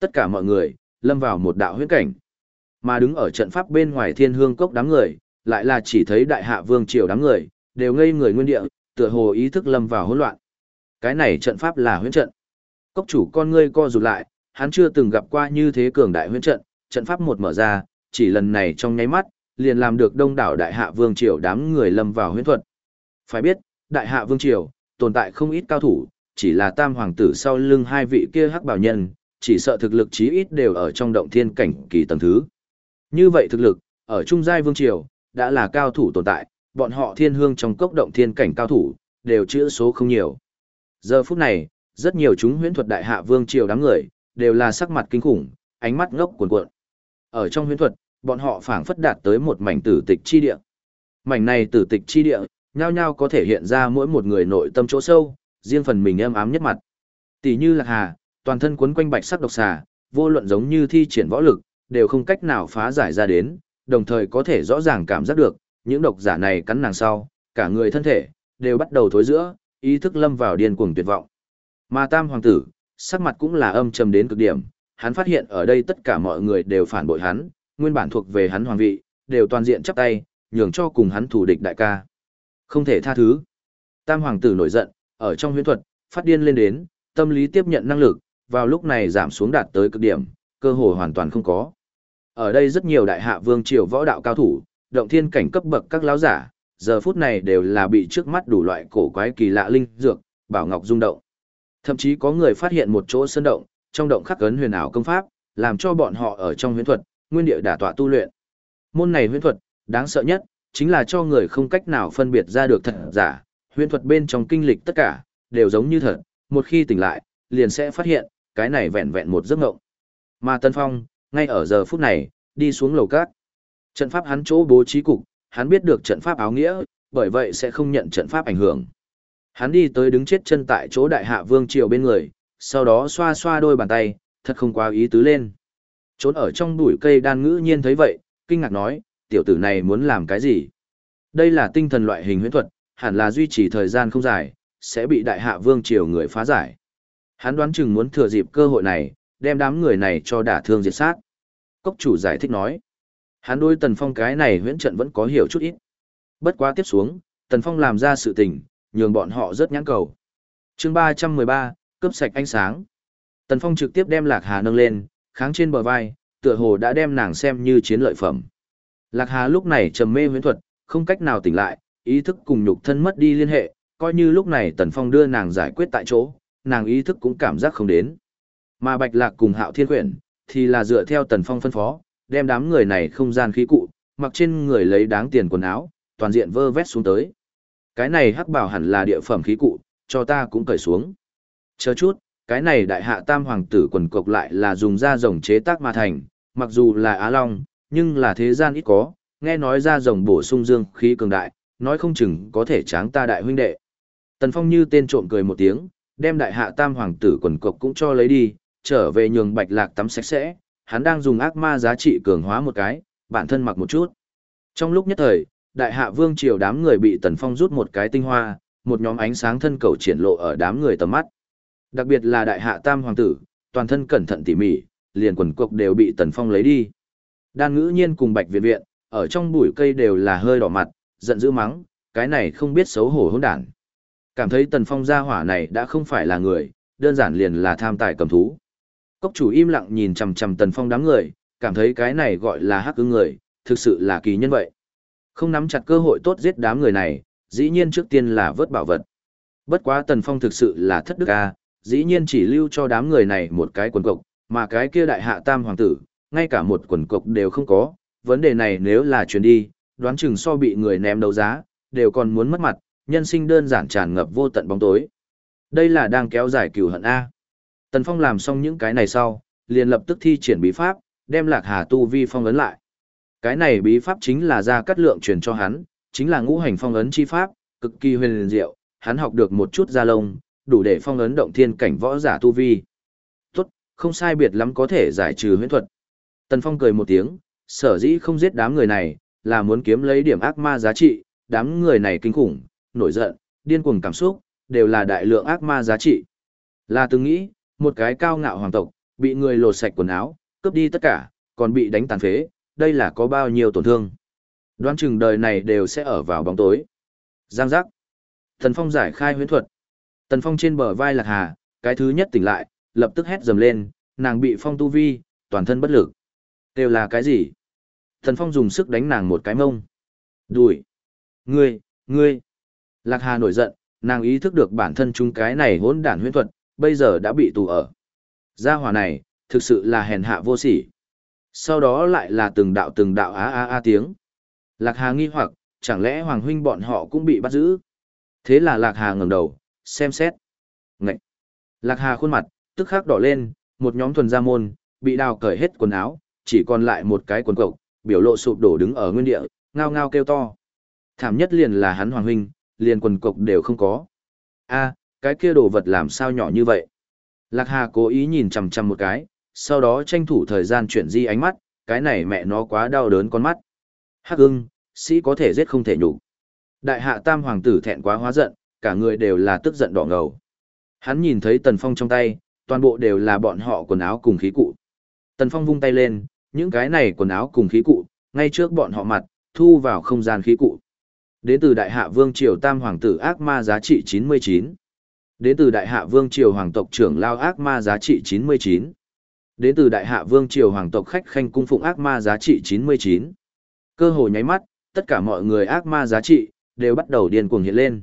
Tất cả mọi người, lâm vào một đạo huyễn cảnh. Mà đứng ở trận pháp bên ngoài thiên hương cốc đám người, lại là chỉ thấy đại hạ vương triều đám người, đều ngây người nguyên địa, tựa hồ ý thức lâm vào hỗn loạn. Cái này trận pháp là huyễn trận. Cốc chủ con ngươi co rụt lại, hắn chưa từng gặp qua như thế cường đại huyễn trận, trận pháp một mở ra, chỉ lần này trong nháy mắt, liền làm được đông đảo đại hạ vương triều đám người lâm vào huyễn thuật. Phải biết, đại hạ vương triều, tồn tại không ít cao thủ, chỉ là tam hoàng tử sau lưng hai vị kia hắc bảo nhân, chỉ sợ thực lực chí ít đều ở trong động thiên cảnh kỳ tầng thứ. Như vậy thực lực, ở trung giai vương triều, đã là cao thủ tồn tại, bọn họ thiên hương trong cốc động thiên cảnh cao thủ, đều chữ số không nhiều. Giờ phút này, rất nhiều chúng huyễn thuật đại hạ vương triều đám người, đều là sắc mặt kinh khủng, ánh mắt ngốc cuồn cuộn. Ở trong huyễn thuật, bọn họ phảng phất đạt tới một mảnh tử tịch chi địa. Mảnh này tử tịch chi địa, nhao nhao có thể hiện ra mỗi một người nội tâm chỗ sâu, riêng phần mình êm ám nhất mặt. Tỷ như Lạc Hà, toàn thân quấn quanh bạch sắc độc xà, vô luận giống như thi triển võ lực, đều không cách nào phá giải ra đến, đồng thời có thể rõ ràng cảm giác được, những độc giả này cắn nàng sau, cả người thân thể, đều bắt đầu thối giữa, ý thức lâm vào điên cuồng tuyệt vọng. Mà tam hoàng tử, sắc mặt cũng là âm trầm đến cực điểm, hắn phát hiện ở đây tất cả mọi người đều phản bội hắn, nguyên bản thuộc về hắn hoàng vị, đều toàn diện chắp tay, nhường cho cùng hắn thủ địch đại ca. Không thể tha thứ. Tam hoàng tử nổi giận, ở trong huyễn thuật, phát điên lên đến, tâm lý tiếp nhận năng lực, vào lúc này giảm xuống đạt tới cực điểm, cơ hội hoàn toàn không có. Ở đây rất nhiều đại hạ vương triều võ đạo cao thủ, động thiên cảnh cấp bậc các lão giả, giờ phút này đều là bị trước mắt đủ loại cổ quái kỳ lạ linh dược, bảo ngọc rung động. Thậm chí có người phát hiện một chỗ sơn động, trong động khắc ấn huyền ảo công pháp, làm cho bọn họ ở trong huyền thuật, nguyên địa đả tọa tu luyện. Môn này huyền thuật, đáng sợ nhất, chính là cho người không cách nào phân biệt ra được thật giả, Huyền thuật bên trong kinh lịch tất cả, đều giống như thật, một khi tỉnh lại, liền sẽ phát hiện, cái này vẹn vẹn một giấc ngộng. Mà Tân Phong, ngay ở giờ phút này, đi xuống lầu cát. Trận pháp hắn chỗ bố trí cục, hắn biết được trận pháp áo nghĩa, bởi vậy sẽ không nhận trận pháp ảnh hưởng. Hắn đi tới đứng chết chân tại chỗ đại hạ vương triều bên người, sau đó xoa xoa đôi bàn tay, thật không quá ý tứ lên. Trốn ở trong bụi cây đan ngữ nhiên thấy vậy, kinh ngạc nói, tiểu tử này muốn làm cái gì? Đây là tinh thần loại hình huyễn thuật, hẳn là duy trì thời gian không dài, sẽ bị đại hạ vương triều người phá giải. Hắn đoán chừng muốn thừa dịp cơ hội này, đem đám người này cho đả thương diệt sát. Cốc chủ giải thích nói, hắn đôi tần phong cái này huyễn trận vẫn có hiểu chút ít. Bất quá tiếp xuống, tần phong làm ra sự tình, nhường bọn họ rất nhãn cầu. chương ba trăm mười ba cướp sạch ánh sáng. Tần phong trực tiếp đem lạc hà nâng lên, kháng trên bờ vai, tựa hồ đã đem nàng xem như chiến lợi phẩm. Lạc hà lúc này trầm mê huyễn thuật, không cách nào tỉnh lại, ý thức cùng nhục thân mất đi liên hệ, coi như lúc này tần phong đưa nàng giải quyết tại chỗ, nàng ý thức cũng cảm giác không đến. Mà Bạch Lạc cùng Hạo Thiên Quyển, thì là dựa theo Tần Phong phân phó, đem đám người này không gian khí cụ, mặc trên người lấy đáng tiền quần áo, toàn diện vơ vét xuống tới. Cái này hắc bảo hẳn là địa phẩm khí cụ, cho ta cũng cởi xuống. Chờ chút, cái này đại hạ tam hoàng tử quần cộc lại là dùng da rồng chế tác mà thành, mặc dù là Á Long, nhưng là thế gian ít có, nghe nói da rồng bổ sung dương khí cường đại, nói không chừng có thể tráng ta đại huynh đệ. Tần Phong như tên trộm cười một tiếng, đem đại hạ tam hoàng tử quần cộc cũng cho lấy đi, trở về nhường bạch lạc tắm sạch sẽ, hắn đang dùng ác ma giá trị cường hóa một cái, bản thân mặc một chút. Trong lúc nhất thời, đại hạ vương triều đám người bị tần phong rút một cái tinh hoa, một nhóm ánh sáng thân cầu triển lộ ở đám người tầm mắt. Đặc biệt là đại hạ tam hoàng tử, toàn thân cẩn thận tỉ mỉ, liền quần cộc đều bị tần phong lấy đi. Đan ngữ nhiên cùng bạch viện viện, ở trong bụi cây đều là hơi đỏ mặt, giận dữ mắng, cái này không biết xấu hổ hỗn đản. Cảm thấy tần phong gia hỏa này đã không phải là người, đơn giản liền là tham tài cầm thú. Cốc chủ im lặng nhìn chằm chằm tần phong đám người, cảm thấy cái này gọi là hắc ứng người, thực sự là kỳ nhân vậy. Không nắm chặt cơ hội tốt giết đám người này, dĩ nhiên trước tiên là vớt bảo vật. Bất quá tần phong thực sự là thất đức a, dĩ nhiên chỉ lưu cho đám người này một cái quần cộc, mà cái kia đại hạ tam hoàng tử, ngay cả một quần cộc đều không có. Vấn đề này nếu là truyền đi, đoán chừng so bị người ném đấu giá, đều còn muốn mất mặt, nhân sinh đơn giản tràn ngập vô tận bóng tối. Đây là đang kéo dài cửu hận A. Tần Phong làm xong những cái này sau, liền lập tức thi triển bí pháp, đem Lạc Hà tu vi phong ấn lại. Cái này bí pháp chính là ra cắt lượng truyền cho hắn, chính là ngũ hành phong ấn chi pháp, cực kỳ huyền diệu, hắn học được một chút gia lông, đủ để phong ấn động thiên cảnh võ giả tu vi. Tốt, không sai biệt lắm có thể giải trừ huyễn thuật. Tần Phong cười một tiếng, sở dĩ không giết đám người này, là muốn kiếm lấy điểm ác ma giá trị, đám người này kinh khủng, nổi giận, điên cuồng cảm xúc, đều là đại lượng ác ma giá trị. Là từng nghĩ, một cái cao ngạo hoàng tộc, bị người lột sạch quần áo, cướp đi tất cả, còn bị đánh tàn phế, đây là có bao nhiêu tổn thương. Đoán chừng đời này đều sẽ ở vào bóng tối. Giang giác. Tần Phong giải khai huyễn thuật. Tần Phong trên bờ vai Lạc Hà, cái thứ nhất tỉnh lại, lập tức hét dầm lên, nàng bị phong tu vi, toàn thân bất lực. Đều là cái gì? Tần Phong dùng sức đánh nàng một cái mông. đuổi. Ngươi, ngươi. Lạc Hà nổi giận, nàng ý thức được bản thân chúng cái này hỗn đản huyễn thuật, bây giờ đã bị tù ở. Gia hỏa này, thực sự là hèn hạ vô sỉ. Sau đó lại là từng đạo từng đạo á á á tiếng. Lạc Hà nghi hoặc, chẳng lẽ Hoàng huynh bọn họ cũng bị bắt giữ? Thế là Lạc Hà ngẩng đầu, xem xét. Ngậy! Lạc Hà khuôn mặt, tức khắc đỏ lên, một nhóm thuần gia môn, bị đào cởi hết quần áo, chỉ còn lại một cái quần cộc, biểu lộ sụp đổ đứng ở nguyên địa, ngao ngao kêu to. Thảm nhất liền là hắn Hoàng huynh, liền quần cộc đều không có. A, cái kia đồ vật làm sao nhỏ như vậy? Lạc Hà cố ý nhìn chằm chằm một cái, sau đó tranh thủ thời gian chuyển di ánh mắt, cái này mẹ nó quá đau đớn con mắt. Hắc ưng, sĩ có thể giết không thể nhục. Đại hạ tam hoàng tử thẹn quá hóa giận, cả người đều là tức giận đỏ ngầu. Hắn nhìn thấy Tần Phong trong tay, toàn bộ đều là bọn họ quần áo cùng khí cụ. Tần Phong vung tay lên, những cái này quần áo cùng khí cụ, ngay trước bọn họ mặt, thu vào không gian khí cụ. Đến từ Đại Hạ Vương Triều Tam Hoàng tử ác ma giá trị 99. Đến từ Đại Hạ Vương Triều Hoàng tộc trưởng Lao ác ma giá trị 99. Đến từ Đại Hạ Vương Triều Hoàng tộc khách khanh cung phụng ác ma giá trị 99. Cơ hội nháy mắt, tất cả mọi người ác ma giá trị, đều bắt đầu điên cuồng hiện lên.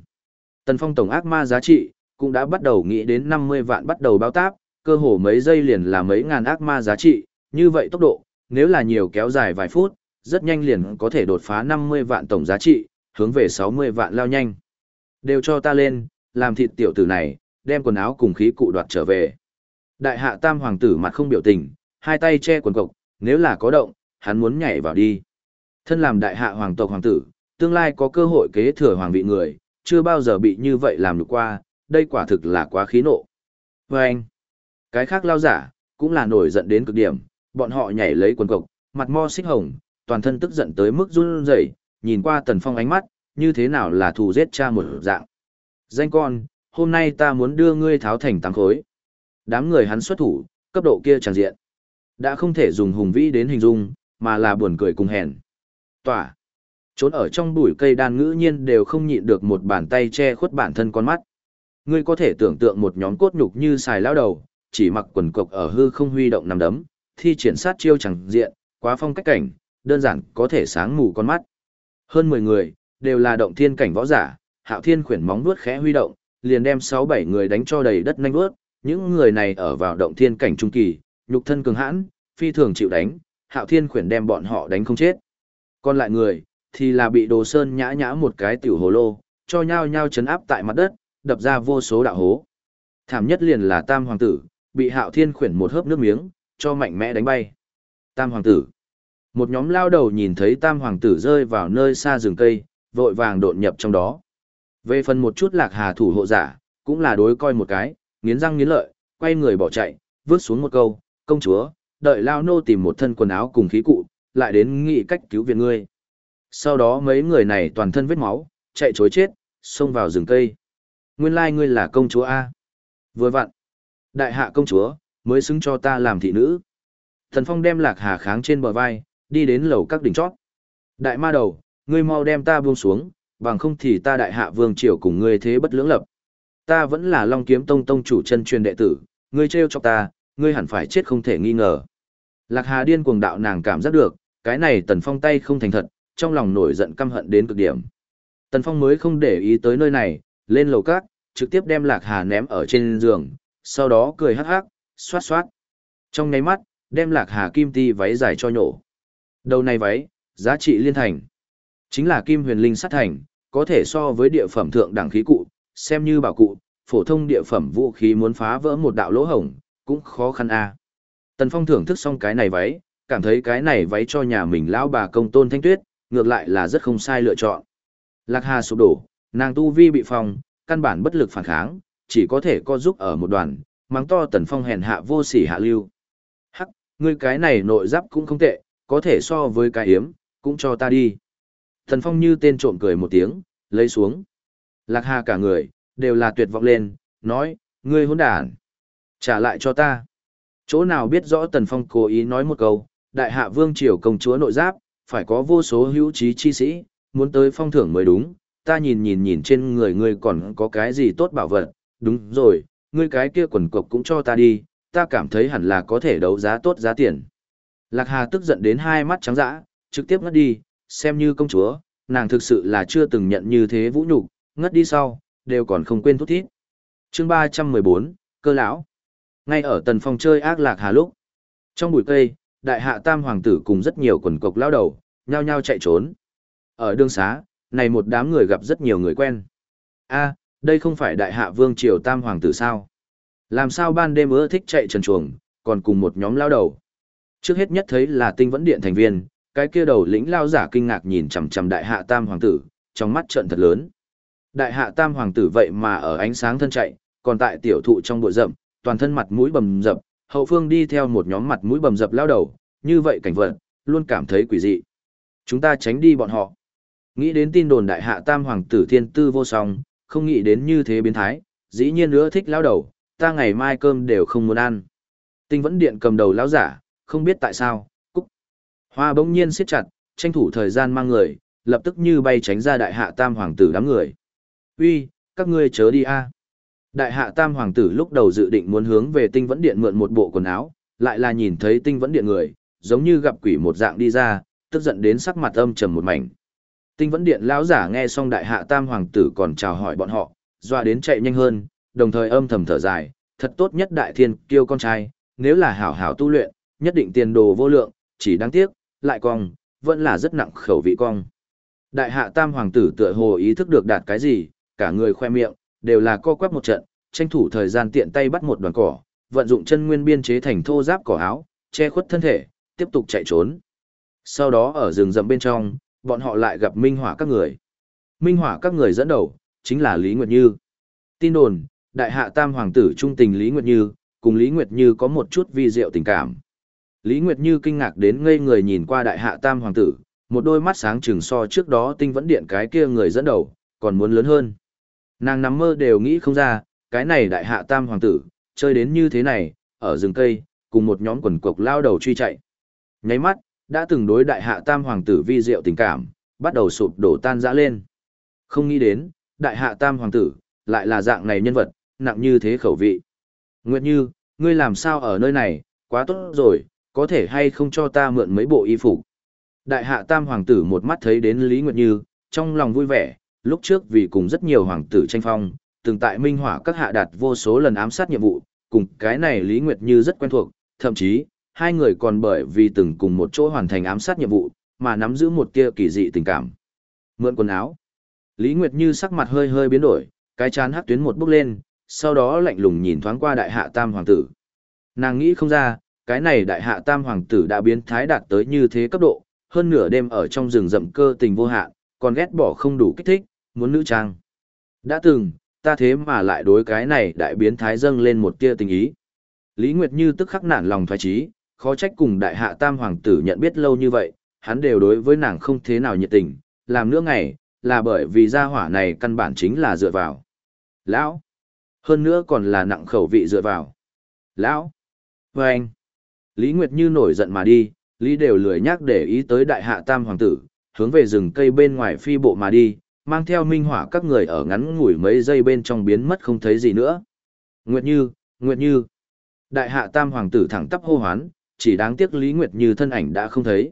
Tần Phong tổng ác ma giá trị, cũng đã bắt đầu nghĩ đến 50 vạn bắt đầu báo táp, cơ hồ mấy giây liền là mấy ngàn ác ma giá trị, như vậy tốc độ, nếu là nhiều kéo dài vài phút, rất nhanh liền có thể đột phá 50 vạn tổng giá trị, hướng về 60 vạn lao nhanh. Đều cho ta lên, làm thịt tiểu tử này, đem quần áo cùng khí cụ đoạt trở về. Đại hạ tam hoàng tử mặt không biểu tình, hai tay che quần cộc, nếu là có động, hắn muốn nhảy vào đi. Thân làm đại hạ hoàng tộc hoàng tử, tương lai có cơ hội kế thừa hoàng vị người, chưa bao giờ bị như vậy làm được qua, đây quả thực là quá khí nộ. Và anh, cái khác lao giả, cũng là nổi giận đến cực điểm, bọn họ nhảy lấy quần cộc, mặt mo xích hồng, toàn thân tức giận tới mức run rẩy, nhìn qua tần phong ánh mắt, như thế nào là thù giết cha một dạng. Danh con, hôm nay ta muốn đưa ngươi tháo thành tám khối. Đám người hắn xuất thủ, cấp độ kia tràn diện. Đã không thể dùng hùng vĩ đến hình dung, mà là buồn cười cùng hèn. Tỏa. Trốn ở trong bụi cây đan ngữ nhiên đều không nhịn được một bàn tay che khuất bản thân con mắt. Ngươi có thể tưởng tượng một nhóm cốt nhục như xài lao đầu, chỉ mặc quần cộc ở hư không huy động nằm đấm, thi triển sát chiêu chẳng diện, quá phong cách cảnh, đơn giản có thể sáng mù con mắt. Hơn 10 người, đều là động thiên cảnh võ giả, hạo thiên khuyển móng vuốt khẽ huy động, liền đem 6-7 người đánh cho đầy đất nhanh vuốt, những người này ở vào động thiên cảnh trung kỳ, nhục thân cường hãn, phi thường chịu đánh, hạo thiên khuyển đem bọn họ đánh không chết. Còn lại người, thì là bị đồ sơn nhã nhã một cái tiểu hồ lô, cho nhau nhau chấn áp tại mặt đất, đập ra vô số đạo hố. Thảm nhất liền là tam hoàng tử, bị hạo thiên khuyển một hớp nước miếng, cho mạnh mẽ đánh bay. Tam hoàng tử. Một nhóm lao đầu nhìn thấy tam hoàng tử rơi vào nơi xa rừng cây, vội vàng đột nhập trong đó. Về phần một chút lạc hà thủ hộ giả, cũng là đối coi một cái, nghiến răng nghiến lợi, quay người bỏ chạy, vứt xuống một câu, công chúa, đợi lao nô tìm một thân quần áo cùng khí cụ, lại đến nghị cách cứu viện ngươi. Sau đó mấy người này toàn thân vết máu, chạy chối chết, xông vào rừng cây. Nguyên lai ngươi là công chúa A. Vừa vặn. Đại hạ công chúa, mới xứng cho ta làm thị nữ. Thần Phong đem lạc hà kháng trên bờ vai, đi đến lầu các đỉnh chót. Đại ma đầu, ngươi mau đem ta buông xuống, bằng không thì ta đại hạ vương triều cùng ngươi thế bất lưỡng lập. Ta vẫn là Long Kiếm Tông tông chủ chân truyền đệ tử, ngươi trêu chọc ta, ngươi hẳn phải chết không thể nghi ngờ. Lạc Hà điên cuồng đạo nàng cảm giác được, cái này Tần Phong tay không thành thật, trong lòng nổi giận căm hận đến cực điểm. Tần Phong mới không để ý tới nơi này, lên lầu các, trực tiếp đem Lạc Hà ném ở trên giường, sau đó cười hắc hắc, xoát xoát. Trong nháy mắt, đem Lạc Hà kim ti váy dài cho nhổ. Đầu này váy, giá trị liên thành. Chính là kim huyền linh sát thành, có thể so với địa phẩm thượng đẳng khí cụ, xem như bảo cụ, phổ thông địa phẩm vũ khí muốn phá vỡ một đạo lỗ hổng, cũng khó khăn a. Tần Phong thưởng thức xong cái này váy, cảm thấy cái này váy cho nhà mình lão bà công tôn thanh tuyết, ngược lại là rất không sai lựa chọn. Lạc Hà sụp đổ, nàng tu vi bị phong, căn bản bất lực phản kháng, chỉ có thể co giúp ở một đoàn, mắng to Tần Phong hèn hạ vô sỉ hạ lưu. Hắc, ngươi cái này nội giáp cũng không tệ, có thể so với cái hiếm, cũng cho ta đi. Thần Phong như tên trộm cười một tiếng, lấy xuống. Lạc Hà cả người, đều là tuyệt vọng lên, nói, ngươi hỗn đản, trả lại cho ta. Chỗ nào biết rõ Tần Phong cố ý nói một câu, đại hạ vương triều công chúa nội giáp, phải có vô số hữu trí chi sĩ, muốn tới phong thưởng mới đúng, ta nhìn nhìn nhìn trên người ngươi còn có cái gì tốt bảo vật, đúng rồi, ngươi cái kia quần cộc cũng cho ta đi, ta cảm thấy hẳn là có thể đấu giá tốt giá tiền. Lạc Hà tức giận đến hai mắt trắng dã, trực tiếp ngất đi, xem như công chúa, nàng thực sự là chưa từng nhận như thế vũ nhục, ngất đi sau, đều còn không quên thút thít. Chương 314, cơ lão. Ngay ở Tần Phong chơi ác Lạc Hà lúc, trong bụi cây, đại hạ tam hoàng tử cùng rất nhiều quần cộc lao đầu, nhao nhao chạy trốn. Ở đường xá, này một đám người gặp rất nhiều người quen. a đây không phải đại hạ vương triều tam hoàng tử sao? Làm sao ban đêm ưa thích chạy trần chuồng, còn cùng một nhóm lao đầu. Trước hết nhất thấy là tinh vẫn điện thành viên, cái kia đầu lĩnh lao giả kinh ngạc nhìn chằm chằm đại hạ tam hoàng tử, trong mắt trận thật lớn. Đại hạ tam hoàng tử vậy mà ở ánh sáng thân chạy, còn tại tiểu thụ trong bụi rậm, toàn thân mặt mũi bầm dập, hậu phương đi theo một nhóm mặt mũi bầm dập lao đầu, như vậy cảnh vật, luôn cảm thấy quỷ dị. Chúng ta tránh đi bọn họ. Nghĩ đến tin đồn đại hạ tam hoàng tử thiên tư vô song, không nghĩ đến như thế biến thái, dĩ nhiên nữa thích lao đầu, ta ngày mai cơm đều không muốn ăn. Tinh vẫn điện cầm đầu lao giả, không biết tại sao, cúc. Hoa bỗng nhiên siết chặt, tranh thủ thời gian mang người, lập tức như bay tránh ra đại hạ tam hoàng tử đám người. Uy, các ngươi chớ đi a. À. Đại hạ tam hoàng tử lúc đầu dự định muốn hướng về tinh vẫn điện mượn một bộ quần áo, lại là nhìn thấy tinh vẫn điện người, giống như gặp quỷ một dạng đi ra, tức giận đến sắc mặt âm trầm một mảnh. Tinh vẫn điện lão giả nghe xong đại hạ tam hoàng tử còn chào hỏi bọn họ, doa đến chạy nhanh hơn, đồng thời âm thầm thở dài, thật tốt nhất đại thiên kiêu con trai, nếu là hảo hảo tu luyện, nhất định tiền đồ vô lượng, chỉ đáng tiếc, lại cong, vẫn là rất nặng khẩu vị cong. Đại hạ tam hoàng tử tựa hồ ý thức được đạt cái gì, cả người khoe miệng, đều là co quắp một trận, tranh thủ thời gian tiện tay bắt một đoàn cỏ, vận dụng chân nguyên biên chế thành thô giáp cỏ áo, che khuất thân thể, tiếp tục chạy trốn. Sau đó ở rừng rậm bên trong, bọn họ lại gặp Minh Hỏa các người. Minh Hỏa các người dẫn đầu, chính là Lý Nguyệt Như. Tin đồn, đại hạ tam hoàng tử trung tình Lý Nguyệt Như, cùng Lý Nguyệt Như có một chút vi diệu tình cảm. Lý Nguyệt Như kinh ngạc đến ngây người nhìn qua đại hạ tam hoàng tử, một đôi mắt sáng trừng so trước đó tinh vẫn điện cái kia người dẫn đầu, còn muốn lớn hơn. Nàng nằm mơ đều nghĩ không ra, cái này đại hạ tam hoàng tử, chơi đến như thế này, ở rừng cây, cùng một nhóm quần cộc lao đầu truy chạy. Nháy mắt, đã từng đối đại hạ tam hoàng tử vi diệu tình cảm, bắt đầu sụp đổ tan rã lên. Không nghĩ đến, đại hạ tam hoàng tử, lại là dạng này nhân vật, nặng như thế khẩu vị. Nguyệt Như, ngươi làm sao ở nơi này, quá tốt rồi, có thể hay không cho ta mượn mấy bộ y phục. Đại hạ tam hoàng tử một mắt thấy đến Lý Nguyệt Như, trong lòng vui vẻ, lúc trước vì cùng rất nhiều hoàng tử tranh phong, từng tại minh hỏa các hạ đạt vô số lần ám sát nhiệm vụ, cùng cái này Lý Nguyệt Như rất quen thuộc, thậm chí, hai người còn bởi vì từng cùng một chỗ hoàn thành ám sát nhiệm vụ, mà nắm giữ một kia kỳ dị tình cảm. Mượn quần áo. Lý Nguyệt Như sắc mặt hơi hơi biến đổi, cái chán hắc tuyến một bước lên, sau đó lạnh lùng nhìn thoáng qua đại hạ tam hoàng tử. Nàng nghĩ không ra, cái này đại hạ tam hoàng tử đã biến thái đạt tới như thế cấp độ, hơn nửa đêm ở trong rừng rậm cơ tình vô hạn, còn ghét bỏ không đủ kích thích, muốn nữ trang. Đã từng, ta thế mà lại đối cái này đại biến thái dâng lên một tia tình ý. Lý Nguyệt Như tức khắc nản lòng thoái trí, khó trách cùng đại hạ tam hoàng tử nhận biết lâu như vậy, hắn đều đối với nàng không thế nào nhiệt tình, làm nữa ngày, là bởi vì gia hỏa này căn bản chính là dựa vào. Lão! Hơn nữa còn là nặng khẩu vị dựa vào. Lão! Vâng! anh! Lý Nguyệt Như nổi giận mà đi, Lý đều lười nhắc để ý tới đại hạ tam hoàng tử, hướng về rừng cây bên ngoài phi bộ mà đi, mang theo minh hỏa các người ở ngắn ngủi mấy giây bên trong biến mất không thấy gì nữa. Nguyệt Như, Nguyệt Như. Đại hạ tam hoàng tử thẳng tắp hô hoán, chỉ đáng tiếc Lý Nguyệt Như thân ảnh đã không thấy.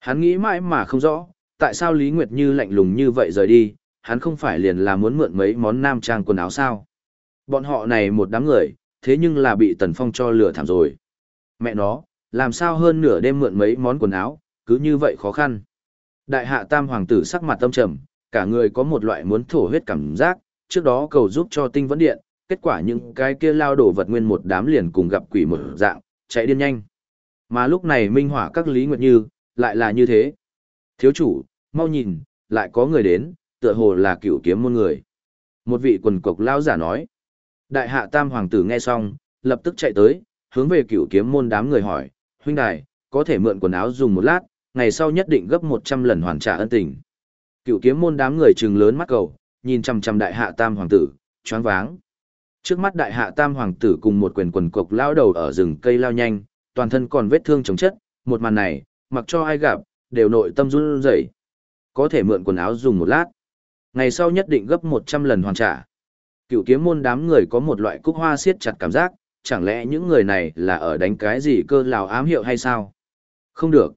Hắn nghĩ mãi mà không rõ, tại sao Lý Nguyệt Như lạnh lùng như vậy rời đi, hắn không phải liền là muốn mượn mấy món nam trang quần áo sao. Bọn họ này một đám người, thế nhưng là bị Tần Phong cho lừa thảm rồi. Mẹ nó, làm sao hơn nửa đêm mượn mấy món quần áo, cứ như vậy khó khăn. Đại hạ tam hoàng tử sắc mặt tâm trầm, cả người có một loại muốn thổ huyết cảm giác, trước đó cầu giúp cho tinh vấn điện, kết quả những cái kia lao đổ vật nguyên một đám liền cùng gặp quỷ một dạng, chạy điên nhanh. Mà lúc này minh hỏa các Lý Nguyệt Như, lại là như thế. Thiếu chủ, mau nhìn, lại có người đến, tựa hồ là cựu kiếm môn người. Một vị quần cộc lao giả nói. Đại hạ tam hoàng tử nghe xong, lập tức chạy tới, hướng về cựu kiếm môn đám người hỏi, huynh đài, có thể mượn quần áo dùng một lát, ngày sau nhất định gấp 100 lần hoàn trả ân tình. Cựu kiếm môn đám người trừng lớn mắt cầu, nhìn chằm chằm đại hạ tam hoàng tử, choáng váng. Trước mắt đại hạ tam hoàng tử cùng một quyền quần cục lao đầu ở rừng cây lao nhanh, toàn thân còn vết thương chống chất, một màn này, mặc cho ai gặp, đều nội tâm run rẩy. Có thể mượn quần áo dùng một lát. Ngày sau nhất định gấp 100 lần hoàn trả. Cựu kiếm môn đám người có một loại cúc hoa siết chặt cảm giác, chẳng lẽ những người này là ở đánh cái gì cơ lào ám hiệu hay sao? Không được.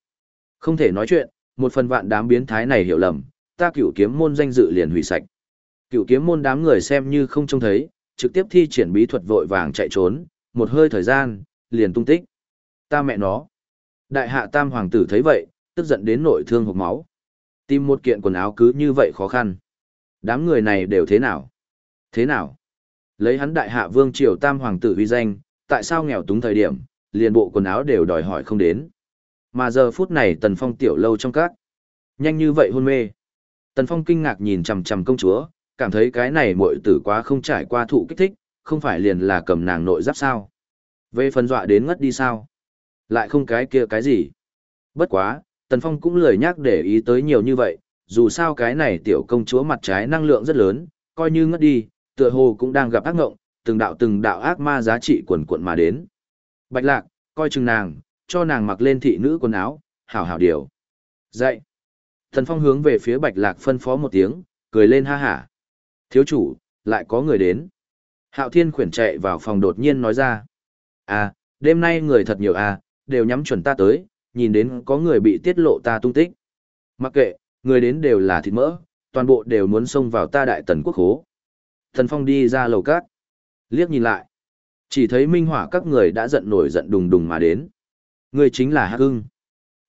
Không thể nói chuyện, một phần vạn đám biến thái này hiểu lầm, ta cửu kiếm môn danh dự liền hủy sạch. cửu kiếm môn đám người xem như không trông thấy, trực tiếp thi triển bí thuật vội vàng chạy trốn, một hơi thời gian, liền tung tích. Ta mẹ nó. Đại hạ tam hoàng tử thấy vậy, tức giận đến nội thương hộc máu. Tìm một kiện quần áo cứ như vậy khó khăn. Đám người này đều thế nào? Thế nào? Lấy hắn đại hạ vương triều tam hoàng tử uy danh, tại sao nghèo túng thời điểm, liền bộ quần áo đều đòi hỏi không đến. Mà giờ phút này tần phong tiểu lâu trong các. Nhanh như vậy hôn mê. Tần phong kinh ngạc nhìn chằm chằm công chúa, cảm thấy cái này muội tử quá không trải qua thụ kích thích, không phải liền là cầm nàng nội giáp sao. Về phần dọa đến ngất đi sao? Lại không cái kia cái gì. Bất quá, Tần Phong cũng lười nhắc để ý tới nhiều như vậy, dù sao cái này tiểu công chúa mặt trái năng lượng rất lớn, coi như ngất đi, tựa hồ cũng đang gặp ác ngộng, từng đạo từng đạo ác ma giá trị quần quận mà đến. Bạch lạc, coi chừng nàng, cho nàng mặc lên thị nữ quần áo, hảo hảo điều. Dậy. Thần Phong hướng về phía bạch lạc phân phó một tiếng, cười lên ha hả. Thiếu chủ, lại có người đến. Hạo Thiên khuyển chạy vào phòng đột nhiên nói ra. À, đêm nay người thật nhiều à, đều nhắm chuẩn ta tới, nhìn đến có người bị tiết lộ ta tung tích. Mặc kệ, người đến đều là thịt mỡ, toàn bộ đều muốn xông vào ta đại tần quốc hố. Thần Phong đi ra lầu cát, liếc nhìn lại. Chỉ thấy minh hỏa các người đã giận nổi giận đùng đùng mà đến. Người chính là Hắc Hưng.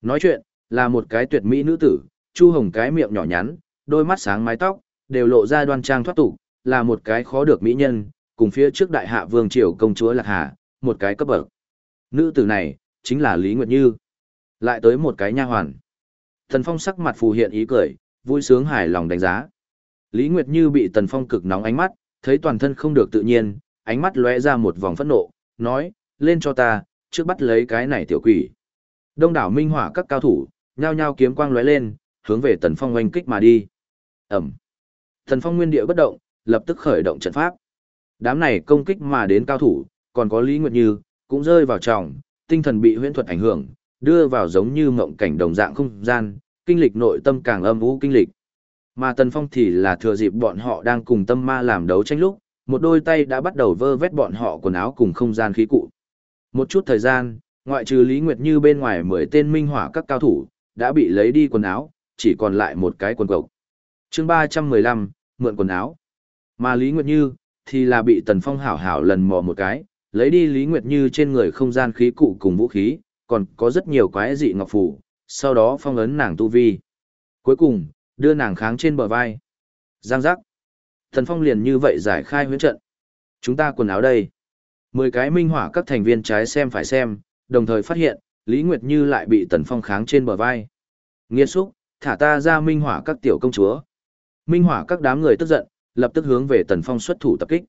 Nói chuyện, là một cái tuyệt mỹ nữ tử, chu hồng cái miệng nhỏ nhắn, đôi mắt sáng mái tóc, đều lộ ra đoan trang thoát tục, là một cái khó được mỹ nhân, cùng phía trước đại hạ vương triều công chúa Lạc Hà, một cái cấp bậc. Nữ tử này, chính là Lý Nguyệt Như. Lại tới một cái nha hoàn. Thần Phong sắc mặt phù hiện ý cười, vui sướng hài lòng đánh giá. Lý Nguyệt Như bị Tần Phong cực nóng ánh mắt, thấy toàn thân không được tự nhiên, ánh mắt lóe ra một vòng phẫn nộ, nói, lên cho ta, trước bắt lấy cái này tiểu quỷ. Đông đảo minh hỏa các cao thủ, nhao nhao kiếm quang lóe lên, hướng về Tần Phong oanh kích mà đi. Ẩm. Tần Phong nguyên địa bất động, lập tức khởi động trận pháp. Đám này công kích mà đến cao thủ, còn có Lý Nguyệt Như, cũng rơi vào trọng, tinh thần bị huyễn thuật ảnh hưởng, đưa vào giống như mộng cảnh đồng dạng không gian, kinh lịch nội tâm càng âm u kinh lịch. Mà Tần Phong thì là thừa dịp bọn họ đang cùng tâm ma làm đấu tranh lúc, một đôi tay đã bắt đầu vơ vét bọn họ quần áo cùng không gian khí cụ. Một chút thời gian, ngoại trừ Lý Nguyệt Như bên ngoài mười tên minh hỏa các cao thủ, đã bị lấy đi quần áo, chỉ còn lại một cái quần cộc. chương 315, mượn quần áo. Mà Lý Nguyệt Như, thì là bị Tần Phong hảo hảo lần mò một cái, lấy đi Lý Nguyệt Như trên người không gian khí cụ cùng vũ khí, còn có rất nhiều quái dị ngọc phủ, sau đó phong ấn nàng tu vi. Cuối cùng, đưa nàng kháng trên bờ vai. Giang giác. Thần Phong liền như vậy giải khai huyễn trận. Chúng ta quần áo đây. Mười cái minh hỏa các thành viên trái xem phải xem, đồng thời phát hiện, Lý Nguyệt Như lại bị Tần Phong kháng trên bờ vai. Nghiên xúc, thả ta ra minh hỏa các tiểu công chúa. Minh hỏa các đám người tức giận, lập tức hướng về Tần Phong xuất thủ tập kích.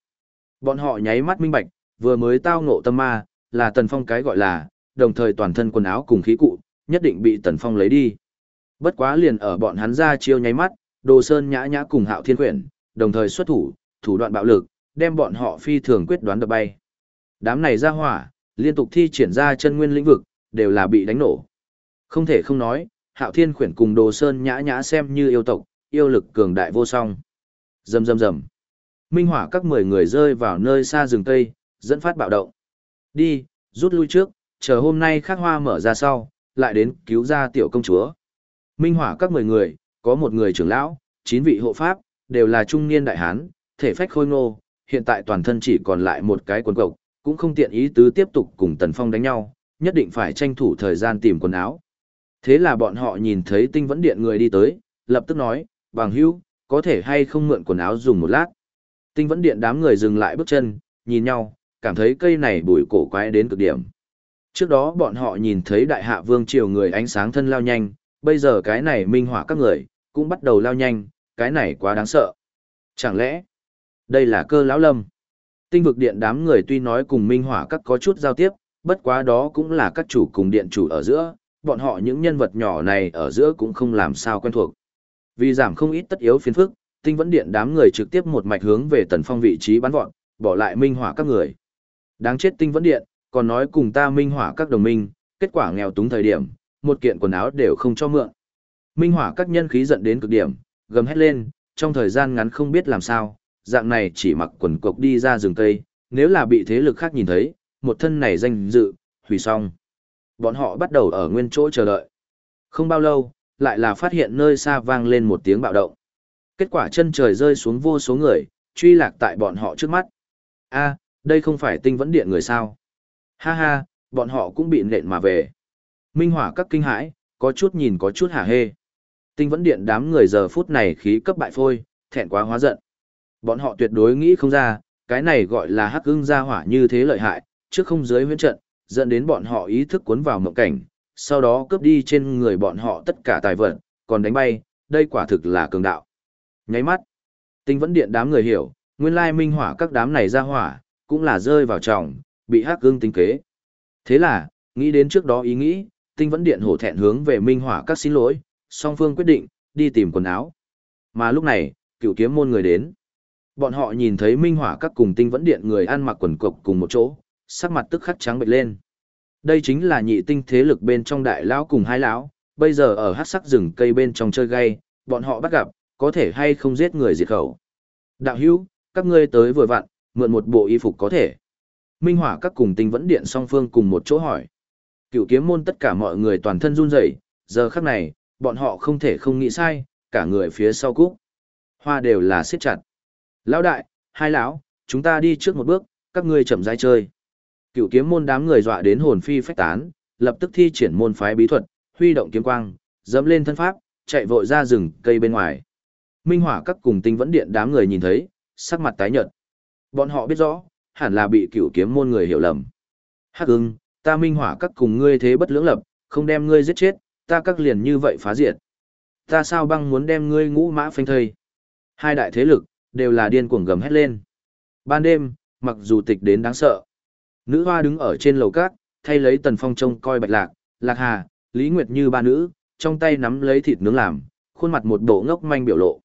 Bọn họ nháy mắt minh bạch, vừa mới tao ngộ tâm ma, là Tần Phong cái gọi là, đồng thời toàn thân quần áo cùng khí cụ, nhất định bị Tần Phong lấy đi. Bất quá liền ở bọn hắn ra chiêu nháy mắt, Đồ Sơn nhã nhã cùng Hạo Thiên Quyển, đồng thời xuất thủ, thủ đoạn bạo lực, đem bọn họ phi thường quyết đoán đập bay. Đám này ra hỏa, liên tục thi triển ra chân nguyên lĩnh vực, đều là bị đánh nổ. Không thể không nói, Hạo Thiên Quyển cùng Đồ Sơn nhã nhã xem như yêu tộc, yêu lực cường đại vô song. Rầm rầm rầm. Minh hỏa các 10 người rơi vào nơi xa rừng cây, dẫn phát bạo động. Đi, rút lui trước, chờ hôm nay khắc hoa mở ra sau, lại đến cứu ra tiểu công chúa. Minh hỏa các 10 người, có một người trưởng lão, chín vị hộ pháp, đều là trung niên đại hán, thể phách khôi ngô, hiện tại toàn thân chỉ còn lại một cái quần cộc, cũng không tiện ý tứ tiếp tục cùng Tần Phong đánh nhau, nhất định phải tranh thủ thời gian tìm quần áo. Thế là bọn họ nhìn thấy tinh vẫn điện người đi tới, lập tức nói, bằng hữu, có thể hay không mượn quần áo dùng một lát. Tinh vẫn điện đám người dừng lại bước chân, nhìn nhau, cảm thấy cây này bùi cổ quái đến cực điểm. Trước đó bọn họ nhìn thấy đại hạ vương triều người ánh sáng thân lao nhanh, bây giờ cái này minh hỏa các người, cũng bắt đầu lao nhanh, cái này quá đáng sợ. Chẳng lẽ, đây là cơ lão lâm? Tinh vực điện đám người tuy nói cùng minh hỏa các có chút giao tiếp, bất quá đó cũng là các chủ cùng điện chủ ở giữa, bọn họ những nhân vật nhỏ này ở giữa cũng không làm sao quen thuộc. Vì giảm không ít tất yếu phiền phức, tinh vẫn điện đám người trực tiếp một mạch hướng về tần phong vị trí bắn vọt, bỏ lại minh hỏa các người. Đáng chết tinh vẫn điện, còn nói cùng ta minh hỏa các đồng minh, kết quả nghèo túng thời điểm, một kiện quần áo đều không cho mượn. Minh hỏa các nhân khí giận đến cực điểm, gầm hét lên, trong thời gian ngắn không biết làm sao, dạng này chỉ mặc quần cộc đi ra rừng cây, nếu là bị thế lực khác nhìn thấy, một thân này danh dự, hủy xong. Bọn họ bắt đầu ở nguyên chỗ chờ đợi. Không bao lâu, lại là phát hiện nơi xa vang lên một tiếng bạo động. Kết quả chân trời rơi xuống vô số người, truy lạc tại bọn họ trước mắt. a đây không phải tinh vẫn điện người sao. Ha ha, bọn họ cũng bị nện mà về. Minh hỏa các kinh hãi, có chút nhìn có chút hả hê. Tinh vẫn điện đám người giờ phút này khí cấp bại phôi, thẹn quá hóa giận. Bọn họ tuyệt đối nghĩ không ra, cái này gọi là hắc ưng gia hỏa như thế lợi hại, trước không dưới huyễn trận, dẫn đến bọn họ ý thức cuốn vào mộng cảnh, sau đó cướp đi trên người bọn họ tất cả tài vật, còn đánh bay, đây quả thực là cường đạo. Nháy mắt, tinh vẫn điện đám người hiểu, nguyên lai minh hỏa các đám này ra hỏa, cũng là rơi vào trọng, bị hắc ưng tính kế. Thế là, nghĩ đến trước đó ý nghĩ, tinh vẫn điện hổ thẹn hướng về minh hỏa các xin lỗi, song phương quyết định, đi tìm quần áo. Mà lúc này, cựu kiếm môn người đến. Bọn họ nhìn thấy minh hỏa các cùng tinh vẫn điện người ăn mặc quần cộc cùng một chỗ, sắc mặt tức khắc trắng bệch lên. Đây chính là nhị tinh thế lực bên trong đại lão cùng hai lão, bây giờ ở hát sắc rừng cây bên trong chơi gay, bọn họ bắt gặp, có thể hay không giết người diệt khẩu. Đạo hữu, các ngươi tới vừa vặn, mượn một bộ y phục có thể. Minh hỏa các cùng tinh vẫn điện song phương cùng một chỗ hỏi. Cựu kiếm môn tất cả mọi người toàn thân run rẩy, giờ khắc này, bọn họ không thể không nghĩ sai, cả người phía sau cúc. Hoa đều là siết chặt. Lão đại, hai lão, chúng ta đi trước một bước, các ngươi chậm rãi chơi. Cựu kiếm môn đám người dọa đến hồn phi phách tán, lập tức thi triển môn phái bí thuật, huy động kiếm quang, dẫm lên thân pháp, chạy vội ra rừng cây bên ngoài. Minh hỏa các cùng tinh vẫn điện đám người nhìn thấy, sắc mặt tái nhợt. Bọn họ biết rõ, hẳn là bị cựu kiếm môn người hiểu lầm. Hắc ưng, ta minh hỏa các cùng ngươi thế bất lưỡng lập, không đem ngươi giết chết, ta các liền như vậy phá diệt. Ta sao băng muốn đem ngươi ngũ mã phanh thây. Hai đại thế lực, đều là điên cuồng gầm hét lên. Ban đêm, mặc dù tịch đến đáng sợ. Nữ hoa đứng ở trên lầu cát, thay lấy tần phong trông coi bạch lạc, lạc hà, lý nguyệt như ba nữ, trong tay nắm lấy thịt nướng làm, khuôn mặt một bộ ngốc manh biểu lộ.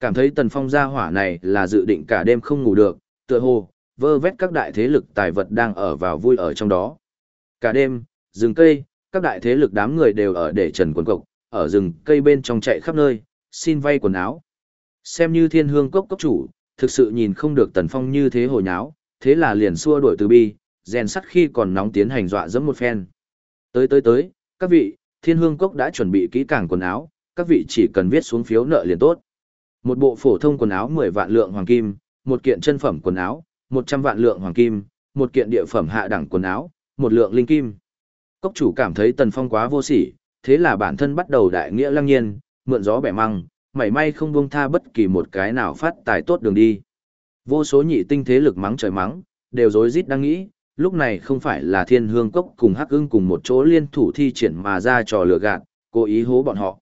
Cảm thấy tần phong gia hỏa này là dự định cả đêm không ngủ được, tựa hồ, vơ vét các đại thế lực tài vật đang ở vào vui ở trong đó. Cả đêm, rừng cây, các đại thế lực đám người đều ở để trần quần cộc, ở rừng cây bên trong chạy khắp nơi, xin vay quần áo. Xem như thiên hương cốc cốc chủ, thực sự nhìn không được tần phong như thế hồi nháo, thế là liền xua đuổi từ bi, rèn sắt khi còn nóng tiến hành dọa dẫm một phen. Tới tới tới, các vị, thiên hương cốc đã chuẩn bị kỹ càng quần áo, các vị chỉ cần viết xuống phiếu nợ liền tốt. Một bộ phổ thông quần áo 10 vạn lượng hoàng kim, một kiện chân phẩm quần áo, 100 vạn lượng hoàng kim, một kiện địa phẩm hạ đẳng quần áo, một lượng linh kim. Cốc chủ cảm thấy tần phong quá vô sỉ, thế là bản thân bắt đầu đại nghĩa lăng nhiên, mượn gió bẻ măng, mảy may không buông tha bất kỳ một cái nào phát tài tốt đường đi. Vô số nhị tinh thế lực mắng trời mắng, đều rối rít đang nghĩ, lúc này không phải là thiên hương cốc cùng hắc ưng cùng một chỗ liên thủ thi triển mà ra trò lừa gạt, cố ý hố bọn họ.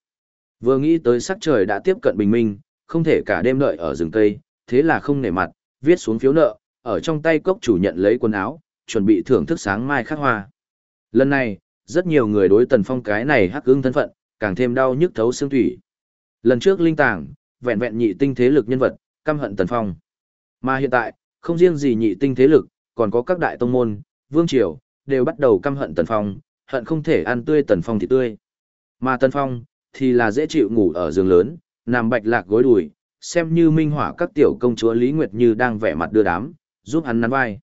Vừa nghĩ tới sắc trời đã tiếp cận bình minh, không thể cả đêm đợi ở rừng cây, thế là không nể mặt, viết xuống phiếu nợ, ở trong tay cốc chủ nhận lấy quần áo, chuẩn bị thưởng thức sáng mai khắc hoa. Lần này, rất nhiều người đối tần phong cái này hắc ứng thân phận, càng thêm đau nhức thấu xương thủy. Lần trước linh tàng, vẹn vẹn nhị tinh thế lực nhân vật, căm hận tần phong. Mà hiện tại, không riêng gì nhị tinh thế lực, còn có các đại tông môn, vương triều, đều bắt đầu căm hận tần phong, hận không thể ăn tươi tần phong thì tươi. Mà tần phong, thì là dễ chịu ngủ ở giường lớn, nằm bạch lạc gối đùi, xem như minh hỏa các tiểu công chúa Lý Nguyệt Như đang vẻ mặt đưa đám, giúp hắn nắn vai.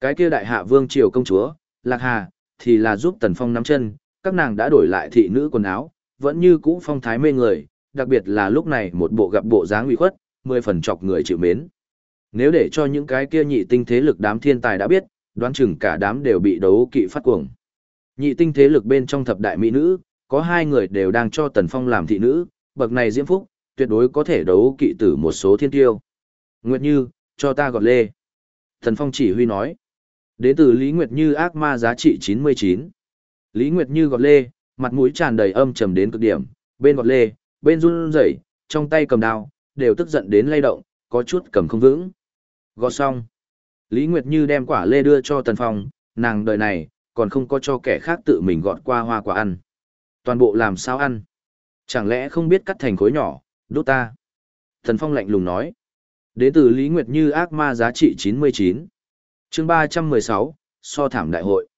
Cái kia đại hạ vương triều công chúa, Lạc Hà, thì là giúp Tần Phong nắm chân, các nàng đã đổi lại thị nữ quần áo, vẫn như cũ phong thái mê người, đặc biệt là lúc này một bộ gặp bộ dáng uy khuất, mười phần chọc người chịu mến. Nếu để cho những cái kia nhị tinh thế lực đám thiên tài đã biết, đoán chừng cả đám đều bị đấu kỵ phát cuồng. Nhị tinh thế lực bên trong thập đại mỹ nữ, có hai người đều đang cho Tần Phong làm thị nữ, bậc này diễm phúc, tuyệt đối có thể đấu kỵ tử một số thiên tiêu. Nguyệt Như, cho ta gọt lê. Tần Phong chỉ huy nói. Đến từ Lý Nguyệt Như ác ma giá trị 99. Lý Nguyệt Như gọt lê, mặt mũi tràn đầy âm trầm đến cực điểm, bên gọt lê, bên run rẩy, trong tay cầm đao, đều tức giận đến lay động, có chút cầm không vững. Gọt xong. Lý Nguyệt Như đem quả lê đưa cho Tần Phong, nàng đời này, còn không có cho kẻ khác tự mình gọt qua hoa quả ăn. Toàn bộ làm sao ăn? Chẳng lẽ không biết cắt thành khối nhỏ, đốt ta? Tần Phong lạnh lùng nói. Đến từ Lý Nguyệt Như ác ma giá trị 99 chương 316, so thảm đại hội.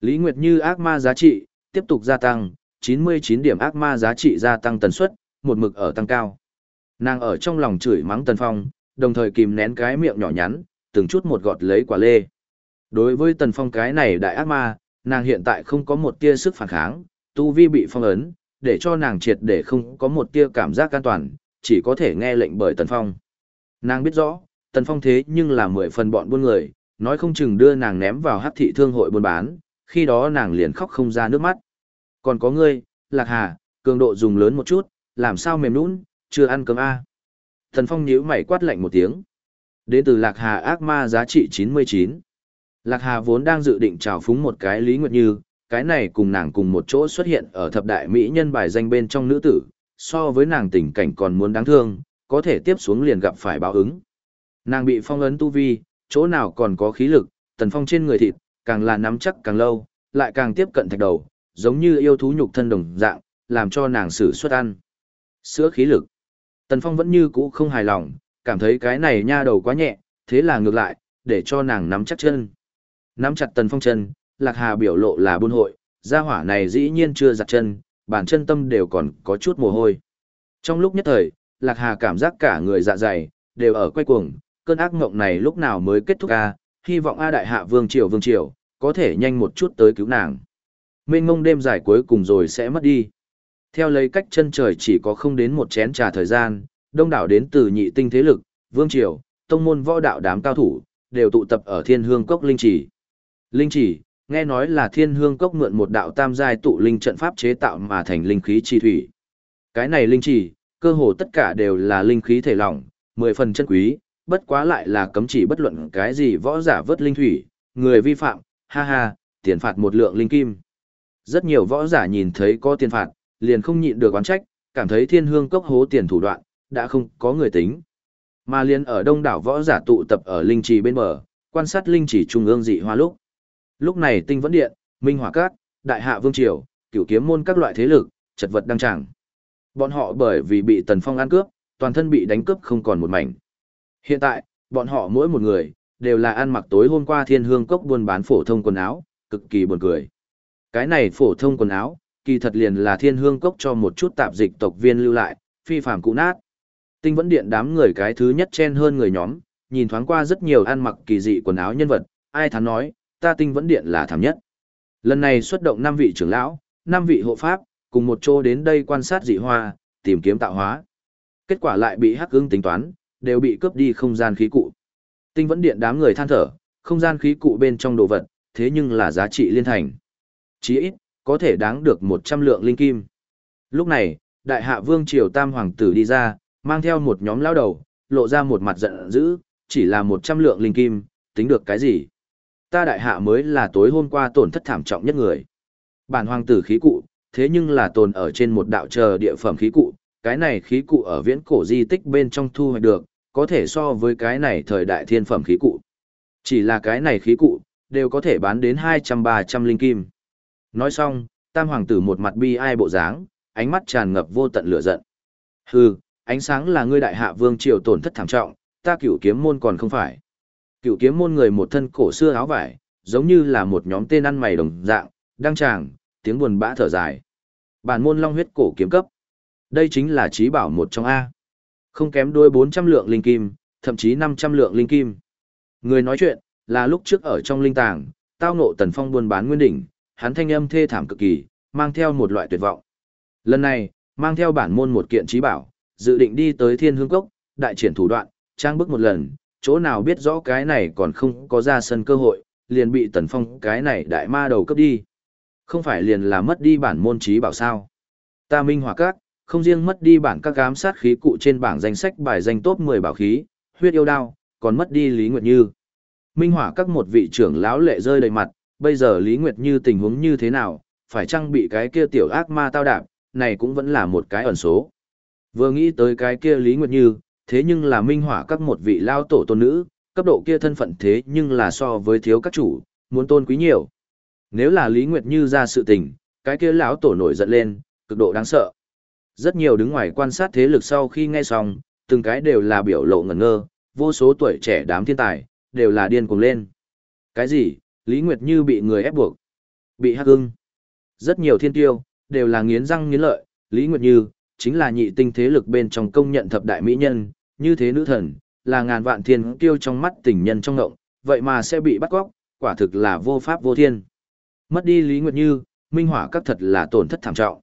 Lý Nguyệt Như ác ma giá trị, tiếp tục gia tăng, 99 điểm ác ma giá trị gia tăng tần suất, một mực ở tăng cao. Nàng ở trong lòng chửi mắng Tần Phong, đồng thời kìm nén cái miệng nhỏ nhắn, từng chút một gọt lấy quả lê. Đối với Tần Phong cái này đại ác ma, nàng hiện tại không có một tia sức phản kháng, tu vi bị phong ấn, để cho nàng triệt để không có một tia cảm giác an toàn, chỉ có thể nghe lệnh bởi Tần Phong. Nàng biết rõ, Tần Phong thế nhưng là mười phần bọn buôn người, nói không chừng đưa nàng ném vào hắc thị thương hội buôn bán, khi đó nàng liền khóc không ra nước mắt. Còn có ngươi, Lạc Hà, cường độ dùng lớn một chút, làm sao mềm nũng, chưa ăn cơm a thần Phong nhíu mày quát lạnh một tiếng. Đến từ Lạc Hà ác ma giá trị 99. Lạc Hà vốn đang dự định trào phúng một cái Lý Nguyệt Như, cái này cùng nàng cùng một chỗ xuất hiện ở thập đại mỹ nhân bài danh bên trong nữ tử, so với nàng tình cảnh còn muốn đáng thương, có thể tiếp xuống liền gặp phải báo ứng. Nàng bị phong ấn tu vi, chỗ nào còn có khí lực, tần phong trên người thịt, càng là nắm chắc càng lâu, lại càng tiếp cận thạch đầu, giống như yêu thú nhục thân đồng dạng, làm cho nàng sử xuất ăn. Sữa khí lực. Tần phong vẫn như cũ không hài lòng, cảm thấy cái này nha đầu quá nhẹ, thế là ngược lại, để cho nàng nắm chắc chân. Nắm chặt tần phong chân, lạc hà biểu lộ là buôn hội, gia hỏa này dĩ nhiên chưa giặt chân, bàn chân tâm đều còn có chút mồ hôi. Trong lúc nhất thời, lạc hà cảm giác cả người dạ dày, đều ở quay cuồng, cơn ác ngộng này lúc nào mới kết thúc a hy vọng A đại hạ vương triều vương triều, có thể nhanh một chút tới cứu nàng. Mênh mông đêm dài cuối cùng rồi sẽ mất đi. Theo lấy cách chân trời chỉ có không đến một chén trà thời gian, đông đảo đến từ nhị tinh thế lực, vương triều, tông môn võ đạo đám cao thủ, đều tụ tập ở thiên hương cốc linh chỉ. Linh chỉ, nghe nói là thiên hương cốc mượn một đạo tam giai tụ linh trận pháp chế tạo mà thành linh khí chi thủy. Cái này linh chỉ, cơ hồ tất cả đều là linh khí thể lỏng, mười phần chân quý, bất quá lại là cấm chỉ bất luận cái gì võ giả vớt linh thủy, người vi phạm, ha ha, tiền phạt một lượng linh kim. Rất nhiều võ giả nhìn thấy có tiền phạt, liền không nhịn được oán trách, cảm thấy thiên hương cốc hố tiền thủ đoạn, đã không có người tính. Mà liền ở đông đảo võ giả tụ tập ở linh trì bên bờ, quan sát linh trì trung ương dị hoa lúc. Lúc này tinh vẫn điện, minh hỏa cát, đại hạ vương triều, cửu kiếm môn các loại thế lực, chật vật đăng tràng. Bọn họ bởi vì bị tần phong ăn cướp, toàn thân bị đánh cướp không còn một mảnh. Hiện tại, bọn họ mỗi một người, đều là ăn mặc tối hôm qua thiên hương cốc buôn bán phổ thông quần áo, cực kỳ buồn cười. Cái này phổ thông quần áo, kỳ thật liền là thiên hương cốc cho một chút tạp dịch tộc viên lưu lại, phi phàm cụ nát. Tinh vẫn điện đám người cái thứ nhất chen hơn người nhóm, nhìn thoáng qua rất nhiều ăn mặc kỳ dị quần áo nhân vật, ai thắn nói, ta tinh vẫn điện là thảm nhất. Lần này xuất động 5 vị trưởng lão, 5 vị hộ pháp, cùng một chỗ đến đây quan sát dị hoa, tìm kiếm tạo hóa. Kết quả lại bị hắc ưng tính toán, đều bị cướp đi không gian khí cụ. Tinh vẫn điện đám người than thở, không gian khí cụ bên trong đồ vật, thế nhưng là giá trị liên thành. Chí ít, có thể đáng được 100 lượng linh kim. Lúc này, đại hạ vương triều tam hoàng tử đi ra, mang theo một nhóm lao đầu, lộ ra một mặt giận dữ, chỉ là 100 lượng linh kim, tính được cái gì? Ta đại hạ mới là tối hôm qua tổn thất thảm trọng nhất người. Bản hoàng tử khí cụ, thế nhưng là tồn ở trên một đạo chờ địa phẩm khí cụ, cái này khí cụ ở viễn cổ di tích bên trong thu hoạch được, có thể so với cái này thời đại thiên phẩm khí cụ. Chỉ là cái này khí cụ, đều có thể bán đến 200-300 linh kim. Nói xong, tam hoàng tử một mặt bi ai bộ dáng, ánh mắt tràn ngập vô tận lửa giận. Hừ, ánh sáng là ngươi đại hạ vương triều tổn thất thảm trọng, ta cửu kiếm môn còn không phải. Cửu kiếm môn người một thân cổ xưa áo vải, giống như là một nhóm tên ăn mày đồng dạng, đăng tràng, tiếng buồn bã thở dài. Bản môn long huyết cổ kiếm cấp. Đây chính là trí bảo một trong A. Không kém đôi 400 lượng linh kim, thậm chí 500 lượng linh kim. Người nói chuyện, là lúc trước ở trong linh tàng, tao ngộ tần phong buôn bán nguyên đỉnh, hắn thanh âm thê thảm cực kỳ, mang theo một loại tuyệt vọng. Lần này, mang theo bản môn một kiện trí bảo, dự định đi tới thiên hương cốc, đại triển thủ đoạn, trang bức một lần, chỗ nào biết rõ cái này còn không có ra sân cơ hội, liền bị tần phong cái này đại ma đầu cấp đi. Không phải liền là mất đi bản môn trí bảo sao. Ta minh hòa các, không riêng mất đi bản các ám sát khí cụ trên bảng danh sách bài danh top 10 bảo khí, huyết yêu đao, còn mất đi Lý Nguyệt Như. Minh hỏa các một vị trưởng lão lệ rơi đầy mặt, bây giờ Lý Nguyệt Như tình huống như thế nào, phải chăng bị cái kia tiểu ác ma tao đạp, này cũng vẫn là một cái ẩn số. Vừa nghĩ tới cái kia Lý Nguyệt Như, thế nhưng là minh hỏa các một vị lao tổ tôn nữ, cấp độ kia thân phận thế nhưng là so với thiếu các chủ, muốn tôn quý nhiều. Nếu là Lý Nguyệt Như ra sự tình, cái kia lão tổ nổi giận lên, cực độ đáng sợ. Rất nhiều đứng ngoài quan sát thế lực sau khi nghe xong, từng cái đều là biểu lộ ngẩn ngơ, vô số tuổi trẻ đám thiên tài, đều là điên cuồng lên. Cái gì? Lý Nguyệt Như bị người ép buộc. Bị hắc ưng. Rất nhiều thiên tiêu, đều là nghiến răng nghiến lợi, Lý Nguyệt Như, chính là nhị tinh thế lực bên trong công nhận thập đại mỹ nhân, như thế nữ thần, là ngàn vạn thiên tiêu trong mắt tình nhân trong ngộng, vậy mà sẽ bị bắt cóc, quả thực là vô pháp vô thiên. Mất đi Lý Nguyệt Như, minh hỏa các thật là tổn thất thảm trọng.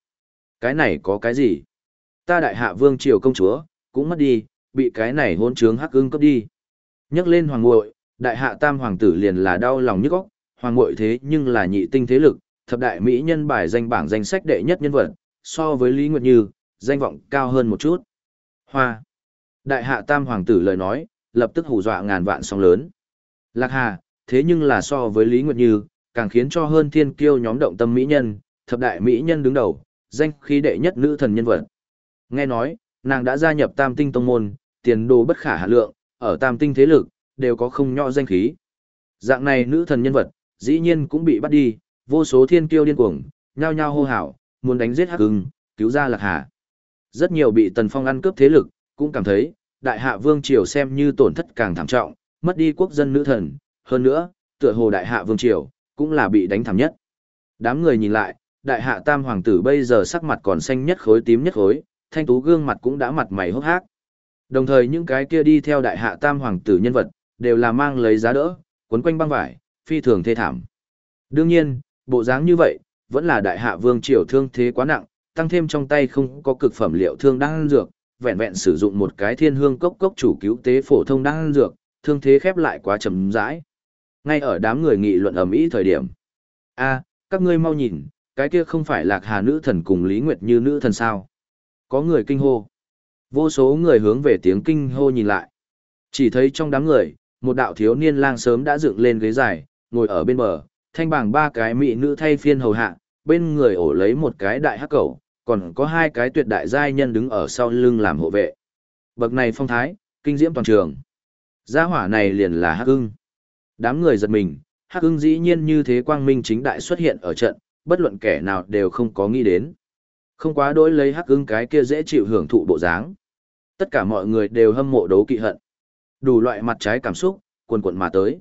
Cái này có cái gì? Ta đại hạ vương triều công chúa, cũng mất đi, bị cái này hôn trướng hắc ưng cấp đi. Nhắc lên hoàng ngội, đại hạ tam hoàng tử liền là đau lòng nhức óc, hoàng ngội thế nhưng là nhị tinh thế lực, thập đại mỹ nhân bài danh bảng danh sách đệ nhất nhân vật, so với Lý Nguyệt Như, danh vọng cao hơn một chút. Hoa. Đại hạ tam hoàng tử lời nói, lập tức hù dọa ngàn vạn sóng lớn. Lạc Hà, thế nhưng là so với Lý Nguyệt Như, càng khiến cho hơn thiên kiêu nhóm động tâm mỹ nhân, thập đại mỹ nhân đứng đầu, danh khí đệ nhất nữ thần nhân vật. Nghe nói, nàng đã gia nhập tam tinh tông môn, tiền đồ bất khả hạ lượng, ở tam tinh thế lực, đều có không nhỏ danh khí. Dạng này nữ thần nhân vật, dĩ nhiên cũng bị bắt đi, vô số thiên kiêu điên cuồng, nhao nhao hô hào, muốn đánh giết hắc hưng, cứu ra lạc hà. Rất nhiều bị tần phong ăn cướp thế lực, cũng cảm thấy, đại hạ vương triều xem như tổn thất càng thảm trọng, mất đi quốc dân nữ thần, hơn nữa, tựa hồ đại hạ vương triều, cũng là bị đánh thảm nhất. Đám người nhìn lại, đại hạ tam hoàng tử bây giờ sắc mặt còn xanh nhất khối tím nhất khối, thanh tú gương mặt cũng đã mặt mày hốc hác. Đồng thời những cái kia đi theo đại hạ tam hoàng tử nhân vật, đều là mang lấy giá đỡ, quấn quanh băng vải, phi thường thê thảm. Đương nhiên, bộ dáng như vậy, vẫn là đại hạ vương triều thương thế quá nặng, tăng thêm trong tay không có cực phẩm liệu thương đang dược, vẹn vẹn sử dụng một cái thiên hương cốc cốc chủ cứu tế phổ thông đang dược, thương thế khép lại quá chậm rãi. Ngay ở đám người nghị luận ầm ĩ thời điểm. A, các ngươi mau nhìn, cái kia không phải Lạc Hà nữ thần cùng Lý Nguyệt Như nữ thần sao? Có người kinh hô. Vô số người hướng về tiếng kinh hô nhìn lại. Chỉ thấy trong đám người, một đạo thiếu niên lang sớm đã dựng lên ghế dài, ngồi ở bên bờ, thanh bảng ba cái mỹ nữ thay phiên hầu hạ, bên người ổ lấy một cái đại hắc cầu, còn có hai cái tuyệt đại giai nhân đứng ở sau lưng làm hộ vệ. Bậc này phong thái, kinh diễm toàn trường. Gia hỏa này liền là Hắc Ưng. Đám người giật mình, Hắc Ưng dĩ nhiên như thế quang minh chính đại xuất hiện ở trận, bất luận kẻ nào đều không có nghĩ đến. Không quá đối lấy Hắc Ưng cái kia dễ chịu hưởng thụ bộ dáng. Tất cả mọi người đều hâm mộ đấu kỵ hận. Đủ loại mặt trái cảm xúc, cuồn cuộn mà tới.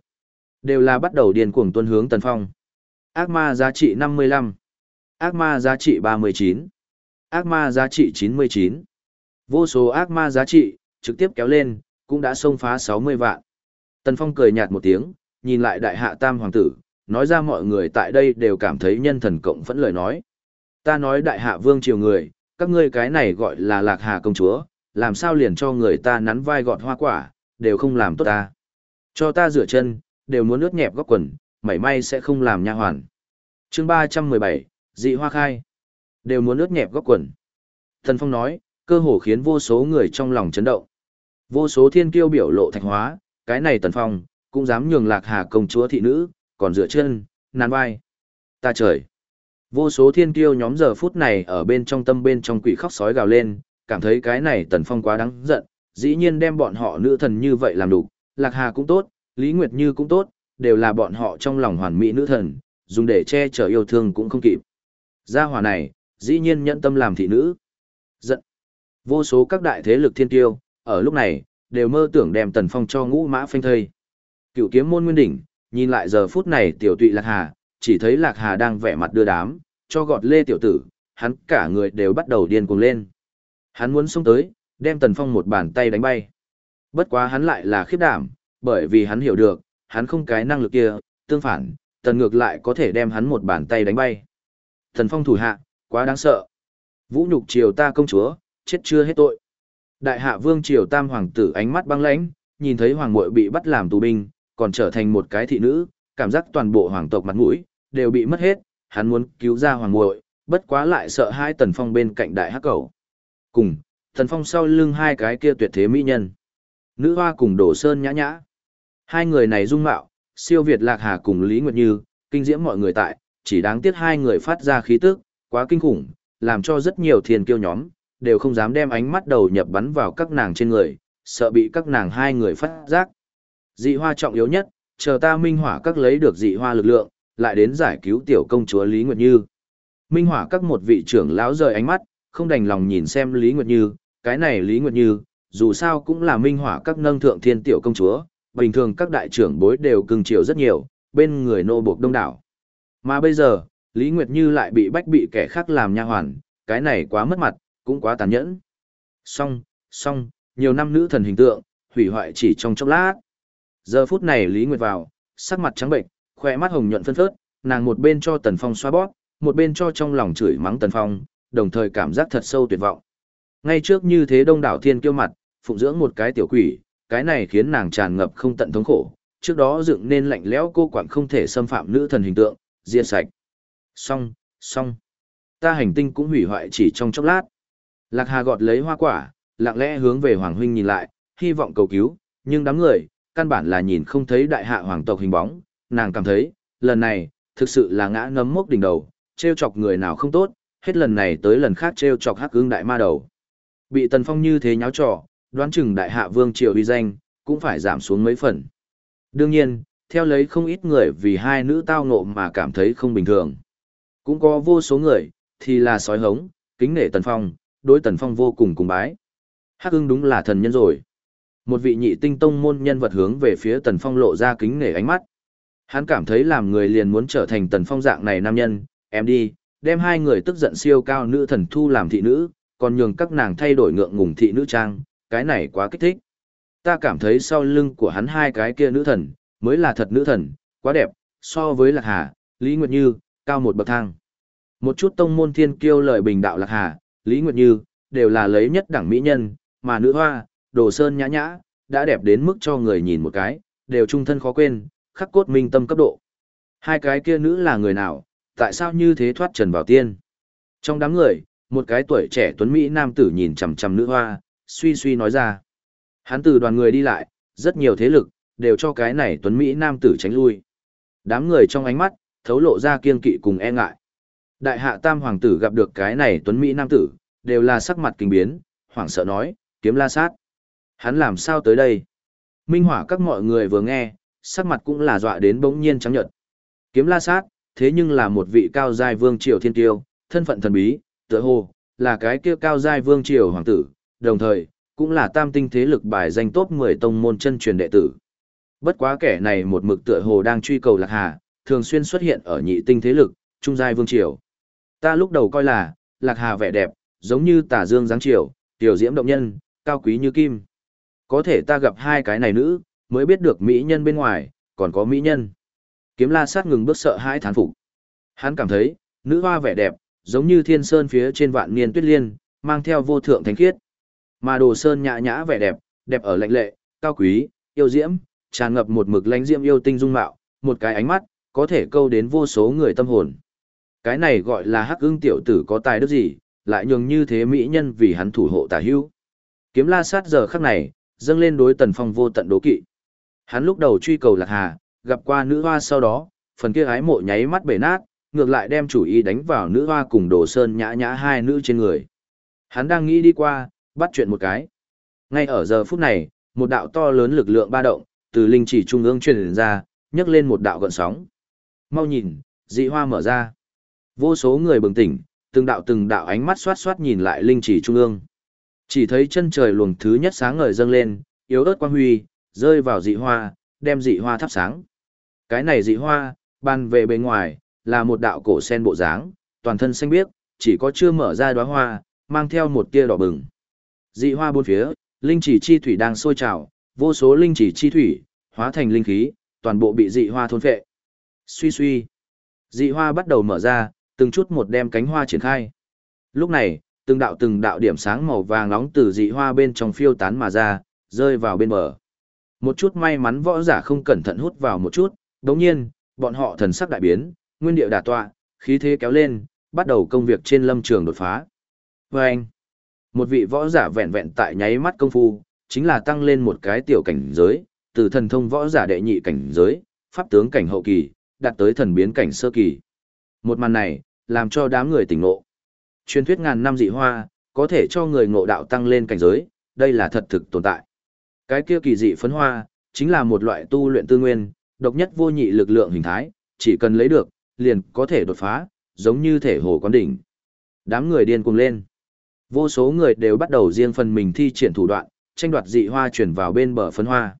Đều là bắt đầu điên cuồng tuân hướng Tần Phong. Ác ma giá trị 55. Ác ma giá trị 39. Ác ma giá trị 99. Vô số ác ma giá trị, trực tiếp kéo lên, cũng đã xông phá 60 vạn. Tần Phong cười nhạt một tiếng, nhìn lại đại hạ tam hoàng tử, nói ra mọi người tại đây đều cảm thấy nhân thần cộng phẫn lời nói. Ta nói đại hạ vương triều người, các ngươi cái này gọi là lạc hà công chúa, làm sao liền cho người ta nắn vai gọt hoa quả, đều không làm tốt ta. Cho ta rửa chân, đều muốn ướt nhẹp góc quần, mảy may sẽ không làm nha hoàn. chương 317, dị hoa khai. Đều muốn ướt nhẹp góc quần. Thần Phong nói, cơ hồ khiến vô số người trong lòng chấn động. Vô số thiên kiêu biểu lộ thạch hóa, cái này Tần Phong, cũng dám nhường lạc hà công chúa thị nữ, còn rửa chân, nàn vai. Ta trời! Vô số thiên kiêu nhóm giờ phút này ở bên trong tâm bên trong quỷ khóc sói gào lên, cảm thấy cái này Tần Phong quá đáng giận, dĩ nhiên đem bọn họ nữ thần như vậy làm đủ, lạc hà cũng tốt, Lý Nguyệt Như cũng tốt, đều là bọn họ trong lòng hoàn mỹ nữ thần, dùng để che chở yêu thương cũng không kịp. Gia hỏa này, dĩ nhiên nhận tâm làm thị nữ. Giận. Vô số các đại thế lực thiên tiêu, ở lúc này, đều mơ tưởng đem Tần Phong cho ngũ mã phanh thây. Cựu kiếm môn nguyên đỉnh, nhìn lại giờ phút này tiểu tụy Lạc Hà, chỉ thấy Lạc Hà đang vẻ mặt đưa đám, cho gọt lê tiểu tử, hắn cả người đều bắt đầu điên cuồng lên. Hắn muốn xông tới, đem Tần Phong một bàn tay đánh bay. Bất quá hắn lại là khiếp đảm, bởi vì hắn hiểu được, hắn không cái năng lực kia, tương phản, Tần ngược lại có thể đem hắn một bàn tay đánh bay. Tần Phong thủ hạ, quá đáng sợ. Vũ nhục triều ta công chúa, chết chưa hết tội. Đại hạ vương triều tam hoàng tử ánh mắt băng lãnh, nhìn thấy hoàng muội bị bắt làm tù binh, còn trở thành một cái thị nữ, cảm giác toàn bộ hoàng tộc mặt mũi đều bị mất hết, hắn muốn cứu ra hoàng muội, bất quá lại sợ hai tần phong bên cạnh đại hắc cầu. Cùng, tần phong sau lưng hai cái kia tuyệt thế mỹ nhân. Nữ hoa cùng đổ sơn nhã nhã. Hai người này dung mạo, siêu việt lạc hà cùng Lý Nguyệt Như, kinh diễm mọi người tại, chỉ đáng tiếc hai người phát ra khí tức, quá kinh khủng, làm cho rất nhiều thiền kiêu nhóm, đều không dám đem ánh mắt đầu nhập bắn vào các nàng trên người, sợ bị các nàng hai người phát giác. Dị hoa trọng yếu nhất, chờ ta minh hỏa các lấy được dị hoa lực lượng, lại đến giải cứu tiểu công chúa Lý Nguyệt Như. Minh hỏa các một vị trưởng lão rời ánh mắt, không đành lòng nhìn xem Lý Nguyệt Như, cái này Lý Nguyệt Như, dù sao cũng là minh hỏa các nâng thượng thiên tiểu công chúa, bình thường các đại trưởng bối đều cưng chiều rất nhiều, bên người nô buộc đông đảo. Mà bây giờ, Lý Nguyệt Như lại bị bách bị kẻ khác làm nha hoàn, cái này quá mất mặt, cũng quá tàn nhẫn. Song, song, nhiều năm nữ thần hình tượng, hủy hoại chỉ trong chốc lát. Giờ phút này Lý Nguyệt vào, sắc mặt trắng bệnh, khỏe mắt hồng nhuận phân phớt, nàng một bên cho Tần Phong xoa bóp, một bên cho trong lòng chửi mắng Tần Phong, đồng thời cảm giác thật sâu tuyệt vọng. Ngay trước như thế đông đảo thiên kiêu mặt, phụng dưỡng một cái tiểu quỷ, cái này khiến nàng tràn ngập không tận thống khổ, trước đó dựng nên lạnh lẽo cô quản không thể xâm phạm nữ thần hình tượng, diệt sạch. Xong, xong. Ta hành tinh cũng hủy hoại chỉ trong chốc lát. Lạc Hà gọt lấy hoa quả, lặng lẽ hướng về Hoàng Huynh nhìn lại, hy vọng cầu cứu, nhưng đám người, căn bản là nhìn không thấy đại hạ hoàng tộc hình bóng, nàng cảm thấy, lần này, thực sự là ngã ngấm mốc đỉnh đầu, treo chọc người nào không tốt, hết lần này tới lần khác treo chọc hắc ương đại ma đầu. Bị Tần Phong như thế nháo trò, đoán chừng đại hạ vương triều uy danh, cũng phải giảm xuống mấy phần. Đương nhiên, theo lấy không ít người vì hai nữ tao ngộ mà cảm thấy không bình thường. Cũng có vô số người, thì là sói hống, kính nể Tần Phong, đối Tần Phong vô cùng cùng bái. Hắc ưng đúng là thần nhân rồi. Một vị nhị tinh tông môn nhân vật hướng về phía Tần Phong lộ ra kính nể ánh mắt. Hắn cảm thấy làm người liền muốn trở thành Tần Phong dạng này nam nhân, em đi, đem hai người tức giận siêu cao nữ thần thu làm thị nữ, còn nhường các nàng thay đổi ngượng ngùng thị nữ trang, cái này quá kích thích. Ta cảm thấy sau lưng của hắn hai cái kia nữ thần, mới là thật nữ thần, quá đẹp, so với Lạc Hà, Lý Nguyệt Như, cao một bậc thang. Một chút tông môn thiên kiêu lời bình đạo Lạc Hà, Lý Nguyệt Như, đều là lấy nhất đẳng mỹ nhân, mà nữ hoa, đồ sơn nhã nhã, đã đẹp đến mức cho người nhìn một cái, đều trung thân khó quên, khắc cốt minh tâm cấp độ. Hai cái kia nữ là người nào, tại sao như thế thoát trần vào tiên? Trong đám người, một cái tuổi trẻ tuấn Mỹ nam tử nhìn chằm chằm nữ hoa, suy suy nói ra. Hắn từ đoàn người đi lại, rất nhiều thế lực, đều cho cái này tuấn Mỹ nam tử tránh lui. Đám người trong ánh mắt, thấu lộ ra kiên kỵ cùng e ngại. Đại hạ tam hoàng tử gặp được cái này tuấn Mỹ nam tử, đều là sắc mặt kinh biến, hoảng sợ nói, kiếm la sát. Hắn làm sao tới đây? Minh hỏa các mọi người vừa nghe, sắc mặt cũng là dọa đến bỗng nhiên trắng nhợt. Kiếm la sát, thế nhưng là một vị cao giai vương triều thiên tiêu, thân phận thần bí, tựa hồ là cái kia cao giai vương triều hoàng tử, đồng thời cũng là tam tinh thế lực bài danh top 10 tông môn chân truyền đệ tử. Bất quá kẻ này một mực tựa hồ đang truy cầu Lạc Hà, thường xuyên xuất hiện ở nhị tinh thế lực, trung giai vương triều. Ta lúc đầu coi là, Lạc Hà vẻ đẹp, giống như tà dương dáng triều, tiểu diễm động nhân, cao quý như kim. Có thể ta gặp hai cái này nữ, mới biết được mỹ nhân bên ngoài, còn có mỹ nhân. Kiếm la sát ngừng bước sợ hãi thán phục. Hắn cảm thấy, nữ hoa vẻ đẹp, giống như thiên sơn phía trên vạn niên tuyết liên, mang theo vô thượng thánh khiết. Mà đồ sơn nhã nhã vẻ đẹp, đẹp ở lạnh lệ, cao quý, yêu diễm, tràn ngập một mực lãnh diễm yêu tinh dung mạo, một cái ánh mắt, có thể câu đến vô số người tâm hồn. Cái này gọi là hắc ưng tiểu tử có tài đức gì, lại nhường như thế mỹ nhân vì hắn thủ hộ tà hữu. Kiếm la sát giờ khắc này, dâng lên đối tần phong vô tận đố kỵ. Hắn lúc đầu truy cầu lạc hà, gặp qua nữ hoa sau đó, phần kia ái mộ nháy mắt bể nát, ngược lại đem chủ ý đánh vào nữ hoa cùng đồ sơn nhã nhã hai nữ trên người. Hắn đang nghĩ đi qua, bắt chuyện một cái. Ngay ở giờ phút này, một đạo to lớn lực lượng ba động, từ linh chỉ trung ương truyền ra, nhấc lên một đạo gợn sóng. Mau nhìn, dị hoa mở ra. Vô số người bừng tỉnh, từng đạo từng đạo ánh mắt xoát xoát nhìn lại linh chỉ trung ương. Chỉ thấy chân trời luồng thứ nhất sáng ngời dâng lên, yếu ớt quang huy, rơi vào dị hoa, đem dị hoa thắp sáng. Cái này dị hoa, ban về bên ngoài, là một đạo cổ sen bộ dáng, toàn thân xanh biếc, chỉ có chưa mở ra đóa hoa, mang theo một tia đỏ bừng. Dị hoa bốn phía, linh chỉ chi thủy đang sôi trào, vô số linh chỉ chi thủy, hóa thành linh khí, toàn bộ bị dị hoa thôn phệ. Suy suy, dị hoa bắt đầu mở ra, từng chút một đem cánh hoa triển khai. Lúc này, từng đạo từng đạo điểm sáng màu vàng nóng từ dị hoa bên trong phiêu tán mà ra, rơi vào bên bờ. Một chút may mắn võ giả không cẩn thận hút vào một chút, đồng nhiên, bọn họ thần sắc đại biến, nguyên địa đả tọa, khí thế kéo lên, bắt đầu công việc trên lâm trường đột phá. Và anh, một vị võ giả vẹn vẹn tại nháy mắt công phu, chính là tăng lên một cái tiểu cảnh giới, từ thần thông võ giả đệ nhị cảnh giới, pháp tướng cảnh hậu kỳ, đạt tới thần biến cảnh sơ kỳ. Một màn này, làm cho đám người tỉnh ngộ. Truyền thuyết ngàn năm dị hoa, có thể cho người ngộ đạo tăng lên cảnh giới, đây là thật thực tồn tại. Cái kia kỳ dị phấn hoa, chính là một loại tu luyện tư nguyên, độc nhất vô nhị lực lượng hình thái, chỉ cần lấy được, liền có thể đột phá, giống như thể hồ con đỉnh. Đám người điên cuồng lên. Vô số người đều bắt đầu riêng phần mình thi triển thủ đoạn, tranh đoạt dị hoa chuyển vào bên bờ phấn hoa.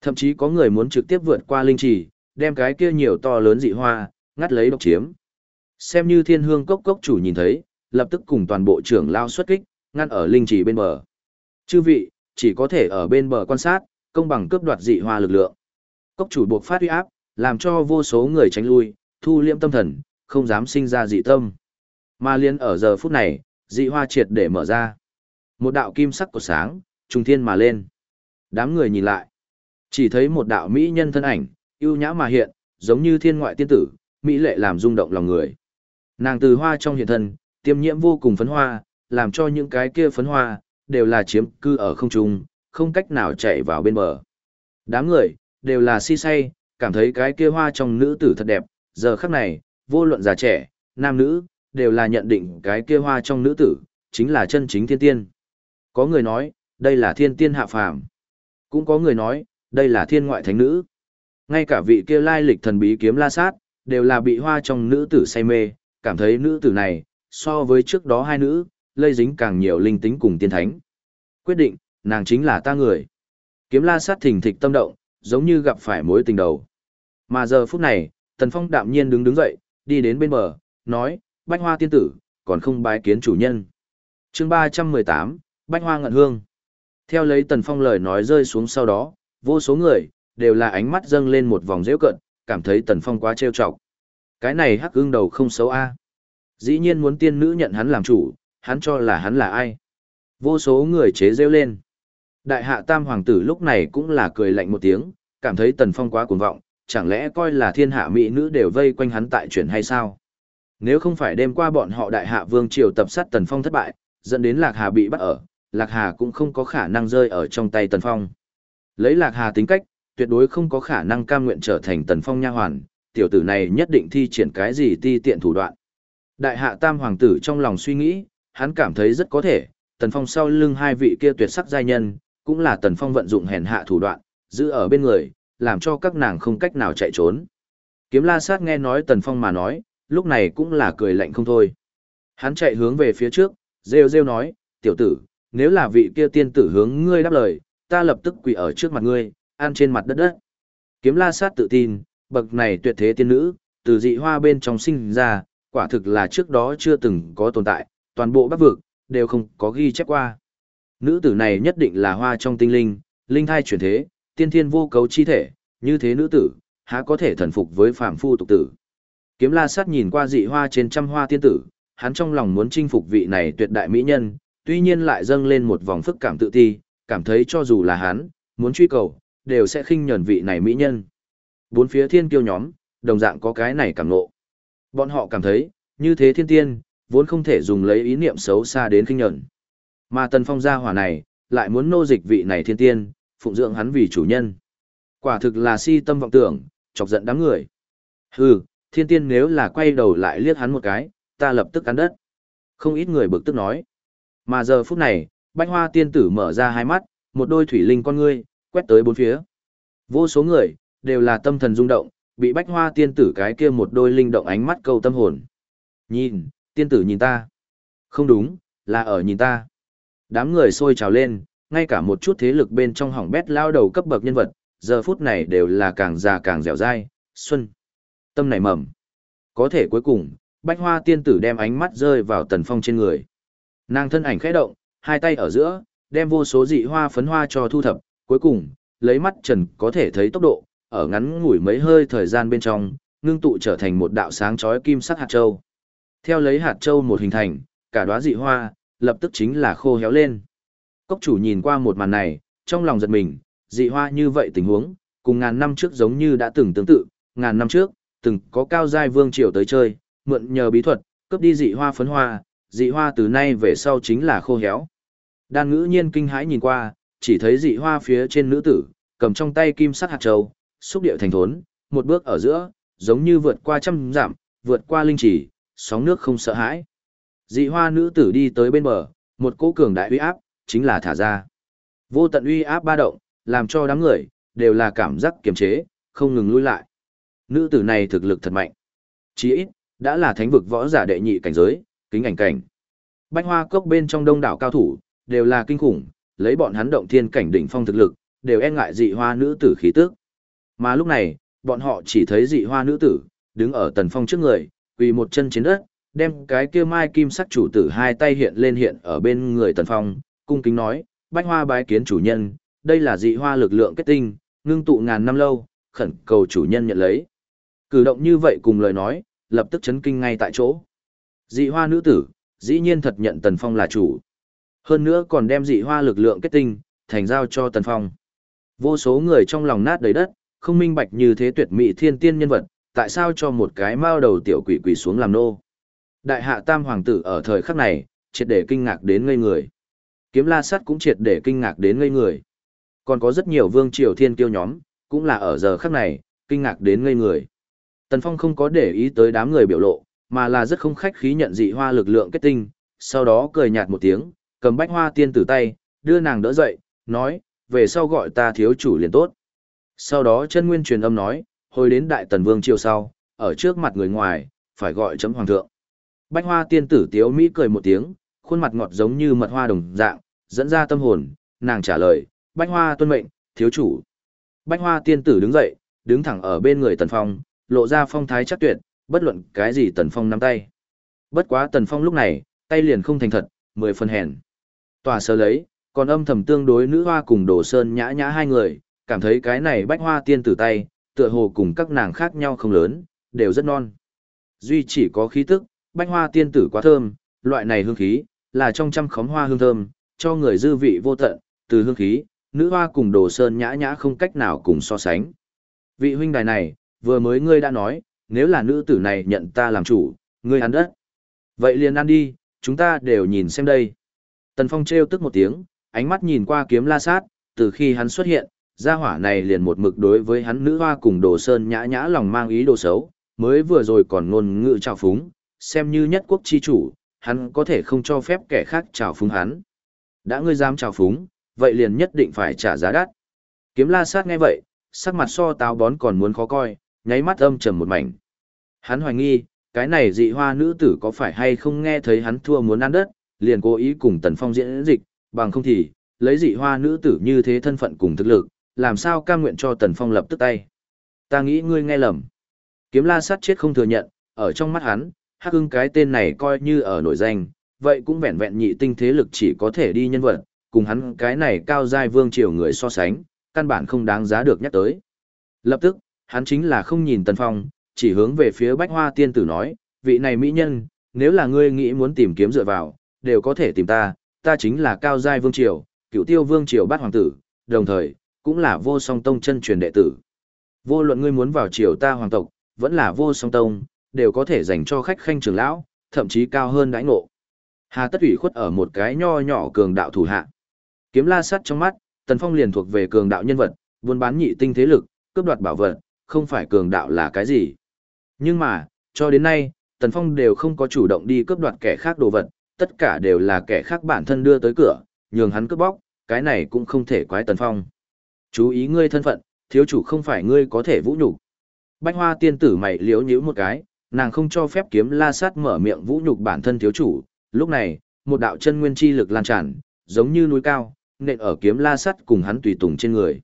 Thậm chí có người muốn trực tiếp vượt qua linh trì, đem cái kia nhiều to lớn dị hoa, ngắt lấy độc chiếm. Xem như thiên hương cốc cốc chủ nhìn thấy, lập tức cùng toàn bộ trưởng lao xuất kích, ngăn ở linh trì bên bờ. Chư vị, chỉ có thể ở bên bờ quan sát, công bằng cướp đoạt dị hoa lực lượng. Cốc chủ buộc phát uy áp, làm cho vô số người tránh lui, thu liễm tâm thần, không dám sinh ra dị tâm. Mà liên ở giờ phút này, dị hoa triệt để mở ra. Một đạo kim sắc của sáng, trùng thiên mà lên. Đám người nhìn lại, chỉ thấy một đạo mỹ nhân thân ảnh, yêu nhã mà hiện, giống như thiên ngoại tiên tử, mỹ lệ làm rung động lòng người. Nàng từ hoa trong hiện thân, tiêm nhiễm vô cùng phấn hoa, làm cho những cái kia phấn hoa đều là chiếm cư ở không trung, không cách nào chạy vào bên bờ. Đám người đều là si say, cảm thấy cái kia hoa trong nữ tử thật đẹp, giờ khắc này, vô luận già trẻ, nam nữ, đều là nhận định cái kia hoa trong nữ tử, chính là chân chính thiên tiên. Có người nói, đây là thiên tiên hạ phàm. Cũng có người nói, đây là thiên ngoại thánh nữ. Ngay cả vị kia lai lịch thần bí kiếm la sát, đều là bị hoa trong nữ tử say mê, cảm thấy nữ tử này, so với trước đó hai nữ, lây dính càng nhiều linh tính cùng tiên thánh. Quyết định, nàng chính là ta người. Kiếm la sát thình thịch tâm động, giống như gặp phải mối tình đầu. Mà giờ phút này, Tần Phong đạm nhiên đứng đứng dậy, đi đến bên bờ, nói, bách hoa tiên tử, còn không bái kiến chủ nhân. chương 318, bách hoa ngận hương. Theo lấy Tần Phong lời nói rơi xuống sau đó, vô số người, đều là ánh mắt dâng lên một vòng rêu cận, cảm thấy Tần Phong quá trêu chọc. Cái này hắc ương đầu không xấu a Dĩ nhiên muốn tiên nữ nhận hắn làm chủ, hắn cho là hắn là ai. Vô số người chế rêu lên. Đại hạ tam hoàng tử lúc này cũng là cười lạnh một tiếng, cảm thấy Tần Phong quá cuồng vọng, chẳng lẽ coi là thiên hạ mỹ nữ đều vây quanh hắn tại chuyển hay sao? Nếu không phải đêm qua bọn họ đại hạ vương triều tập sát Tần Phong thất bại, dẫn đến Lạc Hà bị bắt ở, Lạc Hà cũng không có khả năng rơi ở trong tay Tần Phong. Lấy Lạc Hà tính cách, tuyệt đối không có khả năng cam nguyện trở thành Tần Phong nha hoàn, tiểu tử này nhất định thi triển cái gì ti tiện thủ đoạn. Đại hạ tam hoàng tử trong lòng suy nghĩ, hắn cảm thấy rất có thể, Tần Phong sau lưng hai vị kia tuyệt sắc giai nhân, cũng là Tần Phong vận dụng hèn hạ thủ đoạn, giữ ở bên người, làm cho các nàng không cách nào chạy trốn. Kiếm la sát nghe nói Tần Phong mà nói, lúc này cũng là cười lạnh không thôi. Hắn chạy hướng về phía trước, rêu rêu nói, tiểu tử, nếu là vị kia tiên tử hướng ngươi đáp lời, ta lập tức quỳ ở trước mặt ngươi, ăn trên mặt đất đất. Kiếm la sát tự tin, bậc này tuyệt thế tiên nữ, từ dị hoa bên trong sinh ra, quả thực là trước đó chưa từng có tồn tại, toàn bộ bắc vực, đều không có ghi chép qua. Nữ tử này nhất định là hoa trong tinh linh, linh thai chuyển thế, tiên thiên vô cấu chi thể, như thế nữ tử, há có thể thần phục với phàm phu tục tử. Kiếm la sát nhìn qua dị hoa trên trăm hoa tiên tử, hắn trong lòng muốn chinh phục vị này tuyệt đại mỹ nhân, tuy nhiên lại dâng lên một vòng phức cảm tự ti, cảm thấy cho dù là hắn, muốn truy cầu, đều sẽ khinh nhẫn vị này mỹ nhân. Bốn phía thiên kiêu nhóm, đồng dạng có cái này cảm ngộ. Bọn họ cảm thấy, như thế thiên tiên, vốn không thể dùng lấy ý niệm xấu xa đến khinh nhẫn. Mà tần phong gia hỏa này, lại muốn nô dịch vị này thiên tiên, phụng dưỡng hắn vì chủ nhân. Quả thực là si tâm vọng tưởng, chọc giận đám người. Hừ, thiên tiên nếu là quay đầu lại liếc hắn một cái, ta lập tức cắn đất. Không ít người bực tức nói. Mà giờ phút này, bách hoa tiên tử mở ra hai mắt, một đôi thủy linh con ngươi, quét tới bốn phía. Vô số người, đều là tâm thần rung động, bị bách hoa tiên tử cái kia một đôi linh động ánh mắt câu tâm hồn. Nhìn, tiên tử nhìn ta. Không đúng, là ở nhìn ta. Đám người sôi trào lên, ngay cả một chút thế lực bên trong hỏng bét lao đầu cấp bậc nhân vật, giờ phút này đều là càng già càng dẻo dai, xuân. Tâm này mầm. Có thể cuối cùng, bách hoa tiên tử đem ánh mắt rơi vào tần phong trên người. Nàng thân ảnh khẽ động, hai tay ở giữa, đem vô số dị hoa phấn hoa cho thu thập, cuối cùng, lấy mắt trần có thể thấy tốc độ, ở ngắn ngủi mấy hơi thời gian bên trong, ngưng tụ trở thành một đạo sáng chói kim sắc hạt châu. Theo lấy hạt châu một hình thành, cả đóa dị hoa, lập tức chính là khô héo lên. Cốc chủ nhìn qua một màn này, trong lòng giật mình, dị hoa như vậy tình huống, cùng ngàn năm trước giống như đã từng tương tự, ngàn năm trước, từng có cao giai vương triều tới chơi, mượn nhờ bí thuật, cướp đi dị hoa phấn hoa, dị hoa từ nay về sau chính là khô héo. Đan ngữ nhiên kinh hãi nhìn qua, chỉ thấy dị hoa phía trên nữ tử, cầm trong tay kim sắc hạt châu, xúc điệu thành thốn, một bước ở giữa, giống như vượt qua trăm giảm, vượt qua linh chỉ, sóng nước không sợ hãi. Dị hoa nữ tử đi tới bên bờ, một cỗ cường đại uy áp, chính là thả ra. Vô tận uy áp ba động, làm cho đám người, đều là cảm giác kiềm chế, không ngừng lui lại. Nữ tử này thực lực thật mạnh. Chỉ ít, đã là thánh vực võ giả đệ nhị cảnh giới, kính ảnh cảnh. Bách hoa cốc bên trong đông đảo cao thủ, đều là kinh khủng, lấy bọn hắn động thiên cảnh đỉnh phong thực lực, đều e ngại dị hoa nữ tử khí tức. Mà lúc này, bọn họ chỉ thấy dị hoa nữ tử, đứng ở tần phong trước người, quỳ một chân trên đất, đem cái kia mai kim sắc chủ tử hai tay hiện lên hiện ở bên người tần phong, cung kính nói, bách hoa bái kiến chủ nhân, đây là dị hoa lực lượng kết tinh, ngưng tụ ngàn năm lâu, khẩn cầu chủ nhân nhận lấy. Cử động như vậy cùng lời nói, lập tức chấn kinh ngay tại chỗ. Dị hoa nữ tử, dĩ nhiên thật nhận tần phong là chủ. Hơn nữa còn đem dị hoa lực lượng kết tinh, thành giao cho tần phong. Vô số người trong lòng nát đầy đất, không minh bạch như thế tuyệt mỹ thiên tiên nhân vật, tại sao cho một cái mao đầu tiểu quỷ quỷ xuống làm nô. Đại hạ tam hoàng tử ở thời khắc này, triệt để kinh ngạc đến ngây người. Kiếm la sắt cũng triệt để kinh ngạc đến ngây người. Còn có rất nhiều vương triều thiên kiêu nhóm, cũng là ở giờ khắc này, kinh ngạc đến ngây người. Tần Phong không có để ý tới đám người biểu lộ, mà là rất không khách khí nhận dị hoa lực lượng kết tinh, sau đó cười nhạt một tiếng, cầm bách hoa tiên tử tay, đưa nàng đỡ dậy, nói, về sau gọi ta thiếu chủ liền tốt. Sau đó chân nguyên truyền âm nói, hồi đến đại tần vương chiều sau, ở trước mặt người ngoài, phải gọi chấm hoàng thượng. Bách hoa tiên tử tiếu Mỹ cười một tiếng, khuôn mặt ngọt giống như mật hoa đồng dạng, dẫn ra tâm hồn, nàng trả lời, bách hoa tuân mệnh, thiếu chủ. Bách hoa tiên tử đứng dậy, đứng thẳng ở bên người tần phong, lộ ra phong thái chắc tuyệt, bất luận cái gì tần phong nắm tay. Bất quá tần phong lúc này, tay liền không thành thật, mười phần hèn. Tòa sơ lấy, còn âm thầm tương đối nữ hoa cùng đồ sơn nhã nhã hai người, cảm thấy cái này bách hoa tiên tử tay, tựa hồ cùng các nàng khác nhau không lớn, đều rất non. Duy chỉ có khí tức, bách hoa tiên tử quá thơm, loại này hương khí, là trong trăm khóm hoa hương thơm, cho người dư vị vô tận, từ hương khí, nữ hoa cùng đồ sơn nhã nhã không cách nào cùng so sánh. Vị huynh đài này, vừa mới ngươi đã nói, nếu là nữ tử này nhận ta làm chủ, ngươi ăn đất. Vậy liền ăn đi, chúng ta đều nhìn xem đây. Tần Phong trêu tức một tiếng, ánh mắt nhìn qua kiếm la sát, từ khi hắn xuất hiện, gia hỏa này liền một mực đối với hắn nữ hoa cùng đồ sơn nhã nhã lòng mang ý đồ xấu, mới vừa rồi còn ngôn ngữ trào phúng, xem như nhất quốc chi chủ, hắn có thể không cho phép kẻ khác trào phúng hắn. Đã ngươi dám trào phúng, vậy liền nhất định phải trả giá đắt. Kiếm la sát nghe vậy, sắc mặt so táo bón còn muốn khó coi, nháy mắt âm trầm một mảnh. Hắn hoài nghi, cái này dị hoa nữ tử có phải hay không nghe thấy hắn thua muốn ăn đất, liền cố ý cùng Tần Phong diễn dịch, bằng không thì, lấy dị hoa nữ tử như thế thân phận cùng thực lực, làm sao cam nguyện cho Tần Phong lập tức tay. Ta nghĩ ngươi nghe lầm. Kiếm la sát chết không thừa nhận, ở trong mắt hắn, hắc ưng cái tên này coi như ở nổi danh, vậy cũng vẹn vẹn nhị tinh thế lực chỉ có thể đi nhân vật, cùng hắn cái này cao giai vương triều người so sánh, căn bản không đáng giá được nhắc tới. Lập tức, hắn chính là không nhìn Tần Phong, chỉ hướng về phía bách hoa tiên tử nói, vị này mỹ nhân, nếu là ngươi nghĩ muốn tìm kiếm dựa vào, đều có thể tìm ta, ta chính là cao giai vương triều, cựu tiêu vương triều bát hoàng tử, đồng thời, cũng là vô song tông chân truyền đệ tử. Vô luận ngươi muốn vào triều ta hoàng tộc, vẫn là vô song tông, đều có thể dành cho khách khanh trưởng lão, thậm chí cao hơn đãi ngộ. Hà tất ủy khuất ở một cái nho nhỏ cường đạo thủ hạ. Kiếm la sắt trong mắt, Tần Phong liền thuộc về cường đạo nhân vật, buôn bán nhị tinh thế lực, cướp đoạt bảo vật, không phải cường đạo là cái gì. Nhưng mà, cho đến nay, Tần Phong đều không có chủ động đi cướp đoạt kẻ khác đồ vật, tất cả đều là kẻ khác bản thân đưa tới cửa, nhường hắn cướp bóc, cái này cũng không thể quái Tần Phong. Chú ý ngươi thân phận, thiếu chủ không phải ngươi có thể vũ nhục. Bách Hoa tiên tử mày liếu nhíu một cái, nàng không cho phép kiếm la sát mở miệng vũ nhục bản thân thiếu chủ. Lúc này, một đạo chân nguyên chi lực lan tràn, giống như núi cao, nện ở kiếm la sắt cùng hắn tùy tùng trên người.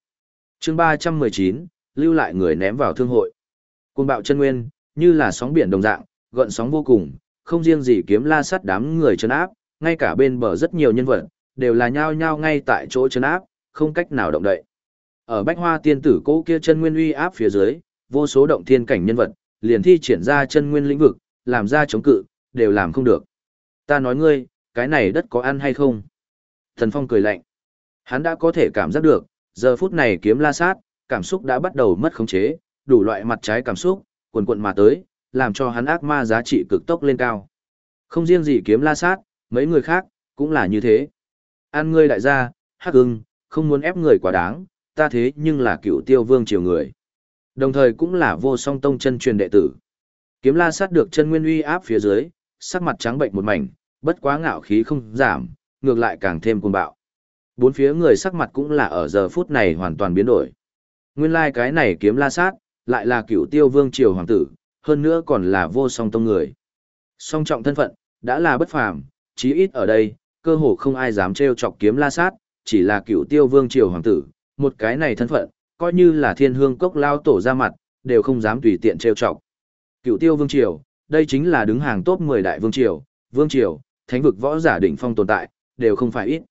chương 319, lưu lại người ném vào thương hội. Cuồng bạo chân nguyên, như là sóng biển đồng dạng, gợn sóng vô cùng, không riêng gì kiếm la sắt đám người chân áp, ngay cả bên bờ rất nhiều nhân vật, đều là nhao nhao ngay tại chỗ chân áp, không cách nào động đậy. Ở bách hoa tiên tử cố kia chân nguyên uy áp phía dưới, vô số động thiên cảnh nhân vật, liền thi triển ra chân nguyên lĩnh vực, làm ra chống cự, đều làm không được. Ta nói ngươi, cái này đất có ăn hay không? Thần Phong cười lạnh. Hắn đã có thể cảm giác được, giờ phút này kiếm la sát, cảm xúc đã bắt đầu mất khống chế, đủ loại mặt trái cảm xúc, quần quận mà tới, làm cho hắn ác ma giá trị cực tốc lên cao. Không riêng gì kiếm la sát, mấy người khác, cũng là như thế. An ngươi đại gia, hắc ưng, không muốn ép người quá đáng, ta thế nhưng là cựu tiêu vương triều người. Đồng thời cũng là vô song tông chân truyền đệ tử. Kiếm la sát được chân nguyên uy áp phía dưới, sắc mặt trắng bệnh một mảnh, bất quá ngạo khí không giảm, ngược lại càng thêm cuồng bạo. Bốn phía người sắc mặt cũng là ở giờ phút này hoàn toàn biến đổi. Nguyên lai like cái này kiếm la sát, lại là cựu tiêu vương triều hoàng tử, hơn nữa còn là vô song tông người. Song trọng thân phận, đã là bất phàm, chí ít ở đây, cơ hồ không ai dám trêu chọc kiếm la sát, chỉ là cựu tiêu vương triều hoàng tử, một cái này thân phận, coi như là thiên hương cốc lao tổ ra mặt, đều không dám tùy tiện trêu chọc. Cựu tiêu vương triều, đây chính là đứng hàng top 10 đại vương triều, vương triều, thánh vực võ giả đỉnh phong tồn tại, đều không phải ít.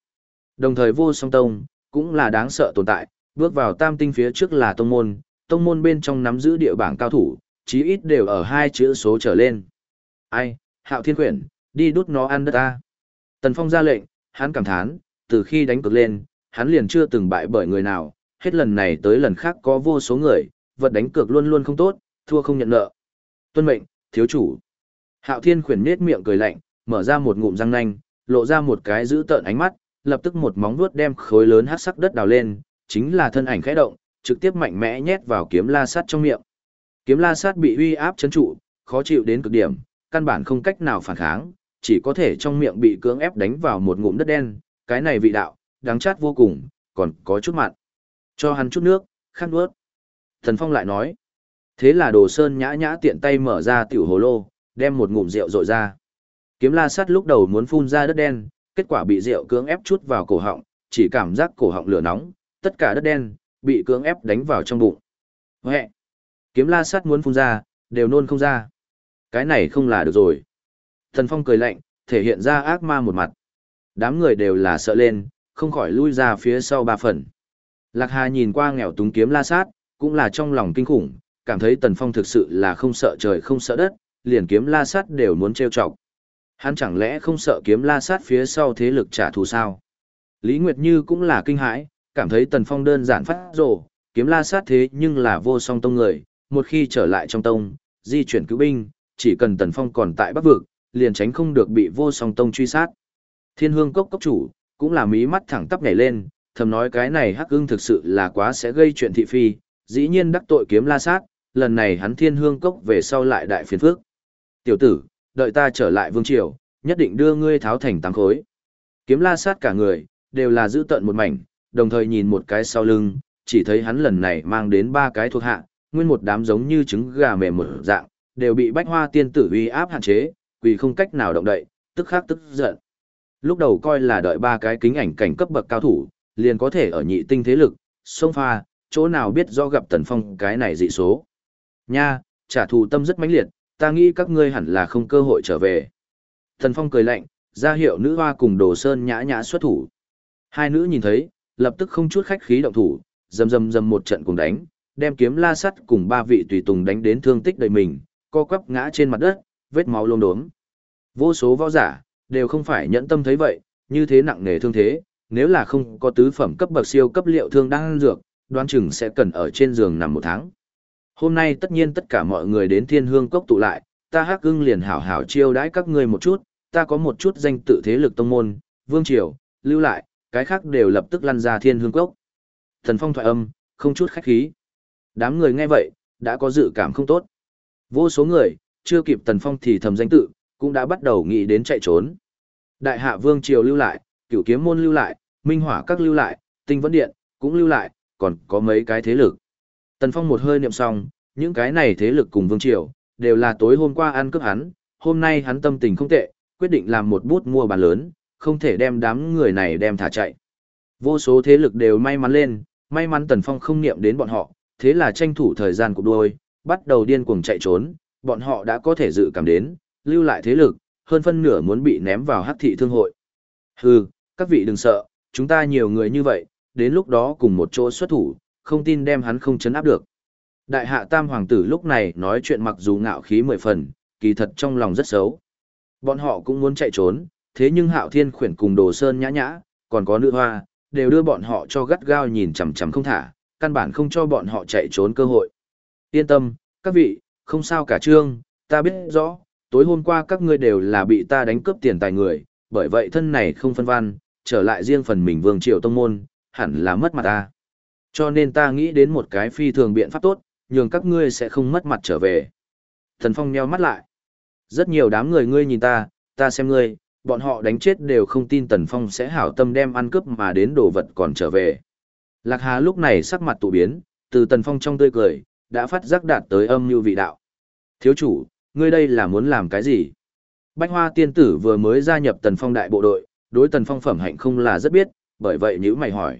Đồng thời vô song tông, cũng là đáng sợ tồn tại, bước vào tam tinh phía trước là tông môn, tông môn bên trong nắm giữ địa bảng cao thủ, chí ít đều ở hai chữ số trở lên. Ai, hạo thiên quyển, đi đút nó ăn đất ta. Tần Phong ra lệnh, hắn cảm thán, từ khi đánh cược lên, hắn liền chưa từng bại bởi người nào, hết lần này tới lần khác có vô số người, vật đánh cược luôn luôn không tốt, thua không nhận nợ. Tuân mệnh, thiếu chủ. Hạo thiên khuyển nết miệng cười lạnh, mở ra một ngụm răng nanh, lộ ra một cái giữ tợn ánh mắt, lập tức một móng vuốt đem khối lớn hắc sắc đất đào lên, chính là thân ảnh khẽ động, trực tiếp mạnh mẽ nhét vào kiếm la sát trong miệng. Kiếm la sát bị uy áp chấn trụ, khó chịu đến cực điểm, căn bản không cách nào phản kháng, chỉ có thể trong miệng bị cưỡng ép đánh vào một ngụm đất đen, cái này vị đạo, đáng chát vô cùng, còn có chút mặn. Cho hắn chút nước, khát nuốt. Thần Phong lại nói. Thế là đồ sơn nhã nhã tiện tay mở ra tiểu hồ lô, đem một ngụm rượu rội ra. Kiếm la sắt lúc đầu muốn phun ra đất đen, kết quả bị rượu cưỡng ép chút vào cổ họng, chỉ cảm giác cổ họng lửa nóng, tất cả đất đen, bị cưỡng ép đánh vào trong bụng. Huệ! Kiếm la sắt muốn phun ra, đều nôn không ra. Cái này không là được rồi. Thần Phong cười lạnh, thể hiện ra ác ma một mặt. Đám người đều là sợ lên, không khỏi lui ra phía sau ba phần. Lạc Hà nhìn qua nghèo túng kiếm la sát, cũng là trong lòng kinh khủng, cảm thấy Tần Phong thực sự là không sợ trời không sợ đất, liền kiếm la sát đều muốn trêu chọc. Hắn chẳng lẽ không sợ kiếm la sát phía sau thế lực trả thù sao? Lý Nguyệt Như cũng là kinh hãi, cảm thấy Tần Phong đơn giản phát rồ, kiếm la sát thế nhưng là vô song tông người, một khi trở lại trong tông, di chuyển cứu binh, chỉ cần Tần Phong còn tại Bắc Vực, liền tránh không được bị vô song tông truy sát. Thiên hương cốc cốc chủ, cũng là mí mắt thẳng tắp nhảy lên, thầm nói cái này hắc ưng thực sự là quá sẽ gây chuyện thị phi, dĩ nhiên đắc tội kiếm la sát, lần này hắn thiên hương cốc về sau lại đại phiền phước. Tiểu tử, đợi ta trở lại vương triều, nhất định đưa ngươi tháo thành tăng khối. Kiếm la sát cả người, đều là giữ tận một mảnh, đồng thời nhìn một cái sau lưng, chỉ thấy hắn lần này mang đến ba cái thuộc hạ, nguyên một đám giống như trứng gà mềm một dạng, đều bị bách hoa tiên tử uy áp hạn chế, vì không cách nào động đậy, tức khắc tức giận. Lúc đầu coi là đợi ba cái kính ảnh cảnh cấp bậc cao thủ, liền có thể ở nhị tinh thế lực, sông pha, chỗ nào biết do gặp Tần Phong cái này dị số. Nha, trả thù tâm rất mãnh liệt, ta nghĩ các ngươi hẳn là không cơ hội trở về. Tần Phong cười lạnh, ra hiệu nữ hoa cùng đồ sơn nhã nhã xuất thủ. Hai nữ nhìn thấy, lập tức không chút khách khí động thủ, dầm dầm dầm một trận cùng đánh, đem kiếm la sắt cùng ba vị tùy tùng đánh đến thương tích đầy mình, co quắp ngã trên mặt đất, vết máu lông đốm. Vô số võ giả, đều không phải nhẫn tâm thấy vậy, như thế nặng nề thương thế, nếu là không có tứ phẩm cấp bậc siêu cấp liệu thương đang dược, đoán chừng sẽ cần ở trên giường nằm một tháng. Hôm nay tất nhiên tất cả mọi người đến thiên hương cốc tụ lại, ta hắc ưng liền hảo hảo chiêu đãi các ngươi một chút, ta có một chút danh tự thế lực tông môn, vương triều, lưu lại, cái khác đều lập tức lăn ra thiên hương cốc. Thần phong thoại âm, không chút khách khí. Đám người nghe vậy, đã có dự cảm không tốt. Vô số người, chưa kịp tần phong thì thầm danh tự, cũng đã bắt đầu nghĩ đến chạy trốn. Đại hạ vương triều lưu lại, cửu kiếm môn lưu lại, minh hỏa các lưu lại, tinh vấn điện, cũng lưu lại, còn có mấy cái thế lực. Tần Phong một hơi niệm xong, những cái này thế lực cùng vương triều, đều là tối hôm qua ăn cướp hắn, hôm nay hắn tâm tình không tệ, quyết định làm một bút mua bán lớn, không thể đem đám người này đem thả chạy. Vô số thế lực đều may mắn lên, may mắn Tần Phong không niệm đến bọn họ, thế là tranh thủ thời gian của đôi, bắt đầu điên cuồng chạy trốn, bọn họ đã có thể dự cảm đến, lưu lại thế lực, hơn phân nửa muốn bị ném vào hắc thị thương hội. Hừ, các vị đừng sợ, chúng ta nhiều người như vậy, đến lúc đó cùng một chỗ xuất thủ, không tin đem hắn không chấn áp được. Đại hạ tam hoàng tử lúc này nói chuyện mặc dù ngạo khí mười phần, kỳ thật trong lòng rất xấu. Bọn họ cũng muốn chạy trốn, thế nhưng hạo thiên khuyển cùng đồ sơn nhã nhã, còn có nữ hoa, đều đưa bọn họ cho gắt gao nhìn chằm chằm không thả, căn bản không cho bọn họ chạy trốn cơ hội. Yên tâm, các vị, không sao cả trương, ta biết rõ, tối hôm qua các ngươi đều là bị ta đánh cướp tiền tài người, bởi vậy thân này không phân văn, trở lại riêng phần mình vương triều tông môn, hẳn là mất mặt ta. Cho nên ta nghĩ đến một cái phi thường biện pháp tốt, nhường các ngươi sẽ không mất mặt trở về. Thần Phong nheo mắt lại. Rất nhiều đám người ngươi nhìn ta, ta xem ngươi, bọn họ đánh chết đều không tin Tần Phong sẽ hảo tâm đem ăn cướp mà đến đồ vật còn trở về. Lạc Hà lúc này sắc mặt tụ biến, từ Tần Phong trong tươi cười, đã phát giác đạt tới âm như vị đạo. Thiếu chủ, ngươi đây là muốn làm cái gì? Bách Hoa tiên tử vừa mới gia nhập Tần Phong đại bộ đội, đối Tần Phong phẩm hạnh không là rất biết, bởi vậy nhữ mày hỏi.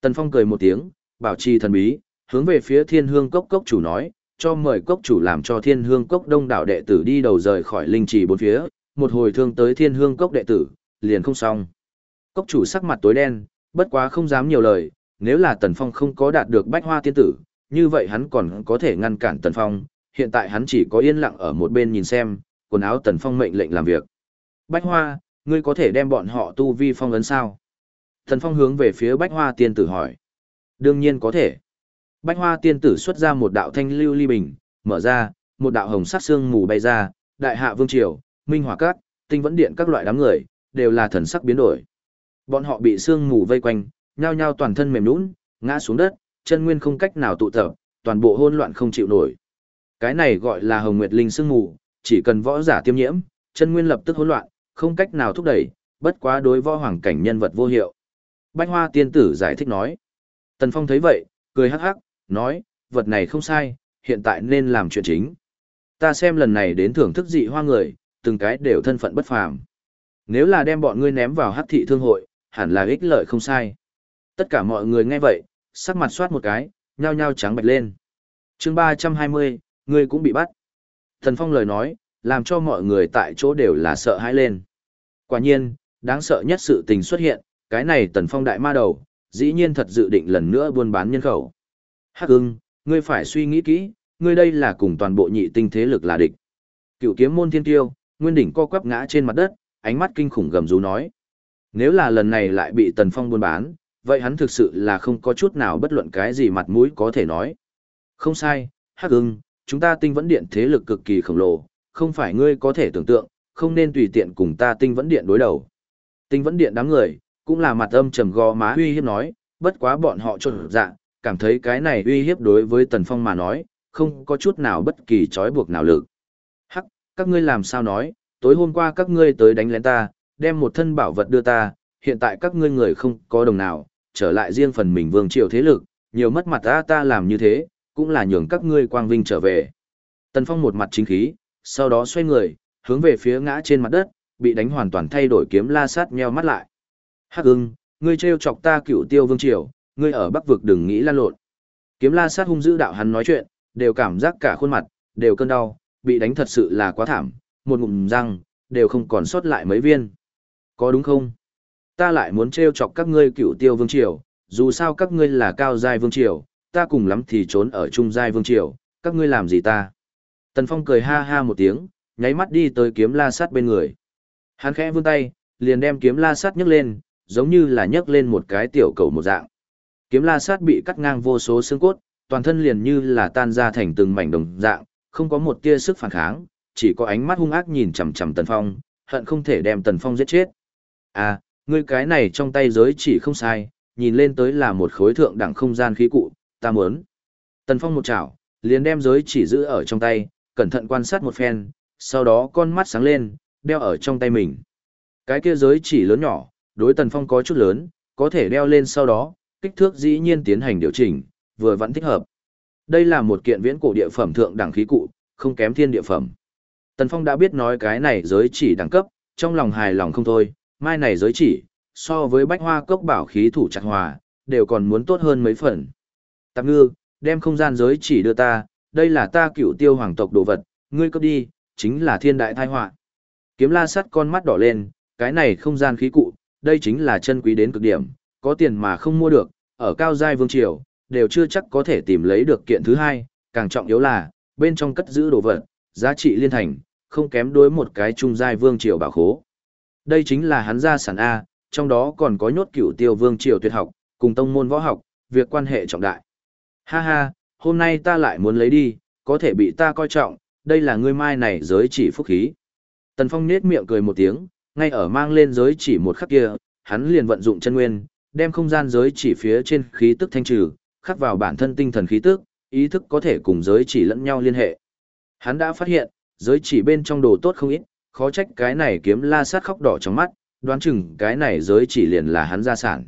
Tần Phong cười một tiếng, bảo trì thần bí, hướng về phía thiên hương cốc cốc chủ nói, cho mời cốc chủ làm cho thiên hương cốc đông đảo đệ tử đi đầu rời khỏi linh trì bốn phía, một hồi thương tới thiên hương cốc đệ tử, liền không xong. Cốc chủ sắc mặt tối đen, bất quá không dám nhiều lời, nếu là Tần Phong không có đạt được bách hoa tiên tử, như vậy hắn còn có thể ngăn cản Tần Phong, hiện tại hắn chỉ có yên lặng ở một bên nhìn xem, quần áo Tần Phong mệnh lệnh làm việc. Bách hoa, ngươi có thể đem bọn họ tu vi phong ấn sao? Tần Phong hướng về phía bách hoa tiên tử hỏi. Đương nhiên có thể. Bách hoa tiên tử xuất ra một đạo thanh lưu ly bình, mở ra, một đạo hồng sắc xương mù bay ra, đại hạ vương triều, minh hỏa cát, tinh vẫn điện các loại đám người, đều là thần sắc biến đổi. Bọn họ bị xương mù vây quanh, nhao nhao toàn thân mềm nhũn, ngã xuống đất, chân nguyên không cách nào tụ tập, toàn bộ hỗn loạn không chịu nổi. Cái này gọi là Hồng Nguyệt Linh xương mù, chỉ cần võ giả tiêm nhiễm, chân nguyên lập tức hỗn loạn, không cách nào thúc đẩy, bất quá đối võ hoàng cảnh nhân vật vô hiệu. Bách Hoa tiên tử giải thích nói. Tần Phong thấy vậy, cười hắc hắc, nói, vật này không sai, hiện tại nên làm chuyện chính. Ta xem lần này đến thưởng thức dị hoa người, từng cái đều thân phận bất phàm. Nếu là đem bọn ngươi ném vào hắc thị thương hội, hẳn là ích lợi không sai. Tất cả mọi người nghe vậy, sắc mặt soát một cái, nhao nhao trắng bạch lên. chương 320, ngươi cũng bị bắt. Thần Phong lời nói, làm cho mọi người tại chỗ đều là sợ hãi lên. Quả nhiên, đáng sợ nhất sự tình xuất hiện, cái này Tần Phong đại ma đầu, dĩ nhiên thật dự định lần nữa buôn bán nhân khẩu. Hắc ưng, ngươi phải suy nghĩ kỹ, ngươi đây là cùng toàn bộ nhị tinh thế lực là địch. Cựu kiếm môn thiên tiêu, nguyên đỉnh co quắp ngã trên mặt đất, ánh mắt kinh khủng gầm rú nói. Nếu là lần này lại bị Tần Phong buôn bán, vậy hắn thực sự là không có chút nào bất luận cái gì mặt mũi có thể nói. Không sai, Hắc ưng, chúng ta tinh vẫn điện thế lực cực kỳ khổng lồ, không phải ngươi có thể tưởng tượng, không nên tùy tiện cùng ta tinh vẫn điện đối đầu. Tinh vẫn điện đám người, cũng là mặt âm trầm gò má uy hiếp nói, bất quá bọn họ trộn dạ, cảm thấy cái này uy hiếp đối với Tần Phong mà nói, không có chút nào bất kỳ trói buộc nào lực. Hắc, các ngươi làm sao nói, tối hôm qua các ngươi tới đánh lén ta, đem một thân bảo vật đưa ta, hiện tại các ngươi người không có đồng nào, trở lại riêng phần mình vương triều thế lực, nhiều mất mặt ta ta làm như thế, cũng là nhường các ngươi quang vinh trở về. Tần Phong một mặt chính khí, sau đó xoay người, hướng về phía ngã trên mặt đất, bị đánh hoàn toàn thay đổi kiếm la sát nheo mắt lại. Hắc ưng, ngươi trêu chọc ta cựu tiêu vương triều, ngươi ở bắc vực đừng nghĩ lan lộn. Kiếm la sát hung dữ đạo hắn nói chuyện, đều cảm giác cả khuôn mặt, đều cơn đau, bị đánh thật sự là quá thảm, một ngụm răng, đều không còn sót lại mấy viên. Có đúng không? Ta lại muốn trêu chọc các ngươi cựu tiêu vương triều, dù sao các ngươi là cao giai vương triều, ta cùng lắm thì trốn ở trung giai vương triều, các ngươi làm gì ta? Tần Phong cười ha ha một tiếng, nháy mắt đi tới kiếm la sát bên người. Hắn khẽ vươn tay, liền đem kiếm la sát nhấc lên, giống như là nhấc lên một cái tiểu cầu một dạng. Kiếm la sát bị cắt ngang vô số xương cốt, toàn thân liền như là tan ra thành từng mảnh đồng dạng, không có một tia sức phản kháng, chỉ có ánh mắt hung ác nhìn chằm chằm Tần Phong, hận không thể đem Tần Phong giết chết. À, ngươi cái này trong tay giới chỉ không sai, nhìn lên tới là một khối thượng đẳng không gian khí cụ, ta muốn. Tần Phong một chảo, liền đem giới chỉ giữ ở trong tay, cẩn thận quan sát một phen, sau đó con mắt sáng lên, đeo ở trong tay mình. Cái kia giới chỉ lớn nhỏ, đối Tần Phong có chút lớn, có thể đeo lên sau đó, kích thước dĩ nhiên tiến hành điều chỉnh, vừa vẫn thích hợp. Đây là một kiện viễn cổ địa phẩm thượng đẳng khí cụ, không kém thiên địa phẩm. Tần Phong đã biết nói cái này giới chỉ đẳng cấp, trong lòng hài lòng không thôi, mai này giới chỉ, so với bách hoa cốc bảo khí thủ chặt hòa, đều còn muốn tốt hơn mấy phần. Tạp ngư, đem không gian giới chỉ đưa ta, đây là ta cựu tiêu hoàng tộc đồ vật, ngươi cấp đi, chính là thiên đại thai họa. Kiếm la sắt con mắt đỏ lên, cái này không gian khí cụ, đây chính là chân quý đến cực điểm, có tiền mà không mua được, ở cao giai vương triều, đều chưa chắc có thể tìm lấy được kiện thứ hai, càng trọng yếu là, bên trong cất giữ đồ vật, giá trị liên thành, không kém đối một cái trung giai vương triều bảo khố. Đây chính là hắn gia sản A, trong đó còn có nhốt cửu tiêu vương triều tuyệt học, cùng tông môn võ học, việc quan hệ trọng đại. Ha ha, hôm nay ta lại muốn lấy đi, có thể bị ta coi trọng, đây là ngươi mai này giới chỉ phúc khí. Tần Phong nết miệng cười một tiếng, ngay ở mang lên giới chỉ một khắc kia, hắn liền vận dụng chân nguyên, đem không gian giới chỉ phía trên khí tức thanh trừ, khắc vào bản thân tinh thần khí tức, ý thức có thể cùng giới chỉ lẫn nhau liên hệ. Hắn đã phát hiện, giới chỉ bên trong đồ tốt không ít, khó trách cái này kiếm la sát khóc đỏ trong mắt, đoán chừng cái này giới chỉ liền là hắn gia sản.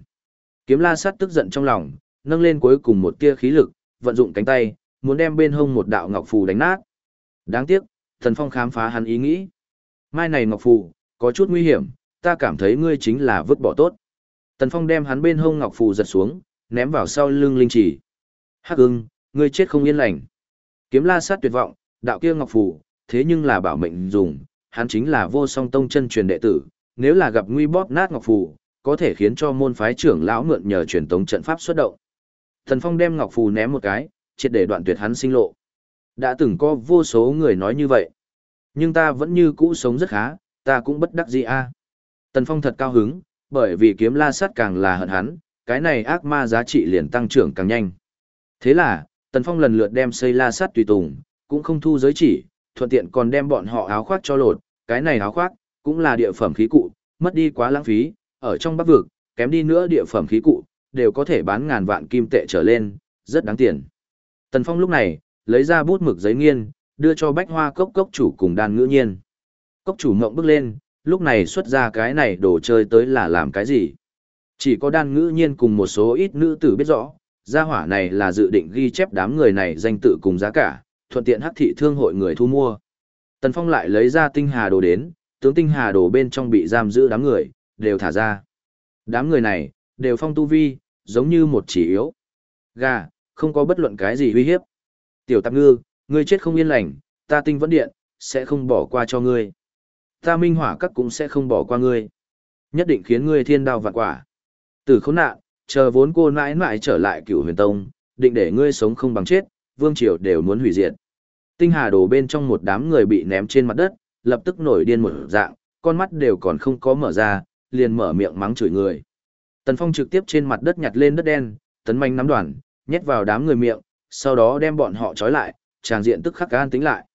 Kiếm la sát tức giận trong lòng, nâng lên cuối cùng một tia khí lực, vận dụng cánh tay, muốn đem bên hông một đạo ngọc phù đánh nát. Đáng tiếc, thần phong khám phá hắn ý nghĩ. Mai này ngọc phù, có chút nguy hiểm, ta cảm thấy ngươi chính là vứt bỏ tốt. Tần Phong đem hắn bên hông ngọc phù giật xuống, ném vào sau lưng linh chỉ. Hắc ưng, ngươi chết không yên lành. Kiếm la sát tuyệt vọng, đạo kia ngọc phù, thế nhưng là bảo mệnh dùng, hắn chính là vô song tông chân truyền đệ tử, nếu là gặp nguy bóp nát ngọc phù, có thể khiến cho môn phái trưởng lão mượn nhờ truyền tống trận pháp xuất động. Thần Phong đem ngọc phù ném một cái, triệt để đoạn tuyệt hắn sinh lộ. Đã từng có vô số người nói như vậy. Nhưng ta vẫn như cũ sống rất khá, ta cũng bất đắc dĩ a. Tần Phong thật cao hứng, bởi vì kiếm la sắt càng là hận hắn, cái này ác ma giá trị liền tăng trưởng càng nhanh. Thế là, Tần Phong lần lượt đem xây la sắt tùy tùng, cũng không thu giới chỉ, thuận tiện còn đem bọn họ áo khoác cho lột, cái này áo khoác, cũng là địa phẩm khí cụ, mất đi quá lãng phí, ở trong bắc vực, kém đi nữa địa phẩm khí cụ, đều có thể bán ngàn vạn kim tệ trở lên, rất đáng tiền. Tần Phong lúc này, lấy ra bút mực giấy nghiên, đưa cho bách hoa cốc cốc chủ cùng đan ngữ nhiên. Cốc chủ mộng bước lên, lúc này xuất ra cái này đồ chơi tới là làm cái gì. Chỉ có đan ngữ nhiên cùng một số ít nữ tử biết rõ, gia hỏa này là dự định ghi chép đám người này danh tự cùng giá cả, thuận tiện hắc thị thương hội người thu mua. Tần Phong lại lấy ra tinh hà đồ đến, tướng tinh hà đồ bên trong bị giam giữ đám người, đều thả ra. Đám người này, đều phong tu vi, giống như một chỉ yếu. Gà, không có bất luận cái gì uy hiếp. Tiểu tạp ngư, ngươi chết không yên lành, ta tinh vẫn điện, sẽ không bỏ qua cho ngươi. Ta minh hỏa các cũng sẽ không bỏ qua ngươi. Nhất định khiến ngươi thiên đao vạn quả. Tử khốn nạn, chờ vốn cô mãi mãi trở lại cửu huyền tông, định để ngươi sống không bằng chết, vương triều đều muốn hủy diệt. Tinh hà đổ bên trong một đám người bị ném trên mặt đất, lập tức nổi điên một dạng, con mắt đều còn không có mở ra, liền mở miệng mắng chửi người. Tần Phong trực tiếp trên mặt đất nhặt lên đất đen, tấn manh nắm đoàn, nhét vào đám người miệng, sau đó đem bọn họ trói lại, tràng diện tức khắc an tính lại.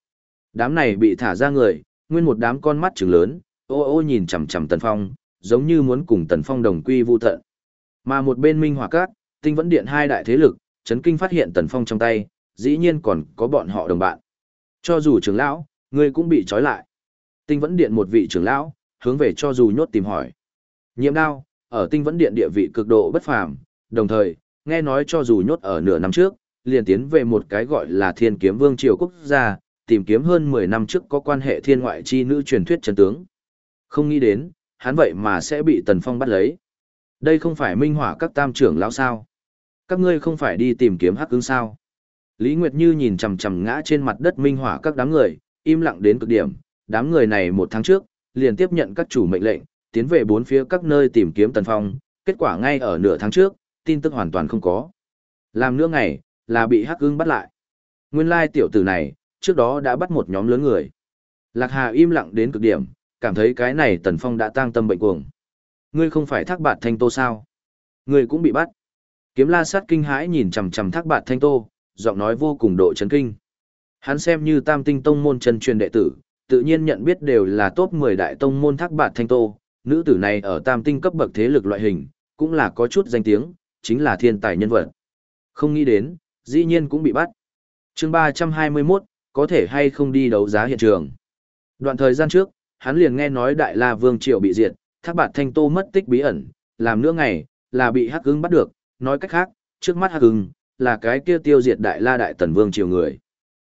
Đám này bị thả ra người, nguyên một đám con mắt trừng lớn, ô ô nhìn chằm chằm Tần Phong, giống như muốn cùng Tần Phong đồng quy vu tận. Mà một bên Minh Hỏa Cát, Tinh Vẫn Điện hai đại thế lực, chấn kinh phát hiện Tần Phong trong tay, dĩ nhiên còn có bọn họ đồng bạn. Cho dù trưởng lão, người cũng bị trói lại. Tinh Vẫn Điện một vị trưởng lão, hướng về cho dù nhốt tìm hỏi. Nhiệm đao, ở Tinh Vẫn Điện địa vị cực độ bất phàm, đồng thời, nghe nói cho dù nhốt ở nửa năm trước, liền tiến về một cái gọi là Thiên Kiếm Vương triều quốc gia, tìm kiếm hơn 10 năm trước có quan hệ thiên ngoại chi nữ truyền thuyết chân tướng. Không nghĩ đến, hắn vậy mà sẽ bị Tần Phong bắt lấy. Đây không phải minh hỏa các tam trưởng lão sao? Các ngươi không phải đi tìm kiếm hắc ứng sao? Lý Nguyệt Như nhìn chằm chằm ngã trên mặt đất minh hỏa các đám người, im lặng đến cực điểm, đám người này một tháng trước, liền tiếp nhận các chủ mệnh lệnh, tiến về bốn phía các nơi tìm kiếm Tần Phong, kết quả ngay ở nửa tháng trước, tin tức hoàn toàn không có. Làm nửa ngày, là bị hắc ưng bắt lại. Nguyên lai tiểu tử này, trước đó đã bắt một nhóm lớn người. Lạc Hà im lặng đến cực điểm, cảm thấy cái này Tần Phong đã tăng tâm bệnh cuồng. Ngươi không phải thác bạt thanh tô sao? Ngươi cũng bị bắt. Kiếm la sát kinh hãi nhìn chằm chằm thác bạt thanh tô, giọng nói vô cùng độ chấn kinh. Hắn xem như tam tinh tông môn chân truyền đệ tử, tự nhiên nhận biết đều là top 10 đại tông môn thác bạt thanh tô, nữ tử này ở tam tinh cấp bậc thế lực loại hình, cũng là có chút danh tiếng, chính là thiên tài nhân vật. Không nghĩ đến, dĩ nhiên cũng bị bắt. chương 321, có thể hay không đi đấu giá hiện trường. Đoạn thời gian trước, hắn liền nghe nói Đại La Vương Triều bị diệt, thác bạt thanh tô mất tích bí ẩn, làm nửa ngày, là bị hắc ứng bắt được, nói cách khác, trước mắt hắc ứng, là cái kia tiêu diệt Đại La Đại Tần Vương Triều người.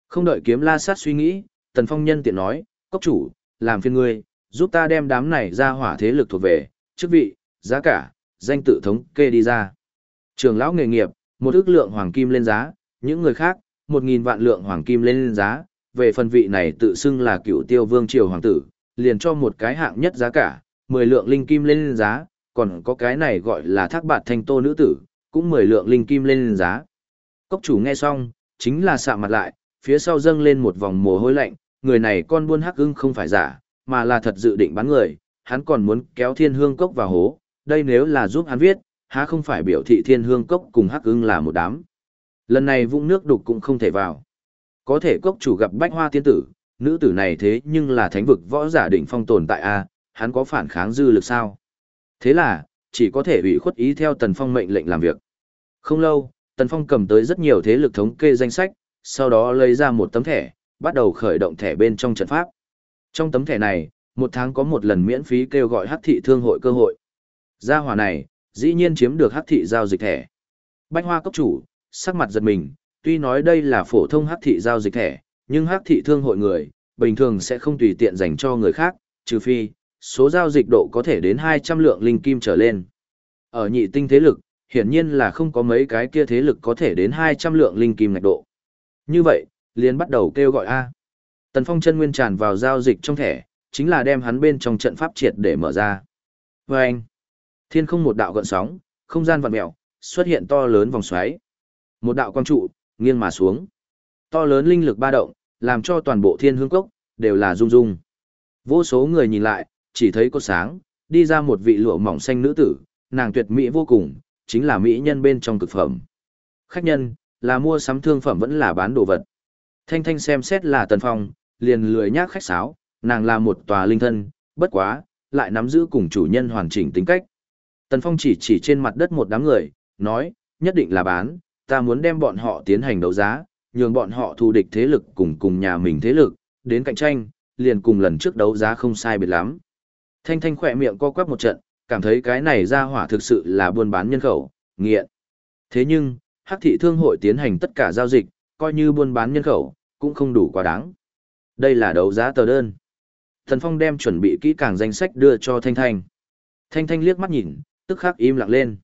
Không đợi kiếm la sát suy nghĩ, Tần Phong nhân tiện nói, cốc chủ, làm phiên ngươi, giúp ta đem đám này ra hỏa thế lực thuộc về, chức vị, giá cả, danh tự thống kê đi ra. Trường lão nghề nghiệp, một ước lượng hoàng kim lên giá, những người khác, một nghìn vạn lượng hoàng kim lên giá, về phần vị này tự xưng là cựu tiêu vương triều hoàng tử, liền cho một cái hạng nhất giá cả, mười lượng linh kim lên giá, còn có cái này gọi là thác bạt thanh tô nữ tử, cũng mười lượng linh kim lên giá. Cốc chủ nghe xong, chính là sạ mặt lại, phía sau dâng lên một vòng mồ hôi lạnh, người này con buôn hắc ưng không phải giả, mà là thật dự định bán người, hắn còn muốn kéo thiên hương cốc vào hố, đây nếu là giúp hắn viết, há không phải biểu thị thiên hương cốc cùng hắc ưng là một đám. Lần này vũng nước đục cũng không thể vào. Có thể cốc chủ gặp bách hoa tiên tử, nữ tử này thế nhưng là thánh vực võ giả đỉnh phong tồn tại a hắn có phản kháng dư lực sao? Thế là, chỉ có thể ủy khuất ý theo Tần Phong mệnh lệnh làm việc. Không lâu, Tần Phong cầm tới rất nhiều thế lực thống kê danh sách, sau đó lấy ra một tấm thẻ, bắt đầu khởi động thẻ bên trong trận pháp. Trong tấm thẻ này, một tháng có một lần miễn phí kêu gọi hắc thị thương hội cơ hội. Gia hỏa này, dĩ nhiên chiếm được hắc thị giao dịch thẻ. Bách hoa cốc chủ, sắc mặt giật mình, tuy nói đây là phổ thông hắc thị giao dịch thẻ, nhưng hắc thị thương hội người, bình thường sẽ không tùy tiện dành cho người khác, trừ phi, số giao dịch độ có thể đến 200 lượng linh kim trở lên. Ở nhị tinh thế lực, hiển nhiên là không có mấy cái kia thế lực có thể đến 200 lượng linh kim ngạch độ. Như vậy, liền bắt đầu kêu gọi A. Tần Phong chân nguyên tràn vào giao dịch trong thẻ, chính là đem hắn bên trong trận pháp triệt để mở ra. Và anh, thiên không một đạo gợn sóng, không gian vặn mẹo, xuất hiện to lớn vòng xoáy. Một đạo quang trụ, nghiêng mà xuống. To lớn linh lực ba động, làm cho toàn bộ thiên hương cốc, đều là rung rung. Vô số người nhìn lại, chỉ thấy có sáng, đi ra một vị lụa mỏng xanh nữ tử, nàng tuyệt mỹ vô cùng, chính là mỹ nhân bên trong cực phẩm. Khách nhân, là mua sắm thương phẩm vẫn là bán đồ vật. Thanh Thanh xem xét là Tần Phong, liền lười nhác khách sáo, nàng là một tòa linh thân, bất quá, lại nắm giữ cùng chủ nhân hoàn chỉnh tính cách. Tần Phong chỉ chỉ trên mặt đất một đám người, nói, nhất định là bán, ta muốn đem bọn họ tiến hành đấu giá, nhường bọn họ thù địch thế lực cùng cùng nhà mình thế lực, đến cạnh tranh, liền cùng lần trước đấu giá không sai biệt lắm. Thanh Thanh khỏe miệng co quắp một trận, cảm thấy cái này ra hỏa thực sự là buôn bán nhân khẩu, nghiện. Thế nhưng, Hắc thị thương hội tiến hành tất cả giao dịch, coi như buôn bán nhân khẩu, cũng không đủ quá đáng. Đây là đấu giá tờ đơn. Thần Phong đem chuẩn bị kỹ càng danh sách đưa cho Thanh Thanh. Thanh Thanh liếc mắt nhìn, tức khắc im lặng lên.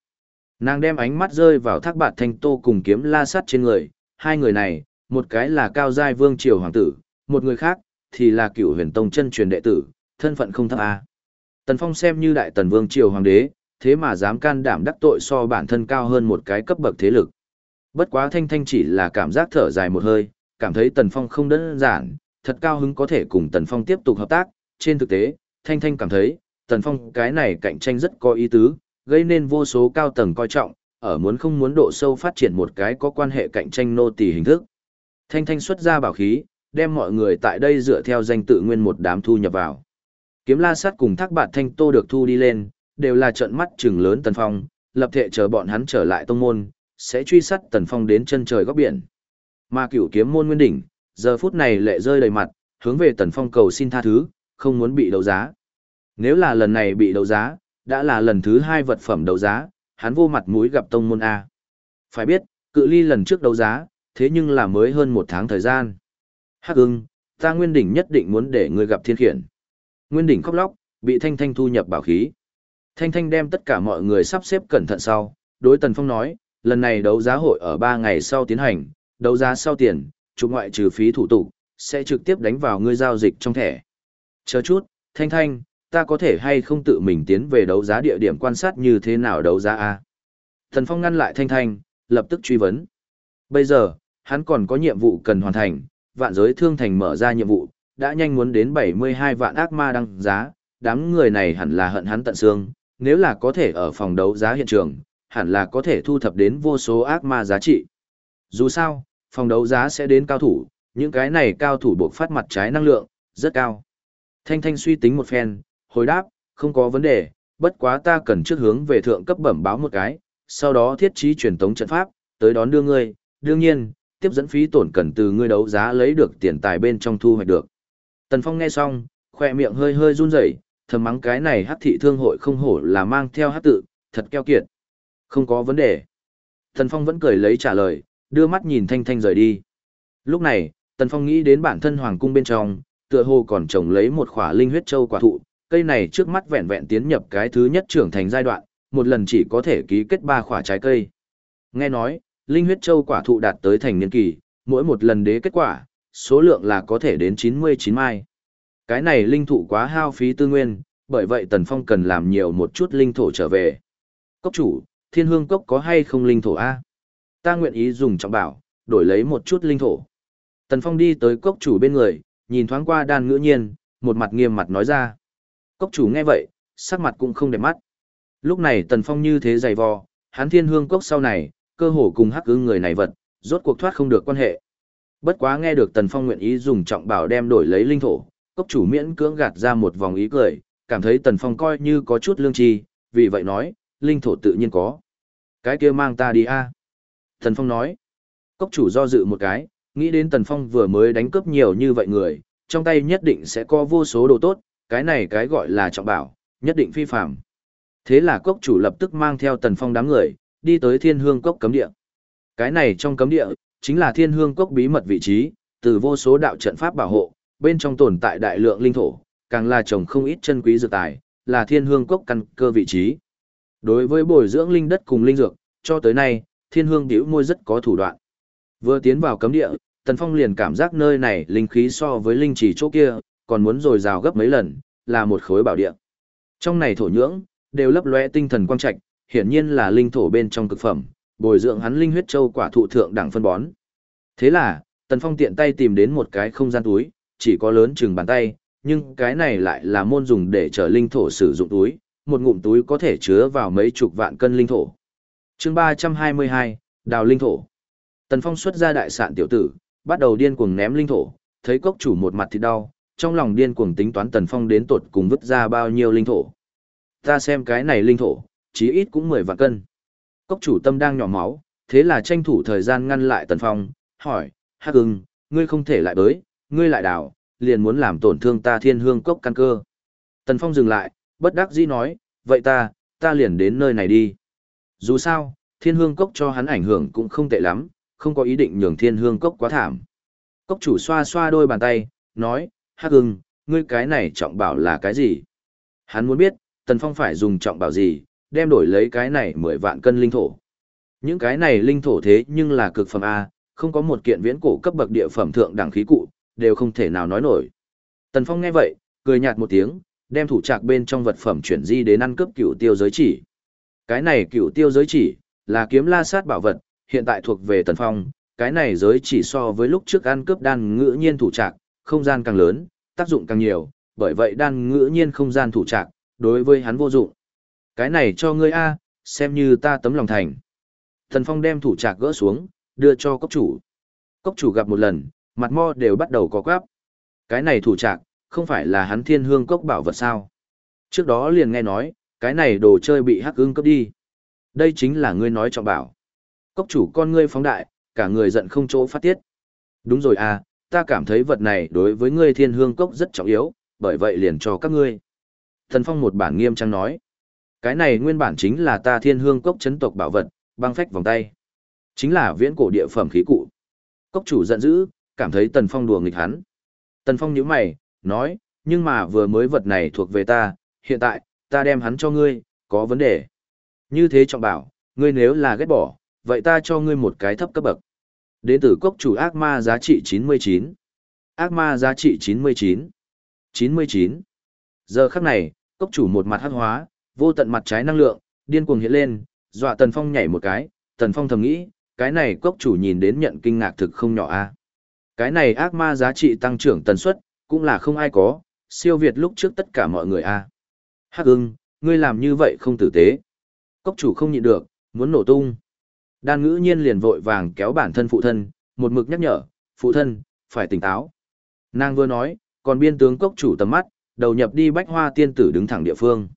Nàng đem ánh mắt rơi vào thác bạt thanh tô cùng kiếm la sắt trên người, hai người này, một cái là cao giai vương triều hoàng tử, một người khác, thì là cựu huyền tông chân truyền đệ tử, thân phận không thấp A. Tần Phong xem như đại tần vương triều hoàng đế, thế mà dám can đảm đắc tội so bản thân cao hơn một cái cấp bậc thế lực. Bất quá thanh thanh chỉ là cảm giác thở dài một hơi, cảm thấy Tần Phong không đơn giản, thật cao hứng có thể cùng Tần Phong tiếp tục hợp tác. Trên thực tế, thanh thanh cảm thấy, Tần Phong cái này cạnh tranh rất có ý tứ, gây nên vô số cao tầng coi trọng, ở muốn không muốn độ sâu phát triển một cái có quan hệ cạnh tranh nô tỳ hình thức. Thanh thanh xuất ra bảo khí, đem mọi người tại đây dựa theo danh tự nguyên một đám thu nhập vào. Kiếm la sát cùng thác bạt thanh tô được thu đi lên, đều là trận mắt trừng lớn Tần Phong, lập thể chờ bọn hắn trở lại tông môn, sẽ truy sát Tần Phong đến chân trời góc biển. Mà cửu kiếm môn nguyên đỉnh, giờ phút này lệ rơi đầy mặt, hướng về Tần Phong cầu xin tha thứ, không muốn bị đấu giá. Nếu là lần này bị đấu giá, đã là lần thứ hai vật phẩm đấu giá, hắn vô mặt mũi gặp tông môn A. Phải biết, cự ly lần trước đấu giá, thế nhưng là mới hơn một tháng thời gian. Hắc ưng, ta nguyên đỉnh nhất định muốn để ngươi gặp thiên khiển. Nguyên đỉnh khóc lóc, bị Thanh Thanh thu nhập bảo khí. Thanh Thanh đem tất cả mọi người sắp xếp cẩn thận sau, đối Tần Phong nói, lần này đấu giá hội ở 3 ngày sau tiến hành, đấu giá sau tiền, chủ ngoại trừ phí thủ tục, sẽ trực tiếp đánh vào ngươi giao dịch trong thẻ. Chờ chút, Thanh Thanh, ta có thể hay không tự mình tiến về đấu giá địa điểm quan sát như thế nào đấu giá a Thần Phong ngăn lại Thanh Thanh, lập tức truy vấn. Bây giờ, hắn còn có nhiệm vụ cần hoàn thành, vạn giới thương thành mở ra nhiệm vụ, đã nhanh muốn đến 72 vạn ác ma đăng giá, đám người này hẳn là hận hắn tận xương, nếu là có thể ở phòng đấu giá hiện trường, hẳn là có thể thu thập đến vô số ác ma giá trị. Dù sao, phòng đấu giá sẽ đến cao thủ, những cái này cao thủ buộc phát mặt trái năng lượng, rất cao. Thanh Thanh suy tính một phen, hồi đáp, không có vấn đề, bất quá ta cần trước hướng về thượng cấp bẩm báo một cái, sau đó thiết trí truyền tống trận pháp, tới đón đưa ngươi, đương nhiên, tiếp dẫn phí tổn cần từ ngươi đấu giá lấy được tiền tài bên trong thu hoạch được. Tần Phong nghe xong, khoe miệng hơi hơi run rẩy, thầm mắng cái này hắc thị thương hội không hổ là mang theo hắc tự, thật keo kiệt. Không có vấn đề. Tần Phong vẫn cười lấy trả lời, đưa mắt nhìn Thanh Thanh rời đi. Lúc này, Tần Phong nghĩ đến bản thân hoàng cung bên trong, tựa hồ còn trồng lấy một khỏa linh huyết châu quả thụ, cây này trước mắt vẹn vẹn tiến nhập cái thứ nhất trưởng thành giai đoạn, một lần chỉ có thể ký kết ba khỏa trái cây. Nghe nói, linh huyết châu quả thụ đạt tới thành niên kỳ, mỗi một lần đế kết quả, số lượng là có thể đến 99 mai. Cái này linh thụ quá hao phí tư nguyên, bởi vậy Tần Phong cần làm nhiều một chút linh thổ trở về. Cốc chủ, thiên hương cốc có hay không linh thổ A? Ta nguyện ý dùng trọng bảo, đổi lấy một chút linh thổ. Tần Phong đi tới cốc chủ bên người, nhìn thoáng qua đan ngữ nhiên, một mặt nghiêm mặt nói ra. Cốc chủ nghe vậy, sắc mặt cũng không đẹp mắt. Lúc này Tần Phong như thế dày vò, hắn thiên hương cốc sau này, cơ hồ cùng hắc ứng người này vật, rốt cuộc thoát không được quan hệ. Bất quá nghe được Tần Phong nguyện ý dùng trọng bảo đem đổi lấy linh thổ, cốc chủ miễn cưỡng gạt ra một vòng ý cười, cảm thấy Tần Phong coi như có chút lương tri, vì vậy nói, linh thổ tự nhiên có. Cái kia mang ta đi a. Tần Phong nói, cốc chủ do dự một cái, nghĩ đến Tần Phong vừa mới đánh cướp nhiều như vậy người, trong tay nhất định sẽ có vô số đồ tốt, cái này cái gọi là trọng bảo, nhất định phi phạm. Thế là cốc chủ lập tức mang theo Tần Phong đám người, đi tới thiên hương cốc cấm địa. Cái này trong cấm địa, chính là thiên hương cốc bí mật vị trí, từ vô số đạo trận pháp bảo hộ, bên trong tồn tại đại lượng linh thổ, càng là trồng không ít chân quý dược tài, là thiên hương cốc căn cơ vị trí. Đối với bồi dưỡng linh đất cùng linh dược, cho tới nay, thiên hương điểu môi rất có thủ đoạn. Vừa tiến vào cấm địa, Tần Phong liền cảm giác nơi này linh khí so với linh chỉ chỗ kia, còn muốn dồi dào gấp mấy lần, là một khối bảo địa. Trong này thổ nhưỡng, đều lấp lóe tinh thần quang trạch, hiển nhiên là linh thổ bên trong cực phẩm, bồi dưỡng hắn linh huyết châu quả thụ thượng đẳng phân bón. Thế là, Tần Phong tiện tay tìm đến một cái không gian túi, chỉ có lớn chừng bàn tay, nhưng cái này lại là môn dùng để chở linh thổ sử dụng túi, một ngụm túi có thể chứa vào mấy chục vạn cân linh thổ chương 322, Đào Linh Thổ. Tần Phong xuất ra đại sạn tiểu tử, bắt đầu điên cuồng ném linh thổ, thấy cốc chủ một mặt thì đau, trong lòng điên cuồng tính toán Tần Phong đến tột cùng vứt ra bao nhiêu linh thổ. Ta xem cái này linh thổ, chí ít cũng 10 vạn cân. Cốc chủ tâm đang nhỏ máu, thế là tranh thủ thời gian ngăn lại Tần Phong, hỏi, Hắc ưng, ngươi không thể lại bới, ngươi lại đào, liền muốn làm tổn thương ta thiên hương cốc căn cơ. Tần Phong dừng lại, bất đắc dĩ nói, vậy ta, ta liền đến nơi này đi. Dù sao, thiên hương cốc cho hắn ảnh hưởng cũng không tệ lắm, không có ý định nhường thiên hương cốc quá thảm. Cốc chủ xoa xoa đôi bàn tay, nói, Hắc ưng, ngươi cái này trọng bảo là cái gì? Hắn muốn biết, Tần Phong phải dùng trọng bảo gì, đem đổi lấy cái này 10 vạn cân linh thổ. Những cái này linh thổ thế nhưng là cực phẩm A, không có một kiện viễn cổ cấp bậc địa phẩm thượng đẳng khí cụ, đều không thể nào nói nổi. Tần Phong nghe vậy, cười nhạt một tiếng, đem thủ trạc bên trong vật phẩm chuyển di đến ăn cướp cựu tiêu giới chỉ. Cái này cựu tiêu giới chỉ, là kiếm la sát bảo vật, hiện tại thuộc về Tần Phong, cái này giới chỉ so với lúc trước ăn cướp đan ngữ nhiên thủ trạc, không gian càng lớn, tác dụng càng nhiều, bởi vậy đan ngữ nhiên không gian thủ trạc, đối với hắn vô dụng. Cái này cho ngươi A, xem như ta tấm lòng thành. Tần Phong đem thủ trạc gỡ xuống, đưa cho cốc chủ. Cốc chủ gặp một lần, mặt mo đều bắt đầu có quáp. Cái này thủ trạc, không phải là hắn thiên hương cốc bảo vật sao. Trước đó liền nghe nói, cái này đồ chơi bị hắc ưng cướp đi. Đây chính là ngươi nói trọng bảo. Cốc chủ con ngươi phóng đại, cả người giận không chỗ phát tiết. Đúng rồi à, ta cảm thấy vật này đối với ngươi thiên hương cốc rất trọng yếu, bởi vậy liền cho các ngươi. Thần Phong một bản nghiêm trang nói. Cái này nguyên bản chính là ta thiên hương cốc chấn tộc bảo vật, băng phách vòng tay. Chính là viễn cổ địa phẩm khí cụ. Cốc chủ giận dữ, cảm thấy Tần Phong đùa nghịch hắn. Tần Phong nhíu mày, nói, nhưng mà vừa mới vật này thuộc về ta, hiện tại, ta đem hắn cho ngươi, có vấn đề. Như thế trọng bảo, ngươi nếu là ghét bỏ, vậy ta cho ngươi một cái thấp cấp bậc. Đến từ cốc chủ ác ma giá trị 99. Ác ma giá trị 99. 99. Giờ khắc này, cốc chủ một mặt hắc hóa, vô tận mặt trái năng lượng, điên cuồng hiện lên, dọa Tần Phong nhảy một cái, Tần Phong thầm nghĩ, cái này cốc chủ nhìn đến nhận kinh ngạc thực không nhỏ a. Cái này ác ma giá trị tăng trưởng tần suất, cũng là không ai có, siêu việt lúc trước tất cả mọi người a. Hắc ưng, ngươi làm như vậy không tử tế. Cốc chủ không nhịn được, muốn nổ tung. Đan ngữ nhiên liền vội vàng kéo bản thân phụ thân, một mực nhắc nhở, phụ thân, phải tỉnh táo. Nàng vừa nói, còn biên tướng cốc chủ tầm mắt, đầu nhập đi bách hoa tiên tử đứng thẳng địa phương.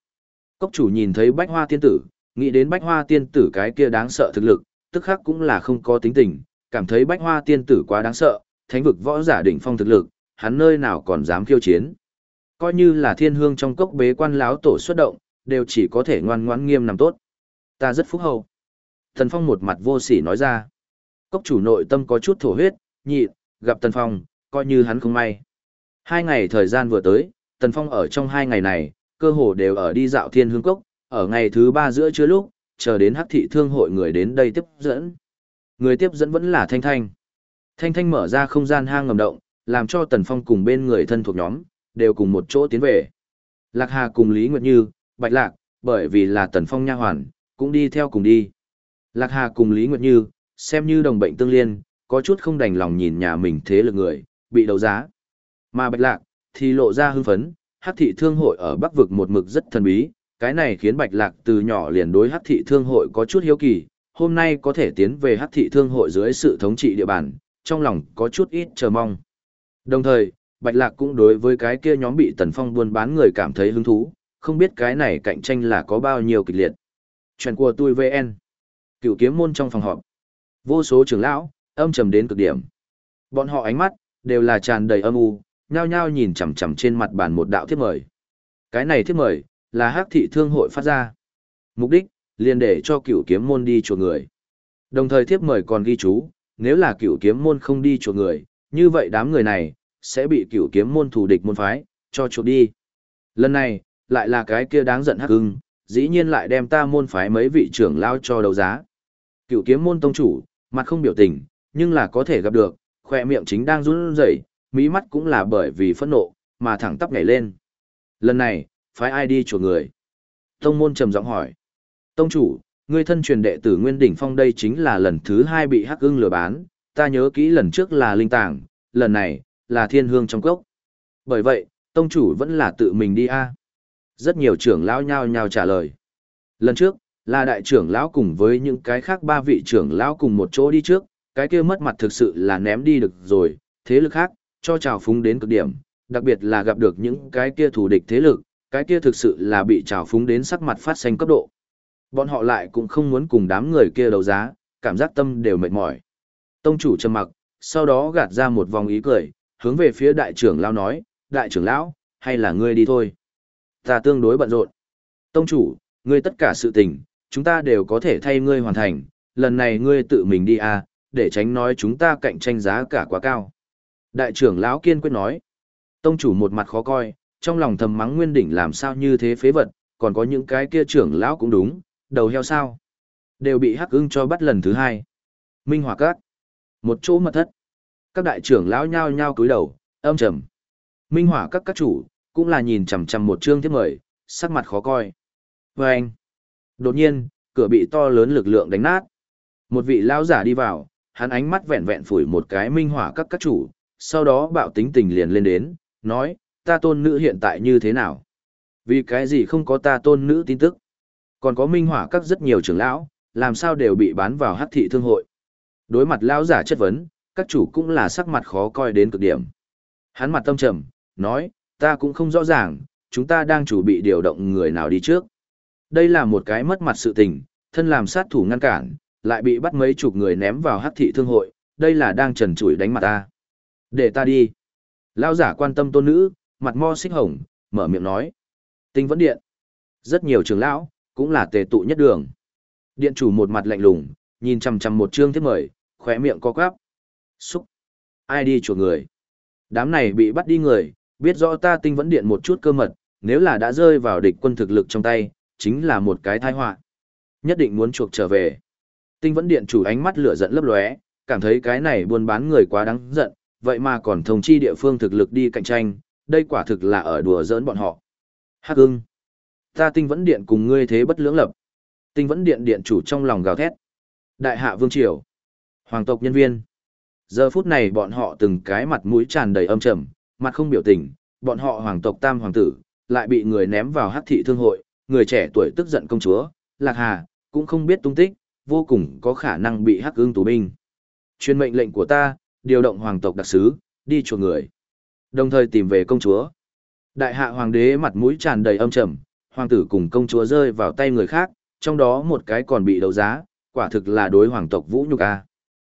Cốc chủ nhìn thấy bách hoa tiên tử, nghĩ đến bách hoa tiên tử cái kia đáng sợ thực lực, tức khắc cũng là không có tính tình, cảm thấy bách hoa tiên tử quá đáng sợ, thánh vực võ giả đỉnh phong thực lực, hắn nơi nào còn dám khiêu chiến. Coi như là thiên hương trong cốc bế quan láo tổ xuất động, đều chỉ có thể ngoan ngoãn nghiêm nằm tốt. Ta rất phúc hậu. Thần Phong một mặt vô sỉ nói ra. Cốc chủ nội tâm có chút thổ huyết, nhị, gặp Tần Phong, coi như hắn không may. Hai ngày thời gian vừa tới, Tần Phong ở trong hai ngày này, cơ hồ đều ở đi dạo thiên hương cốc, ở ngày thứ ba giữa trưa lúc, chờ đến hắc thị thương hội người đến đây tiếp dẫn. Người tiếp dẫn vẫn là Thanh Thanh. Thanh Thanh mở ra không gian hang ngầm động, làm cho Tần Phong cùng bên người thân thuộc nhóm, đều cùng một chỗ tiến về. Lạc Hà cùng Lý Nguyệt Như, Bạch Lạc, bởi vì là Tần Phong nha hoàn, cũng đi theo cùng đi. Lạc Hà cùng Lý Nguyệt Như, xem như đồng bệnh tương liên, có chút không đành lòng nhìn nhà mình thế lực người, bị đấu giá. Mà Bạch Lạc, thì lộ ra hưng phấn, Hát thị thương hội ở Bắc Vực một mực rất thần bí, cái này khiến Bạch Lạc từ nhỏ liền đối Hát thị thương hội có chút hiếu kỳ, hôm nay có thể tiến về Hát thị thương hội dưới sự thống trị địa bàn, trong lòng có chút ít chờ mong. Đồng thời, Bạch Lạc cũng đối với cái kia nhóm bị Tần Phong buôn bán người cảm thấy hứng thú, không biết cái này cạnh tranh là có bao nhiêu kịch liệt. Chuyện của tôi VN. Cựu kiếm môn trong phòng họp. Vô số trưởng lão, âm trầm đến cực điểm. Bọn họ ánh mắt, đều là tràn đầy âm u, nhao nhao nhìn chằm chằm trên mặt bàn một đạo thiếp mời. Cái này thiếp mời, là hắc thị thương hội phát ra. Mục đích, liền để cho cựu kiếm môn đi chuộc người. Đồng thời thiếp mời còn ghi chú, nếu là cựu kiếm môn không đi chuộc người, như vậy đám người này, sẽ bị cửu kiếm môn thủ địch môn phái, cho chuột đi. Lần này, lại là cái kia đáng giận hắc hưng, dĩ nhiên lại đem ta môn phái mấy vị trưởng lao cho đấu giá. cửu kiếm môn tông chủ, mặt không biểu tình, nhưng là có thể gặp được, khoe miệng chính đang run rẩy, mỹ mắt cũng là bởi vì phẫn nộ, mà thẳng tắp nhảy lên. Lần này, phái ai đi chuột người? Tông môn trầm giọng hỏi. Tông chủ, ngươi thân truyền đệ tử Nguyên Đỉnh Phong đây chính là lần thứ hai bị hắc ưng lừa bán, ta nhớ kỹ lần trước là linh tàng, lần này, là thiên hương trong cốc. Bởi vậy, tông chủ vẫn là tự mình đi a. Rất nhiều trưởng lão nhao nhao trả lời. Lần trước, là đại trưởng lão cùng với những cái khác ba vị trưởng lão cùng một chỗ đi trước, cái kia mất mặt thực sự là ném đi được rồi, thế lực khác, cho trào phúng đến cực điểm, đặc biệt là gặp được những cái kia thù địch thế lực, cái kia thực sự là bị trào phúng đến sắc mặt phát xanh cấp độ. Bọn họ lại cũng không muốn cùng đám người kia đấu giá, cảm giác tâm đều mệt mỏi. Tông chủ trầm mặc, sau đó gạt ra một vòng ý cười, hướng về phía đại trưởng lão nói, đại trưởng lão, hay là ngươi đi thôi. Ta tương đối bận rộn. Tông chủ, ngươi tất cả sự tình, chúng ta đều có thể thay ngươi hoàn thành, lần này ngươi tự mình đi à, để tránh nói chúng ta cạnh tranh giá cả quá cao. Đại trưởng lão kiên quyết nói. Tông chủ một mặt khó coi, trong lòng thầm mắng nguyên đỉnh làm sao như thế phế vật, còn có những cái kia trưởng lão cũng đúng, đầu heo sao. Đều bị hắc ưng cho bắt lần thứ hai. Minh hỏa cát. Một chỗ mật thất. Các đại trưởng lão nhao nhao cúi đầu, âm trầm. Minh hỏa các các chủ, cũng là nhìn chằm chằm một chương thiết mời, sắc mặt khó coi. Và anh. Đột nhiên, cửa bị to lớn lực lượng đánh nát. Một vị lão giả đi vào, hắn ánh mắt vẹn vẹn phủi một cái minh hỏa các các chủ, sau đó bạo tính tình liền lên đến, nói, ta tôn nữ hiện tại như thế nào? Vì cái gì không có ta tôn nữ tin tức? Còn có minh hỏa các rất nhiều trưởng lão, làm sao đều bị bán vào hắc thị thương hội? Đối mặt lão giả chất vấn, các chủ cũng là sắc mặt khó coi đến cực điểm. Hắn mặt tâm trầm, nói, ta cũng không rõ ràng, chúng ta đang chuẩn bị điều động người nào đi trước. Đây là một cái mất mặt sự tình, thân làm sát thủ ngăn cản, lại bị bắt mấy chục người ném vào hắc thị thương hội, đây là đang trần trụi đánh mặt ta. Để ta đi. Lao giả quan tâm tôn nữ, mặt mo xích hồng, mở miệng nói. Tinh vẫn điện. Rất nhiều trường lão, cũng là tề tụ nhất đường. Điện chủ một mặt lạnh lùng, nhìn chằm chằm một chương thiết mời, khóe miệng co quắp. Xúc. Ai đi chuộc người? Đám này bị bắt đi người, biết rõ ta tinh vẫn điện một chút cơ mật, nếu là đã rơi vào địch quân thực lực trong tay, chính là một cái tai họa. Nhất định muốn chuộc trở về. Tinh vẫn điện chủ ánh mắt lửa giận lấp lóe, cảm thấy cái này buôn bán người quá đáng giận, vậy mà còn thông chi địa phương thực lực đi cạnh tranh, đây quả thực là ở đùa giỡn bọn họ. Hắc ưng. Ta tinh vẫn điện cùng ngươi thế bất lưỡng lập. Tinh vẫn điện điện chủ trong lòng gào thét. Đại hạ vương triều. Hoàng tộc nhân viên. Giờ phút này bọn họ từng cái mặt mũi tràn đầy âm trầm, mặt không biểu tình, bọn họ hoàng tộc tam hoàng tử, lại bị người ném vào hắc thị thương hội, người trẻ tuổi tức giận công chúa, Lạc Hà, cũng không biết tung tích, vô cùng có khả năng bị hắc ương tù binh. Chuyên mệnh lệnh của ta, điều động hoàng tộc đặc sứ, đi chuộc người. Đồng thời tìm về công chúa. Đại hạ hoàng đế mặt mũi tràn đầy âm trầm, hoàng tử cùng công chúa rơi vào tay người khác, trong đó một cái còn bị đấu giá, quả thực là đối hoàng tộc vũ nhục a.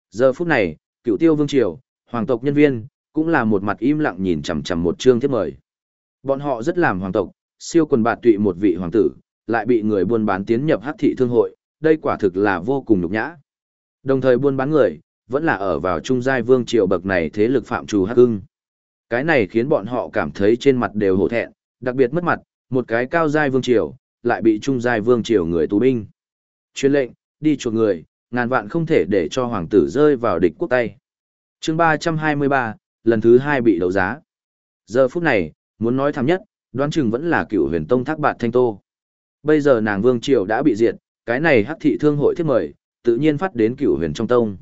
Giờ phút này, cựu tiêu vương triều, hoàng tộc nhân viên, cũng là một mặt im lặng nhìn chằm chằm một chương thiếp mời. Bọn họ rất làm hoàng tộc, siêu quần bạt tụy một vị hoàng tử, lại bị người buôn bán tiến nhập hắc thị thương hội, đây quả thực là vô cùng nhục nhã. Đồng thời buôn bán người, vẫn là ở vào trung giai vương triều bậc này thế lực phạm trù hắc hưng. Cái này khiến bọn họ cảm thấy trên mặt đều hổ thẹn, đặc biệt mất mặt, một cái cao giai vương triều, lại bị trung giai vương triều người tù binh. Chuyên lệnh, đi chuộc người, ngàn vạn không thể để cho hoàng tử rơi vào địch quốc tay. chương 323, lần thứ hai bị đấu giá. Giờ phút này, muốn nói thảm nhất, đoán chừng vẫn là cựu huyền tông thác bạt thanh tô. Bây giờ nàng vương triều đã bị diệt, cái này hắc thị thương hội thiết mời, tự nhiên phát đến cựu huyền trong tông.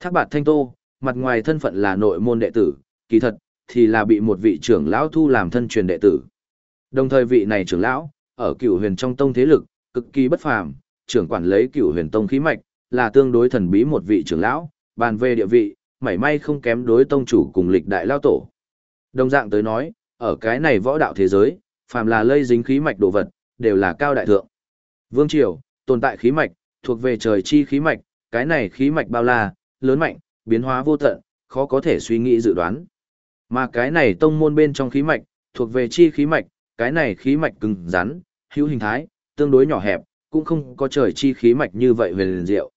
Thác bạt thanh tô, mặt ngoài thân phận là nội môn đệ tử, kỳ thật, thì là bị một vị trưởng lão thu làm thân truyền đệ tử. Đồng thời vị này trưởng lão, ở cựu huyền trong tông thế lực, cực kỳ bất phàm, trưởng quản lấy cựu huyền tông khí mạch, là tương đối thần bí một vị trưởng lão, bàn về địa vị, mảy may không kém đối tông chủ cùng lịch đại lao tổ. Đồng dạng tới nói, ở cái này võ đạo thế giới, phàm là lây dính khí mạch đồ vật, đều là cao đại thượng. Vương Triều, tồn tại khí mạch, thuộc về trời chi khí mạch, cái này khí mạch bao la, lớn mạnh, biến hóa vô tận, khó có thể suy nghĩ dự đoán. Mà cái này tông môn bên trong khí mạch, thuộc về chi khí mạch, cái này khí mạch cứng rắn, hữu hình thái, tương đối nhỏ hẹp, cũng không có trời chi khí mạch như vậy về liền diệu.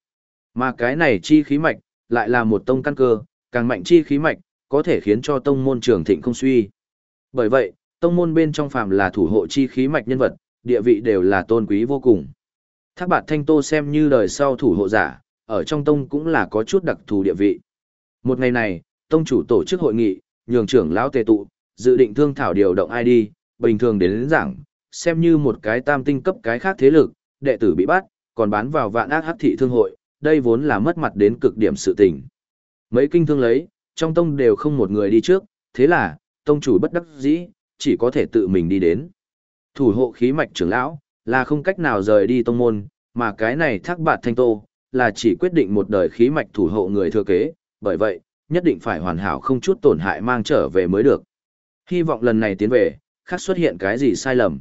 Mà cái này chi khí mạch, lại là một tông căn cơ, càng mạnh chi khí mạch, có thể khiến cho tông môn trường thịnh không suy. Bởi vậy, tông môn bên trong phàm là thủ hộ chi khí mạch nhân vật, địa vị đều là tôn quý vô cùng. Thác bạt thanh tô xem như đời sau thủ hộ giả, ở trong tông cũng là có chút đặc thù địa vị. Một ngày này, tông chủ tổ chức hội nghị, nhường trưởng lão tề tụ, dự định thương thảo điều động ai đi, bình thường đến, đến giảng, xem như một cái tam tinh cấp cái khác thế lực, đệ tử bị bắt, còn bán vào vạn ác hắc thị thương hội, đây vốn là mất mặt đến cực điểm sự tình. Mấy kinh thương lấy, trong tông đều không một người đi trước, thế là, tông chủ bất đắc dĩ, chỉ có thể tự mình đi đến. Thủ hộ khí mạch trưởng lão, là không cách nào rời đi tông môn, mà cái này thác bạt thanh tô, là chỉ quyết định một đời khí mạch thủ hộ người thừa kế, bởi vậy, nhất định phải hoàn hảo không chút tổn hại mang trở về mới được. Hy vọng lần này tiến về, khác xuất hiện cái gì sai lầm.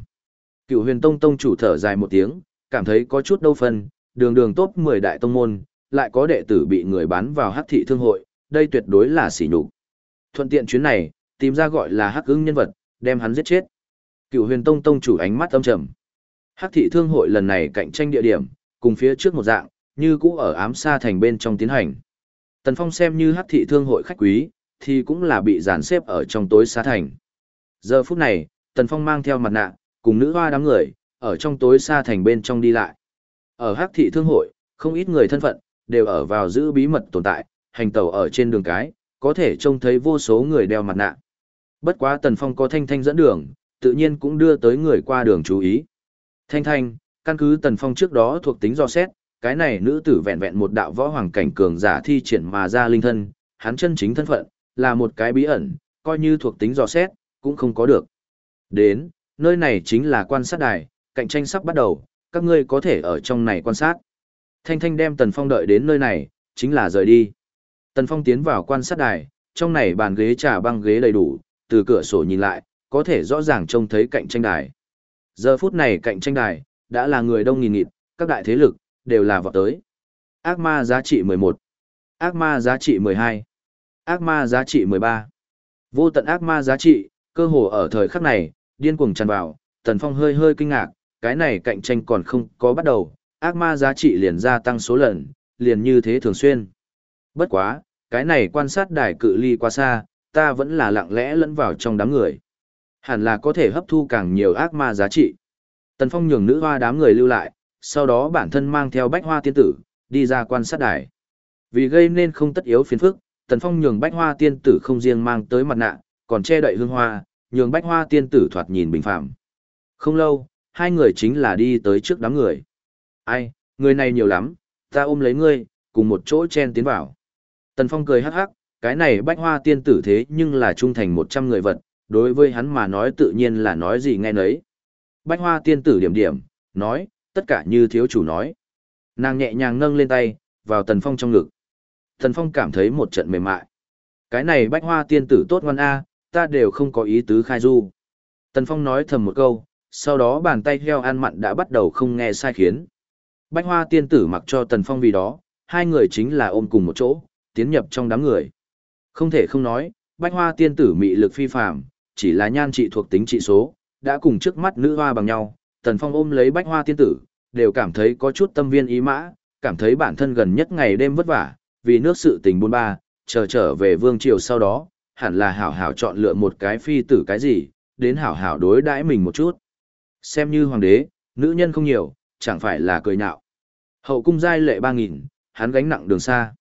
Cựu huyền tông tông chủ thở dài một tiếng, cảm thấy có chút đâu phân, đường đường top 10 đại tông môn, lại có đệ tử bị người bán vào hắc thị thương hội, đây tuyệt đối là sỉ nhục. Thuận tiện chuyến này, tìm ra gọi là hắc ứng nhân vật, đem hắn giết chết. Cựu huyền tông tông chủ ánh mắt âm trầm. Hắc thị thương hội lần này cạnh tranh địa điểm, cùng phía trước một dạng, như cũ ở ám xa thành bên trong tiến hành. Tần Phong xem như hắc thị thương hội khách quý, thì cũng là bị dàn xếp ở trong tối xa thành. Giờ phút này, Tần Phong mang theo mặt nạ, cùng nữ hoa đám người, ở trong tối xa thành bên trong đi lại. Ở hắc thị thương hội, không ít người thân phận, đều ở vào giữ bí mật tồn tại, hành tẩu ở trên đường cái, có thể trông thấy vô số người đeo mặt nạ. Bất quá Tần Phong có thanh thanh dẫn đường, tự nhiên cũng đưa tới người qua đường chú ý. Thanh thanh, căn cứ Tần Phong trước đó thuộc tính do xét, cái này nữ tử vẹn vẹn một đạo võ hoàng cảnh cường giả thi triển mà ra linh thân, hắn chân chính thân phận, là một cái bí ẩn, coi như thuộc tính dò xét, cũng không có được. Đến, nơi này chính là quan sát đài, cạnh tranh sắp bắt đầu, các ngươi có thể ở trong này quan sát. Thanh Thanh đem Tần Phong đợi đến nơi này, chính là rời đi. Tần Phong tiến vào quan sát đài, trong này bàn ghế trà băng ghế đầy đủ, từ cửa sổ nhìn lại, có thể rõ ràng trông thấy cạnh tranh đài. Giờ phút này cạnh tranh đài, đã là người đông nghìn nghịt, các đại thế lực, đều là vọt tới. Ác ma giá trị 11, ác ma giá trị 12, ác ma giá trị 13. Vô tận ác ma giá trị, cơ hồ ở thời khắc này, điên cuồng tràn vào, Tần Phong hơi hơi kinh ngạc, cái này cạnh tranh còn không có bắt đầu, ác ma giá trị liền gia tăng số lần, liền như thế thường xuyên. Bất quá, cái này quan sát đài cự ly quá xa, ta vẫn là lặng lẽ lẫn vào trong đám người. Hẳn là có thể hấp thu càng nhiều ác ma giá trị. Tần Phong nhường nữ hoa đám người lưu lại, sau đó bản thân mang theo bách hoa tiên tử, đi ra quan sát đài. Vì gây nên không tất yếu phiền phức, Tần Phong nhường bách hoa tiên tử không riêng mang tới mặt nạ, còn che đậy hương hoa, nhường bách hoa tiên tử thoạt nhìn bình phạm. Không lâu, hai người chính là đi tới trước đám người. Ai, người này nhiều lắm, ta ôm lấy ngươi, cùng một chỗ chen tiến vào. Tần Phong cười hắc hắc, cái này bách hoa tiên tử thế nhưng là trung thành một trăm người vật, đối với hắn mà nói tự nhiên là nói gì nghe nấy. Bách hoa tiên tử điểm điểm, nói, tất cả như thiếu chủ nói. Nàng nhẹ nhàng nâng lên tay, vào Tần Phong trong ngực. Tần Phong cảm thấy một trận mềm mại. Cái này bách hoa tiên tử tốt ngoan a, ta đều không có ý tứ khai du. Tần Phong nói thầm một câu, sau đó bàn tay heo ăn mặn đã bắt đầu không nghe sai khiến. Bách hoa tiên tử mặc cho Tần Phong vì đó, hai người chính là ôm cùng một chỗ, tiến nhập trong đám người. Không thể không nói, bách hoa tiên tử mị lực phi phàm, chỉ là nhan trị thuộc tính trị số, đã cùng trước mắt nữ hoa bằng nhau, Tần Phong ôm lấy bách hoa tiên tử, đều cảm thấy có chút tâm viên ý mã, cảm thấy bản thân gần nhất ngày đêm vất vả, vì nước sự tình buôn ba, chờ trở về vương triều sau đó, hẳn là hảo hảo chọn lựa một cái phi tử cái gì, đến hảo hảo đối đãi mình một chút. Xem như hoàng đế, nữ nhân không nhiều, chẳng phải là cười nhạo. Hậu cung giai lệ ba nghìn, hắn gánh nặng đường xa.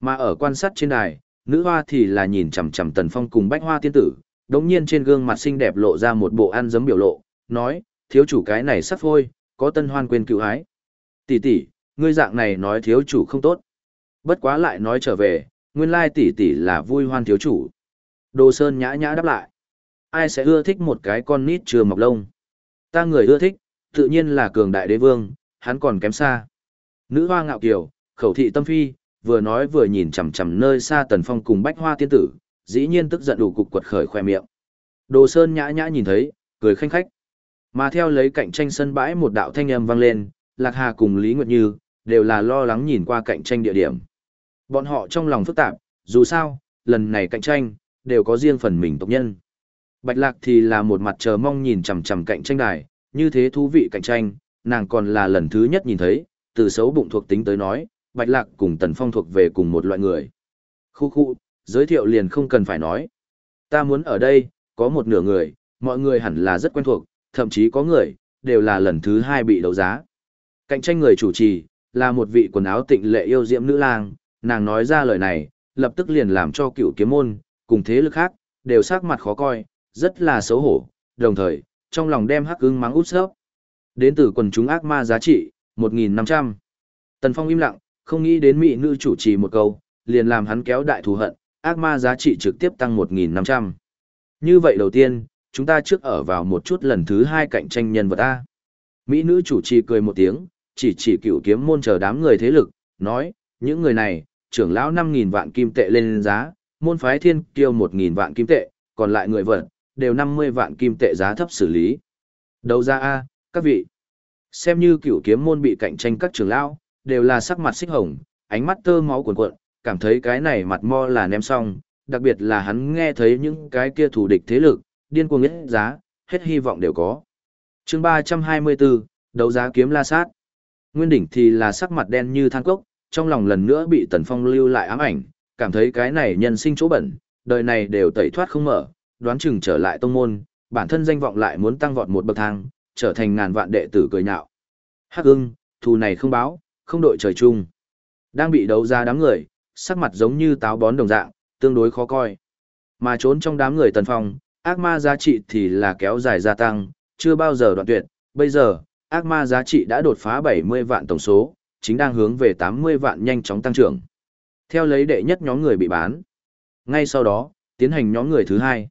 Mà ở quan sát trên đài, nữ hoa thì là nhìn chằm chằm tần phong cùng bách hoa tiên tử, đống nhiên trên gương mặt xinh đẹp lộ ra một bộ ăn dấm biểu lộ, nói, thiếu chủ cái này sắp phôi, có tân hoan quên cựu hái. Tỷ tỷ, ngươi dạng này nói thiếu chủ không tốt. Bất quá lại nói trở về, nguyên lai tỷ tỷ là vui hoan thiếu chủ. Đồ Sơn nhã nhã đáp lại. Ai sẽ ưa thích một cái con nít chưa mọc lông? Ta người ưa thích, tự nhiên là cường đại đế vương, hắn còn kém xa. Nữ hoa ngạo kiều, khẩu thị tâm phi, vừa nói vừa nhìn chằm chằm nơi xa tần phong cùng bách hoa tiên tử, dĩ nhiên tức giận đủ cục quật khởi khoe miệng. Đồ Sơn nhã nhã nhìn thấy, cười khanh khách. Mà theo lấy cạnh tranh sân bãi một đạo thanh âm vang lên, Lạc Hà cùng Lý Nguyệt Như, đều là lo lắng nhìn qua cạnh tranh địa điểm. Bọn họ trong lòng phức tạp, dù sao, lần này cạnh tranh, đều có riêng phần mình tộc nhân. Bạch Lạc thì là một mặt chờ mong nhìn chằm chằm cạnh tranh đài, như thế thú vị cạnh tranh, nàng còn là lần thứ nhất nhìn thấy, từ xấu bụng thuộc tính tới nói, Bạch Lạc cùng Tần Phong thuộc về cùng một loại người. Khu khu, giới thiệu liền không cần phải nói. Ta muốn ở đây, có một nửa người, mọi người hẳn là rất quen thuộc, thậm chí có người, đều là lần thứ hai bị đấu giá. Cạnh tranh người chủ trì, là một vị quần áo tịnh lệ yêu diễm nữ lang, nàng nói ra lời này, lập tức liền làm cho cựu kiếm môn, cùng thế lực khác, đều sắc mặt khó coi, rất là xấu hổ, đồng thời, trong lòng đem hắc ưng mắng út sớp. Đến từ quần chúng ác ma giá trị, 1.500. Tần Phong im lặng, không nghĩ đến mỹ nữ chủ trì một câu, liền làm hắn kéo đại thù hận, ác ma giá trị trực tiếp tăng 1.500. Như vậy đầu tiên, chúng ta trước ở vào một chút lần thứ hai cạnh tranh nhân vật A. Mỹ nữ chủ trì cười một tiếng, chỉ chỉ cựu kiếm môn chờ đám người thế lực, nói, những người này, trưởng lão 5.000 vạn kim tệ lên giá, môn phái thiên kiêu 1.000 vạn kim tệ, còn lại người vật, đều 50 vạn kim tệ giá thấp xử lý. Đầu ra A, các vị. Xem như cửu kiếm môn bị cạnh tranh các trưởng lão, đều là sắc mặt xích hồng, ánh mắt tơ máu cuồn cuộn, cảm thấy cái này mặt mo là ném xong, đặc biệt là hắn nghe thấy những cái kia thủ địch thế lực, điên cuồng hết giá, hết hy vọng đều có. chương 324, đấu giá kiếm la sát. Nguyên đỉnh thì là sắc mặt đen như than cốc, trong lòng lần nữa bị Tần Phong lưu lại ám ảnh, cảm thấy cái này nhân sinh chỗ bẩn, đời này đều tẩy thoát không mở, đoán chừng trở lại tông môn, bản thân danh vọng lại muốn tăng vọt một bậc thang, trở thành ngàn vạn đệ tử cười nhạo. Hắc ưng, thù này không báo, không đội trời chung. Đang bị đấu ra đám người, sắc mặt giống như táo bón đồng dạng, tương đối khó coi. Mà trốn trong đám người tần phong, ác ma giá trị thì là kéo dài gia tăng, chưa bao giờ đoạn tuyệt, bây giờ, ác ma giá trị đã đột phá 70 vạn tổng số, chính đang hướng về 80 vạn nhanh chóng tăng trưởng. Theo lấy đệ nhất nhóm người bị bán. Ngay sau đó, tiến hành nhóm người thứ hai.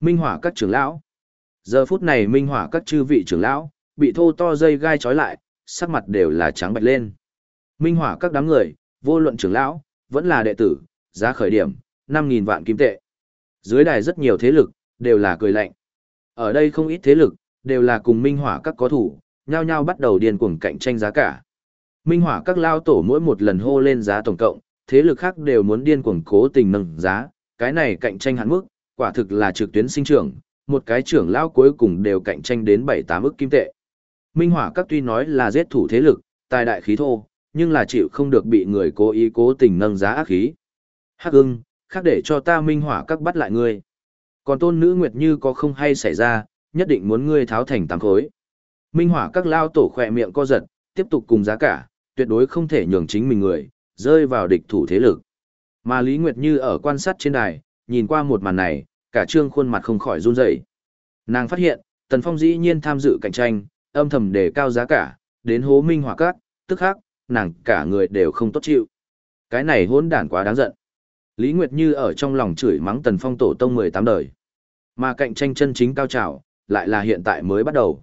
Minh hỏa các trưởng lão. Giờ phút này minh hỏa các chư vị trưởng lão, bị thô to dây gai trói lại, sắc mặt đều là trắng bạch lên. Minh hỏa các đám người, vô luận trưởng lão, vẫn là đệ tử, giá khởi điểm, 5.000 vạn kim tệ. Dưới đài rất nhiều thế lực, đều là cười lạnh. Ở đây không ít thế lực, đều là cùng minh hỏa các có thủ, nhau nhau bắt đầu điên cuồng cạnh tranh giá cả. Minh hỏa các lao tổ mỗi một lần hô lên giá tổng cộng, thế lực khác đều muốn điên cuồng cố tình nâng giá, cái này cạnh tranh hạn mức, quả thực là trực tuyến sinh trưởng, một cái trưởng lao cuối cùng đều cạnh tranh đến 7-8 ức kim tệ. Minh hỏa các tuy nói là giết thủ thế lực, tài đại khí thô, nhưng là chịu không được bị người cố ý cố tình nâng giá ác khí. Hắc ưng, khác để cho ta minh hỏa các bắt lại ngươi. Còn tôn nữ nguyệt như có không hay xảy ra, nhất định muốn ngươi tháo thành tám khối. Minh hỏa các lao tổ khỏe miệng co giật, tiếp tục cùng giá cả, tuyệt đối không thể nhường chính mình người, rơi vào địch thủ thế lực. Mà Lý Nguyệt Như ở quan sát trên đài, nhìn qua một màn này, cả trương khuôn mặt không khỏi run rẩy. Nàng phát hiện, Tần Phong dĩ nhiên tham dự cạnh tranh, âm thầm đề cao giá cả, đến hố minh hỏa các, tức khắc, nàng cả người đều không tốt chịu. Cái này hỗn đản quá đáng giận. Lý Nguyệt Như ở trong lòng chửi mắng Tần Phong tổ tông 18 đời. Mà cạnh tranh chân chính cao trào, lại là hiện tại mới bắt đầu.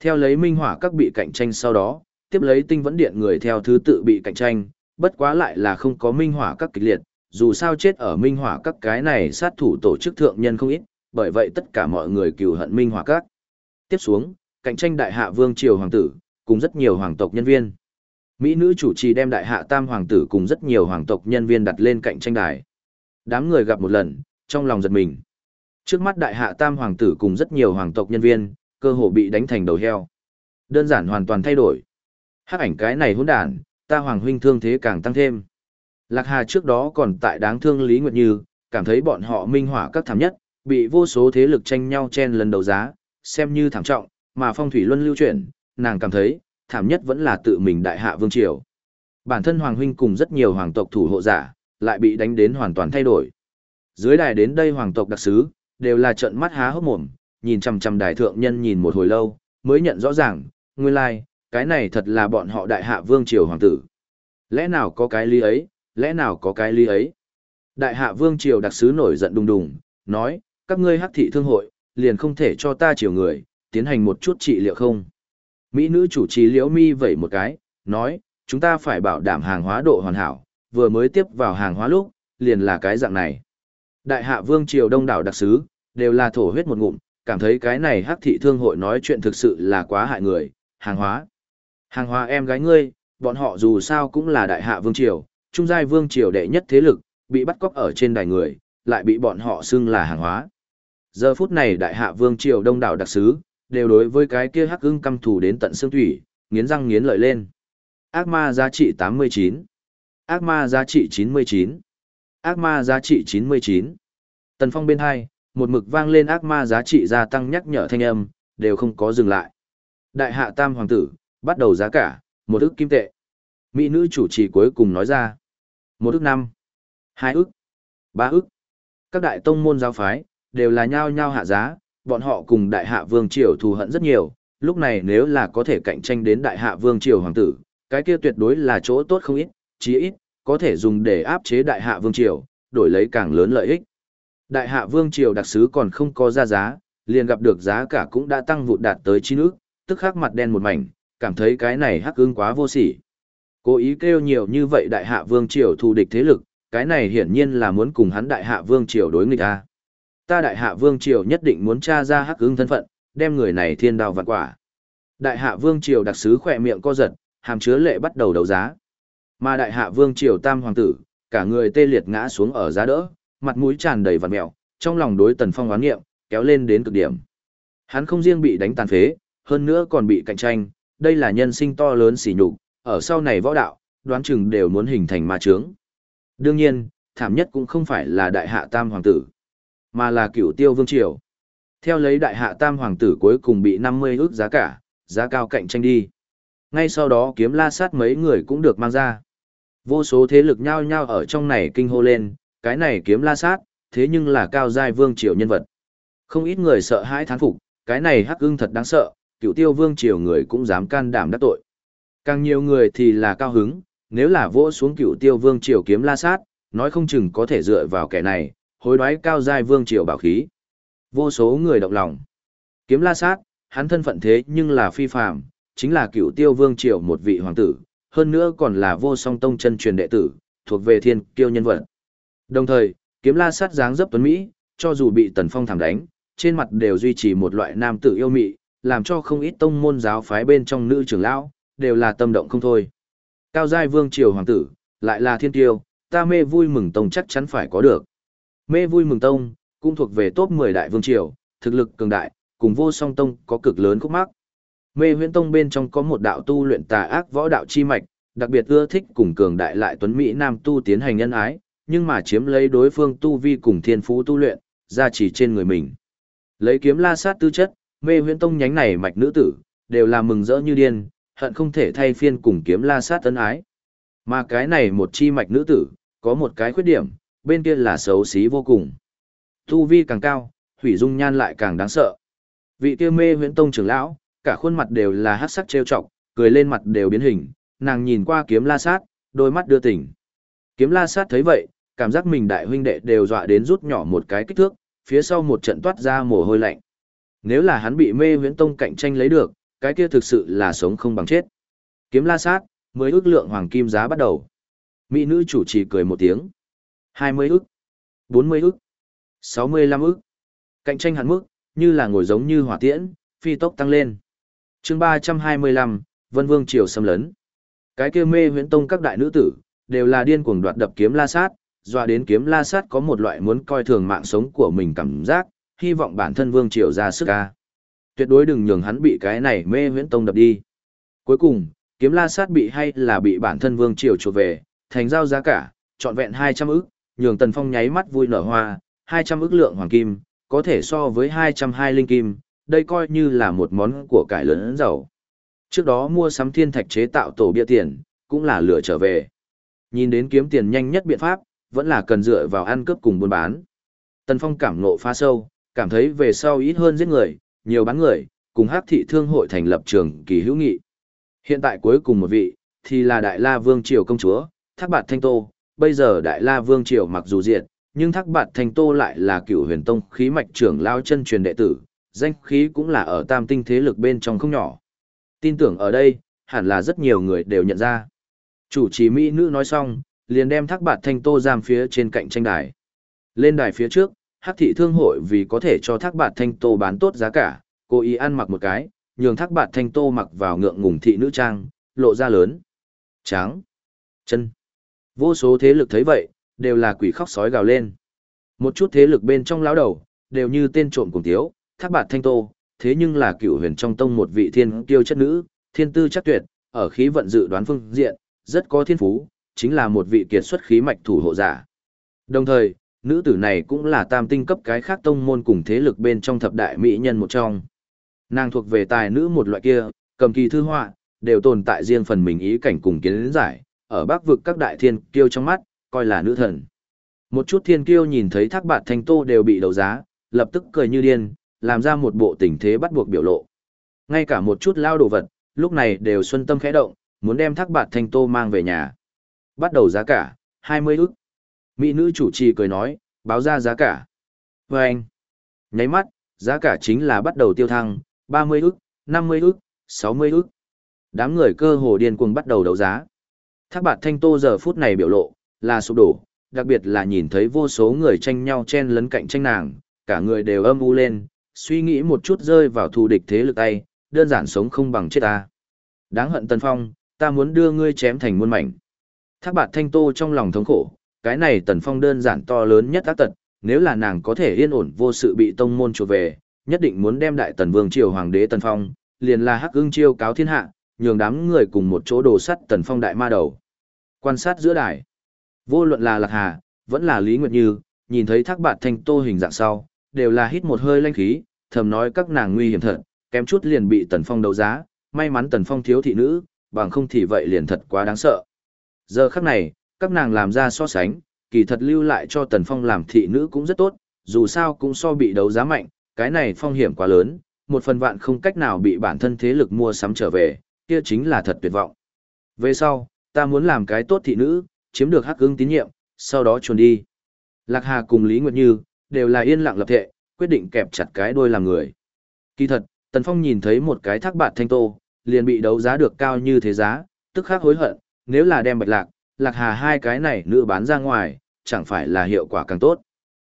Theo lấy minh hỏa các bị cạnh tranh sau đó, tiếp lấy tinh vẫn điện người theo thứ tự bị cạnh tranh, bất quá lại là không có minh hỏa các kịch liệt, dù sao chết ở minh hỏa các cái này sát thủ tổ chức thượng nhân không ít, bởi vậy tất cả mọi người cừu hận minh hỏa các. Tiếp xuống, cạnh tranh đại hạ vương triều hoàng tử, cùng rất nhiều hoàng tộc nhân viên. Mỹ nữ chủ trì đem đại hạ tam hoàng tử cùng rất nhiều hoàng tộc nhân viên đặt lên cạnh tranh đài. Đám người gặp một lần, trong lòng giật mình. Trước mắt đại hạ tam hoàng tử cùng rất nhiều hoàng tộc nhân viên, cơ hồ bị đánh thành đầu heo. Đơn giản hoàn toàn thay đổi. Hắc ảnh cái này hỗn đản, ta hoàng huynh thương thế càng tăng thêm. Lạc Hà trước đó còn tại đáng thương Lý Nguyệt Như, cảm thấy bọn họ minh hỏa các thảm nhất, bị vô số thế lực tranh nhau chen lần đầu giá, xem như thảm trọng, mà phong thủy luân lưu chuyển, nàng cảm thấy, thảm nhất vẫn là tự mình đại hạ vương triều. Bản thân hoàng huynh cùng rất nhiều hoàng tộc thủ hộ giả, lại bị đánh đến hoàn toàn thay đổi. Dưới đài đến đây hoàng tộc đặc sứ, đều là trận mắt há hốc mồm, nhìn chằm chằm đài thượng nhân nhìn một hồi lâu, mới nhận rõ ràng, nguyên lai, like, cái này thật là bọn họ đại hạ vương triều hoàng tử. Lẽ nào có cái lý ấy, lẽ nào có cái lý ấy. Đại hạ vương triều đặc sứ nổi giận đùng đùng, nói, các ngươi hắc thị thương hội, liền không thể cho ta triều người, tiến hành một chút trị liệu không. Mỹ nữ chủ trì liễu mi vẩy một cái, nói, chúng ta phải bảo đảm hàng hóa độ hoàn hảo, vừa mới tiếp vào hàng hóa lúc, liền là cái dạng này. Đại hạ vương triều đông đảo đặc sứ, đều là thổ huyết một ngụm, cảm thấy cái này hắc thị thương hội nói chuyện thực sự là quá hại người, hàng hóa. Hàng hóa em gái ngươi, bọn họ dù sao cũng là đại hạ vương triều, trung giai vương triều đệ nhất thế lực, bị bắt cóc ở trên đài người, lại bị bọn họ xưng là hàng hóa. Giờ phút này đại hạ vương triều đông đảo đặc sứ, đều đối với cái kia hắc ưng căm thù đến tận xương thủy, nghiến răng nghiến lợi lên. Ác ma giá trị 89. Ác ma giá trị 99. Ác ma giá trị 99. Tần phong bên hai, một mực vang lên ác ma giá trị gia tăng nhắc nhở thanh âm, đều không có dừng lại. Đại hạ tam hoàng tử, bắt đầu giá cả, một ức kim tệ. Mỹ nữ chủ trì cuối cùng nói ra. Một ức năm, hai ức, ba ức. Các đại tông môn giáo phái, đều là nhao nhao hạ giá, bọn họ cùng đại hạ vương triều thù hận rất nhiều, lúc này nếu là có thể cạnh tranh đến đại hạ vương triều hoàng tử, cái kia tuyệt đối là chỗ tốt không ít, chí ít, có thể dùng để áp chế đại hạ vương triều, đổi lấy càng lớn lợi ích. Đại hạ vương triều đặc sứ còn không có ra giá, liền gặp được giá cả cũng đã tăng vụt đạt tới chín nước, tức khắc mặt đen một mảnh, cảm thấy cái này hắc ưng quá vô sỉ. Cố ý kêu nhiều như vậy đại hạ vương triều thù địch thế lực, cái này hiển nhiên là muốn cùng hắn đại hạ vương triều đối nghịch a. Ta đại hạ vương triều nhất định muốn tra ra hắc ưng thân phận, đem người này thiên đao vạn quả. Đại hạ vương triều đặc sứ khỏe miệng co giật, hàm chứa lệ bắt đầu đấu giá. Mà đại hạ vương triều tam hoàng tử, cả người tê liệt ngã xuống ở giá đỡ, mặt mũi tràn đầy vằn mèo, trong lòng đối tần phong oán nghiệm, kéo lên đến cực điểm. Hắn không riêng bị đánh tàn phế, hơn nữa còn bị cạnh tranh, đây là nhân sinh to lớn xỉ nhục, ở sau này võ đạo, đoán chừng đều muốn hình thành ma trướng. Đương nhiên, thảm nhất cũng không phải là đại hạ tam hoàng tử, mà là cựu tiêu vương triều. Theo lấy đại hạ tam hoàng tử cuối cùng bị 50 ước giá cả, giá cao cạnh tranh đi. Ngay sau đó kiếm la sát mấy người cũng được mang ra. Vô số thế lực nhao nhao ở trong này kinh hô lên, cái này kiếm la sát, thế nhưng là cao giai vương triều nhân vật. Không ít người sợ hãi thán phục, cái này hắc ưng thật đáng sợ, cựu tiêu vương triều người cũng dám can đảm đắc tội. Càng nhiều người thì là cao hứng, nếu là vỗ xuống cựu tiêu vương triều kiếm la sát, nói không chừng có thể dựa vào kẻ này, hối đoái cao giai vương triều bảo khí. Vô số người động lòng. Kiếm la sát, hắn thân phận thế nhưng là phi phàm, chính là cựu tiêu vương triều một vị hoàng tử, hơn nữa còn là vô song tông chân truyền đệ tử, thuộc về thiên kiêu nhân vật. Đồng thời, kiếm la sát dáng dấp tuấn Mỹ, cho dù bị tần phong thảm đánh, trên mặt đều duy trì một loại nam tử yêu mị, làm cho không ít tông môn giáo phái bên trong nữ trưởng lão, đều là tâm động không thôi. Cao giai vương triều hoàng tử, lại là thiên tiêu, ta mê vui mừng tông chắc chắn phải có được. Mê vui mừng tông, cũng thuộc về top 10 đại vương triều, thực lực cường đại, cùng vô song tông có cực lớn khúc mắc. Mê huyễn tông bên trong có một đạo tu luyện tà ác võ đạo chi mạch, đặc biệt ưa thích cùng cường đại lại tuấn Mỹ nam tu tiến hành nhân ái, nhưng mà chiếm lấy đối phương tu vi cùng thiên phú tu luyện, ra chỉ trên người mình. Lấy kiếm la sát tư chất, mê huyễn tông nhánh này mạch nữ tử, đều là mừng rỡ như điên, hận không thể thay phiên cùng kiếm la sát tấn ái. Mà cái này một chi mạch nữ tử, có một cái khuyết điểm, bên kia là xấu xí vô cùng. Tu vi càng cao, hủy dung nhan lại càng đáng sợ. Vị kia mê huyễn tông trưởng lão, cả khuôn mặt đều là hát sắc trêu chọc, cười lên mặt đều biến hình, nàng nhìn qua kiếm la sát, đôi mắt đưa tỉnh. Kiếm la sát thấy vậy, cảm giác mình đại huynh đệ đều dọa đến rút nhỏ một cái kích thước, phía sau một trận toát ra mồ hôi lạnh. Nếu là hắn bị mê huyễn tông cạnh tranh lấy được, cái kia thực sự là sống không bằng chết. Kiếm la sát, mới ước lượng hoàng kim giá bắt đầu. Mỹ nữ chủ trì cười một tiếng. 20 ức, 40 ức, 65 ức. Cạnh tranh hạn mức, như là ngồi giống như hỏa tiễn, phi tốc tăng lên. chương 325, Vân Vương Triều xâm lấn. Cái kia mê huyễn tông các đại nữ tử, đều là điên cuồng đoạt đập kiếm la sát, dọa đến kiếm la sát có một loại muốn coi thường mạng sống của mình cảm giác, hy vọng bản thân Vương Triều ra sức ca. Tuyệt đối đừng nhường hắn bị cái này mê huyễn tông đập đi. Cuối cùng, kiếm la sát bị hay là bị bản thân Vương Triều chuột về, thành giao giá cả, trọn vẹn 200 ức, nhường Tần Phong nháy mắt vui nở hoa, 200 ức lượng hoàng kim, có thể so với 220 linh kim, đây coi như là một món của cải lớn giàu. Trước đó mua sắm thiên thạch chế tạo tổ bia tiền, cũng là lửa trở về. Nhìn đến kiếm tiền nhanh nhất biện pháp, vẫn là cần dựa vào ăn cướp cùng buôn bán. Tần Phong cảm ngộ phá sâu, cảm thấy về sau ít hơn giết người, nhiều bán người, cùng hắc thị thương hội thành lập trường kỳ hữu nghị. Hiện tại cuối cùng một vị, thì là Đại La Vương Triều công chúa, Thác Bạt Thanh Tô. Bây giờ Đại La Vương Triều mặc dù diệt, nhưng Thác Bạt Thanh Tô lại là cựu huyền tông khí mạch trưởng lao chân truyền đệ tử, danh khí cũng là ở tam tinh thế lực bên trong không nhỏ. Tin tưởng ở đây, hẳn là rất nhiều người đều nhận ra. Chủ trì Mỹ nữ nói xong, liền đem Thác Bạt Thanh Tô giam phía trên cạnh tranh đài. Lên đài phía trước, Hắc thị thương hội vì có thể cho Thác Bạt Thanh Tô bán tốt giá cả, cố ý ăn mặc một cái, nhường Thác Bạt Thanh Tô mặc vào ngượng ngùng thị nữ trang, lộ ra lớn, trắng, chân. Vô số thế lực thấy vậy, đều là quỷ khóc sói gào lên. Một chút thế lực bên trong lão đầu, đều như tên trộm cùng tiếu, Thác Bạt Thanh Tô, thế nhưng là cựu huyền trong tông một vị thiên kiêu chất nữ, thiên tư chắc tuyệt, ở khí vận dự đoán phương diện, rất có thiên phú, chính là một vị kiệt xuất khí mạch thủ hộ giả. Đồng thời, nữ tử này cũng là tam tinh cấp cái khác tông môn cùng thế lực bên trong thập đại mỹ nhân một trong. Nàng thuộc về tài nữ một loại kia, cầm kỳ thư họa, đều tồn tại riêng phần mình ý cảnh cùng kiến giải, ở bắc vực các đại thiên kiêu trong mắt, coi là nữ thần. Một chút thiên kiêu nhìn thấy thác bạt thanh tô đều bị đấu giá, lập tức cười như điên, làm ra một bộ tình thế bắt buộc biểu lộ. Ngay cả một chút lao đồ vật, lúc này đều xuân tâm khẽ động, muốn đem thác bạt thanh tô mang về nhà. Bắt đầu giá cả, 20 ức. Mỹ nữ chủ trì cười nói, báo ra giá cả. Và anh, nháy mắt, giá cả chính là bắt đầu tiêu thăng, 30 ức, 50 ức, 60 ức. Đám người cơ hồ điên cuồng bắt đầu đấu giá. Thác bạt thanh tô giờ phút này biểu lộ, là sụp đổ, đặc biệt là nhìn thấy vô số người tranh nhau chen lấn cạnh tranh nàng, cả người đều âm u lên, suy nghĩ một chút rơi vào thù địch thế lực tay, đơn giản sống không bằng chết ta. Đáng hận Tần Phong, ta muốn đưa ngươi chém thành muôn mảnh. Thác bạt thanh tô trong lòng thống khổ, cái này Tần Phong đơn giản to lớn nhất tác tật, nếu là nàng có thể yên ổn vô sự bị tông môn chuột về, nhất định muốn đem đại tần vương triều hoàng đế Tần Phong, liền là hắc ưng chiêu cáo thiên hạ, nhường đám người cùng một chỗ đồ sắt Tần Phong đại ma đầu. Quan sát giữa đài, vô luận là Lạc Hà, vẫn là Lý Nguyệt Như, nhìn thấy thác bạt thanh tô hình dạng sau, đều là hít một hơi lanh khí, thầm nói các nàng nguy hiểm thật, kém chút liền bị Tần Phong đấu giá, may mắn Tần Phong thiếu thị nữ, bằng không thì vậy liền thật quá đáng sợ. Giờ khắc này, các nàng làm ra so sánh, kỳ thật lưu lại cho Tần Phong làm thị nữ cũng rất tốt, dù sao cũng so bị đấu giá mạnh, cái này phong hiểm quá lớn, một phần vạn không cách nào bị bản thân thế lực mua sắm trở về, kia chính là thật tuyệt vọng. Về sau, ta muốn làm cái tốt thị nữ, chiếm được hắc ứng tín nhiệm, sau đó chuồn đi. Lạc Hà cùng Lý Nguyệt Như, đều là yên lặng lập thệ, quyết định kẹp chặt cái đôi làm người. Kỳ thật, Tần Phong nhìn thấy một cái thác bạt thanh tô, liền bị đấu giá được cao như thế giá, tức khắc hối hận, nếu là đem bạch lạc, lạc hà hai cái này nữ bán ra ngoài, chẳng phải là hiệu quả càng tốt.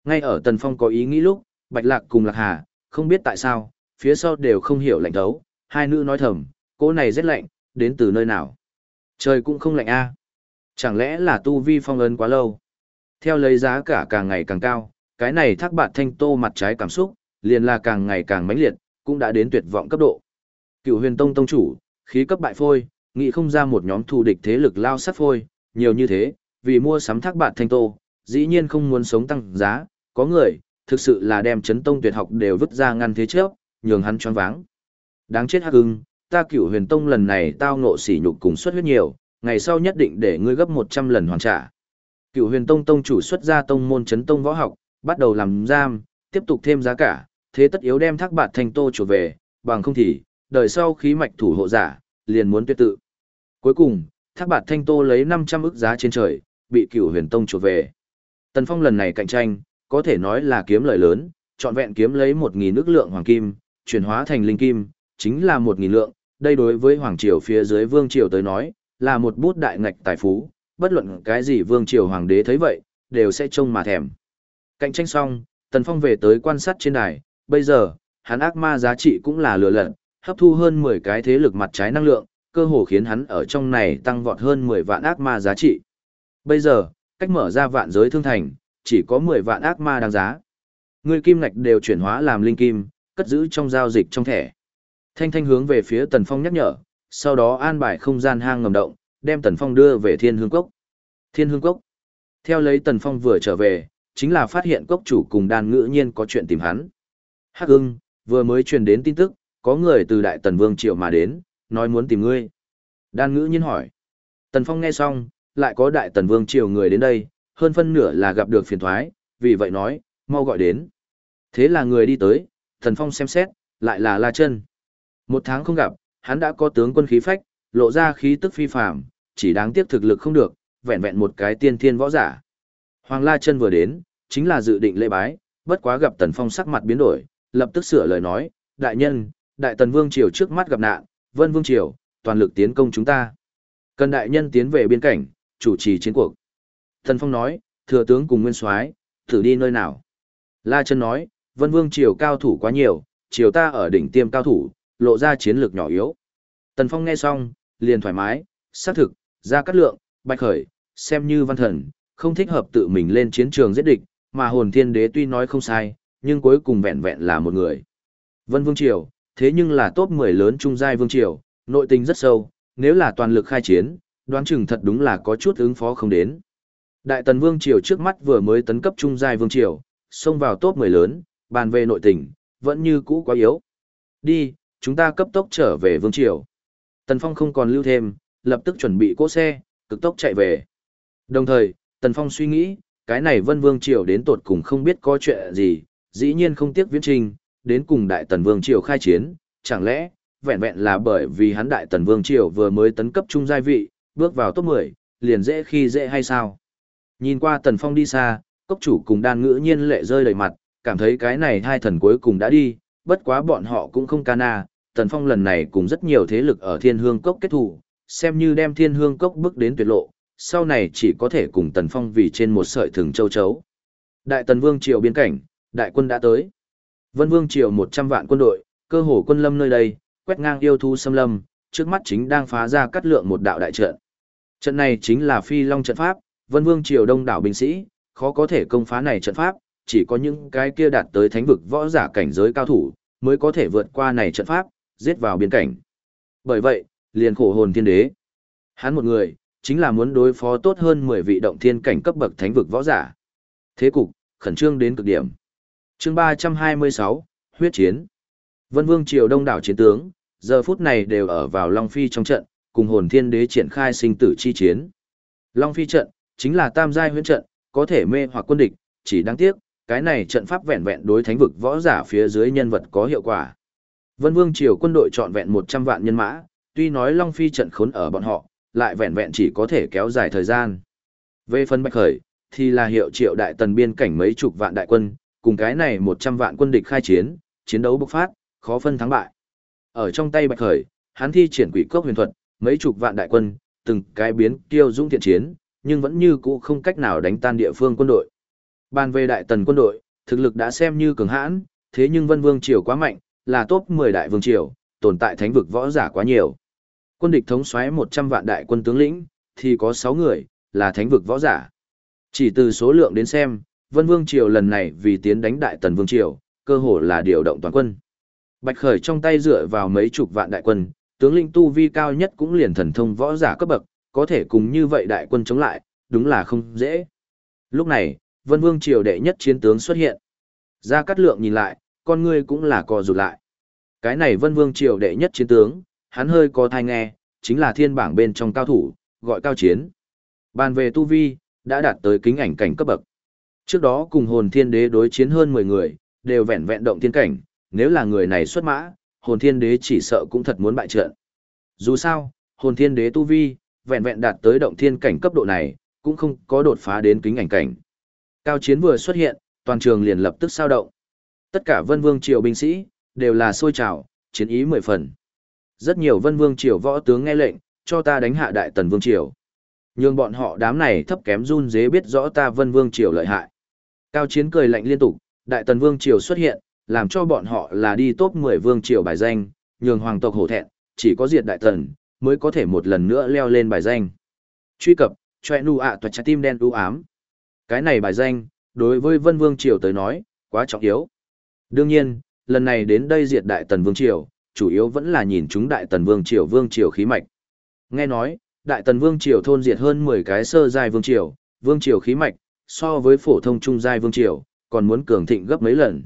Ngay ở Tần Phong có ý nghĩ lúc, bạch lạc cùng lạc hà, không biết tại sao, phía sau đều không hiểu lạnh thấu, hai nữ nói thầm, cô này rất lạnh, đến từ nơi nào. Trời cũng không lạnh a Chẳng lẽ là tu vi phong ấn quá lâu? Theo lấy giá cả càng ngày càng cao, cái này thác bạt thanh tô mặt trái cảm xúc, liền là càng ngày càng mãnh liệt, cũng đã đến tuyệt vọng cấp độ. Cựu huyền tông tông chủ, khí cấp bại phôi, nghĩ không ra một nhóm thù địch thế lực lao sát phôi, nhiều như thế, vì mua sắm thác bạt thanh tô, dĩ nhiên không muốn sống tăng giá, có người, thực sự là đem chấn tông tuyệt học đều vứt ra ngăn thế trước, nhường hắn choáng váng. Đáng chết hắc ưng, ta cửu huyền tông lần này tao ngộ sỉ nhục cùng xuất huyết nhiều, ngày sau nhất định để ngươi gấp 100 lần hoàn trả. Cửu huyền tông tông chủ xuất ra tông môn chấn tông võ học, bắt đầu làm giam, tiếp tục thêm giá cả, thế tất yếu đem thác bạt thanh tô trở về, bằng không thì, đời sau khí mạch thủ hộ giả, liền muốn tuyệt tự. Cuối cùng, thác bạt thanh tô lấy 500 ức giá trên trời, bị cửu huyền tông trở về. Tần Phong lần này cạnh tranh, có thể nói là kiếm lợi lớn, trọn vẹn kiếm lấy 1.000 ức lượng hoàng kim, chuyển hóa thành linh kim, chính là 1.000 lượng, đây đối với hoàng triều phía dưới vương triều tới nói, là một bút đại ngạch tài phú, bất luận cái gì vương triều hoàng đế thấy vậy, đều sẽ trông mà thèm. Cạnh tranh xong, Tần Phong về tới quan sát trên đài, bây giờ, hắn ác ma giá trị cũng là lừa lận, hấp thu hơn 10 cái thế lực mặt trái năng lượng, cơ hồ khiến hắn ở trong này tăng vọt hơn 10 vạn ác ma giá trị. Bây giờ, cách mở ra vạn giới thương thành, chỉ có 10 vạn ác ma đáng giá. Người kim ngạch đều chuyển hóa làm linh kim, cất giữ trong giao dịch trong thẻ. Thanh thanh hướng về phía Tần Phong nhắc nhở, sau đó an bài không gian hang ngầm động, đem Tần Phong đưa về Thiên Hương Cốc. Thiên Hương Cốc. Theo lấy Tần Phong vừa trở về, chính là phát hiện cốc chủ cùng đàn ngữ nhiên có chuyện tìm hắn. Hắc ưng, vừa mới truyền đến tin tức, có người từ Đại Tần Vương Triệu mà đến, nói muốn tìm ngươi. Đan ngữ nhiên hỏi. Tần Phong nghe xong, lại có Đại Tần Vương Triều người đến đây, hơn phân nửa là gặp được phiền thoái, vì vậy nói, mau gọi đến. Thế là người đi tới, Tần Phong xem xét, lại là La Chân. Một tháng không gặp, hắn đã có tướng quân khí phách, lộ ra khí tức phi phàm, chỉ đáng tiếc thực lực không được, vẹn vẹn một cái tiên thiên võ giả. Hoàng La Chân vừa đến, chính là dự định lễ bái, bất quá gặp Tần Phong sắc mặt biến đổi, lập tức sửa lời nói, đại nhân, đại tần vương triều trước mắt gặp nạn, vân vương triều, toàn lực tiến công chúng ta. Cần đại nhân tiến về biên cảnh, chủ trì chiến cuộc. Tần Phong nói, thừa tướng cùng nguyên soái, thử đi nơi nào. La Chân nói, vân vương triều cao thủ quá nhiều, triều ta ở đỉnh tiêm cao thủ, lộ ra chiến lược nhỏ yếu. Tần Phong nghe xong, liền thoải mái, xác thực, ra cắt lượng, bạch khởi, xem như văn thần, không thích hợp tự mình lên chiến trường giết địch, mà hồn thiên đế tuy nói không sai, nhưng cuối cùng vẹn vẹn là một người. Vân Vương Triều, thế nhưng là top 10 lớn trung giai Vương Triều, nội tình rất sâu, nếu là toàn lực khai chiến, đoán chừng thật đúng là có chút ứng phó không đến. Đại Tần Vương Triều trước mắt vừa mới tấn cấp trung giai Vương Triều, xông vào top 10 lớn, bàn về nội tình, vẫn như cũ quá yếu. Đi, chúng ta cấp tốc trở về Vương Triều. Tần Phong không còn lưu thêm, lập tức chuẩn bị cỗ xe, cực tốc chạy về. Đồng thời, Tần Phong suy nghĩ, cái này Vân Vương Triều đến tột cùng không biết có chuyện gì, dĩ nhiên không tiếc viễn trình, đến cùng Đại Tần Vương Triều khai chiến, chẳng lẽ, vẹn vẹn là bởi vì hắn Đại Tần Vương Triều vừa mới tấn cấp trung giai vị, bước vào top 10, liền dễ khi dễ hay sao? Nhìn qua Tần Phong đi xa, cốc chủ cùng đan ngữ nhiên lệ rơi đầy mặt, cảm thấy cái này hai thần cuối cùng đã đi, bất quá bọn họ cũng không ca na, à, Tần Phong lần này cùng rất nhiều thế lực ở Thiên Hương Cốc kết thủ, xem như đem Thiên Hương Cốc bước đến tuyệt lộ, sau này chỉ có thể cùng Tần Phong vì trên một sợi thừng châu chấu. Đại Tần Vương Triều biên cảnh, đại quân đã tới. Vân Vương Triều 100 vạn quân đội, cơ hồ quân lâm nơi đây, quét ngang yêu thú xâm lâm, trước mắt chính đang phá ra cắt lượng một đạo đại trận. Trận này chính là Phi Long trận pháp, Vân Vương Triều đông đảo binh sĩ, khó có thể công phá này trận pháp, chỉ có những cái kia đạt tới thánh vực võ giả cảnh giới cao thủ, mới có thể vượt qua này trận pháp, giết vào biên cảnh. Bởi vậy, liền khổ hồn thiên đế. Hắn một người, chính là muốn đối phó tốt hơn 10 vị động thiên cảnh cấp bậc thánh vực võ giả. Thế cục, khẩn trương đến cực điểm chương 326, huyết chiến. Vân Vương Triều đông đảo chiến tướng, giờ phút này đều ở vào Long Phi trong trận, cùng hồn thiên đế triển khai sinh tử chi chiến. Long Phi trận, chính là tam giai huyễn trận, có thể mê hoặc quân địch, chỉ đáng tiếc, cái này trận pháp vẹn vẹn đối thánh vực võ giả phía dưới nhân vật có hiệu quả. Vân Vương triều quân đội trọn vẹn 100 vạn nhân mã, tuy nói Long Phi trận khốn ở bọn họ, lại vẹn vẹn chỉ có thể kéo dài thời gian. Về phần Bạch Khởi, thì là hiệu triệu đại tần biên cảnh mấy chục vạn đại quân, cùng cái này 100 vạn quân địch khai chiến, chiến đấu bộc phát, khó phân thắng bại. Ở trong tay Bạch Khởi, hắn thi triển quỷ cốc huyền thuật, mấy chục vạn đại quân, từng cái biến tiêu dũng thiện chiến, nhưng vẫn như cũ không cách nào đánh tan địa phương quân đội. Bàn về đại tần quân đội, thực lực đã xem như cường hãn, thế nhưng Vân Vương triều quá mạnh, là top 10 đại vương triều, tồn tại thánh vực võ giả quá nhiều. Quân địch thống soái 100 vạn đại quân tướng lĩnh, thì có 6 người, là thánh vực võ giả. Chỉ từ số lượng đến xem, Vân Vương triều lần này vì tiến đánh đại tần vương triều, cơ hồ là điều động toàn quân. Bạch Khởi trong tay dựa vào mấy chục vạn đại quân, tướng lĩnh tu vi cao nhất cũng liền thần thông võ giả cấp bậc, có thể cùng như vậy đại quân chống lại, đúng là không dễ. Lúc này, Vân Vương triều đệ nhất chiến tướng xuất hiện. Gia Cát Lượng nhìn lại, con ngươi cũng là co rụt lại. Cái này Vân Vương triều đệ nhất chiến tướng, hắn hơi có thai nghe, chính là thiên bảng bên trong cao thủ, gọi cao chiến. Bàn về tu vi, đã đạt tới kính ảnh cảnh cấp bậc. Trước đó cùng hồn thiên đế đối chiến hơn 10 người, đều vẹn vẹn động thiên cảnh, nếu là người này xuất mã, hồn thiên đế chỉ sợ cũng thật muốn bại trận. Dù sao, hồn thiên đế tu vi, vẹn vẹn đạt tới động thiên cảnh cấp độ này, cũng không có đột phá đến kính ảnh cảnh. Cao chiến vừa xuất hiện, toàn trường liền lập tức sao động. Tất cả vân vương triều binh sĩ, đều là sôi trào, chiến ý mười phần. Rất nhiều vân vương triều võ tướng nghe lệnh, cho ta đánh hạ đại tần vương triều. Nhưng bọn họ đám này thấp kém run dế biết rõ ta vân vương triều lợi hại. Cao chiến cười lạnh liên tục, đại tần vương triều xuất hiện, làm cho bọn họ là đi top 10 vương triều bài danh, nhường hoàng tộc hổ thẹn, chỉ có diệt đại tần, mới có thể một lần nữa leo lên bài danh. Truy cập, choe nu ạ toa trái tim đen u ám. Cái này bài danh, đối với Vân Vương Triều tới nói, quá trọng yếu. Đương nhiên, lần này đến đây diệt Đại Tần Vương Triều, chủ yếu vẫn là nhìn chúng Đại Tần Vương Triều Vương Triều khí mạch. Nghe nói, Đại Tần Vương Triều thôn diệt hơn 10 cái sơ giai Vương Triều, Vương Triều khí mạch, so với phổ thông trung giai Vương Triều, còn muốn cường thịnh gấp mấy lần.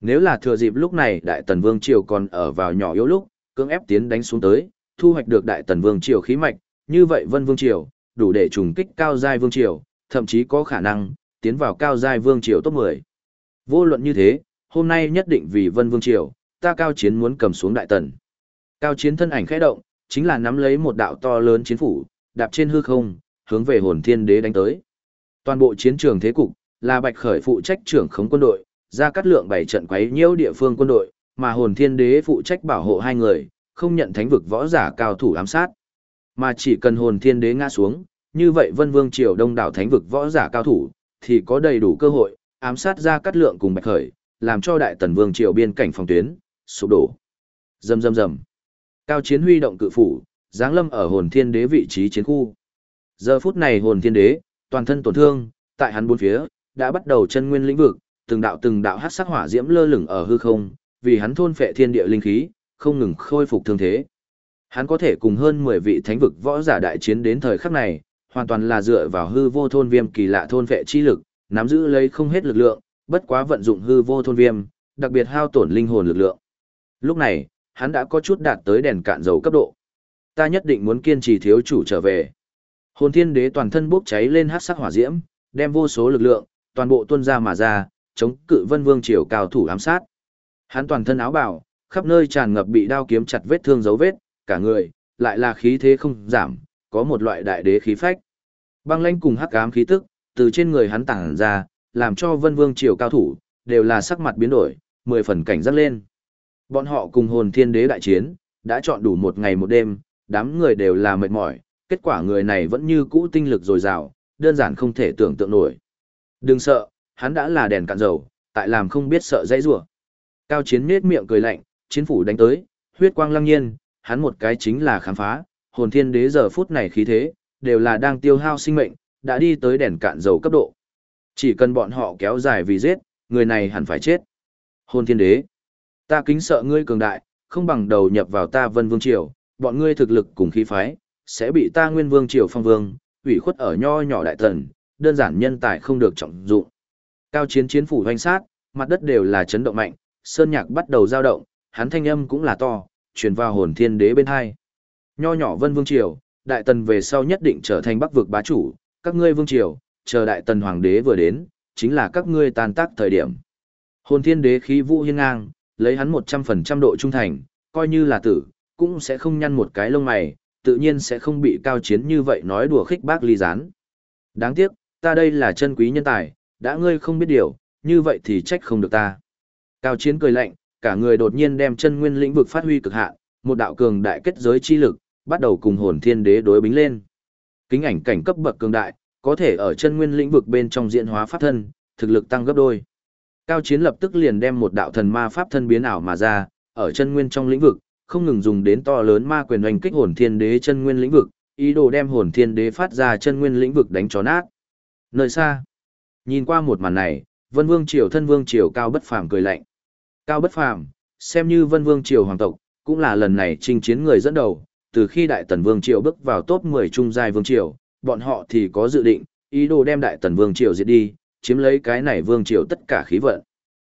Nếu là thừa dịp lúc này Đại Tần Vương Triều còn ở vào nhỏ yếu lúc, cưỡng ép tiến đánh xuống tới, thu hoạch được Đại Tần Vương Triều khí mạch, như vậy Vân Vương Triều, đủ để trùng kích cao giai Vương Triều, thậm chí có khả năng tiến vào cao giai vương triều top 10. Vô luận như thế, hôm nay nhất định vì Vân Vương triều, ta cao chiến muốn cầm xuống đại tần. Cao chiến thân ảnh khẽ động, chính là nắm lấy một đạo to lớn chiến phủ, đạp trên hư không, hướng về hồn thiên đế đánh tới. Toàn bộ chiến trường thế cục, là Bạch Khởi phụ trách trưởng khống quân đội, ra cắt lượng bảy trận quấy nhiễu địa phương quân đội, mà hồn thiên đế phụ trách bảo hộ hai người, không nhận thánh vực võ giả cao thủ ám sát. Mà chỉ cần hồn thiên đế ngã xuống, như vậy vân vương triều đông đảo thánh vực võ giả cao thủ, thì có đầy đủ cơ hội, ám sát ra cắt lượng cùng bạch khởi, làm cho đại tần vương triều biên cảnh phòng tuyến, sụp đổ. Rầm rầm rầm. Cao chiến huy động cự phủ, giáng lâm ở hồn thiên đế vị trí chiến khu. Giờ phút này hồn thiên đế, toàn thân tổn thương, tại hắn bốn phía, đã bắt đầu chân nguyên lĩnh vực, từng đạo từng đạo hắc sắc hỏa diễm lơ lửng ở hư không, vì hắn thôn phệ thiên địa linh khí, không ngừng khôi phục thương thế. Hắn có thể cùng hơn 10 vị thánh vực võ giả đại chiến đến thời khắc này, hoàn toàn là dựa vào hư vô thôn viêm kỳ lạ thôn phệ chi lực, nắm giữ lấy không hết lực lượng, bất quá vận dụng hư vô thôn viêm, đặc biệt hao tổn linh hồn lực lượng. Lúc này, hắn đã có chút đạt tới đèn cạn dầu cấp độ. Ta nhất định muốn kiên trì thiếu chủ trở về. Hồn thiên đế toàn thân bốc cháy lên hắc sắc hỏa diễm, đem vô số lực lượng, toàn bộ tuân ra mà ra, chống cự vân vương triều cao thủ ám sát. Hắn toàn thân áo bào, khắp nơi tràn ngập bị đao kiếm chặt vết thương dấu vết, cả người, lại là khí thế không giảm, có một loại đại đế khí phách. Băng lãnh cùng hắc ám khí tức, từ trên người hắn tản ra, làm cho vân vương triều cao thủ, đều là sắc mặt biến đổi, mười phần cảnh giác lên. Bọn họ cùng hồn thiên đế đại chiến, đã chọn đủ một ngày một đêm, đám người đều là mệt mỏi, kết quả người này vẫn như cũ tinh lực dồi dào, đơn giản không thể tưởng tượng nổi. Đừng sợ, hắn đã là đèn cạn dầu, tại làm không biết sợ dãy rủa. Cao chiến nết miệng cười lạnh, chiến phủ đánh tới, huyết quang lăng nhiên, hắn một cái chính là khám phá, hồn thiên đế giờ phút này khí thế, đều là đang tiêu hao sinh mệnh, đã đi tới đèn cạn dầu cấp độ. Chỉ cần bọn họ kéo dài vì giết, người này hẳn phải chết. Hồn thiên đế, ta kính sợ ngươi cường đại, không bằng đầu nhập vào ta vân vương triều, bọn ngươi thực lực cùng khí phái, sẽ bị ta nguyên vương triều phong vương, ủy khuất ở nho nhỏ đại tần, đơn giản nhân tài không được trọng dụng. Cao chiến chiến phủ hoành sát, mặt đất đều là chấn động mạnh, sơn nhạc bắt đầu dao động, hắn thanh âm cũng là to, truyền vào hồn thiên đế bên hai. Nho nhỏ vân vương triều, đại tần về sau nhất định trở thành bắc vực bá chủ, các ngươi vương triều, chờ đại tần hoàng đế vừa đến, chính là các ngươi tàn tác thời điểm. Hồn thiên đế khí vũ hiên ngang, lấy hắn 100% độ trung thành, coi như là tử, cũng sẽ không nhăn một cái lông mày, tự nhiên sẽ không bị cao chiến như vậy nói đùa khích bác ly gián. Đáng tiếc, ta đây là chân quý nhân tài, đã ngươi không biết điều, như vậy thì trách không được ta. Cao chiến cười lạnh, cả người đột nhiên đem chân nguyên lĩnh vực phát huy cực hạn, một đạo cường đại kết giới chi lực, bắt đầu cùng hồn thiên đế đối bính lên. Kính ảnh cảnh cấp bậc cường đại, có thể ở chân nguyên lĩnh vực bên trong diễn hóa pháp thân, thực lực tăng gấp đôi. Cao chiến lập tức liền đem một đạo thần ma pháp thân biến ảo mà ra, ở chân nguyên trong lĩnh vực, không ngừng dùng đến to lớn ma quyền oanh kích hồn thiên đế chân nguyên lĩnh vực, ý đồ đem hồn thiên đế phát ra chân nguyên lĩnh vực đánh chó nát. Nơi xa, nhìn qua một màn này, Vân Vương Triều thân Vương Triều Cao Bất Phàm cười lạnh. Cao Bất Phàm, xem như Vân Vương Triều hoàng tộc, cũng là lần này chinh chiến người dẫn đầu, từ khi Đại Tần Vương Triều bước vào top 10 trung giai Vương Triều, bọn họ thì có dự định, ý đồ đem Đại Tần Vương Triều diệt đi, chiếm lấy cái này Vương Triều tất cả khí vận.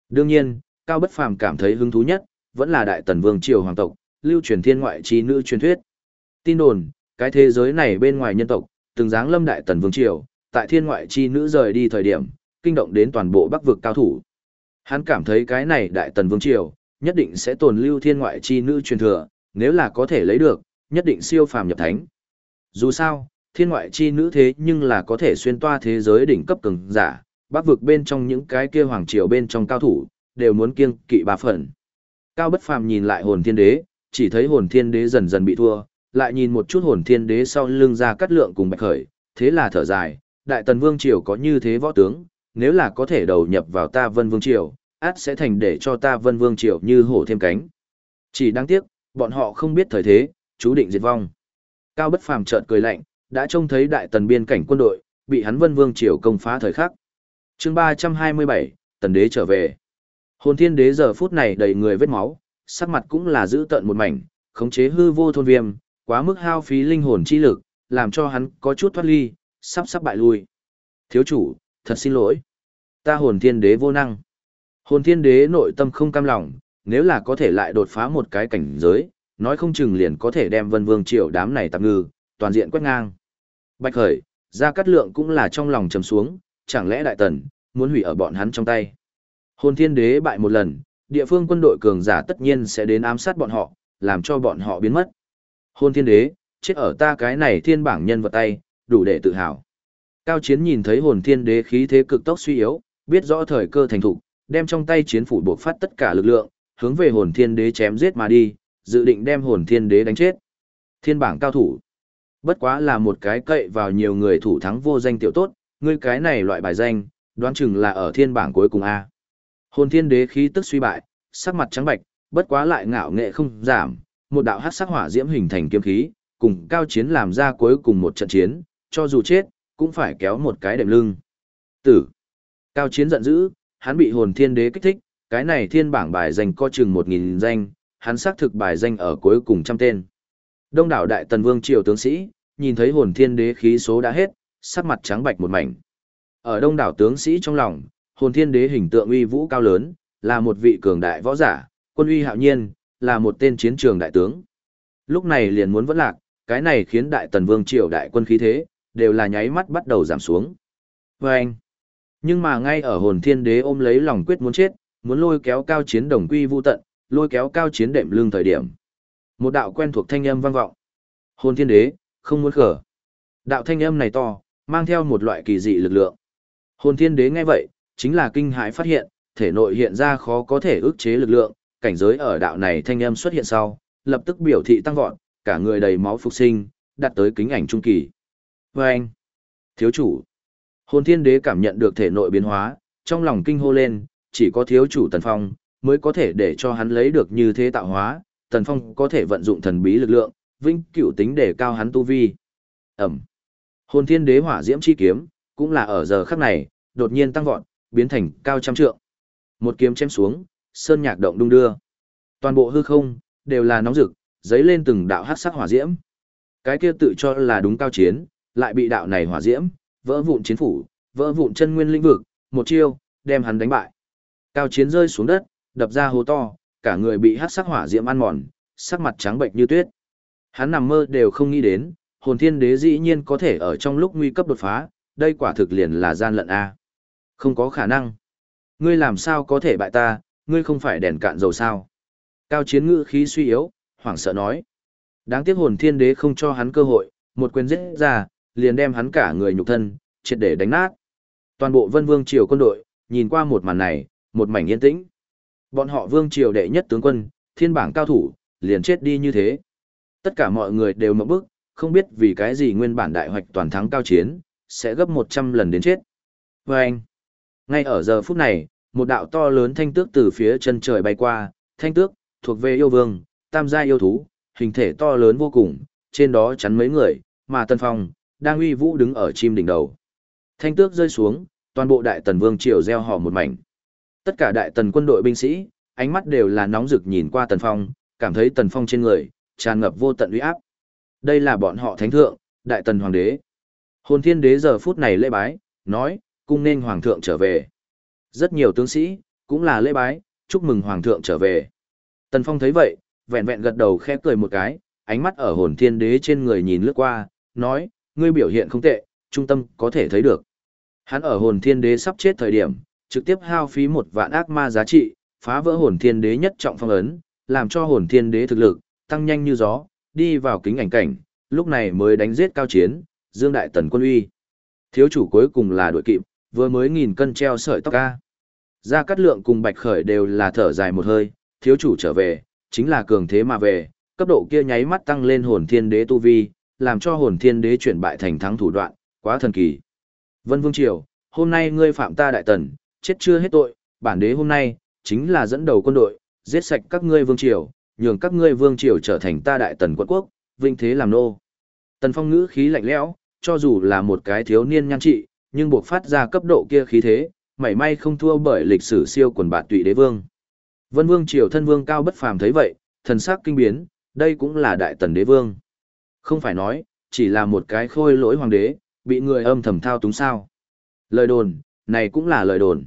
Đương nhiên, Cao Bất Phàm cảm thấy hứng thú nhất, vẫn là Đại Tần Vương Triều hoàng tộc, lưu truyền thiên ngoại trí nữ truyền thuyết. Tin đồn, cái thế giới này bên ngoài nhân tộc, từng dáng lâm Đại Tần Vương Triều, tại thiên ngoại chi nữ rời đi thời điểm, kinh động đến toàn bộ bắc vực cao thủ. Hắn cảm thấy cái này Đại Tần Vương Triều, nhất định sẽ tồn lưu thiên ngoại chi nữ truyền thừa, nếu là có thể lấy được, nhất định siêu phàm nhập thánh. Dù sao, thiên ngoại chi nữ thế nhưng là có thể xuyên toa thế giới đỉnh cấp cường giả, bắc vực bên trong những cái kia hoàng triều bên trong cao thủ, đều muốn kiêng kỵ ba phần. Cao bất phàm nhìn lại hồn thiên đế, chỉ thấy hồn thiên đế dần dần bị thua, lại nhìn một chút hồn thiên đế sau lưng ra cắt lượng cùng bạch khởi, thế là thở dài, đại tần vương triều có như thế võ tướng, nếu là có thể đầu nhập vào ta vân vương triều, át sẽ thành để cho ta vân vương triều như hổ thêm cánh. Chỉ đáng tiếc, bọn họ không biết thời thế, chú định diệt vong. Cao bất phàm chợt cười lạnh, đã trông thấy đại tần biên cảnh quân đội, bị hắn vân vương triều công phá thời khắc. chương 327, tần đế trở về. Hồn thiên đế giờ phút này đầy người vết máu, sắc mặt cũng là giữ tận một mảnh, khống chế hư vô thôn viêm, quá mức hao phí linh hồn chi lực, làm cho hắn có chút thoát ly, sắp sắp bại lui. Thiếu chủ, thật xin lỗi. Ta hồn thiên đế vô năng. Hồn thiên đế nội tâm không cam lòng, nếu là có thể lại đột phá một cái cảnh giới, nói không chừng liền có thể đem vân vương triều đám này tạm ngư, toàn diện quét ngang. Bạch khởi, ra cắt lượng cũng là trong lòng trầm xuống, chẳng lẽ đại tần, muốn hủy ở bọn hắn trong tay. Hồn thiên đế bại một lần, địa phương quân đội cường giả tất nhiên sẽ đến ám sát bọn họ, làm cho bọn họ biến mất. Hôn thiên đế, chết ở ta cái này thiên bảng nhân vật tay, đủ để tự hào. Cao chiến nhìn thấy hồn thiên đế khí thế cực tốc suy yếu, biết rõ thời cơ thành thục, đem trong tay chiến phủ buộc phát tất cả lực lượng, hướng về hồn thiên đế chém giết mà đi, dự định đem hồn thiên đế đánh chết. Thiên bảng cao thủ. Bất quá là một cái cậy vào nhiều người thủ thắng vô danh tiểu tốt, ngươi cái này loại bài danh, đoán chừng là ở thiên bảng cuối cùng A. Hồn thiên đế khí tức suy bại, sắc mặt trắng bạch, bất quá lại ngạo nghệ không giảm, một đạo hắc sắc hỏa diễm hình thành kiếm khí, cùng cao chiến làm ra cuối cùng một trận chiến, cho dù chết, cũng phải kéo một cái đệm lưng. Tử. Cao chiến giận dữ, hắn bị hồn thiên đế kích thích, cái này thiên bảng bài danh có chừng một nghìn danh, hắn xác thực bài danh ở cuối cùng trăm tên. Đông đảo đại tần vương triều tướng sĩ, nhìn thấy hồn thiên đế khí số đã hết, sắc mặt trắng bạch một mảnh. Ở đông đảo tướng sĩ trong lòng, hồn thiên đế hình tượng uy vũ cao lớn, là một vị cường đại võ giả, quân uy hạo nhiên, là một tên chiến trường đại tướng. Lúc này liền muốn vẫn lạc, cái này khiến đại tần vương triều đại quân khí thế, đều là nháy mắt bắt đầu giảm xuống. Và anh, nhưng mà ngay ở hồn thiên đế ôm lấy lòng quyết muốn chết, muốn lôi kéo cao chiến đồng quy vu tận, lôi kéo cao chiến đệm lương thời điểm. Một đạo quen thuộc thanh âm vang vọng. Hồn thiên đế, không muốn khở. Đạo thanh âm này to, mang theo một loại kỳ dị lực lượng. Hồn thiên đế nghe vậy, chính là kinh hãi phát hiện, thể nội hiện ra khó có thể ức chế lực lượng, cảnh giới ở đạo này thanh âm xuất hiện sau, lập tức biểu thị tăng vọt, cả người đầy máu phục sinh, đạt tới kính ảnh trung kỳ. Và anh, thiếu chủ, hồn thiên đế cảm nhận được thể nội biến hóa, trong lòng kinh hô lên, chỉ có thiếu chủ Tần Phong, mới có thể để cho hắn lấy được như thế tạo hóa, Tần Phong có thể vận dụng thần bí lực lượng, vinh cửu tính để cao hắn tu vi. Ẩm. Hồn thiên đế hỏa diễm chi kiếm, cũng là ở giờ khắc này, đột nhiên tăng vọt, biến thành cao trăm trượng. Một kiếm chém xuống, sơn nhạc động đung đưa. Toàn bộ hư không, đều là nóng rực, giấy lên từng đạo hắc sắc hỏa diễm. Cái kia tự cho là đúng cao chiến, lại bị đạo này hỏa diễm, vỡ vụn chiến phủ, vỡ vụn chân nguyên lĩnh vực, một chiêu, đem hắn đánh bại. Cao chiến rơi xuống đất, đập ra hố to, cả người bị hắc sắc hỏa diễm ăn mòn, sắc mặt trắng bệnh như tuyết. Hắn nằm mơ đều không nghĩ đến, hồn thiên đế dĩ nhiên có thể ở trong lúc nguy cấp đột phá, đây quả thực liền là gian lận a. Không có khả năng. Ngươi làm sao có thể bại ta, ngươi không phải đèn cạn dầu sao? Cao chiến ngữ khí suy yếu, hoảng sợ nói. Đáng tiếc hồn thiên đế không cho hắn cơ hội, một quyền giết ra, liền đem hắn cả người nhục thân, triệt để đánh nát. Toàn bộ vân vương triều quân đội, nhìn qua một màn này, một mảnh yên tĩnh. Bọn họ vương triều đệ nhất tướng quân, thiên bảng cao thủ, liền chết đi như thế. Tất cả mọi người đều mộng bức, không biết vì cái gì nguyên bản đại hoạch toàn thắng cao chiến, sẽ gấp 100 lần đến chết. Vâng! anh, ngay ở giờ phút này, một đạo to lớn thanh tước từ phía chân trời bay qua, thanh tước, thuộc về yêu vương, tam gia yêu thú, hình thể to lớn vô cùng, trên đó chắn mấy người, mà Tân Phong, đang uy vũ đứng ở chim đỉnh đầu. Thanh tước rơi xuống, toàn bộ đại tần vương triều gieo họ một mảnh. Tất cả đại tần quân đội binh sĩ, ánh mắt đều là nóng rực nhìn qua Tần Phong, cảm thấy Tần Phong trên người, tràn ngập vô tận uy áp. Đây là bọn họ thánh thượng, đại tần hoàng đế. Hồn thiên đế giờ phút này lễ bái, nói, cung nên hoàng thượng trở về. Rất nhiều tướng sĩ, cũng là lễ bái, chúc mừng hoàng thượng trở về. Tần Phong thấy vậy, vẹn vẹn gật đầu khẽ cười một cái, ánh mắt ở hồn thiên đế trên người nhìn lướt qua, nói, ngươi biểu hiện không tệ, trung tâm có thể thấy được. Hắn ở hồn thiên đế sắp chết thời điểm, trực tiếp hao phí một vạn ác ma giá trị, phá vỡ hồn thiên đế nhất trọng phong ấn, làm cho hồn thiên đế thực lực tăng nhanh như gió, đi vào kính ảnh cảnh, lúc này mới đánh giết cao chiến, dương đại tần quân uy. Thiếu chủ cuối cùng là đội kịp, vừa mới nghìn cân treo sợi tóc ca. Gia Cát Lượng cùng Bạch Khởi đều là thở dài một hơi, thiếu chủ trở về, chính là cường thế mà về, cấp độ kia nháy mắt tăng lên hồn thiên đế tu vi, làm cho hồn thiên đế chuyển bại thành thắng thủ đoạn, quá thần kỳ. Vân Vương Triều, hôm nay ngươi phạm ta đại tần, chết chưa hết tội, bản đế hôm nay, chính là dẫn đầu quân đội, giết sạch các ngươi vương triều, nhường các ngươi vương triều trở thành ta đại tần quận quốc, vinh thế làm nô. Tần Phong ngữ khí lạnh lẽo, cho dù là một cái thiếu niên nhan trị, nhưng buộc phát ra cấp độ kia khí thế, mảy may không thua bởi lịch sử siêu quần bạt tụy đế vương. Vân Vương triều thân vương cao bất phàm thấy vậy, thần sắc kinh biến, đây cũng là đại tần đế vương. Không phải nói, chỉ là một cái khôi lỗi hoàng đế, bị người âm thầm thao túng sao. Lời đồn, này cũng là lời đồn.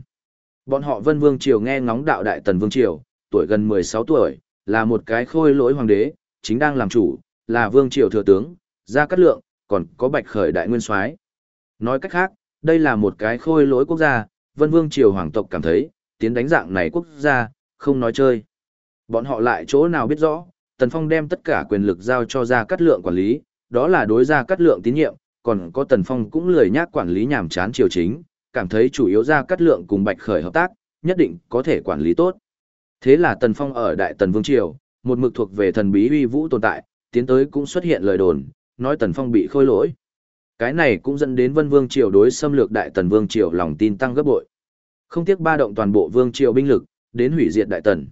Bọn họ Vân Vương triều nghe ngóng đạo đại tần vương triều, tuổi gần 16 tuổi, là một cái khôi lỗi hoàng đế, chính đang làm chủ, là vương triều thừa tướng, gia cát lượng, còn có bạch khởi đại nguyên soái. Nói cách khác, đây là một cái khôi lỗi quốc gia, vân vương triều hoàng tộc cảm thấy, tiến đánh dạng này quốc gia, không nói chơi. Bọn họ lại chỗ nào biết rõ, Tần Phong đem tất cả quyền lực giao cho gia cát lượng quản lý, đó là đối gia cát lượng tín nhiệm, còn có Tần Phong cũng lười nhác quản lý nhàm chán triều chính, cảm thấy chủ yếu gia cát lượng cùng bạch khởi hợp tác, nhất định có thể quản lý tốt. Thế là Tần Phong ở Đại Tần Vương Triều, một mực thuộc về thần bí uy vũ tồn tại, tiến tới cũng xuất hiện lời đồn, nói Tần Phong bị khôi lỗi. Cái này cũng dẫn đến Vân Vương Triều đối xâm lược Đại Tần Vương Triều lòng tin tăng gấp bội. Không tiếc ba động toàn bộ Vương Triều binh lực, đến hủy diệt Đại Tần.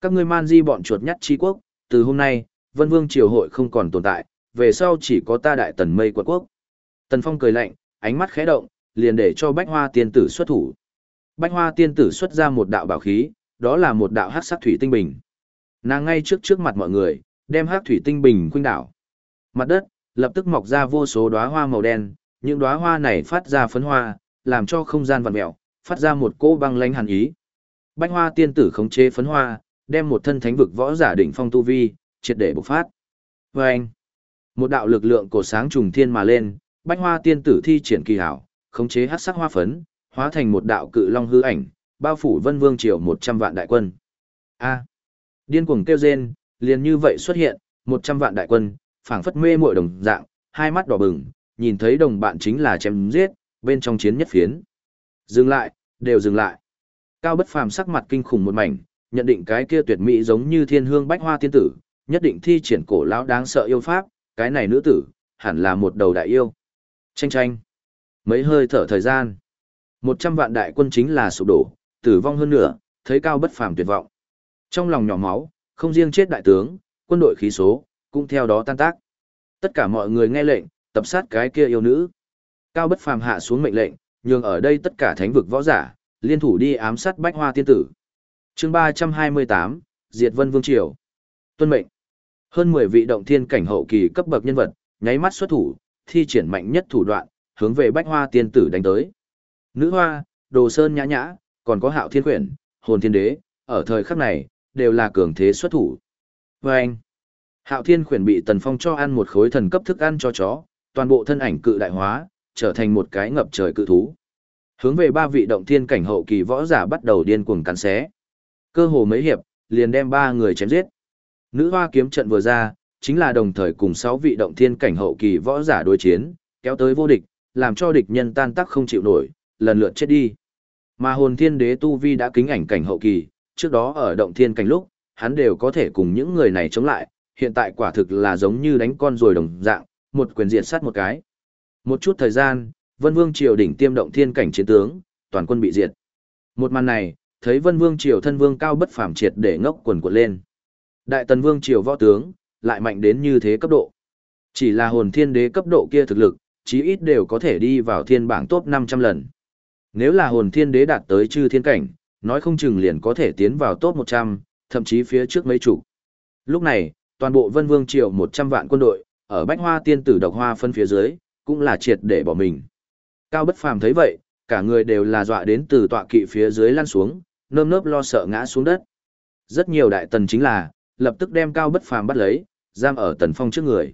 Các ngươi man di bọn chuột nhắt chi quốc, từ hôm nay, Vân Vương Triều hội không còn tồn tại, về sau chỉ có ta Đại Tần mây quật quốc. Tần Phong cười lạnh, ánh mắt khẽ động, liền để cho Bách Hoa tiên tử xuất thủ. Bách Hoa tiên tử xuất ra một đạo bảo khí, đó là một đạo hắc sắc thủy tinh bình. Nàng ngay trước trước mặt mọi người, đem hắc thủy tinh bình khuynh đảo. Mặt đất lập tức mọc ra vô số đóa hoa màu đen, những đóa hoa này phát ra phấn hoa, làm cho không gian vặn mèo, phát ra một cỗ băng lãnh hàn ý. Bạch Hoa tiên tử khống chế phấn hoa, đem một thân thánh vực võ giả đỉnh phong tu vi triệt để bộc phát. Oeng! Một đạo lực lượng cổ sáng trùng thiên mà lên, Bạch hoa tiên tử thi triển kỳ hảo, khống chế hắc sắc hoa phấn, hóa thành một đạo cự long hư ảnh, bao phủ vân vương triều 100 vạn đại quân. A. Điên cuồng kêu rên, liền như vậy xuất hiện, 100 vạn đại quân, phảng phất mê muội đồng dạng, hai mắt đỏ bừng, nhìn thấy đồng bạn chính là chém giết, bên trong chiến nhất phiến. Dừng lại, đều dừng lại. Cao bất phàm sắc mặt kinh khủng một mảnh, nhận định cái kia tuyệt mỹ giống như thiên hương bách hoa tiên tử, nhất định thi triển cổ lão đáng sợ yêu pháp, cái này nữ tử, hẳn là một đầu đại yêu. Tranh tranh. Mấy hơi thở thời gian. Một trăm vạn đại quân chính là sụp đổ, tử vong hơn nửa, thấy cao bất phàm tuyệt vọng. Trong lòng nhỏ máu, không riêng chết đại tướng, quân đội khí số, cũng theo đó tan tác. Tất cả mọi người nghe lệnh, tập sát cái kia yêu nữ. Cao bất phàm hạ xuống mệnh lệnh, nhường ở đây tất cả thánh vực võ giả, liên thủ đi ám sát bách hoa tiên tử. chương ba trăm hai mươi tám Diệt Vân Vương Triều. Tuân mệnh. Hơn mười vị động thiên cảnh hậu kỳ cấp bậc nhân vật, nháy mắt xuất thủ, thi triển mạnh nhất thủ đoạn, hướng về bách hoa tiên tử đánh tới. Nữ hoa, đồ sơn nhã nhã, còn có hạo thiên quyển, hồn thiên đế, ở thời khắc này, đều là cường thế xuất thủ. Và anh, hạo thiên khuyển bị tần phong cho ăn một khối thần cấp thức ăn cho chó, toàn bộ thân ảnh cự đại hóa, trở thành một cái ngập trời cự thú. Hướng về ba vị động thiên cảnh hậu kỳ võ giả bắt đầu điên cuồng cắn xé. Cơ hồ mấy hiệp, liền đem ba người chém giết. Nữ hoa kiếm trận vừa ra, chính là đồng thời cùng sáu vị động thiên cảnh hậu kỳ võ giả đối chiến, kéo tới vô địch, làm cho địch nhân tan tác không chịu nổi, lần lượt chết đi. Mà hồn thiên đế tu vi đã kính ảnh cảnh hậu kỳ, trước đó ở động thiên cảnh lúc, hắn đều có thể cùng những người này chống lại, hiện tại quả thực là giống như đánh con rồi đồng dạng, một quyền diệt sát một cái. Một chút thời gian, Vân Vương triều đỉnh tiêm động thiên cảnh chiến tướng, toàn quân bị diệt. Một màn này, thấy Vân Vương triều thân vương cao bất phàm triệt để ngốc quần quật lên. Đại Tần Vương triều võ tướng, lại mạnh đến như thế cấp độ. Chỉ là hồn thiên đế cấp độ kia thực lực, chí ít đều có thể đi vào thiên bảng top 500 lần. Nếu là hồn thiên đế đạt tới chư thiên cảnh, nói không chừng liền có thể tiến vào top 100, thậm chí phía trước mấy chủ. Lúc này, toàn bộ Vân Vương triều 100 vạn quân đội, ở Bách Hoa tiên tử độc hoa phân phía dưới, cũng là triệt để bỏ mình. Cao Bất Phàm thấy vậy, cả người đều là dọa đến từ tọa kỵ phía dưới lăn xuống, nơm nớp lo sợ ngã xuống đất. Rất nhiều đại tần chính là, lập tức đem Cao Bất Phàm bắt lấy, giam ở Tần Phong trước người.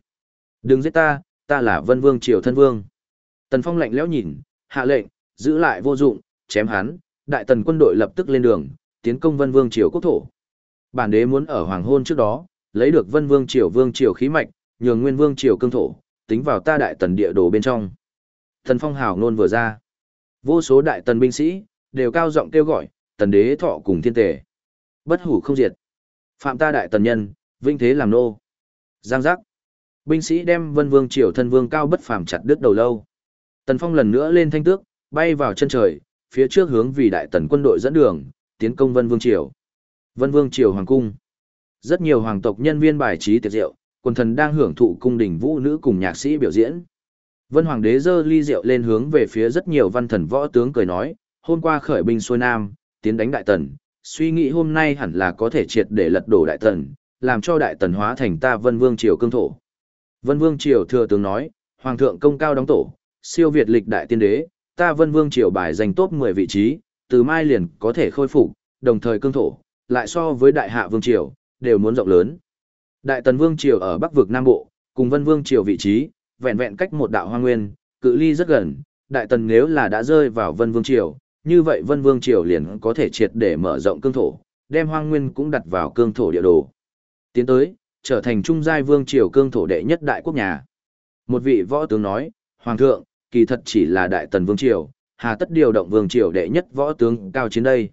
Đừng giết ta, ta là Vân Vương Triều Thân Vương. Tần Phong lạnh lẽo nhìn, hạ lệnh, giữ lại vô dụng, chém hắn, đại tần quân đội lập tức lên đường, tiến công Vân Vương Triều quốc thổ. Bản đế muốn ở hoàng hôn trước đó, lấy được Vân Vương Triều Vương Triều khí mạch, nhường Nguyên Vương Triều cương thổ, tính vào ta đại tần địa đồ bên trong. Thần Phong hào nôn vừa ra. Vô số đại tần binh sĩ, đều cao giọng kêu gọi, tần đế thọ cùng thiên tề. Bất hủ không diệt. Phạm ta đại tần nhân, vinh thế làm nô. Giang giác. Binh sĩ đem Vân Vương Triều thân vương cao bất phàm chặt đứt đầu lâu. Tần Phong lần nữa lên thanh tước, bay vào chân trời, phía trước hướng vì đại tần quân đội dẫn đường, tiến công Vân Vương Triều. Vân Vương Triều Hoàng Cung. Rất nhiều hoàng tộc nhân viên bài trí tiệc rượu, quần thần đang hưởng thụ cung đình vũ nữ cùng nhạc sĩ biểu diễn. Vân Hoàng đế dơ ly rượu lên hướng về phía rất nhiều văn thần võ tướng cười nói, hôm qua khởi binh xuôi nam, tiến đánh đại tần, suy nghĩ hôm nay hẳn là có thể triệt để lật đổ đại tần, làm cho đại tần hóa thành ta Vân Vương triều cương thổ. Vân Vương triều thừa tướng nói, hoàng thượng công cao đóng tổ, siêu việt lịch đại tiên đế, ta Vân Vương triều bài giành top 10 vị trí, từ mai liền có thể khôi phục, đồng thời cương thổ, lại so với đại hạ vương triều, đều muốn rộng lớn. Đại tần vương triều ở Bắc vực Nam Bộ, cùng Vân Vương triều vị trí, vẹn vẹn cách một đạo hoang nguyên, cự ly rất gần, đại tần nếu là đã rơi vào Vân Vương triều, như vậy Vân Vương triều liền có thể triệt để mở rộng cương thổ, đem hoang nguyên cũng đặt vào cương thổ địa đồ. Tiến tới, trở thành trung giai vương triều cương thổ đệ nhất đại quốc nhà. Một vị võ tướng nói, Hoàng thượng, kỳ thật chỉ là đại tần vương triều, hà tất điều động vương triều đệ nhất võ tướng cao chiến đây.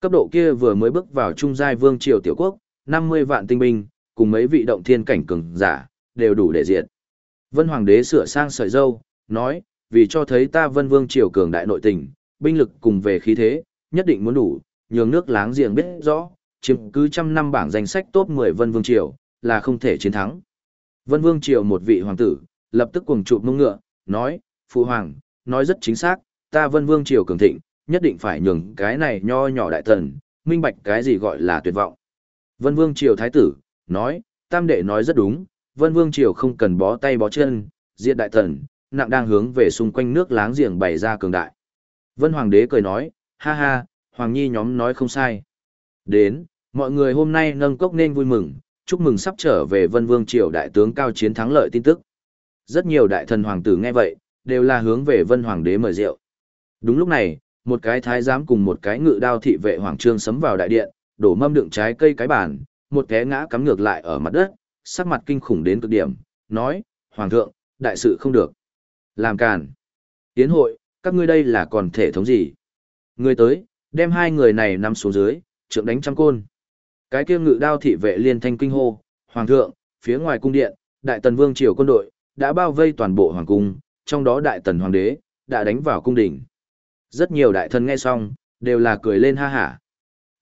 Cấp độ kia vừa mới bước vào trung giai vương triều tiểu quốc, 50 vạn tinh binh, cùng mấy vị động thiên cảnh cường giả, đều đủ để diệt. Vân Hoàng đế sửa sang sợi dâu, nói, vì cho thấy ta vân vương triều cường đại nội tình, binh lực cùng về khí thế, nhất định muốn đủ, nhường nước láng giềng biết rõ, chiếm cứ trăm năm bảng danh sách top 10 vân vương triều, là không thể chiến thắng. Vân vương triều một vị hoàng tử, lập tức cuồng chụp mông ngựa, nói, phụ hoàng, nói rất chính xác, ta vân vương triều cường thịnh, nhất định phải nhường cái này nho nhỏ đại thần, minh bạch cái gì gọi là tuyệt vọng. Vân vương triều thái tử, nói, tam đệ nói rất đúng, vân vương triều không cần bó tay bó chân, diệt đại thần, nặng đang hướng về xung quanh nước láng giềng bày ra cường đại. Vân hoàng đế cười nói, ha ha, hoàng nhi nhóm nói không sai. Đến, mọi người hôm nay nâng cốc nên vui mừng, chúc mừng sắp trở về Vân Vương triều đại tướng cao chiến thắng lợi tin tức. Rất nhiều đại thần hoàng tử nghe vậy, đều là hướng về Vân Hoàng đế mời rượu. Đúng lúc này, một cái thái giám cùng một cái ngự đao thị vệ hoàng trương sấm vào đại điện, đổ mâm đựng trái cây cái bàn, một té ngã cắm ngược lại ở mặt đất, sắc mặt kinh khủng đến cực điểm, nói, Hoàng thượng, đại sự không được. Làm càn. Tiến hội, các ngươi đây là còn thể thống gì? Người tới, đem hai người này nằm xuống dưới, trượng đánh trăm côn. Cái kia ngự đao thị vệ liên thanh kinh hô, Hoàng thượng, phía ngoài cung điện, đại tần vương triều quân đội, đã bao vây toàn bộ hoàng cung, trong đó đại tần hoàng đế, đã đánh vào cung đỉnh. Rất nhiều đại thần nghe xong, đều là cười lên ha hả.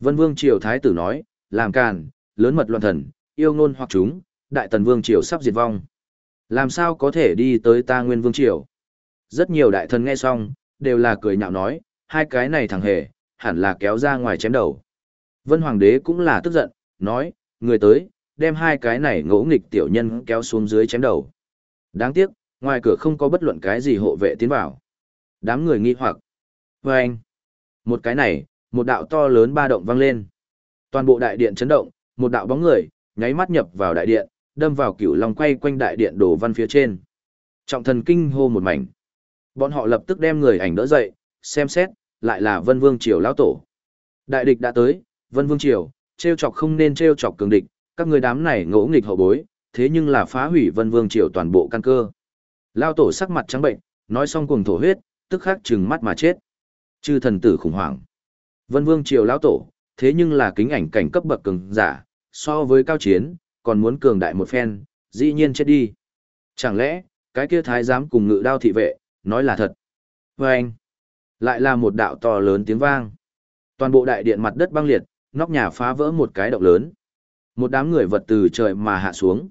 Vân vương triều thái tử nói, làm càn, lớn mật loạn thần, yêu ngôn hoặc chúng, đại tần vương triều sắp diệt vong. Làm sao có thể đi tới ta nguyên vương triều? Rất nhiều đại thần nghe xong, đều là cười nhạo nói, hai cái này thằng hề, hẳn là kéo ra ngoài chém đầu. Vân Hoàng đế cũng là tức giận, nói, người tới, đem hai cái này ngỗ nghịch tiểu nhân kéo xuống dưới chém đầu. Đáng tiếc, ngoài cửa không có bất luận cái gì hộ vệ tiến vào. Đám người nghi hoặc. Và anh, một cái này, một đạo to lớn ba động vang lên. Toàn bộ đại điện chấn động, một đạo bóng người, nháy mắt nhập vào đại điện, đâm vào cửu long quay quanh đại điện đồ văn phía trên. Trọng thần kinh hô một mảnh. Bọn họ lập tức đem người ảnh đỡ dậy, xem xét, lại là Vân Vương Triều lão tổ. Đại địch đã tới, Vân Vương Triều, treo chọc không nên treo chọc cường địch, các người đám này ngỗ nghịch hậu bối, thế nhưng là phá hủy Vân Vương Triều toàn bộ căn cơ. Lão tổ sắc mặt trắng bệnh, nói xong cuồng thổ huyết, tức khắc trừng mắt mà chết. Chư thần tử khủng hoảng. Vân Vương Triều lão tổ, thế nhưng là kính ảnh cảnh cấp bậc cường giả, so với cao chiến, còn muốn cường đại một phen, dĩ nhiên chết đi. Chẳng lẽ, cái kia thái giám cùng ngự đao thị vệ, nói là thật. Và anh, lại là một đạo to lớn tiếng vang. Toàn bộ đại điện mặt đất băng liệt, nóc nhà phá vỡ một cái động lớn. Một đám người vật từ trời mà hạ xuống.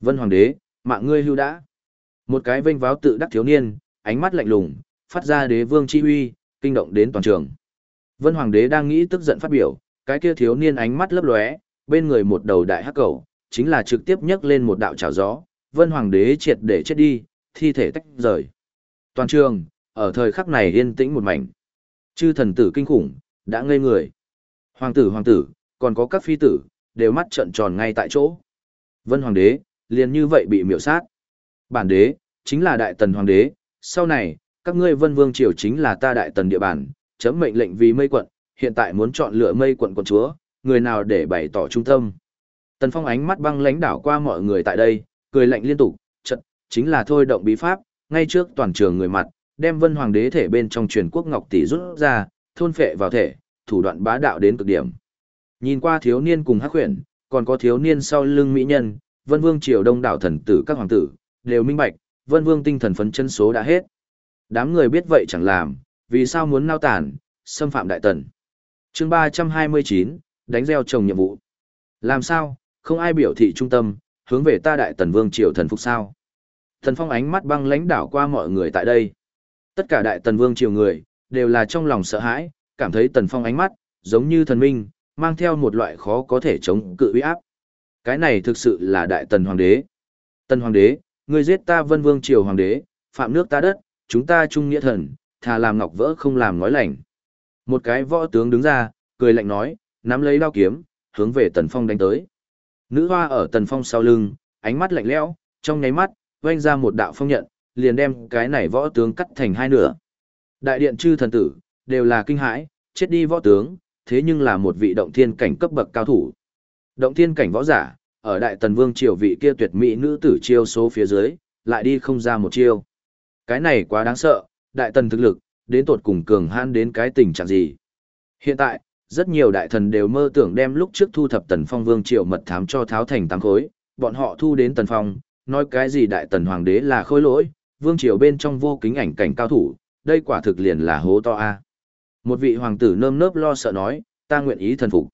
Vân Hoàng đế, mạng ngươi hưu đã. Một cái vênh váo tự đắc thiếu niên, ánh mắt lạnh lùng, phát ra đế vương chi uy, kinh động đến toàn trường. Vân Hoàng đế đang nghĩ tức giận phát biểu, cái kia thiếu niên ánh mắt lấp lóe, bên người một đầu đại hắc cầu, chính là trực tiếp nhấc lên một đạo trào gió, Vân Hoàng đế triệt để chết đi, thi thể tách rời. Toàn trường, ở thời khắc này yên tĩnh một mảnh. Chư thần tử kinh khủng, đã ngây người. Hoàng tử hoàng tử, còn có các phi tử, đều mắt trợn tròn ngay tại chỗ. Vân Hoàng đế, liền như vậy bị miểu sát. Bản đế, chính là đại tần hoàng đế, sau này, các ngươi vân vương triều chính là ta đại tần địa bàn, chấm mệnh lệnh vì mây quận, hiện tại muốn chọn lựa mây quận quận chúa, người nào để bày tỏ trung tâm. Tần Phong ánh mắt băng lãnh đảo qua mọi người tại đây, cười lạnh liên tục, chật, chính là thôi động bí pháp, ngay trước toàn trường người mặt, đem Vân Hoàng đế thể bên trong truyền quốc ngọc tỷ rút ra, thôn phệ vào thể, thủ đoạn bá đạo đến cực điểm. Nhìn qua thiếu niên cùng hắc huyền, còn có thiếu niên sau lưng mỹ nhân, Vân Vương triều đông đảo thần tử các hoàng tử, đều minh bạch, Vân Vương tinh thần phấn chân số đã hết. Đám người biết vậy chẳng làm, vì sao muốn nao tản, xâm phạm đại tần. chương 329, đánh gieo trồng nhiệm vụ. Làm sao, không ai biểu thị trung tâm, hướng về ta đại tần vương triều thần phục sao. Thần phong ánh mắt băng lãnh đảo qua mọi người tại đây. Tất cả đại tần vương triều người, đều là trong lòng sợ hãi, cảm thấy tần phong ánh mắt, giống như thần minh, mang theo một loại khó có thể chống cự uy áp. Cái này thực sự là đại tần hoàng đế. Tần hoàng đế, ngươi giết ta vân vương triều hoàng đế, phạm nước ta đất, chúng ta chung nghĩa thần, thà làm ngọc vỡ không làm nói lành. Một cái võ tướng đứng ra, cười lạnh nói, nắm lấy đao kiếm, hướng về tần phong đánh tới. Nữ hoa ở tần phong sau lưng, ánh mắt lạnh lẽo, trong nháy mắt, vanh ra một đạo phong nhận, liền đem cái này võ tướng cắt thành hai nửa. Đại điện chư thần tử, đều là kinh hãi, chết đi võ tướng, thế nhưng là một vị động thiên cảnh cấp bậc cao thủ. Động thiên cảnh võ giả, ở đại tần vương triều vị kia tuyệt mỹ nữ tử chiêu số phía dưới, lại đi không ra một chiêu. Cái này quá đáng sợ, đại tần thực lực, đến tột cùng cường hãn đến cái tình trạng gì. Hiện tại, rất nhiều đại thần đều mơ tưởng đem lúc trước thu thập tần phong vương triều mật thám cho tháo thành tám khối, bọn họ thu đến tần phong, nói cái gì đại tần hoàng đế là khôi lỗi, vương triều bên trong vô kính ảnh cảnh cao thủ, đây quả thực liền là hố to a. Một vị hoàng tử nơm nớp lo sợ nói, ta nguyện ý thần phục.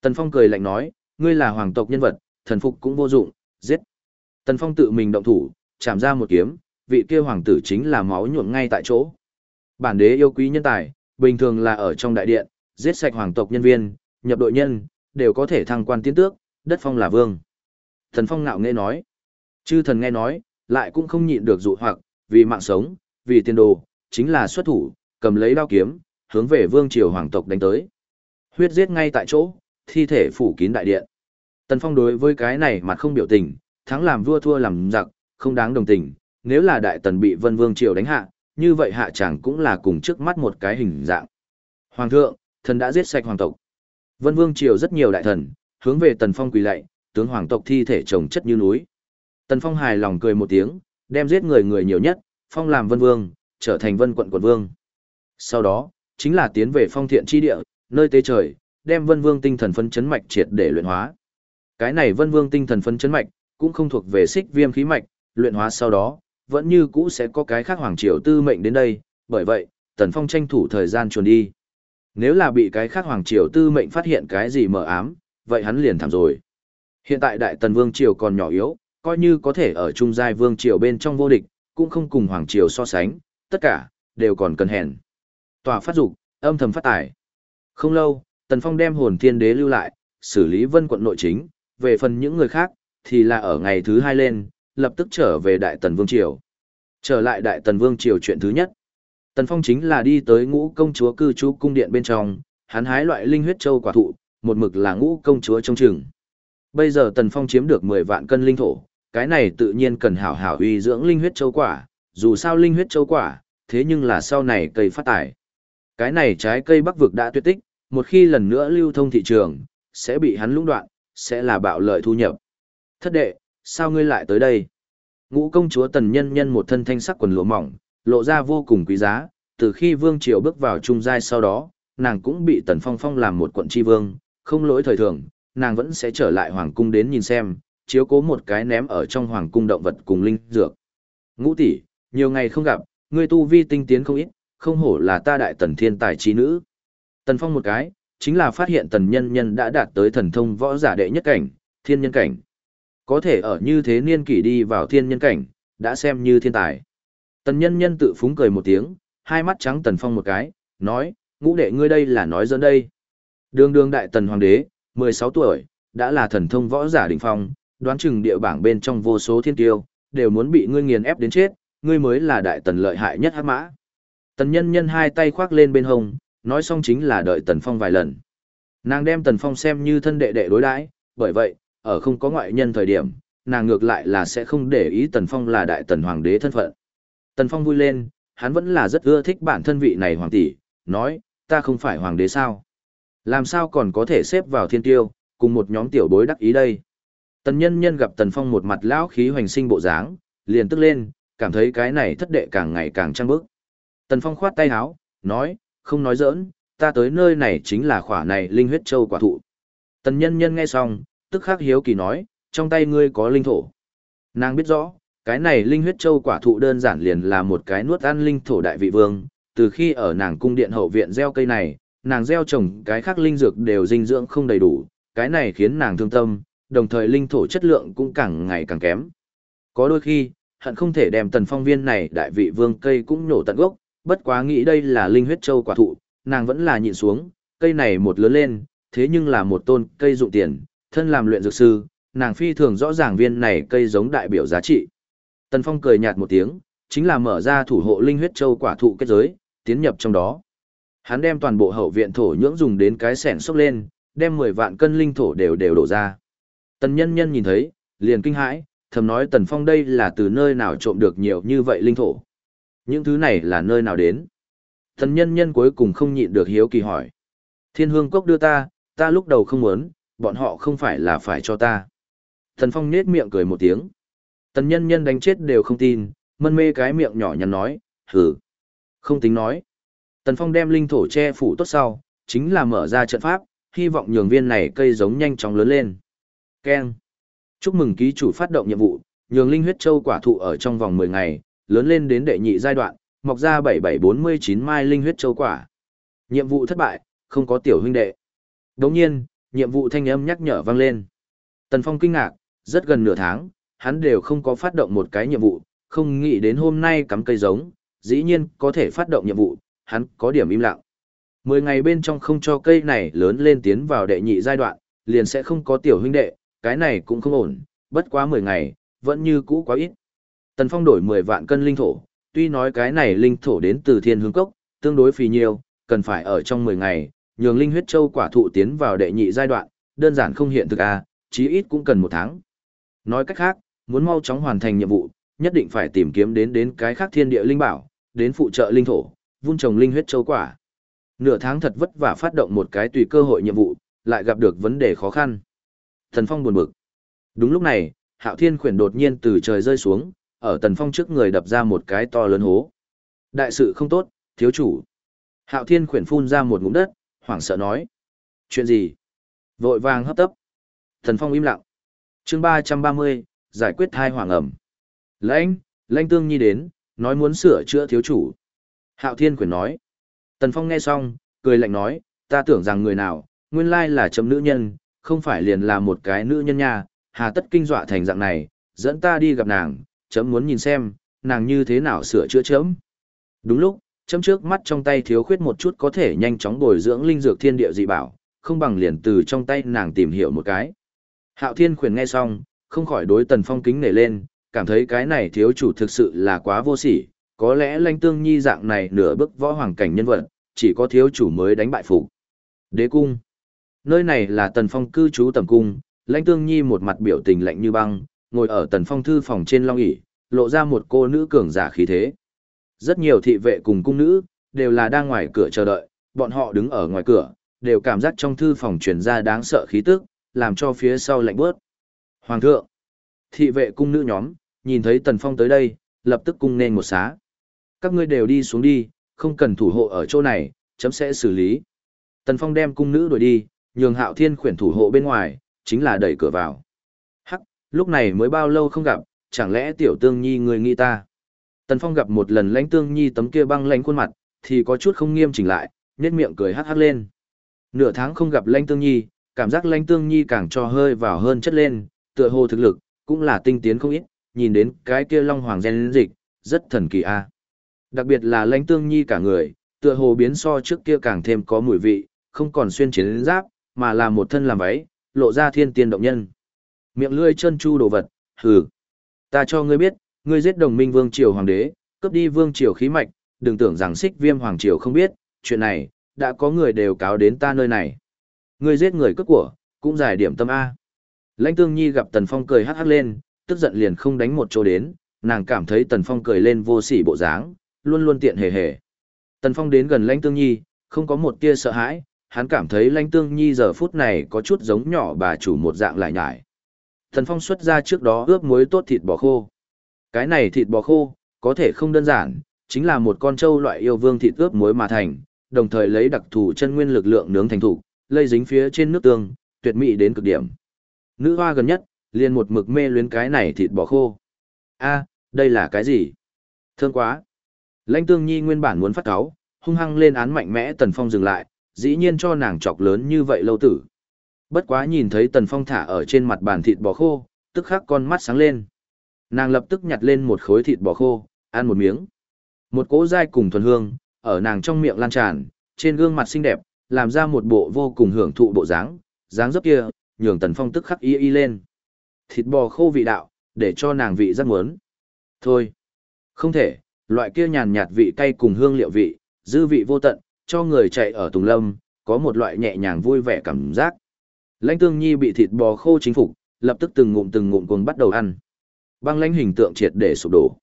Tần phong cười lạnh nói, ngươi là hoàng tộc nhân vật, thần phục cũng vô dụng, giết. Tần phong tự mình động thủ, chạm ra một kiếm, vị kia hoàng tử chính là máu nhuộm ngay tại chỗ. Bản đế yêu quý nhân tài, bình thường là ở trong đại điện, giết sạch hoàng tộc nhân viên, nhập đội nhân, đều có thể thăng quan tiến tước, đất phong là vương. Thần phong ngạo nghe nói. Chư thần nghe nói, lại cũng không nhịn được dụ hoặc, vì mạng sống, vì tiền đồ, chính là xuất thủ, cầm lấy đao kiếm, hướng về vương triều hoàng tộc đánh tới. Huyết giết ngay tại chỗ, thi thể phủ kín đại điện. Tần Phong đối với cái này mặt không biểu tình, thắng làm vua thua làm giặc, không đáng đồng tình, nếu là đại tần bị Vân Vương triều đánh hạ, như vậy hạ chẳng cũng là cùng trước mắt một cái hình dạng. Hoàng thượng, thần đã giết sạch hoàng tộc. Vân Vương triều rất nhiều đại thần, hướng về Tần Phong quỳ lạy, tướng hoàng tộc thi thể chồng chất như núi. Tần Phong hài lòng cười một tiếng, đem giết người người nhiều nhất, phong làm Vân Vương, trở thành Vân quận quận vương. Sau đó, chính là tiến về phong thiện chi địa, nơi tế trời, đem Vân Vương tinh thần phân chấn mạch triệt để luyện hóa. Cái này Vân Vương tinh thần phân chấn mạch, cũng không thuộc về xích viêm khí mạch, luyện hóa sau đó, vẫn như cũ sẽ có cái khác hoàng triều tư mệnh đến đây, bởi vậy, Tần Phong tranh thủ thời gian chuồn đi. Nếu là bị cái khác hoàng triều tư mệnh phát hiện cái gì mờ ám, vậy hắn liền thảm rồi. Hiện tại đại tần vương triều còn nhỏ yếu, coi như có thể ở trung giai vương triều bên trong vô địch, cũng không cùng hoàng triều so sánh, tất cả đều còn cần hèn. Tòa phát dục, âm thầm phát tài. Không lâu, Tần Phong đem hồn thiên đế lưu lại, xử lý vân quận nội chính, về phần những người khác, thì là ở ngày thứ hai lên, lập tức trở về Đại Tần Vương Triều. Trở lại Đại Tần Vương Triều chuyện thứ nhất. Tần Phong chính là đi tới ngũ công chúa cư trú cung điện bên trong, hắn hái loại linh huyết châu quả thụ, một mực là ngũ công chúa trong trường. Bây giờ Tần Phong chiếm được 10 vạn cân linh thổ, cái này tự nhiên cần hảo hảo uy dưỡng linh huyết châu quả, dù sao linh huyết châu quả, thế nhưng là sau này cây phát tài. Cái này trái cây bắc vực đã tuyệt tích, một khi lần nữa lưu thông thị trường, sẽ bị hắn lũng đoạn, sẽ là bạo lợi thu nhập. Thất đệ, sao ngươi lại tới đây? Ngũ công chúa tần nhân nhân một thân thanh sắc quần lụa mỏng, lộ ra vô cùng quý giá, từ khi vương triều bước vào trung giai sau đó, nàng cũng bị tần phong phong làm một quận tri vương, không lỗi thời thường, nàng vẫn sẽ trở lại hoàng cung đến nhìn xem, chiếu cố một cái ném ở trong hoàng cung động vật cùng linh dược. Ngũ tỷ, nhiều ngày không gặp, ngươi tu vi tinh tiến không ít, không hổ là ta đại tần thiên tài trí nữ. Tần phong một cái, chính là phát hiện tần nhân nhân đã đạt tới thần thông võ giả đệ nhất cảnh, thiên nhân cảnh. Có thể ở như thế niên kỷ đi vào thiên nhân cảnh, đã xem như thiên tài. Tần nhân nhân tự phúng cười một tiếng, hai mắt trắng tần phong một cái, nói, ngũ đệ ngươi đây là nói dẫn đây. Đường đường đại tần hoàng đế, 16 tuổi, đã là thần thông võ giả đỉnh phong, đoán chừng địa bảng bên trong vô số thiên tiêu, đều muốn bị ngươi nghiền ép đến chết, ngươi mới là đại tần lợi hại nhất hắc mã. Tần nhân nhân hai tay khoác lên bên hông, nói xong chính là đợi tần phong vài lần. Nàng đem tần phong xem như thân đệ đệ đối đãi, bởi vậy, ở không có ngoại nhân thời điểm, nàng ngược lại là sẽ không để ý tần phong là đại tần hoàng đế thân phận. Tần phong vui lên, hắn vẫn là rất ưa thích bản thân vị này hoàng tỷ, nói, ta không phải hoàng đế sao. Làm sao còn có thể xếp vào thiên tiêu, cùng một nhóm tiểu bối đắc ý đây. Tần nhân nhân gặp tần phong một mặt lão khí hoành sinh bộ dáng, liền tức lên, cảm thấy cái này thất đệ càng ngày càng trăng bức. Tần phong khoát tay áo, nói, không nói giỡn, ta tới nơi này chính là khỏa này linh huyết châu quả thụ. Tần nhân nhân nghe xong, tức khắc hiếu kỳ nói, trong tay ngươi có linh thổ. Nàng biết rõ, cái này linh huyết châu quả thụ đơn giản liền là một cái nuốt ăn linh thổ đại vị vương, từ khi ở nàng cung điện hậu viện gieo cây này, nàng gieo trồng cái khác linh dược đều dinh dưỡng không đầy đủ, cái này khiến nàng thương tâm, đồng thời linh thổ chất lượng cũng càng ngày càng kém. Có đôi khi, hận không thể đem tần phong viên này đại vị vương cây cũng nổ tận gốc, bất quá nghĩ đây là linh huyết châu quả thụ, nàng vẫn là nhịn xuống, cây này một lớn lên, thế nhưng là một tôn cây dụng tiền, thân làm luyện dược sư, nàng phi thường rõ ràng viên này cây giống đại biểu giá trị. Tần Phong cười nhạt một tiếng, chính là mở ra thủ hộ linh huyết châu quả thụ kết giới, tiến nhập trong đó. Hắn đem toàn bộ hậu viện thổ nhưỡng dùng đến cái sẻn xốc lên, đem 10 vạn cân linh thổ đều đều đổ ra. Tần nhân nhân nhìn thấy, liền kinh hãi, thầm nói Tần Phong đây là từ nơi nào trộm được nhiều như vậy linh thổ. Những thứ này là nơi nào đến? Tần nhân nhân cuối cùng không nhịn được hiếu kỳ hỏi. Thiên hương cốc đưa ta, ta lúc đầu không muốn, bọn họ không phải là phải cho ta. Tần Phong nết miệng cười một tiếng. Tần nhân nhân đánh chết đều không tin, mân mê cái miệng nhỏ nhắn nói, hừ, Không tính nói. Tần Phong đem linh thổ che phủ tốt sau, chính là mở ra trận pháp, hy vọng nhường viên này cây giống nhanh chóng lớn lên. Keng. Chúc mừng ký chủ phát động nhiệm vụ, nhường linh huyết châu quả thụ ở trong vòng 10 ngày, lớn lên đến đệ nhị giai đoạn, mọc ra 7749 mai linh huyết châu quả. Nhiệm vụ thất bại, không có tiểu huynh đệ. Đồng nhiên, nhiệm vụ thanh âm nhắc nhở vang lên. Tần Phong kinh ngạc, rất gần nửa tháng, hắn đều không có phát động một cái nhiệm vụ, không nghĩ đến hôm nay cắm cây giống, dĩ nhiên có thể phát động nhiệm vụ, hắn có điểm im lặng. Mười ngày bên trong không cho cây này lớn lên tiến vào đệ nhị giai đoạn, liền sẽ không có tiểu huynh đệ, cái này cũng không ổn, bất quá mười ngày, vẫn như cũ quá ít. Tần Phong đổi mười vạn cân linh thổ, tuy nói cái này linh thổ đến từ thiên hướng cốc, tương đối phì nhiều, cần phải ở trong mười ngày, nhường linh huyết châu quả thụ tiến vào đệ nhị giai đoạn, đơn giản không hiện thực à, chí ít cũng cần một tháng. Nói cách khác, muốn mau chóng hoàn thành nhiệm vụ, nhất định phải tìm kiếm đến đến cái khác thiên địa linh bảo, đến phụ trợ linh thổ, vun trồng linh huyết châu quả. Nửa tháng thật vất vả phát động một cái tùy cơ hội nhiệm vụ, lại gặp được vấn đề khó khăn. Thần Phong buồn bực. Đúng lúc này, Hạo Thiên khuyển đột nhiên từ trời rơi xuống, ở Tần Phong trước người đập ra một cái to lớn hố. Đại sự không tốt, thiếu chủ. Hạo Thiên khuyển phun ra một ngụm đất, hoảng sợ nói. Chuyện gì? Vội vàng hấp tấp. Thần Phong im lặng. chương ba trăm ba mươi, giải quyết thai hoàng ẩm. Lãnh, lãnh tương nhi đến, nói muốn sửa chữa thiếu chủ. Hạo Thiên Quyền nói. Tần Phong nghe xong, cười lạnh nói, ta tưởng rằng người nào, nguyên lai là chấm nữ nhân, không phải liền là một cái nữ nhân nha, hà tất kinh dọa thành dạng này, dẫn ta đi gặp nàng, chấm muốn nhìn xem, nàng như thế nào sửa chữa chấm. Đúng lúc, chấm trước mắt trong tay thiếu khuyết một chút có thể nhanh chóng bồi dưỡng linh dược thiên địa dị bảo, không bằng liền từ trong tay nàng tìm hiểu một cái. Hạo Thiên khuyển nghe xong, không khỏi đối Tần Phong kính nể lên, cảm thấy cái này thiếu chủ thực sự là quá vô sỉ, có lẽ Lanh Tương Nhi dạng này nửa bức võ hoàng cảnh nhân vật, chỉ có thiếu chủ mới đánh bại phục. Đế cung. Nơi này là Tần Phong cư trú tầm cung, Lãnh Tương Nhi một mặt biểu tình lạnh như băng, ngồi ở Tần Phong thư phòng trên long ỷ, lộ ra một cô nữ cường giả khí thế. Rất nhiều thị vệ cùng cung nữ đều là đang ngoài cửa chờ đợi, bọn họ đứng ở ngoài cửa, đều cảm giác trong thư phòng truyền ra đáng sợ khí tức, làm cho phía sau lạnh bớt. Hoàng thượng, thị vệ cung nữ nhóm, nhìn thấy Tần Phong tới đây, lập tức cung nên một xá. Các ngươi đều đi xuống đi, không cần thủ hộ ở chỗ này, chấm sẽ xử lý. Tần Phong đem cung nữ đuổi đi, nhường hạo thiên khuyển thủ hộ bên ngoài, chính là đẩy cửa vào. Hắc, lúc này mới bao lâu không gặp, chẳng lẽ tiểu tương nhi người nghĩ ta. Tần Phong gặp một lần lãnh tương nhi tấm kia băng lãnh khuôn mặt, thì có chút không nghiêm chỉnh lại, nhếch miệng cười hắc hắc lên. Nửa tháng không gặp lãnh tương nhi, cảm giác lãnh tương nhi càng cho hơi vào hơn chất lên, tựa hồ thực lực, cũng là tinh tiến không ít, nhìn đến cái kia long hoàng gen dịch, rất thần kỳ a. Đặc biệt là lãnh tương nhi cả người, tựa hồ biến so trước kia càng thêm có mùi vị, không còn xuyên chiến giáp, mà là một thân làm váy, lộ ra thiên tiên động nhân. Miệng lươi chân chu đồ vật, hừ. Ta cho ngươi biết, ngươi giết đồng minh vương triều hoàng đế, cướp đi vương triều khí mạch, đừng tưởng rằng xích viêm hoàng triều không biết, chuyện này, đã có người đều cáo đến ta nơi này. Ngươi giết người cướp của, cũng giải điểm tâm A. Lãnh tương nhi gặp Tần Phong cười hắc hắc lên, tức giận liền không đánh một chỗ đến, nàng cảm thấy Tần Phong cười lên vô sỉ bộ dáng, luôn luôn tiện hề hề. Tần Phong đến gần Lãnh tương nhi, không có một tia sợ hãi, hắn cảm thấy Lãnh tương nhi giờ phút này có chút giống nhỏ bà chủ một dạng lại nhải. Tần Phong xuất ra trước đó ướp muối tốt thịt bò khô. Cái này thịt bò khô, có thể không đơn giản, chính là một con trâu loại yêu vương thịt ướp muối mà thành, đồng thời lấy đặc thù chân nguyên lực lượng nướng thành thủ, lây dính phía trên nước tương, tuyệt mỹ đến cực điểm. Nữ hoa gần nhất, liền một mực mê luyến cái này thịt bò khô. A, đây là cái gì? Thương quá. Lãnh Tương Nhi nguyên bản muốn phát cáo, hung hăng lên án mạnh mẽ Tần Phong dừng lại, dĩ nhiên cho nàng chọc lớn như vậy lâu tử. Bất quá nhìn thấy Tần Phong thả ở trên mặt bàn thịt bò khô, tức khắc con mắt sáng lên. Nàng lập tức nhặt lên một khối thịt bò khô, ăn một miếng. Một cỗ dai cùng thuần hương, ở nàng trong miệng lan tràn, trên gương mặt xinh đẹp, làm ra một bộ vô cùng hưởng thụ bộ dáng, dáng dấp kia, nhường Tần Phong tức khắc y y lên. Thịt bò khô vị đạo, để cho nàng vị rất muốn. Thôi, không thể, loại kia nhàn nhạt vị cay cùng hương liệu vị, dư vị vô tận, cho người chạy ở Tùng Lâm, có một loại nhẹ nhàng vui vẻ cảm giác. Lãnh Tương Nhi bị thịt bò khô chính phục, lập tức từng ngụm từng ngụm cuồng bắt đầu ăn. Băng lãnh hình tượng triệt để sụp đổ.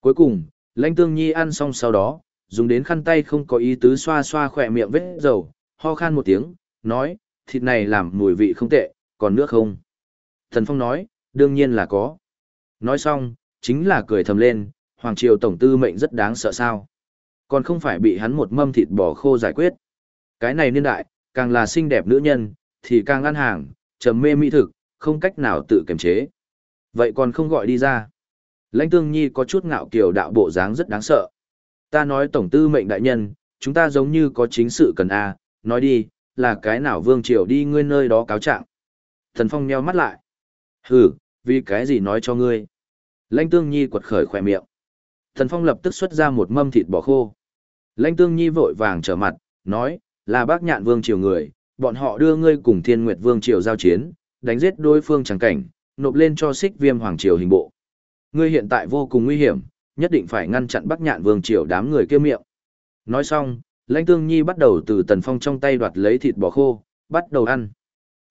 Cuối cùng, Lãnh Tương Nhi ăn xong sau đó, dùng đến khăn tay không có ý tứ xoa xoa khỏe miệng vết dầu, ho khan một tiếng, nói, thịt này làm mùi vị không tệ, còn nước không? Thần Phong nói, đương nhiên là có. Nói xong, chính là cười thầm lên, Hoàng Triều Tổng Tư mệnh rất đáng sợ sao. Còn không phải bị hắn một mâm thịt bò khô giải quyết. Cái này niên đại, càng là xinh đẹp nữ nhân, thì càng ăn hàng, trầm mê mỹ thực, không cách nào tự kiềm chế. Vậy còn không gọi đi ra. Lãnh Tương Nhi có chút ngạo kiều đạo bộ dáng rất đáng sợ. Ta nói Tổng Tư mệnh đại nhân, chúng ta giống như có chính sự cần A, nói đi, là cái nào vương triều đi ngươi nơi đó cáo trạng. Thần Phong nheo mắt lại. Hừ, vì cái gì nói cho ngươi? Lãnh Tương Nhi quật khởi khỏe miệng. Thần Phong lập tức xuất ra một mâm thịt bò khô. Lãnh Tương Nhi vội vàng trở mặt, nói, là bác nhạn vương triều người, bọn họ đưa ngươi cùng Thiên Nguyệt vương triều giao chiến, đánh giết đối phương chẳng cảnh, nộp lên cho xích viêm hoàng triều hình bộ. Ngươi hiện tại vô cùng nguy hiểm, nhất định phải ngăn chặn Bắc nhạn vương triều đám người kia miệng. Nói xong, Lãnh Tương Nhi bắt đầu từ Tần Phong trong tay đoạt lấy thịt bò khô, bắt đầu ăn.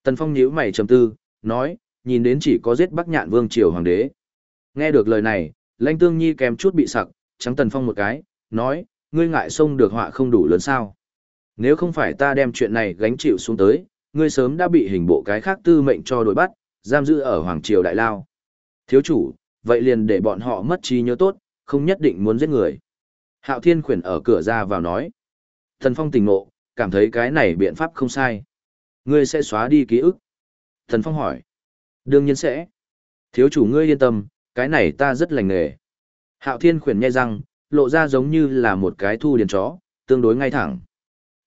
Tần Phong nhíu mày trầm tư, nói, nhìn đến chỉ có giết Bắc Nhạn Vương triều hoàng đế. Nghe được lời này, Lãnh Tương Nhi kèm chút bị sặc, trắng Tần Phong một cái, nói, ngươi ngại sông được họa không đủ lớn sao? Nếu không phải ta đem chuyện này gánh chịu xuống tới, ngươi sớm đã bị hình bộ cái khác tư mệnh cho đội bắt, giam giữ ở hoàng triều đại lao. Thiếu chủ, vậy liền để bọn họ mất trí nhớ tốt, không nhất định muốn giết người. Hạo Thiên khuyển ở cửa ra vào nói. Thần Phong tỉnh ngộ, cảm thấy cái này biện pháp không sai. Ngươi sẽ xóa đi ký ức. Thần Phong hỏi. Đương nhiên sẽ. Thiếu chủ ngươi yên tâm, cái này ta rất lành nghề. Hạo Thiên khuyển nghe răng, lộ ra giống như là một cái thu điền chó, tương đối ngay thẳng.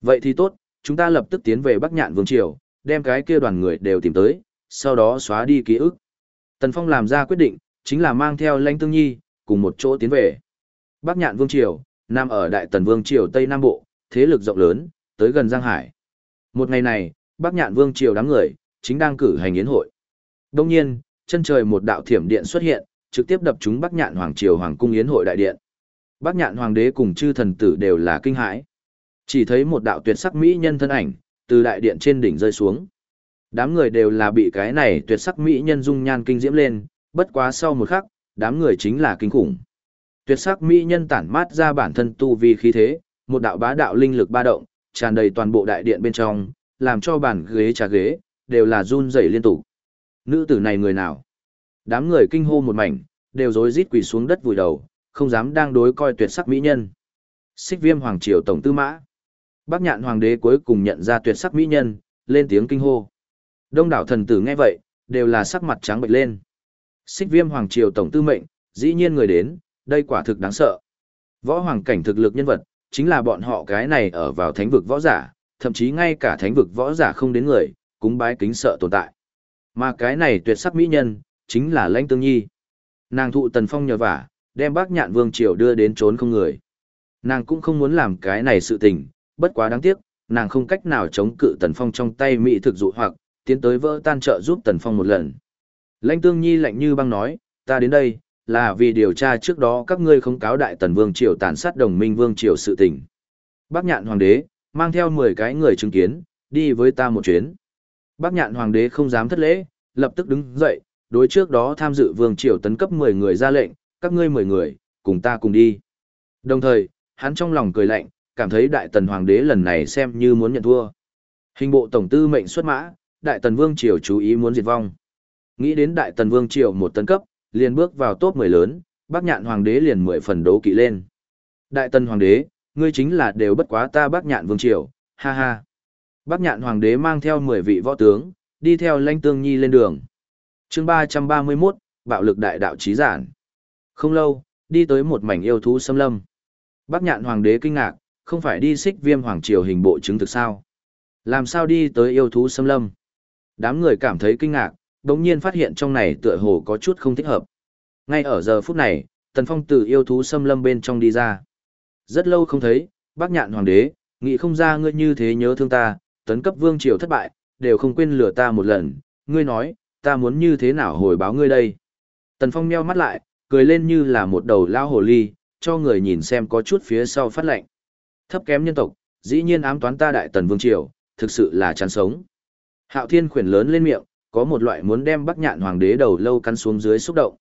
Vậy thì tốt, chúng ta lập tức tiến về Bắc Nhạn Vương Triều, đem cái kia đoàn người đều tìm tới, sau đó xóa đi ký ức. Tần Phong làm ra quyết định, chính là mang theo Lãnh Tương Nhi, cùng một chỗ tiến về. Bắc Nhạn Vương Triều, nằm ở Đại Tần Vương Triều Tây Nam Bộ, thế lực rộng lớn, tới gần Giang Hải. Một ngày này, Bắc Nhạn Vương Triều đám người, chính đang cử hành yến hội. Đông nhiên, chân trời một đạo thiểm điện xuất hiện, trực tiếp đập trúng Bắc Nhạn Hoàng Triều Hoàng Cung Yến hội đại điện. Bắc Nhạn Hoàng đế cùng chư thần tử đều là kinh hãi. Chỉ thấy một đạo tuyệt sắc mỹ nhân thân ảnh, từ đại điện trên đỉnh rơi xuống. Đám người đều là bị cái này tuyệt sắc mỹ nhân dung nhan kinh diễm lên, bất quá sau một khắc, đám người chính là kinh khủng. Tuyệt sắc mỹ nhân tản mát ra bản thân tu vi khí thế, một đạo bá đạo linh lực ba động, tràn đầy toàn bộ đại điện bên trong, làm cho bàn ghế trà ghế, đều là run rẩy liên tục. Nữ tử này người nào? Đám người kinh hô một mảnh, đều rối rít quỳ xuống đất vùi đầu, không dám đang đối coi tuyệt sắc mỹ nhân. Xích viêm hoàng triều tổng tư mã. Bác nhạn hoàng đế cuối cùng nhận ra tuyệt sắc mỹ nhân, lên tiếng kinh hô. Đông đảo thần tử nghe vậy, đều là sắc mặt trắng bệch lên. Xích viêm hoàng triều tổng tư mệnh, dĩ nhiên người đến, đây quả thực đáng sợ. Võ hoàng cảnh thực lực nhân vật, chính là bọn họ cái này ở vào thánh vực võ giả, thậm chí ngay cả thánh vực võ giả không đến người, cũng bái kính sợ tồn tại. Mà cái này tuyệt sắc mỹ nhân, chính là lãnh tương nhi. Nàng thụ tần phong nhờ vả, đem bác nhạn vương triều đưa đến trốn không người. Nàng cũng không muốn làm cái này sự tình, bất quá đáng tiếc, nàng không cách nào chống cự tần phong trong tay mỹ thực dụ hoặc, tiến tới vỡ tan trợ giúp tần phong một lần. Lãnh tương nhi lạnh như băng nói, ta đến đây, là vì điều tra trước đó các ngươi không cáo đại tần vương triều tàn sát đồng minh vương triều sự tình. Bác nhạn hoàng đế, mang theo 10 cái người chứng kiến, đi với ta một chuyến. Bác nhạn hoàng đế không dám thất lễ, lập tức đứng dậy, đối trước đó tham dự vương triều tấn cấp 10 người ra lệnh, các ngươi 10 người, cùng ta cùng đi. Đồng thời, hắn trong lòng cười lạnh, cảm thấy đại tần hoàng đế lần này xem như muốn nhận thua. Hình bộ tổng tư mệnh xuất mã, đại tần vương triều chú ý muốn diệt vong. Nghĩ đến đại tần vương triều một tấn cấp, liền bước vào top 10 lớn, bác nhạn hoàng đế liền 10 phần đố kỵ lên. Đại tần hoàng đế, ngươi chính là đều bất quá ta bác nhạn vương triều, ha ha. Bác nhạn hoàng đế mang theo 10 vị võ tướng, đi theo lãnh tương nhi lên đường. chương 331, bạo lực đại đạo trí giản. Không lâu, đi tới một mảnh yêu thú xâm lâm. Bác nhạn hoàng đế kinh ngạc, không phải đi xích viêm hoàng triều hình bộ chứng thực sao? Làm sao đi tới yêu thú xâm lâm? Đám người cảm thấy kinh ngạc, đống nhiên phát hiện trong này tựa hồ có chút không thích hợp. Ngay ở giờ phút này, Tần Phong từ yêu thú xâm lâm bên trong đi ra. Rất lâu không thấy, bác nhạn hoàng đế, nghĩ không ra ngươi như thế nhớ thương ta, tấn cấp vương triều thất bại, đều không quên lừa ta một lần, ngươi nói, ta muốn như thế nào hồi báo ngươi đây. Tần Phong meo mắt lại, cười lên như là một đầu lao hồ ly, cho người nhìn xem có chút phía sau phát lệnh. Thấp kém nhân tộc, dĩ nhiên ám toán ta đại tần vương triều, thực sự là chán sống. Hạo Thiên khuyển lớn lên miệng, có một loại muốn đem Bắc Nhạn hoàng đế đầu lâu cắn xuống dưới xúc động.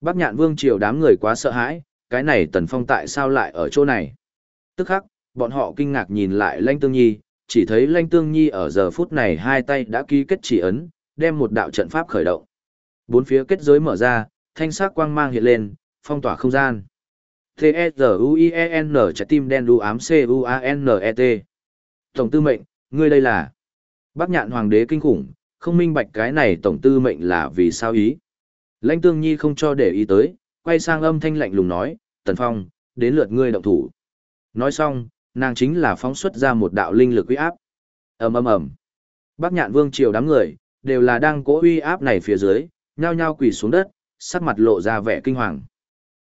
Bắc Nhạn vương triều đám người quá sợ hãi, cái này Tần Phong tại sao lại ở chỗ này? Tức khắc, bọn họ kinh ngạc nhìn lại Lanh Tương Nhi, chỉ thấy Lanh Tương Nhi ở giờ phút này hai tay đã ký kết chỉ ấn, đem một đạo trận pháp khởi động. Bốn phía kết giới mở ra, thanh sắc quang mang hiện lên, phong tỏa không gian. T-E-Z-U-I-E-N trái tim đen đu ám C-U-A-N-E-T. Tổng tư mệnh, ngươi đây là. Bác nhạn hoàng đế kinh khủng, không minh bạch cái này tổng tư mệnh là vì sao ý. Lãnh tương nhi không cho để ý tới, quay sang âm thanh lạnh lùng nói, Tần Phong, đến lượt ngươi động thủ. Nói xong, nàng chính là phóng xuất ra một đạo linh lực uy áp. ầm ầm ầm. Bác nhạn vương triều đám người, đều là đang cố uy áp này phía dưới, nhao nhao quỳ xuống đất, sắc mặt lộ ra vẻ kinh hoàng.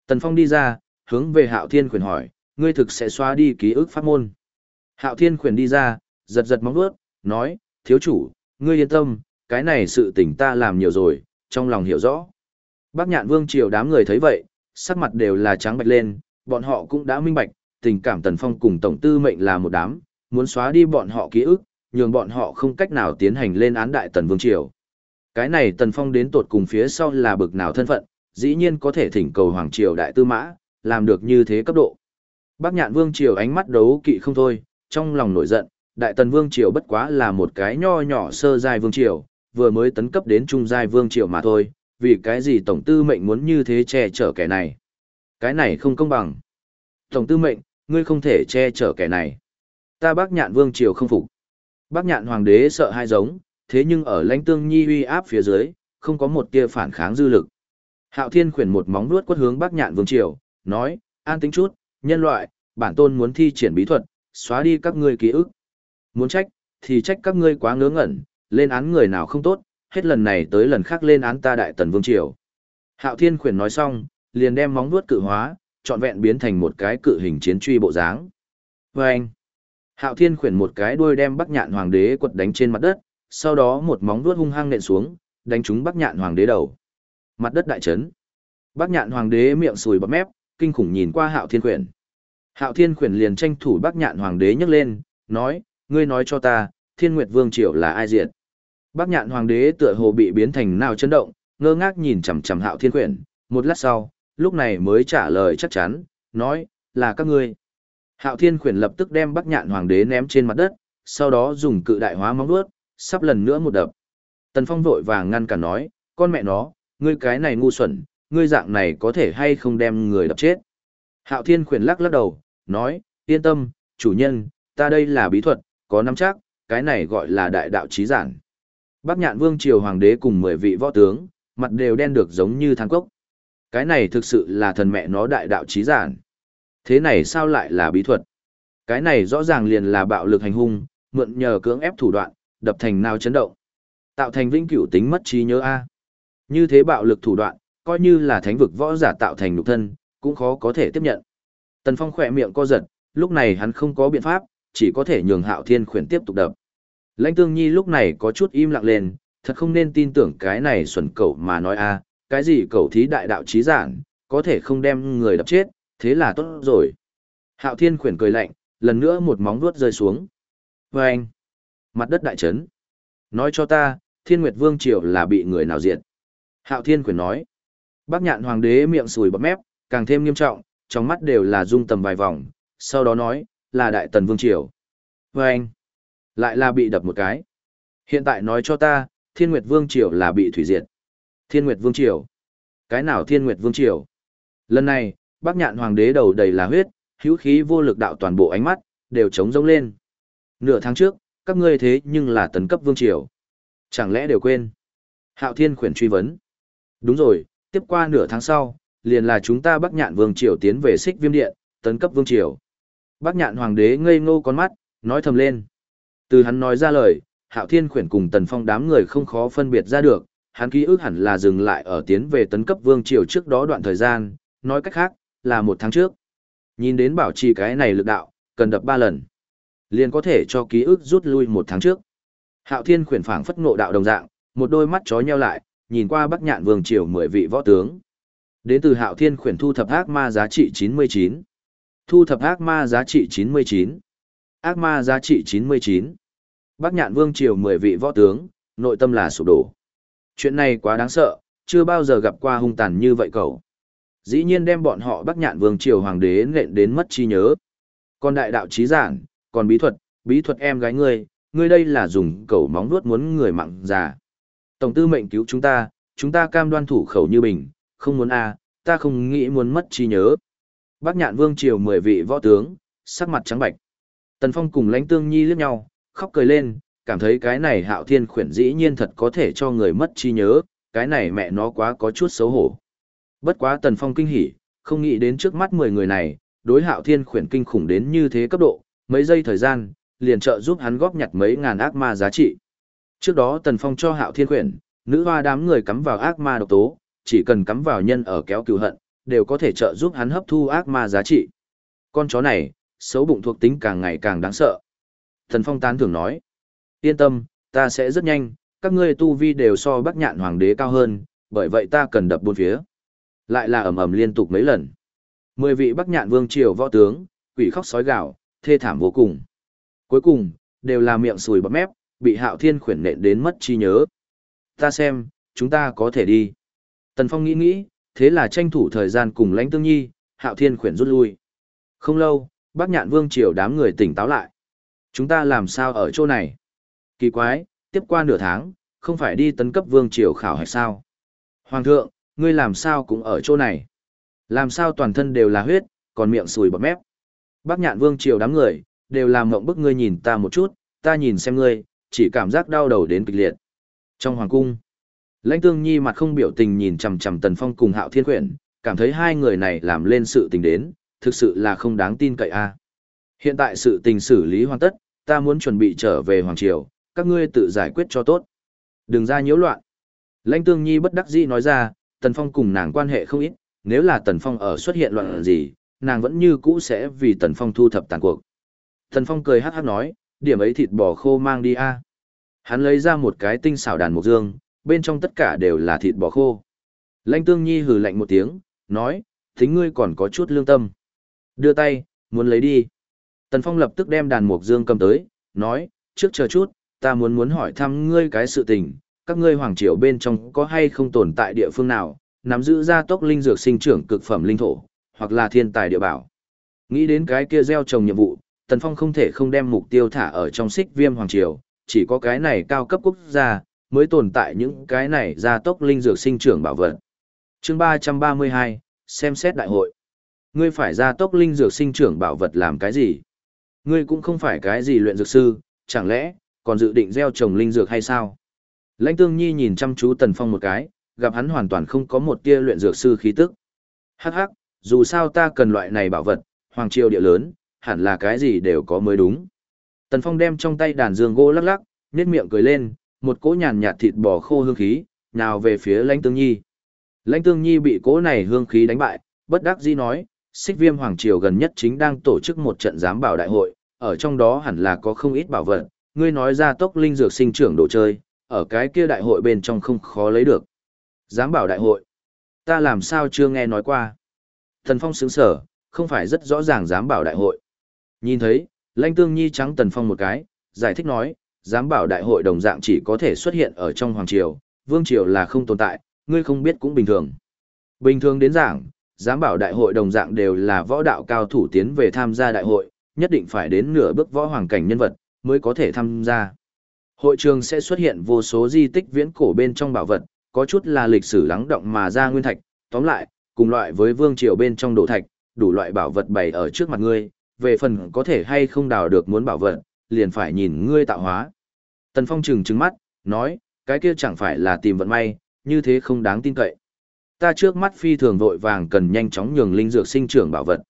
Tần Phong đi ra, hướng về Hạo Thiên quyền hỏi, ngươi thực sẽ xóa đi ký ức pháp môn. Hạo Thiên Khuyển đi ra, giật giật móng vuốt, nói, thiếu chủ, ngươi yên tâm, cái này sự tình ta làm nhiều rồi, trong lòng hiểu rõ. Bác nhạn vương triều đám người thấy vậy, sắc mặt đều là trắng bạch lên, bọn họ cũng đã minh bạch, tình cảm Tần Phong cùng Tổng Tư mệnh là một đám, muốn xóa đi bọn họ ký ức, nhường bọn họ không cách nào tiến hành lên án đại Tần Vương Triều. Cái này Tần Phong đến tột cùng phía sau là bực nào thân phận, dĩ nhiên có thể thỉnh cầu Hoàng Triều Đại Tư Mã, làm được như thế cấp độ. Bác Nhạn Vương Triều ánh mắt đấu kỵ không thôi, trong lòng nổi giận, Đại Tần Vương Triều bất quá là một cái nho nhỏ sơ giai Vương Triều, vừa mới tấn cấp đến trung giai Vương Triều mà thôi, vì cái gì Tổng Tư mệnh muốn như thế che chở kẻ này. Cái này không công bằng. Tổng Tư mệnh, ngươi không thể che chở kẻ này. Ta bác Nhạn Vương Triều không phục. Bác Nhạn Hoàng đế sợ hai giống, thế nhưng ở lãnh tương nhi uy áp phía dưới, không có một tia phản kháng dư lực. Hạo Thiên khuyển một móng vuốt quất hướng Bắc Nhạn Vương triều, nói: "An tính chút, nhân loại, bản tôn muốn thi triển bí thuật, xóa đi các ngươi ký ức. Muốn trách thì trách các ngươi quá ngớ ngẩn, lên án người nào không tốt, hết lần này tới lần khác lên án ta Đại Tần Vương triều." Hạo Thiên khuyển nói xong, liền đem móng vuốt cự hóa, trọn vẹn biến thành một cái cự hình chiến truy bộ dáng. Vâng! Hạo Thiên khuyển một cái đuôi đem Bắc Nhạn Hoàng đế quật đánh trên mặt đất, sau đó một móng vuốt hung hăng nện xuống, đánh trúng Bắc Nhạn Hoàng đế đầu. Mặt đất đại chấn. Bắc Nhạn Hoàng đế miệng sùi bọt mép, kinh khủng nhìn qua Hạo Thiên khuyển Hạo Thiên khuyển liền tranh thủ Bắc Nhạn Hoàng đế nhấc lên, nói: "Ngươi nói cho ta, Thiên Nguyệt Vương triều là ai diệt?" Bác Nhạn Hoàng đế tựa hồ bị biến thành nào chấn động, ngơ ngác nhìn chằm chằm Hạo Thiên Quyển, một lát sau, lúc này mới trả lời chắc chắn, nói: "Là các ngươi." Hạo Thiên Quyển lập tức đem Bác Nhạn Hoàng đế ném trên mặt đất, sau đó dùng cự đại hóa móng vuốt, sắp lần nữa một đập. Tần Phong vội vàng ngăn cản nói, con mẹ nó, ngươi cái này ngu xuẩn, ngươi dạng này có thể hay không đem người đập chết. Hạo Thiên khuyển lắc lắc đầu, nói, yên tâm, chủ nhân, ta đây là bí thuật, có nắm chắc, cái này gọi là đại đạo trí giản. Bác nhạn vương triều hoàng đế cùng 10 vị võ tướng, mặt đều đen được giống như thang cốc. Cái này thực sự là thần mẹ nó đại đạo trí giản. Thế này sao lại là bí thuật? Cái này rõ ràng liền là bạo lực hành hung, mượn nhờ cưỡng ép thủ đoạn, đập thành nào chấn động. Tạo thành vĩnh cửu tính mất trí nhớ A. Như thế bạo lực thủ đoạn, coi như là thánh vực võ giả tạo thành nhục thân, cũng khó có thể tiếp nhận. Tần Phong khỏe miệng co giật, lúc này hắn không có biện pháp, chỉ có thể nhường Hạo Thiên khuyển tiếp tục đập. Lãnh Tương Nhi lúc này có chút im lặng lên, thật không nên tin tưởng cái này xuẩn cẩu mà nói a, cái gì cẩu thí đại đạo trí giản, có thể không đem người đập chết, thế là tốt rồi. Hạo Thiên khuyển cười lạnh, lần nữa một móng vuốt rơi xuống. Vâng! Mặt đất đại chấn. Nói cho ta, Thiên Nguyệt Vương Triều là bị người nào diệt? Hạo Thiên Quyền nói. Bác nhạn hoàng đế miệng sùi bọt mép, càng thêm nghiêm trọng, trong mắt đều là rung tầm vài vòng, sau đó nói, là Đại Tần Vương Triều. Và anh, lại là bị đập một cái. Hiện tại nói cho ta, Thiên Nguyệt Vương Triều là bị thủy diệt. Thiên Nguyệt Vương Triều. Cái nào Thiên Nguyệt Vương Triều? Lần này, bác nhạn hoàng đế đầu đầy là huyết, hữu khí vô lực đạo toàn bộ ánh mắt, đều trống rông lên. Nửa tháng trước, các ngươi thế nhưng là tấn cấp vương triều. Chẳng lẽ đều quên? Hạo Thiên khuyển truy vấn. Đúng rồi, tiếp qua nửa tháng sau, liền là chúng ta Bắc Nhạn Vương triều tiến về Xích Viêm Điện, tấn cấp vương triều. Bắc Nhạn hoàng đế ngây ngô con mắt, nói thầm lên. Từ hắn nói ra lời, Hạo Thiên khuyển cùng Tần Phong đám người không khó phân biệt ra được, hắn ký ức hẳn là dừng lại ở tiến về tấn cấp vương triều trước đó đoạn thời gian, nói cách khác, là một tháng trước. Nhìn đến bảo trì cái này lực đạo, cần đập ba lần liền có thể cho ký ức rút lui một tháng trước. Hạo Thiên khuyển phảng phất ngộ đạo đồng dạng, một đôi mắt chó nheo lại, nhìn qua Bắc Nhạn Vương triều 10 vị võ tướng. Đến từ Hạo Thiên khuyển thu thập ác ma giá trị 99. Thu thập ác ma giá trị 99. Ác ma giá trị 99. Bác Nhạn Vương triều 10 vị võ tướng, nội tâm là sụp đổ. Chuyện này quá đáng sợ, chưa bao giờ gặp qua hung tàn như vậy cậu. Dĩ nhiên đem bọn họ bác Nhạn Vương triều hoàng đế nện đến mất trí nhớ. Còn đại đạo trí giảng, còn bí thuật, bí thuật em gái ngươi, ngươi đây là dùng cẩu móng nuốt muốn người mặn già. Tổng tư mệnh cứu chúng ta, chúng ta cam đoan thủ khẩu như bình, không muốn a, ta không nghĩ muốn mất trí nhớ. Bác nhạn vương triều mười vị võ tướng, sắc mặt trắng bạch. Tần Phong cùng lãnh tương nhi liếc nhau, khóc cười lên, cảm thấy cái này hạo thiên khuyển dĩ nhiên thật có thể cho người mất trí nhớ, cái này mẹ nó quá có chút xấu hổ. Bất quá Tần Phong kinh hỉ, không nghĩ đến trước mắt mười người này, đối hạo thiên khuyển kinh khủng đến như thế cấp độ, mấy giây thời gian, liền trợ giúp hắn góp nhặt mấy ngàn ác ma giá trị. Trước đó Tần Phong cho Hạo Thiên khuyển nữ hoa đám người cắm vào ác ma độc tố, chỉ cần cắm vào nhân ở kéo cừu hận, đều có thể trợ giúp hắn hấp thu ác ma giá trị. Con chó này, xấu bụng thuộc tính càng ngày càng đáng sợ. Thần Phong tán thường nói, yên tâm, ta sẽ rất nhanh, các ngươi tu vi đều so Bắc Nhạn Hoàng đế cao hơn, bởi vậy ta cần đập buôn phía. Lại là ầm ầm liên tục mấy lần. Mười vị Bắc Nhạn Vương triều võ tướng, quỷ khóc sói gạo, thê thảm vô cùng. Cuối cùng, đều là miệng sùi bọt mép, bị hạo thiên khuyển nện đến mất trí nhớ. Ta xem, chúng ta có thể đi. Tần Phong nghĩ nghĩ, thế là tranh thủ thời gian cùng lãnh tương nhi, hạo thiên khuyển rút lui. Không lâu, bác nhạn vương triều đám người tỉnh táo lại. Chúng ta làm sao ở chỗ này? Kỳ quái, tiếp qua nửa tháng, không phải đi tấn cấp vương triều khảo hạch sao? Hoàng thượng, ngươi làm sao cũng ở chỗ này? Làm sao toàn thân đều là huyết, còn miệng sùi bọt mép? Bác nhạn vương triều đám người, đều làm mộng bức ngươi nhìn ta một chút, ta nhìn xem ngươi, chỉ cảm giác đau đầu đến kịch liệt. Trong hoàng cung, lãnh tương nhi mặt không biểu tình nhìn chằm chằm tần phong cùng hạo thiên quyển, cảm thấy hai người này làm lên sự tình đến, thực sự là không đáng tin cậy a. À. Hiện tại sự tình xử lý hoàn tất, ta muốn chuẩn bị trở về Hoàng Triều, các ngươi tự giải quyết cho tốt. Đừng ra nhiễu loạn. Lãnh Tương Nhi bất đắc dĩ nói ra, Tần Phong cùng nàng quan hệ không ít, nếu là Tần Phong ở xuất hiện loạn gì, nàng vẫn như cũ sẽ vì Tần Phong thu thập tàn cuộc. Tần Phong cười hắc hắc nói, điểm ấy thịt bò khô mang đi a. Hắn lấy ra một cái tinh xảo đàn mục dương, bên trong tất cả đều là thịt bò khô. Lãnh Tương Nhi hừ lạnh một tiếng, nói, thính ngươi còn có chút lương tâm. Đưa tay, muốn lấy đi. Tần Phong lập tức đem đàn mục dương cầm tới, nói, trước chờ chút, ta muốn muốn hỏi thăm ngươi cái sự tình, các ngươi hoàng triều bên trong có hay không tồn tại địa phương nào, nắm giữ ra tốc linh dược sinh trưởng cực phẩm linh thổ, hoặc là thiên tài địa bảo. Nghĩ đến cái kia gieo trồng nhiệm vụ, Tần Phong không thể không đem mục tiêu thả ở trong xích viêm hoàng triều, chỉ có cái này cao cấp quốc gia, mới tồn tại những cái này ra tốc linh dược sinh trưởng bảo vật. chương 332, xem xét đại hội. Ngươi phải ra tốc linh dược sinh trưởng bảo vật làm cái gì? Ngươi cũng không phải cái gì luyện dược sư, chẳng lẽ, còn dự định gieo trồng linh dược hay sao? Lãnh Tương Nhi nhìn chăm chú Tần Phong một cái, gặp hắn hoàn toàn không có một tia luyện dược sư khí tức. Hắc hắc, dù sao ta cần loại này bảo vật, hoàng triều địa lớn, hẳn là cái gì đều có mới đúng. Tần Phong đem trong tay đàn dương gỗ lắc lắc, nhếch miệng cười lên, một cỗ nhàn nhạt thịt bò khô hương khí, nào về phía Lãnh Tương Nhi. Lãnh Tương Nhi bị cỗ này hương khí đánh bại, bất đắc dĩ nói, xích viêm hoàng triều gần nhất chính đang tổ chức một trận giám bảo đại hội, ở trong đó hẳn là có không ít bảo vật, ngươi nói ra tốc linh dược sinh trưởng đồ chơi, ở cái kia đại hội bên trong không khó lấy được. Giám bảo đại hội, ta làm sao chưa nghe nói qua. Thần Phong sướng sở, không phải rất rõ ràng giám bảo đại hội. Nhìn thấy, lãnh tương nhi trắng Tần Phong một cái, giải thích nói, giám bảo đại hội đồng dạng chỉ có thể xuất hiện ở trong hoàng triều, vương triều là không tồn tại, ngươi không biết cũng bình thường. Bình thường đến giảng, giám bảo đại hội đồng dạng đều là võ đạo cao thủ tiến về tham gia đại hội, nhất định phải đến nửa bước võ hoàng cảnh nhân vật, mới có thể tham gia. Hội trường sẽ xuất hiện vô số di tích viễn cổ bên trong bảo vật, có chút là lịch sử lắng động mà ra nguyên thạch, tóm lại, cùng loại với vương triều bên trong đồ thạch, đủ loại bảo vật bày ở trước mặt ngươi, về phần có thể hay không đào được muốn bảo vật, liền phải nhìn ngươi tạo hóa. Tần Phong trừng trừng mắt, nói, cái kia chẳng phải là tìm vận may, như thế không đáng tin cậy ta trước mắt phi thường vội vàng cần nhanh chóng nhường linh dược sinh trưởng bảo vật.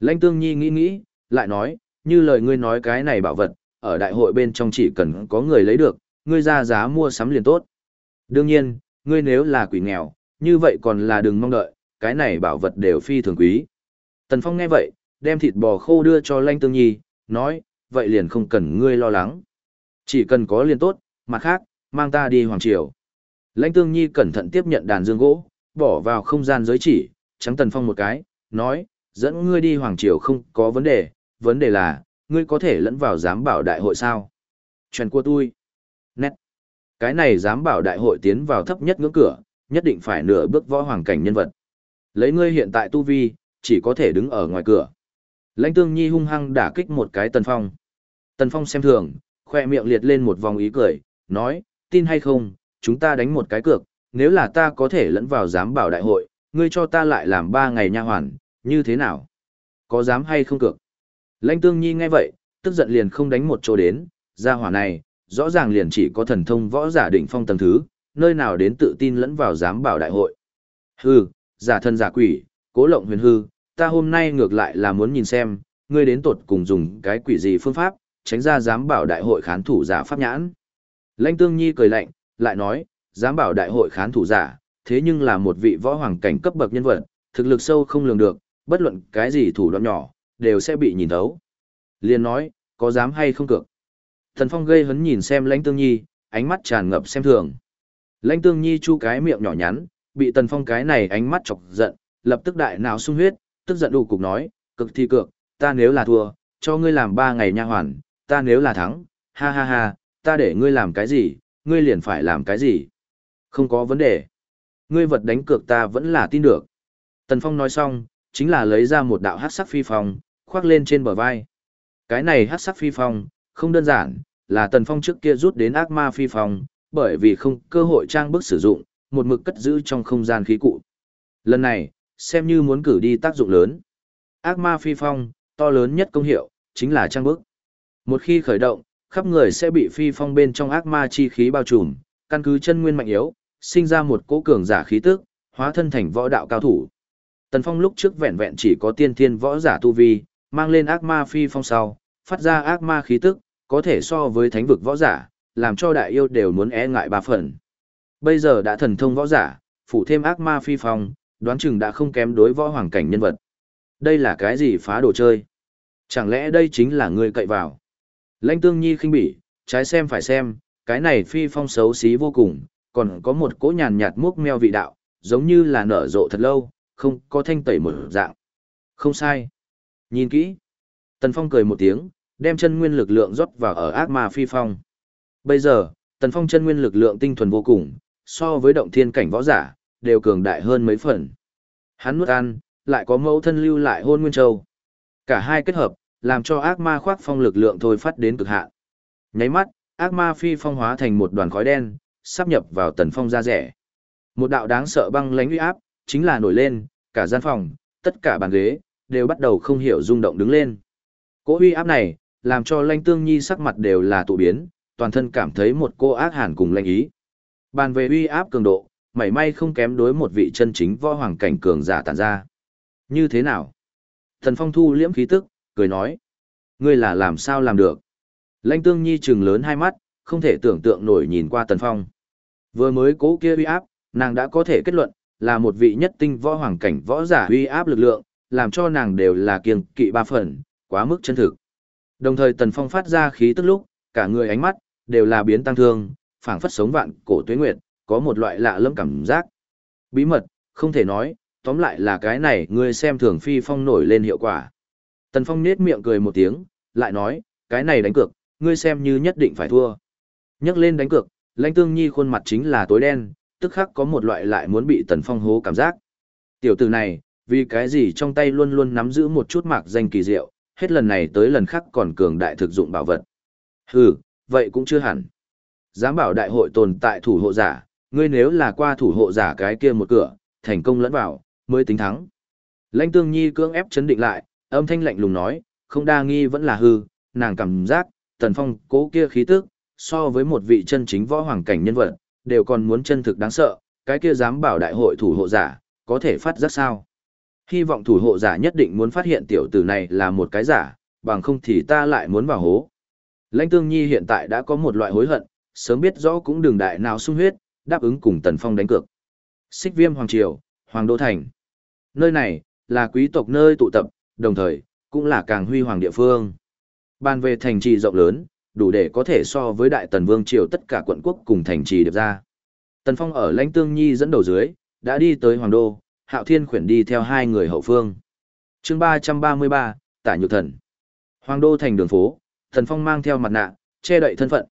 Lãnh Tương Nhi nghĩ nghĩ, lại nói, như lời ngươi nói cái này bảo vật, ở đại hội bên trong chỉ cần có người lấy được, ngươi ra giá mua sắm liền tốt. Đương nhiên, ngươi nếu là quỷ nghèo, như vậy còn là đừng mong đợi, cái này bảo vật đều phi thường quý. Tần Phong nghe vậy, đem thịt bò khô đưa cho Lãnh Tương Nhi, nói, vậy liền không cần ngươi lo lắng. Chỉ cần có liền tốt, mặt khác, mang ta đi Hoàng Triều. Lãnh Tương Nhi cẩn thận tiếp nhận đàn dương gỗ, bỏ vào không gian giới chỉ, trắng Tần Phong một cái, nói, dẫn ngươi đi Hoàng Triều không có vấn đề, vấn đề là, ngươi có thể lẫn vào giám bảo đại hội sao? Chuyện của tôi. Nét. Cái này giám bảo đại hội tiến vào thấp nhất ngưỡng cửa, nhất định phải nửa bước võ hoàng cảnh nhân vật. Lấy ngươi hiện tại tu vi, chỉ có thể đứng ở ngoài cửa. Lãnh Tương Nhi hung hăng đả kích một cái Tần Phong. Tần Phong xem thường, khoe miệng liệt lên một vòng ý cười, nói, tin hay không, chúng ta đánh một cái cược, nếu là ta có thể lẫn vào giám bảo đại hội, ngươi cho ta lại làm ba ngày nha hoàn, như thế nào? Có dám hay không cược? Lãnh Tương Nhi nghe vậy, tức giận liền không đánh một chỗ đến, gia hỏa này, rõ ràng liền chỉ có thần thông võ giả đỉnh phong tầng thứ, nơi nào đến tự tin lẫn vào giám bảo đại hội. Hừ, giả thân giả quỷ, cố lộng huyền hư, ta hôm nay ngược lại là muốn nhìn xem, ngươi đến tột cùng dùng cái quỷ gì phương pháp, tránh ra giám bảo đại hội khán thủ giả pháp nhãn. Lãnh Tương Nhi cười lạnh, lại nói, giám bảo đại hội khán thủ giả, thế nhưng là một vị võ hoàng cảnh cấp bậc nhân vật, thực lực sâu không lường được, bất luận cái gì thủ đoạn nhỏ, đều sẽ bị nhìn thấu. Liên nói, có dám hay không cược. Thần Phong gây hấn nhìn xem Lãnh Tương Nhi, ánh mắt tràn ngập xem thường. Lãnh Tương Nhi chu cái miệng nhỏ nhắn, bị Tần Phong cái này ánh mắt chọc giận, lập tức đại não sung huyết, tức giận đủ cục nói, cực thi cược, ta nếu là thua, cho ngươi làm ba ngày nha hoàn, ta nếu là thắng, ha ha ha, ta để ngươi làm cái gì, ngươi liền phải làm cái gì. Không có vấn đề. Ngươi vật đánh cược ta vẫn là tin được. Tần Phong nói xong, chính là lấy ra một đạo hắc sắc phi phong, khoác lên trên bờ vai. Cái này hắc sắc phi phong, không đơn giản, là Tần Phong trước kia rút đến ác ma phi phong, bởi vì không cơ hội trang bức sử dụng, một mực cất giữ trong không gian khí cụ. Lần này, xem như muốn cử đi tác dụng lớn. Ác ma phi phong, to lớn nhất công hiệu, chính là trang bức. Một khi khởi động, khắp người sẽ bị phi phong bên trong ác ma chi khí bao trùm, căn cứ chân nguyên mạnh yếu, sinh ra một cỗ cường giả khí tức, hóa thân thành võ đạo cao thủ. Tần Phong lúc trước vẹn vẹn chỉ có tiên thiên võ giả tu vi, mang lên ác ma phi phong sau, phát ra ác ma khí tức, có thể so với thánh vực võ giả, làm cho đại yêu đều muốn e ngại ba phần. Bây giờ đã thần thông võ giả, phụ thêm ác ma phi phong, đoán chừng đã không kém đối võ hoàng cảnh nhân vật. Đây là cái gì phá đồ chơi? Chẳng lẽ đây chính là người cậy vào? Lãnh tương nhi khinh bỉ, trái xem phải xem, cái này phi phong xấu xí vô cùng, còn có một cỗ nhàn nhạt múc meo vị đạo, giống như là nở rộ thật lâu, không có thanh tẩy một dạng. Không sai. Nhìn kỹ. Tần Phong cười một tiếng, đem chân nguyên lực lượng rót vào ở ác ma phi phong. Bây giờ, Tần Phong chân nguyên lực lượng tinh thuần vô cùng, so với động thiên cảnh võ giả, đều cường đại hơn mấy phần. Hắn nuốt ăn, lại có mẫu thân lưu lại hôn nguyên châu. Cả hai kết hợp, làm cho ác ma khoác phong lực lượng thôi phát đến cực hạn. Nháy mắt, ác ma phi phong hóa thành một đoàn khói đen, sắp nhập vào tần phong ra rẻ. Một đạo đáng sợ băng lãnh uy áp, chính là nổi lên, cả gian phòng, tất cả bàn ghế, đều bắt đầu không hiểu rung động đứng lên. Cỗ uy áp này, làm cho lanh tương nhi sắc mặt đều là tụ biến, toàn thân cảm thấy một cô ác hàn cùng lanh ý. Bàn về uy áp cường độ, mảy may không kém đối một vị chân chính võ hoàng cảnh cường giả tàn ra. Như thế nào? Thần Phong thu liễm khí tức, cười nói. Ngươi là làm sao làm được? Lanh tương nhi trừng lớn hai mắt, không thể tưởng tượng nổi nhìn qua Tần Phong. Vừa mới cố kia uy áp, nàng đã có thể kết luận, là một vị nhất tinh võ hoàng cảnh võ giả uy áp lực lượng, làm cho nàng đều là kiêng kỵ ba phần, quá mức chân thực. Đồng thời Tần Phong phát ra khí tức lúc, cả người ánh mắt, đều là biến tăng thương, phảng phất sống vạn cổ tuế nguyệt, có một loại lạ lẫm cảm giác. Bí mật, không thể nói, tóm lại là cái này ngươi xem thường phi phong nổi lên hiệu quả. Tần Phong nết miệng cười một tiếng, lại nói, cái này đánh cược, ngươi xem như nhất định phải thua. Nhắc lên đánh cược, Lãnh Tương Nhi khuôn mặt chính là tối đen, tức khắc có một loại lại muốn bị Tần Phong hố cảm giác. Tiểu tử này, vì cái gì trong tay luôn luôn nắm giữ một chút mạc danh kỳ diệu, hết lần này tới lần khác còn cường đại thực dụng bảo vật. Hừ, vậy cũng chưa hẳn. Giám bảo đại hội tồn tại thủ hộ giả, ngươi nếu là qua thủ hộ giả cái kia một cửa, thành công lẫn vào, mới tính thắng. Lãnh Tương Nhi cưỡng ép chấn định lại, âm thanh lạnh lùng nói, không đa nghi vẫn là hư, nàng cảm giác, Tần Phong cố kia khí tức, so với một vị chân chính võ hoàng cảnh nhân vật, đều còn muốn chân thực đáng sợ, cái kia dám bảo đại hội thủ hộ giả, có thể phát giác sao. Hy vọng thủ hộ giả nhất định muốn phát hiện tiểu tử này là một cái giả, bằng không thì ta lại muốn vào hố. Lãnh Tương Nhi hiện tại đã có một loại hối hận, sớm biết rõ cũng đừng đại nào sung huyết, đáp ứng cùng Tần Phong đánh cược. Xích Viêm Hoàng Triều, Hoàng Đô Thành. Nơi này, là quý tộc nơi tụ tập, đồng thời, cũng là càng huy hoàng địa phương. Ban về thành trì rộng lớn, đủ để có thể so với Đại Tần Vương Triều tất cả quận quốc cùng thành trì được ra. Tần Phong ở lãnh tương nhi dẫn đầu dưới, đã đi tới Hoàng Đô, Hạo Thiên khuyển đi theo hai người hậu phương. chương 333, Tả Nhược Thần. Hoàng Đô thành đường phố, Tần Phong mang theo mặt nạ, che đậy thân phận.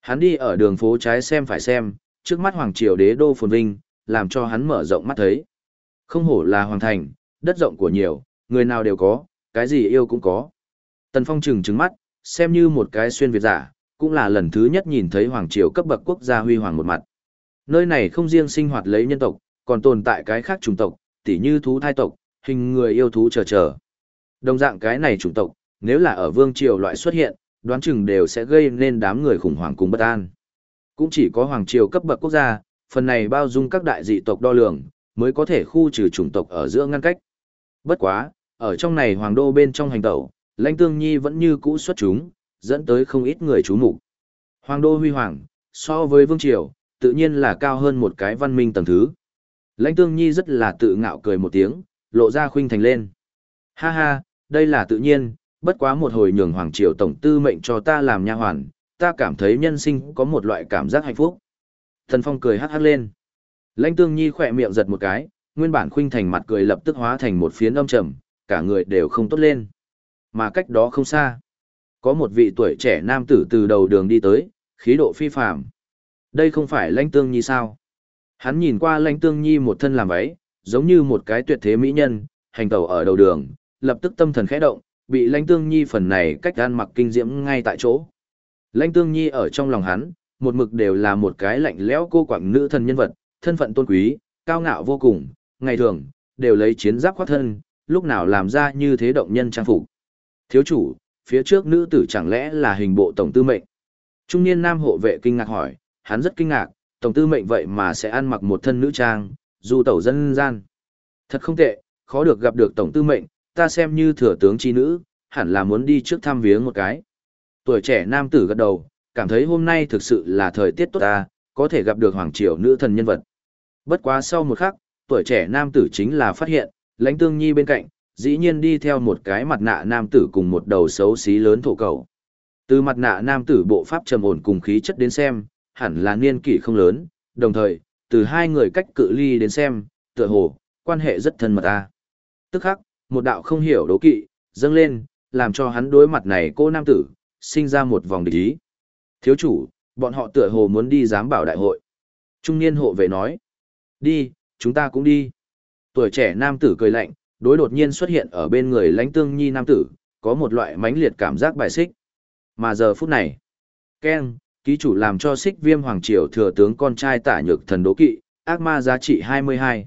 Hắn đi ở đường phố trái xem phải xem, trước mắt Hoàng Triều đế đô phồn vinh, làm cho hắn mở rộng mắt thấy. Không hổ là Hoàng Thành, đất rộng của nhiều, người nào đều có, cái gì yêu cũng có. Tần Phong trừng trừng mắt, xem như một cái xuyên Việt giả, cũng là lần thứ nhất nhìn thấy Hoàng Triều cấp bậc quốc gia huy hoàng một mặt. Nơi này không riêng sinh hoạt lấy nhân tộc, còn tồn tại cái khác chủng tộc, tỉ như thú thai tộc, hình người yêu thú chờ chờ. Đồng dạng cái này chủng tộc, nếu là ở Vương Triều loại xuất hiện, đoán chừng đều sẽ gây nên đám người khủng hoảng cùng bất an. Cũng chỉ có Hoàng Triều cấp bậc quốc gia, phần này bao dung các đại dị tộc đo lường, mới có thể khu trừ chủng tộc ở giữa ngăn cách. Bất quá, ở trong này hoàng đô bên trong hành tẩu, lãnh tương nhi vẫn như cũ xuất chúng, dẫn tới không ít người chú mục Hoàng đô huy hoàng, so với vương triều, tự nhiên là cao hơn một cái văn minh tầng thứ. Lãnh tương nhi rất là tự ngạo cười một tiếng, lộ ra khuynh thành lên. Ha ha, đây là tự nhiên, bất quá một hồi nhường hoàng triều tổng tư mệnh cho ta làm nha hoàn, ta cảm thấy nhân sinh có một loại cảm giác hạnh phúc. Thần Phong cười hắc hắc lên. Lãnh Tương Nhi khỏe miệng giật một cái, nguyên bản khuynh thành mặt cười lập tức hóa thành một phiến âm trầm, cả người đều không tốt lên. Mà cách đó không xa, có một vị tuổi trẻ nam tử từ đầu đường đi tới, khí độ phi phàm. Đây không phải Lãnh Tương Nhi sao? Hắn nhìn qua lãnh tương nhi một thân làm váy, giống như một cái tuyệt thế mỹ nhân, hành tẩu ở đầu đường, lập tức tâm thần khẽ động, bị lãnh tương nhi phần này cách ăn mặc kinh diễm ngay tại chỗ. Lãnh tương nhi ở trong lòng hắn, một mực đều là một cái lạnh lẽo cô quạng nữ thần nhân vật, thân phận tôn quý, cao ngạo vô cùng, ngày thường, đều lấy chiến giáp khoác thân, lúc nào làm ra như thế động nhân trang phục. Thiếu chủ, phía trước nữ tử chẳng lẽ là hình bộ tổng tư mệnh? Trung niên nam hộ vệ kinh ngạc hỏi, hắn rất kinh ngạc, tổng tư mệnh vậy mà sẽ ăn mặc một thân nữ trang, dù tẩu dân gian. Thật không tệ, khó được gặp được tổng tư mệnh, ta xem như thừa tướng chi nữ, hẳn là muốn đi trước thăm viếng một cái. Tuổi trẻ nam tử gật đầu, cảm thấy hôm nay thực sự là thời tiết tốt ta, có thể gặp được hoàng triều nữ thần nhân vật. Bất quá sau một khắc, tuổi trẻ nam tử chính là phát hiện, lãnh tương nhi bên cạnh, dĩ nhiên đi theo một cái mặt nạ nam tử cùng một đầu xấu xí lớn thổ cầu. Từ mặt nạ nam tử bộ pháp trầm ổn cùng khí chất đến xem, hẳn là niên kỷ không lớn, đồng thời, từ hai người cách cự ly đến xem, tựa hồ, quan hệ rất thân mật ta. Tức khắc, một đạo không hiểu đố kỵ, dâng lên, làm cho hắn đối mặt này cô nam tử, sinh ra một vòng địch ý. Thiếu chủ, bọn họ tựa hồ muốn đi giám bảo đại hội. Trung niên hộ vệ nói. Đi, chúng ta cũng đi. Tuổi trẻ nam tử cười lạnh, đối đột nhiên xuất hiện ở bên người lãnh tương nhi nam tử, có một loại mãnh liệt cảm giác bài xích. Mà giờ phút này, Ken, ký chủ làm cho xích viêm hoàng triều thừa tướng con trai tả nhược thần đố kỵ, ác ma giá trị 22.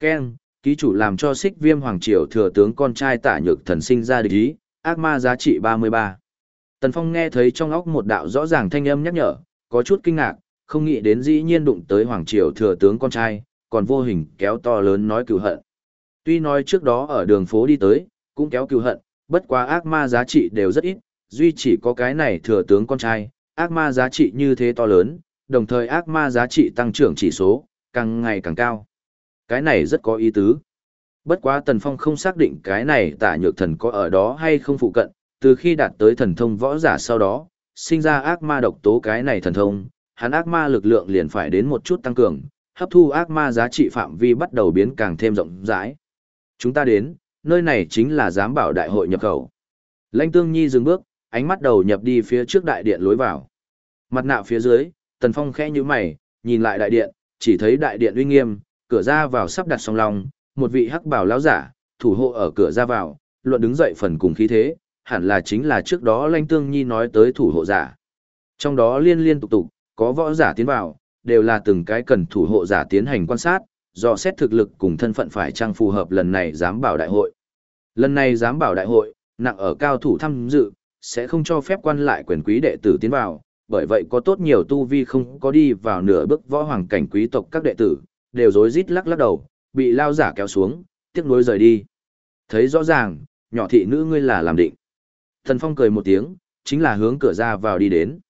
Ken, ký chủ làm cho xích viêm hoàng triều thừa tướng con trai tả nhược thần sinh ra địch ý, ác ma giá trị 33. Tần Phong nghe thấy trong óc một đạo rõ ràng thanh âm nhắc nhở, có chút kinh ngạc, không nghĩ đến dĩ nhiên đụng tới hoàng triều thừa tướng con trai, còn vô hình kéo to lớn nói cựu hận. Tuy nói trước đó ở đường phố đi tới, cũng kéo cựu hận, bất quá ác ma giá trị đều rất ít, duy chỉ có cái này thừa tướng con trai, ác ma giá trị như thế to lớn, đồng thời ác ma giá trị tăng trưởng chỉ số, càng ngày càng cao. Cái này rất có ý tứ. Bất quá Tần Phong không xác định cái này tả nhược thần có ở đó hay không phụ cận, từ khi đạt tới thần thông võ giả sau đó, sinh ra ác ma độc tố cái này thần thông, hắn ác ma lực lượng liền phải đến một chút tăng cường, hấp thu ác ma giá trị phạm vi bắt đầu biến càng thêm rộng rãi. Chúng ta đến, nơi này chính là giám bảo đại hội nhập khẩu. Lãnh Tương Nhi dừng bước, ánh mắt đầu nhập đi phía trước đại điện lối vào. Mặt nạ phía dưới, Tần Phong khẽ nhíu mày, nhìn lại đại điện, chỉ thấy đại điện uy nghiêm, cửa ra vào sắp đặt song long, một vị hắc bảo lão giả, thủ hộ ở cửa ra vào, luận đứng dậy phần cùng khí thế, hẳn là chính là trước đó lanh Tương Nhi nói tới thủ hộ giả. Trong đó liên liên tục tục, có võ giả tiến vào, đều là từng cái cần thủ hộ giả tiến hành quan sát, do xét thực lực cùng thân phận phải trang phù hợp lần này giám bảo đại hội. Lần này giám bảo đại hội, nặng ở cao thủ tham dự, sẽ không cho phép quan lại quyền quý đệ tử tiến vào, bởi vậy có tốt nhiều tu vi không có đi vào nửa bước võ hoàng cảnh quý tộc các đệ tử, đều rối rít lắc lắc đầu, bị lao giả kéo xuống, tiếc nuối rời đi. Thấy rõ ràng, nhỏ thị nữ ngươi là làm định. Thần Phong cười một tiếng, chính là hướng cửa ra vào đi đến.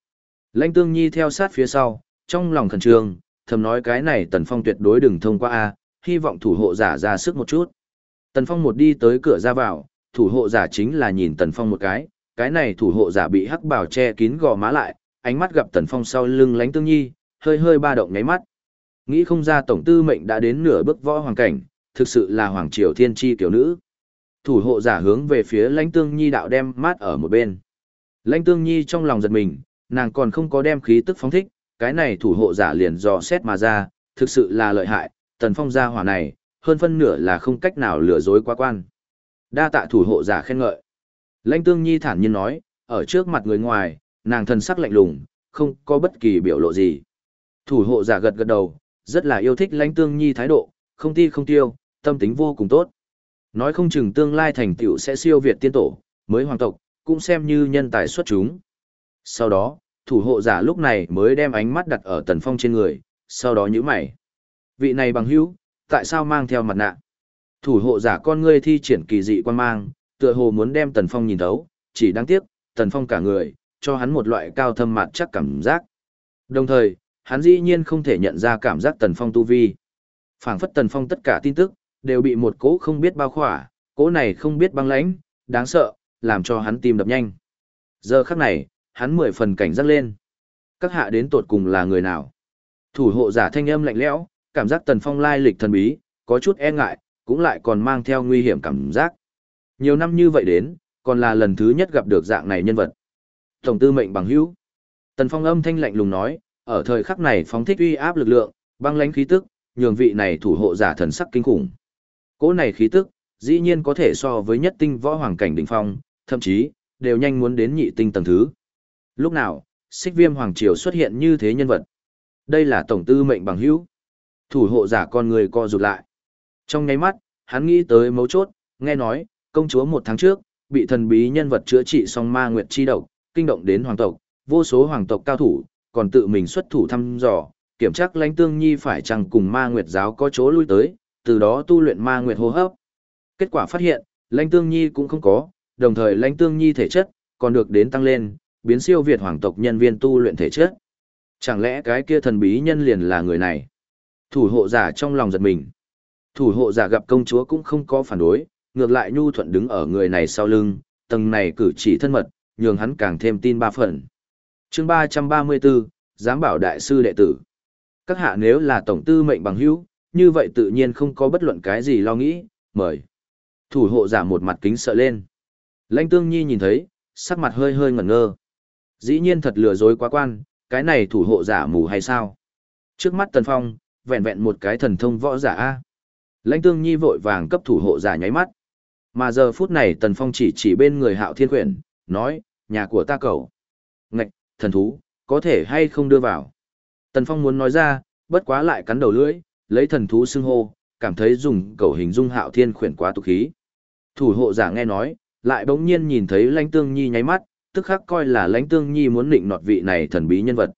Lãnh Tương Nhi theo sát phía sau, trong lòng khẩn trương, thầm nói cái này Tần Phong tuyệt đối đừng thông qua a, hy vọng thủ hộ giả ra sức một chút. Tần Phong một đi tới cửa ra vào, thủ hộ giả chính là nhìn Tần Phong một cái, cái này thủ hộ giả bị hắc bảo che kín gò má lại, ánh mắt gặp Tần Phong sau lưng Lãnh tương nhi, hơi hơi ba động nháy mắt. Nghĩ không ra tổng tư mệnh đã đến nửa bước võ hoàng cảnh, thực sự là hoàng triều thiên chi tiểu nữ. Thủ hộ giả hướng về phía lãnh tương nhi đạo đem mát ở một bên. Lãnh tương nhi trong lòng giật mình, nàng còn không có đem khí tức phóng thích, cái này thủ hộ giả liền dò xét mà ra, thực sự là lợi hại, tần phong gia hỏa này, hơn phân nửa là không cách nào lừa dối quá quan. Đa tạ thủ hộ giả khen ngợi. Lãnh tương nhi thản nhiên nói, ở trước mặt người ngoài, nàng thần sắc lạnh lùng, không có bất kỳ biểu lộ gì. Thủ hộ giả gật gật đầu, rất là yêu thích lãnh tương nhi thái độ, không ti không tiêu, tâm tính vô cùng tốt. Nói không chừng tương lai thành tựu sẽ siêu việt tiên tổ, mới hoàng tộc, cũng xem như nhân tài xuất chúng. Sau đó, thủ hộ giả lúc này mới đem ánh mắt đặt ở tần phong trên người, sau đó nhíu mày. Vị này bằng hữu, tại sao mang theo mặt nạ? Thủ hộ giả con ngươi thi triển kỳ dị quan mang, tựa hồ muốn đem tần phong nhìn thấu, chỉ đáng tiếc, tần phong cả người, cho hắn một loại cao thâm mặt chắc cảm giác. Đồng thời, hắn dĩ nhiên không thể nhận ra cảm giác tần phong tu vi. phảng phất tần phong tất cả tin tức, đều bị một cỗ không biết bao khỏa, cỗ này không biết băng lãnh, đáng sợ, làm cho hắn tim đập nhanh. Giờ khắc này, hắn mười phần cảnh giác lên. Các hạ đến tột cùng là người nào? Thủ hộ giả thanh âm lạnh lẽo, cảm giác tần phong lai lịch thần bí, có chút e ngại, cũng lại còn mang theo nguy hiểm cảm giác. Nhiều năm như vậy đến, còn là lần thứ nhất gặp được dạng này nhân vật. Tổng tư mệnh bằng hữu. Tần phong âm thanh lạnh lùng nói, ở thời khắc này phóng thích uy áp lực lượng, băng lãnh khí tức, nhường vị này thủ hộ giả thần sắc kinh khủng. Cỗ này khí tức, dĩ nhiên có thể so với nhất tinh võ hoàng cảnh đỉnh phong, thậm chí đều nhanh muốn đến nhị tinh tầng thứ. Lúc nào, Xích Viêm hoàng triều xuất hiện như thế nhân vật. Đây là tổng tư mệnh bằng hữu. Thủ hộ giả con người co rụt lại. Trong nháy mắt, hắn nghĩ tới mấu chốt, nghe nói, công chúa một tháng trước, bị thần bí nhân vật chữa trị song ma nguyệt chi độc, kinh động đến hoàng tộc, vô số hoàng tộc cao thủ, còn tự mình xuất thủ thăm dò, kiểm tra lãnh tương nhi phải chăng cùng ma nguyệt giáo có chỗ lui tới, từ đó tu luyện ma nguyệt hô hấp. Kết quả phát hiện, lãnh tương nhi cũng không có, đồng thời lãnh tương nhi thể chất, còn được đến tăng lên, biến siêu việt hoàng tộc nhân viên tu luyện thể chất. Chẳng lẽ cái kia thần bí nhân liền là người này? Thủ hộ giả trong lòng giật mình. Thủ hộ giả gặp công chúa cũng không có phản đối, ngược lại nhu thuận đứng ở người này sau lưng, tầng này cử chỉ thân mật, nhường hắn càng thêm tin ba phần. chương 334, giám bảo đại sư đệ tử. Các hạ nếu là tổng tư mệnh bằng hữu, như vậy tự nhiên không có bất luận cái gì lo nghĩ, mời. Thủ hộ giả một mặt kính sợ lên. Lãnh tương nhi nhìn thấy, sắc mặt hơi hơi ngẩn ngơ. Dĩ nhiên thật lừa dối quá quan, cái này thủ hộ giả mù hay sao? Trước mắt Tần Phong, vẹn vẹn một cái thần thông võ giả A. Lãnh tương nhi vội vàng cấp thủ hộ giả nháy mắt. Mà giờ phút này Tần Phong chỉ chỉ bên người hạo thiên quyển, nói, nhà của ta cầu. Ngạch, thần thú, có thể hay không đưa vào. Tần Phong muốn nói ra, bất quá lại cắn đầu lưỡi, lấy thần thú xưng hô, cảm thấy dùng cầu hình dung hạo thiên khuyển quá tục khí. Thủ hộ giả nghe nói, lại bỗng nhiên nhìn thấy lãnh tương nhi nháy mắt, tức khắc coi là lãnh tương nhi muốn định nọt vị này thần bí nhân vật.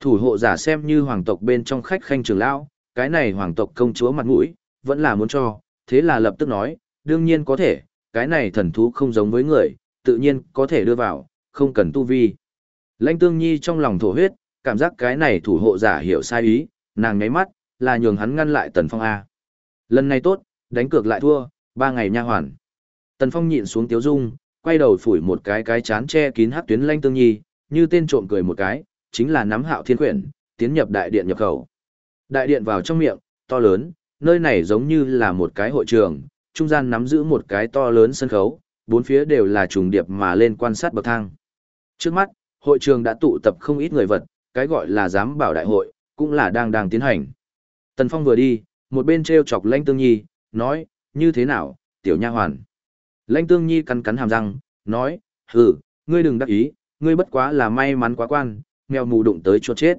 Thủ hộ giả xem như hoàng tộc bên trong khách khanh trường lão, cái này hoàng tộc công chúa mặt mũi, vẫn là muốn cho, thế là lập tức nói, đương nhiên có thể, cái này thần thú không giống với người, tự nhiên có thể đưa vào, không cần tu vi. Lãnh tương nhi trong lòng thổ huyết, cảm giác cái này thủ hộ giả hiểu sai ý, nàng nháy mắt, là nhường hắn ngăn lại tần phong A. Lần này tốt, đánh cược lại thua, ba ngày nha hoàn. Tần phong nhịn xuống tiếu dung, quay đầu phủi một cái cái chán che kín hát tuyến lanh tương nhi, như tên trộm cười một cái, chính là nắm hạo thiên quyển, tiến nhập đại điện nhập khẩu. Đại điện vào trong miệng, to lớn, nơi này giống như là một cái hội trường, trung gian nắm giữ một cái to lớn sân khấu, bốn phía đều là trùng điệp mà lên quan sát bậc thang. Trước mắt, hội trường đã tụ tập không ít người vật, cái gọi là giám bảo đại hội, cũng là đang đang tiến hành. Tần Phong vừa đi, một bên treo chọc Lãnh Tương Nhi, nói, như thế nào, tiểu nha hoàn. Lãnh Tương Nhi cắn cắn hàm răng, nói, hừ, ngươi đừng đắc ý, ngươi bất quá là may mắn quá quan, mèo mù đụng tới chuột chết.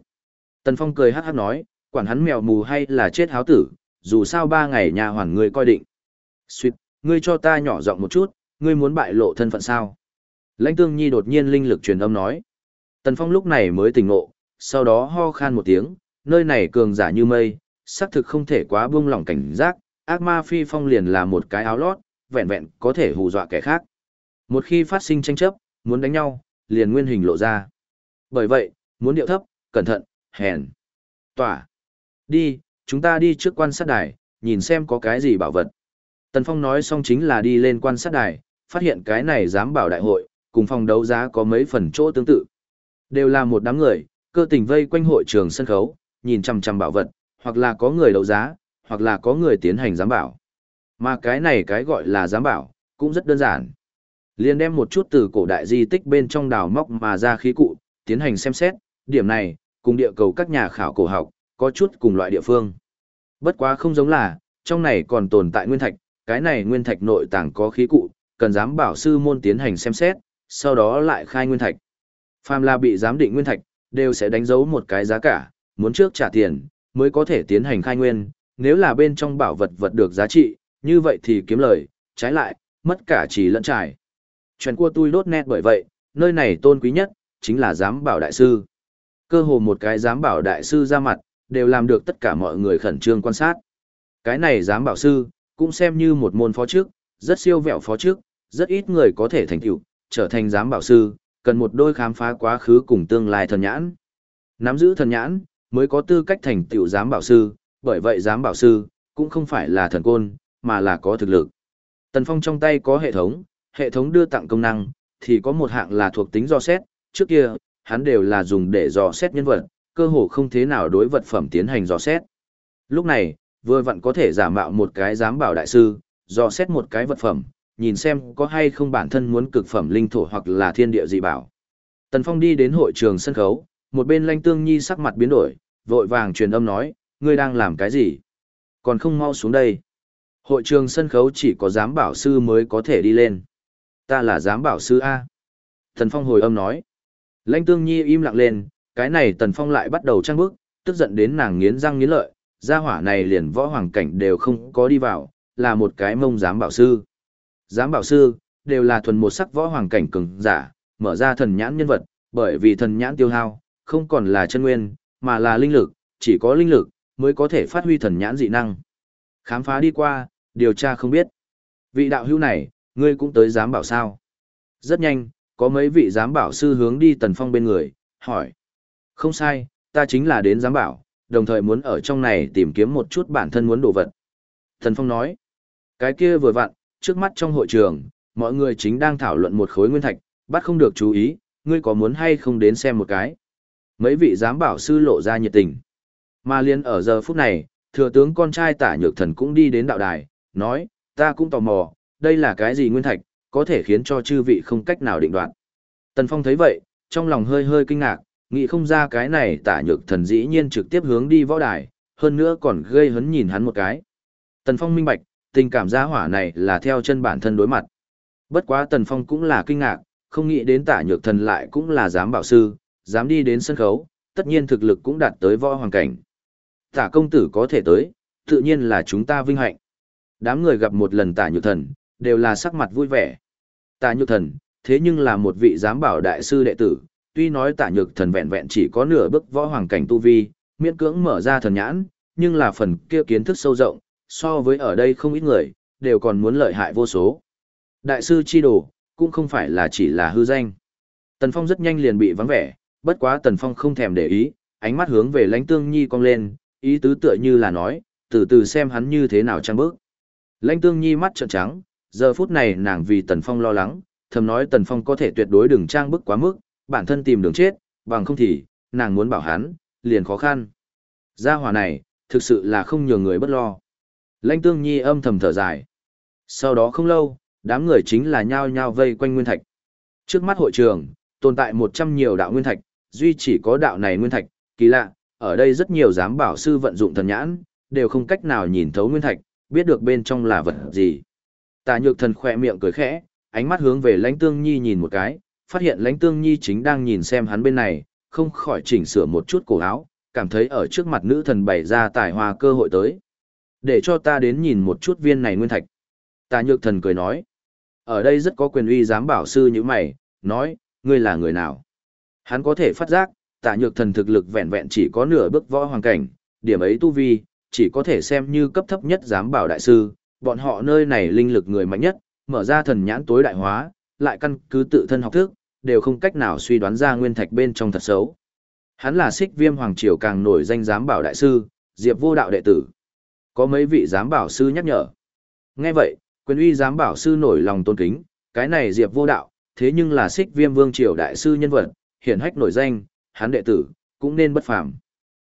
Tần Phong cười hát hát nói, quản hắn mèo mù hay là chết háo tử, dù sao ba ngày nhà hoàn ngươi coi định. Xuyệt, ngươi cho ta nhỏ giọng một chút, ngươi muốn bại lộ thân phận sao? Lãnh Tương Nhi đột nhiên linh lực truyền âm nói. Tần Phong lúc này mới tỉnh ngộ, sau đó ho khan một tiếng, nơi này cường giả như mây, xác thực không thể quá buông lỏng cảnh giác, ác ma phi phong liền là một cái áo lót, vẹn vẹn có thể hù dọa kẻ khác. Một khi phát sinh tranh chấp, muốn đánh nhau, liền nguyên hình lộ ra. Bởi vậy, muốn điệu thấp, cẩn thận, hèn. Tỏa. Đi, chúng ta đi trước quan sát đài, nhìn xem có cái gì bảo vật. Tần Phong nói xong chính là đi lên quan sát đài, phát hiện cái này dám bảo đại hội, cùng phòng đấu giá có mấy phần chỗ tương tự. Đều là một đám người, cơ tình vây quanh hội trường sân khấu, nhìn chằm chằm bảo vật, hoặc là có người đấu giá, hoặc là có người tiến hành giám bảo. Mà cái này cái gọi là giám bảo, cũng rất đơn giản. Liên đem một chút từ cổ đại di tích bên trong đào móc mà ra khí cụ, tiến hành xem xét, điểm này, cùng địa cầu các nhà khảo cổ học, có chút cùng loại địa phương. Bất quá không giống là, trong này còn tồn tại nguyên thạch, cái này nguyên thạch nội tàng có khí cụ, cần giám bảo sư môn tiến hành xem xét, sau đó lại khai nguyên thạch. Phàm là bị giám định nguyên thạch, đều sẽ đánh dấu một cái giá cả, muốn trước trả tiền, mới có thể tiến hành khai nguyên, nếu là bên trong bảo vật vật được giá trị, như vậy thì kiếm lời, trái lại, mất cả chỉ lẫn trải. Chuyện của tôi đốt nét bởi vậy, nơi này tôn quý nhất, chính là giám bảo đại sư. Cơ hồ một cái giám bảo đại sư ra mặt, đều làm được tất cả mọi người khẩn trương quan sát. Cái này giám bảo sư, cũng xem như một môn phó trước, rất siêu vẹo phó trước, rất ít người có thể thành tựu, trở thành giám bảo sư, cần một đôi khám phá quá khứ cùng tương lai thần nhãn. Nắm giữ thần nhãn, mới có tư cách thành tựu giám bảo sư, bởi vậy giám bảo sư, cũng không phải là thần côn, mà là có thực lực. Tần Phong trong tay có hệ thống, hệ thống đưa tặng công năng, thì có một hạng là thuộc tính dò xét, trước kia, hắn đều là dùng để dò xét nhân vật, cơ hồ không thế nào đối vật phẩm tiến hành dò xét. Lúc này, vừa vặn có thể giả mạo một cái giám bảo đại sư, dò xét một cái vật phẩm, nhìn xem có hay không bản thân muốn cực phẩm linh thổ hoặc là thiên địa dị bảo. Tần Phong đi đến hội trường sân khấu, một bên Lanh Tương Nhi sắc mặt biến đổi, vội vàng truyền âm nói, ngươi đang làm cái gì? Còn không mau xuống đây. Hội trường sân khấu chỉ có giám bảo sư mới có thể đi lên. Ta là giám bảo sư A. Tần Phong hồi âm nói. Lanh Tương Nhi im lặng lên, cái này Tần Phong lại bắt đầu trăng bước, tức giận đến nàng nghiến răng nghiến lợi, gia hỏa này liền võ hoàng cảnh đều không có đi vào, là một cái mông giám bảo sư. Giám bảo sư, đều là thuần một sắc võ hoàng cảnh cường giả, mở ra thần nhãn nhân vật, bởi vì thần nhãn tiêu hao, không còn là chân nguyên, mà là linh lực, chỉ có linh lực mới có thể phát huy thần nhãn dị năng. Khám phá đi qua, điều tra không biết. Vị đạo hữu này, ngươi cũng tới giám bảo sao? Rất nhanh, có mấy vị giám bảo sư hướng đi Tần Phong bên người, hỏi. Không sai, ta chính là đến giám bảo, đồng thời muốn ở trong này tìm kiếm một chút bản thân muốn đồ vật. Tần Phong nói. Cái kia vừa vặn, trước mắt trong hội trường, mọi người chính đang thảo luận một khối nguyên thạch, bắt không được chú ý, ngươi có muốn hay không đến xem một cái. Mấy vị giám bảo sư lộ ra nhiệt tình. Mà liên ở giờ phút này, thừa tướng con trai tả nhược thần cũng đi đến đạo đài, nói, ta cũng tò mò, đây là cái gì nguyên thạch, có thể khiến cho chư vị không cách nào định đoạt. Tần Phong thấy vậy, trong lòng hơi hơi kinh ngạc, nghĩ không ra cái này tả nhược thần dĩ nhiên trực tiếp hướng đi võ đài, hơn nữa còn gây hấn nhìn hắn một cái. Tần Phong minh bạch, tình cảm gia hỏa này là theo chân bản thân đối mặt. Bất quá Tần Phong cũng là kinh ngạc, không nghĩ đến tả nhược thần lại cũng là giám bảo sư, dám đi đến sân khấu, tất nhiên thực lực cũng đạt tới võ hoàng cảnh. Tả công tử có thể tới, tự nhiên là chúng ta vinh hạnh. Đám người gặp một lần tả nhược thần, đều là sắc mặt vui vẻ. Tả nhược thần, thế nhưng là một vị giám bảo đại sư đệ tử, tuy nói tả nhược thần vẹn vẹn chỉ có nửa bước võ hoàng cảnh tu vi, miễn cưỡng mở ra thần nhãn, nhưng là phần kia kiến thức sâu rộng, so với ở đây không ít người, đều còn muốn lợi hại vô số. Đại sư chi đồ, cũng không phải là chỉ là hư danh. Tần Phong rất nhanh liền bị vắng vẻ, bất quá Tần Phong không thèm để ý, ánh mắt hướng về lãnh tương nhi cong lên, ý tứ tựa như là nói, từ từ xem hắn như thế nào trang bước. Lãnh tương nhi mắt trợn trắng, giờ phút này nàng vì Tần Phong lo lắng, thầm nói Tần Phong có thể tuyệt đối đừng trang bức quá mức, bản thân tìm đường chết, bằng không thì, nàng muốn bảo hắn, liền khó khăn. Gia hỏa này, thực sự là không nhường người bất lo. Lãnh tương nhi âm thầm thở dài. Sau đó không lâu, đám người chính là nhao nhao vây quanh nguyên thạch. Trước mắt hội trường, tồn tại một trăm nhiều đạo nguyên thạch, duy chỉ có đạo này nguyên thạch, kỳ lạ, ở đây rất nhiều giám bảo sư vận dụng thần nhãn, đều không cách nào nhìn thấu nguyên thạch, biết được bên trong là vật gì. Tà nhược thần khỏe miệng cười khẽ, ánh mắt hướng về lãnh tương nhi nhìn một cái, phát hiện lãnh tương nhi chính đang nhìn xem hắn bên này, không khỏi chỉnh sửa một chút cổ áo, cảm thấy ở trước mặt nữ thần bày ra tài hoa cơ hội tới. Để cho ta đến nhìn một chút viên này nguyên thạch. Tà nhược thần cười nói, ở đây rất có quyền uy giám bảo sư như mày, nói, ngươi là người nào? Hắn có thể phát giác, tạ nhược thần thực lực vẹn vẹn chỉ có nửa bước võ hoàng cảnh, điểm ấy tu vi, chỉ có thể xem như cấp thấp nhất giám bảo đại sư, bọn họ nơi này linh lực người mạnh nhất, mở ra thần nhãn tối đại hóa, lại căn cứ tự thân học thức, đều không cách nào suy đoán ra nguyên thạch bên trong thật xấu. Hắn là xích viêm hoàng triều càng nổi danh giám bảo đại sư, diệp vô đạo đệ tử. Có mấy vị giám bảo sư nhắc nhở. Nghe vậy, quyền uy giám bảo sư nổi lòng tôn kính, cái này diệp vô đạo, thế nhưng là xích viêm vương triều đại sư nhân vật, hiển hách nổi danh, hắn đệ tử, cũng nên bất phàm.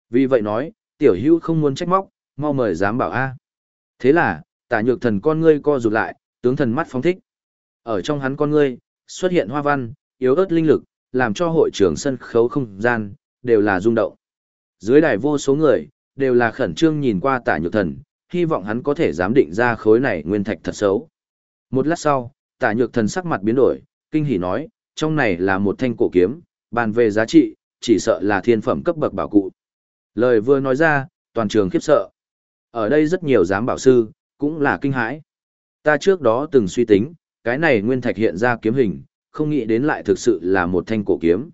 Vì vậy nói, tiểu hữu không muốn trách móc, mau mời dám bảo A. Thế là, tả nhược thần con ngươi co rụt lại, tướng thần mắt phóng thích. Ở trong hắn con ngươi, xuất hiện hoa văn, yếu ớt linh lực, làm cho hội trường sân khấu không gian, đều là rung động. Dưới đài vô số người, đều là khẩn trương nhìn qua tả nhược thần, hy vọng hắn có thể giám định ra khối này nguyên thạch thật xấu. Một lát sau, tả nhược thần sắc mặt biến đổi, kinh hỉ nói, trong này là một thanh cổ kiếm, bàn về giá trị, chỉ sợ là thiên phẩm cấp bậc bảo cụ. Lời vừa nói ra, toàn trường khiếp sợ. Ở đây rất nhiều giám bảo sư, cũng là kinh hãi. Ta trước đó từng suy tính, cái này nguyên thạch hiện ra kiếm hình, không nghĩ đến lại thực sự là một thanh cổ kiếm.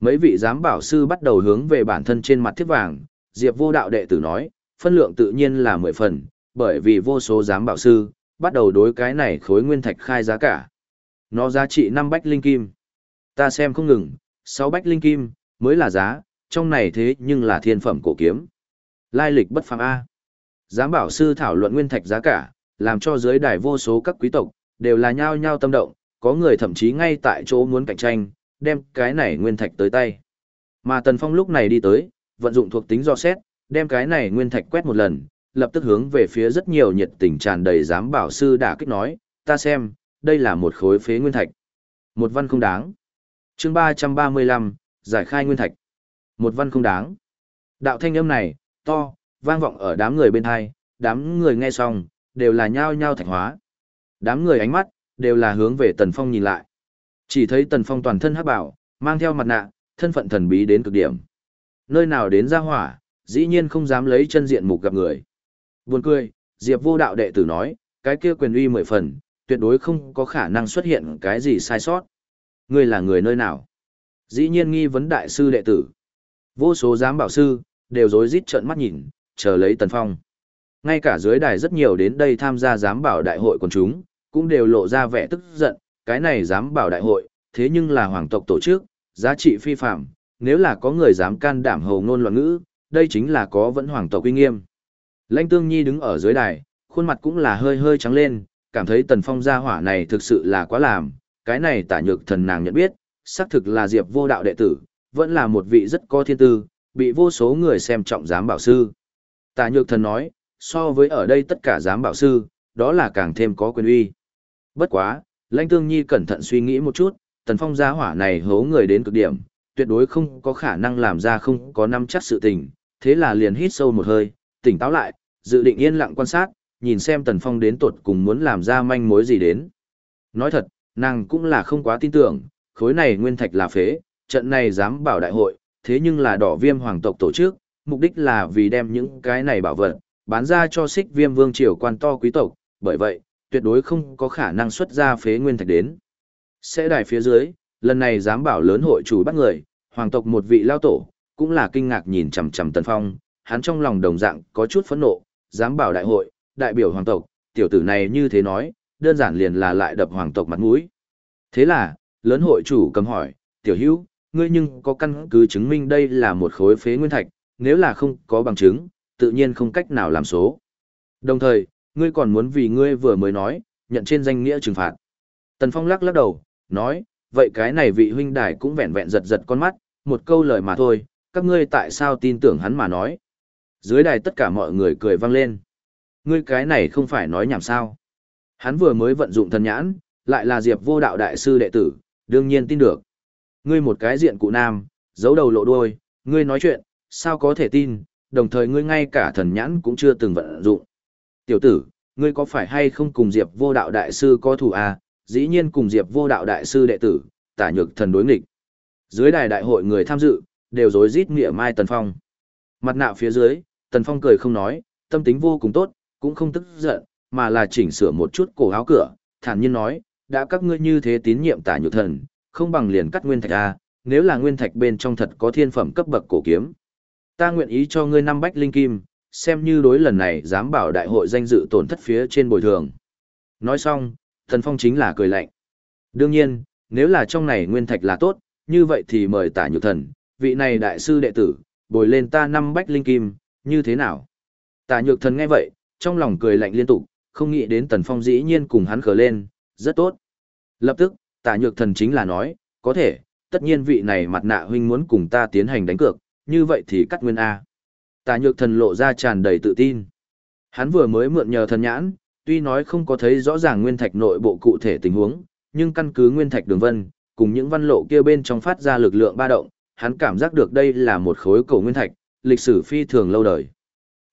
Mấy vị giám bảo sư bắt đầu hướng về bản thân trên mặt thiết vàng, Diệp vô đạo đệ tử nói, phân lượng tự nhiên là mười phần, bởi vì vô số giám bảo sư, bắt đầu đối cái này khối nguyên thạch khai giá cả. Nó giá trị năm bách linh kim. Ta xem không ngừng, sáu bách linh kim, mới là giá, trong này thế nhưng là thiên phẩm cổ kiếm. Lai lịch bất phàm A. Giám bảo sư thảo luận nguyên thạch giá cả, làm cho dưới đài vô số các quý tộc, đều là nhao nhao tâm động, có người thậm chí ngay tại chỗ muốn cạnh tranh, đem cái này nguyên thạch tới tay. Mà Tần Phong lúc này đi tới, vận dụng thuộc tính do xét, đem cái này nguyên thạch quét một lần, lập tức hướng về phía rất nhiều nhiệt tình tràn đầy giám bảo sư đã kích nói, ta xem, đây là một khối phế nguyên thạch. Một văn không đáng chương 335, giải khai nguyên thạch. Một văn không đáng. Đạo thanh âm này, to, vang vọng ở đám người bên hai, đám người nghe xong, đều là nhao nhao thạch hóa. Đám người ánh mắt, đều là hướng về Tần Phong nhìn lại. Chỉ thấy Tần Phong toàn thân hắc bảo, mang theo mặt nạ, thân phận thần bí đến cực điểm. Nơi nào đến ra hỏa, dĩ nhiên không dám lấy chân diện mục gặp người. Buồn cười, Diệp vô đạo đệ tử nói, cái kia quyền uy mười phần, tuyệt đối không có khả năng xuất hiện cái gì sai sót. Ngươi là người nơi nào? Dĩ nhiên nghi vấn đại sư đệ tử. Vô số giám bảo sư, đều rối rít trợn mắt nhìn, chờ lấy Tần Phong. Ngay cả dưới đài rất nhiều đến đây tham gia giám bảo đại hội quần chúng, cũng đều lộ ra vẻ tức giận, cái này giám bảo đại hội, thế nhưng là hoàng tộc tổ chức, giá trị phi phạm, nếu là có người dám can đảm hầu ngôn loạn ngữ, đây chính là có vẫn hoàng tộc uy nghiêm. Lãnh Tương Nhi đứng ở dưới đài, khuôn mặt cũng là hơi hơi trắng lên, cảm thấy Tần Phong gia hỏa này thực sự là quá làm, cái này tả nhược thần nàng nhận biết, xác thực là Diệp vô đạo đệ tử, vẫn là một vị rất có thiên tư, bị vô số người xem trọng giám bảo sư. Tả nhược thần nói, so với ở đây tất cả giám bảo sư, đó là càng thêm có quyền uy. Bất quá, Lãnh Tương Nhi cẩn thận suy nghĩ một chút, Tần Phong gia hỏa này hố người đến cực điểm, tuyệt đối không có khả năng làm ra không có năm chắc sự tình, thế là liền hít sâu một hơi, tỉnh táo lại, dự định yên lặng quan sát, nhìn xem Tần Phong đến tuột cùng muốn làm ra manh mối gì đến. Nói thật, nàng cũng là không quá tin tưởng, khối này nguyên thạch là phế, trận này dám bảo đại hội, thế nhưng là đỏ viêm hoàng tộc tổ chức, mục đích là vì đem những cái này bảo vật, bán ra cho xích viêm vương triều quan to quý tộc, bởi vậy, tuyệt đối không có khả năng xuất ra phế nguyên thạch đến. Sẽ đài phía dưới, lần này dám bảo lớn hội chủ bắt người, hoàng tộc một vị lao tổ, cũng là kinh ngạc nhìn chằm chằm Tần Phong, hắn trong lòng đồng dạng có chút phẫn nộ, dám bảo đại hội, đại biểu hoàng tộc, tiểu tử này như thế nói, đơn giản liền là lại đập hoàng tộc mặt mũi. Thế là, lớn hội chủ cầm hỏi, tiểu hữu, ngươi nhưng có căn cứ chứng minh đây là một khối phế nguyên thạch, nếu là không có bằng chứng, tự nhiên không cách nào làm số. Đồng thời, ngươi còn muốn vì ngươi vừa mới nói, nhận trên danh nghĩa trừng phạt. Tần Phong lắc lắc đầu, nói, vậy cái này vị huynh đài cũng vẹn vẹn giật giật con mắt, một câu lời mà thôi, các ngươi tại sao tin tưởng hắn mà nói. Dưới đài tất cả mọi người cười vang lên. Ngươi cái này không phải nói nhảm sao. Hắn vừa mới vận dụng thần nhãn, lại là diệp vô đạo đại sư đệ tử, đương nhiên tin được. Ngươi một cái diện cụ nam, giấu đầu lộ đuôi, ngươi nói chuyện, sao có thể tin, đồng thời ngươi ngay cả thần nhãn cũng chưa từng vận dụng. Tiểu tử, ngươi có phải hay không cùng diệp vô đạo đại sư có thù à, dĩ nhiên cùng diệp vô đạo đại sư đệ tử, tả nhược thần đối nghịch. Dưới đài đại hội người tham dự, đều rối rít nghĩa mai Tần Phong. Mặt nạ phía dưới, Tần Phong cười không nói, tâm tính vô cùng tốt, cũng không tức giận, mà là chỉnh sửa một chút cổ áo cửa, thản nhiên nói, đã các ngươi như thế tín nhiệm tả nhược thần, không bằng liền cắt nguyên thạch a, nếu là nguyên thạch bên trong thật có thiên phẩm cấp bậc cổ kiếm. Ta nguyện ý cho ngươi năm bách linh kim, xem như đối lần này dám bảo đại hội danh dự tổn thất phía trên bồi thường. Nói xong, thần Phong chính là cười lạnh. Đương nhiên, nếu là trong này nguyên thạch là tốt, như vậy thì mời tả nhược thần, vị này đại sư đệ tử, bồi lên ta năm bách linh kim, như thế nào? Tả nhược thần nghe vậy, trong lòng cười lạnh liên tục, không nghĩ đến tần phong dĩ nhiên cùng hắn khờ lên, rất tốt. Lập tức, tả nhược thần chính là nói, có thể, tất nhiên vị này mặt nạ huynh muốn cùng ta tiến hành đánh cược, như vậy thì cắt nguyên A. Tả nhược thần lộ ra tràn đầy tự tin. Hắn vừa mới mượn nhờ thần nhãn, tuy nói không có thấy rõ ràng nguyên thạch nội bộ cụ thể tình huống, nhưng căn cứ nguyên thạch đường vân, cùng những văn lộ kia bên trong phát ra lực lượng ba động, hắn cảm giác được đây là một khối cổ nguyên thạch, lịch sử phi thường lâu đời.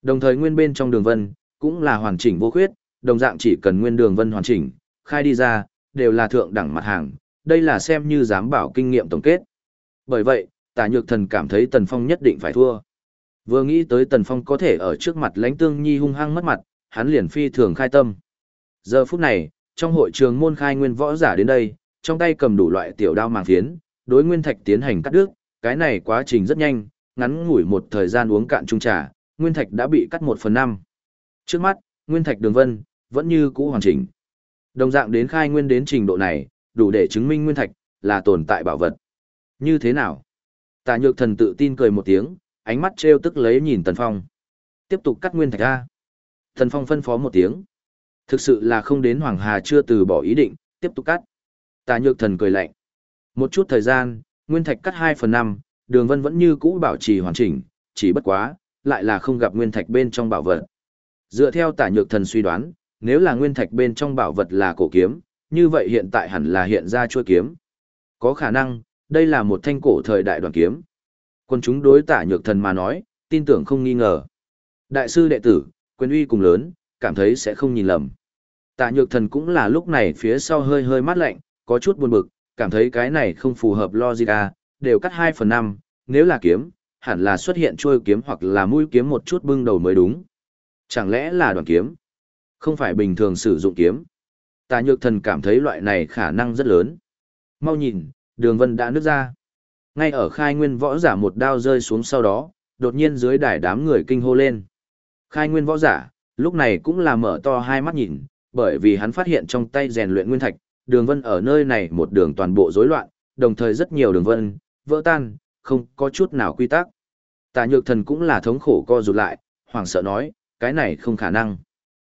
Đồng thời nguyên bên trong đường vân, cũng là hoàn chỉnh vô khuyết, đồng dạng chỉ cần nguyên đường vân hoàn chỉnh, khai đi ra, đều là thượng đẳng mặt hàng, đây là xem như dám bảo kinh nghiệm tổng kết. Bởi vậy, tả nhược thần cảm thấy Tần Phong nhất định phải thua. Vừa nghĩ tới Tần Phong có thể ở trước mặt lãnh tương nhi hung hăng mất mặt, hắn liền phi thường khai tâm. Giờ phút này, trong hội trường môn khai nguyên võ giả đến đây, trong tay cầm đủ loại tiểu đao màng phiến, đối nguyên thạch tiến hành cắt đứt, cái này quá trình rất nhanh, ngắn ngủi một thời gian uống cạn chung trà, nguyên thạch đã bị cắt một phần năm. Trước mắt, nguyên thạch đường vân, vẫn như cũ hoàn chỉnh. Đồng dạng đến khai nguyên đến trình độ này, đủ để chứng minh nguyên thạch, là tồn tại bảo vật. Như thế nào? Tạ nhược thần tự tin cười một tiếng, ánh mắt treo tức lấy nhìn Tần Phong. Tiếp tục cắt nguyên thạch ra. Tần Phong phân phó một tiếng. Thực sự là không đến Hoàng Hà chưa từ bỏ ý định, tiếp tục cắt. Tạ nhược thần cười lạnh. Một chút thời gian, nguyên thạch cắt 2 phần 5, đường vân vẫn như cũ bảo trì hoàn chỉnh, chỉ bất quá, lại là không gặp nguyên thạch bên trong bảo vật. Dựa theo tả nhược thần suy đoán, nếu là nguyên thạch bên trong bảo vật là cổ kiếm, như vậy hiện tại hẳn là hiện ra chuôi kiếm. Có khả năng, đây là một thanh cổ thời đại đoàn kiếm. Quân chúng đối tả nhược thần mà nói, tin tưởng không nghi ngờ. Đại sư đệ tử, quyền uy cùng lớn, cảm thấy sẽ không nhìn lầm. Tạ nhược thần cũng là lúc này phía sau hơi hơi mát lạnh, có chút buồn bực, cảm thấy cái này không phù hợp logic à, đều cắt 2 phần 5, nếu là kiếm, hẳn là xuất hiện trôi kiếm hoặc là mũi kiếm một chút bưng đầu mới đúng. Chẳng lẽ là đoàn kiếm? Không phải bình thường sử dụng kiếm. Tạ nhược thần cảm thấy loại này khả năng rất lớn. Mau nhìn, đường vân đã nứt ra. Ngay ở khai nguyên võ giả một đao rơi xuống sau đó, đột nhiên dưới đài đám người kinh hô lên. Khai nguyên võ giả, lúc này cũng là mở to hai mắt nhìn, bởi vì hắn phát hiện trong tay rèn luyện nguyên thạch, đường vân ở nơi này một đường toàn bộ rối loạn, đồng thời rất nhiều đường vân, vỡ tan, không có chút nào quy tắc. Tà nhược thần cũng là thống khổ co rụt lại, hoảng sợ nói, cái này không khả năng.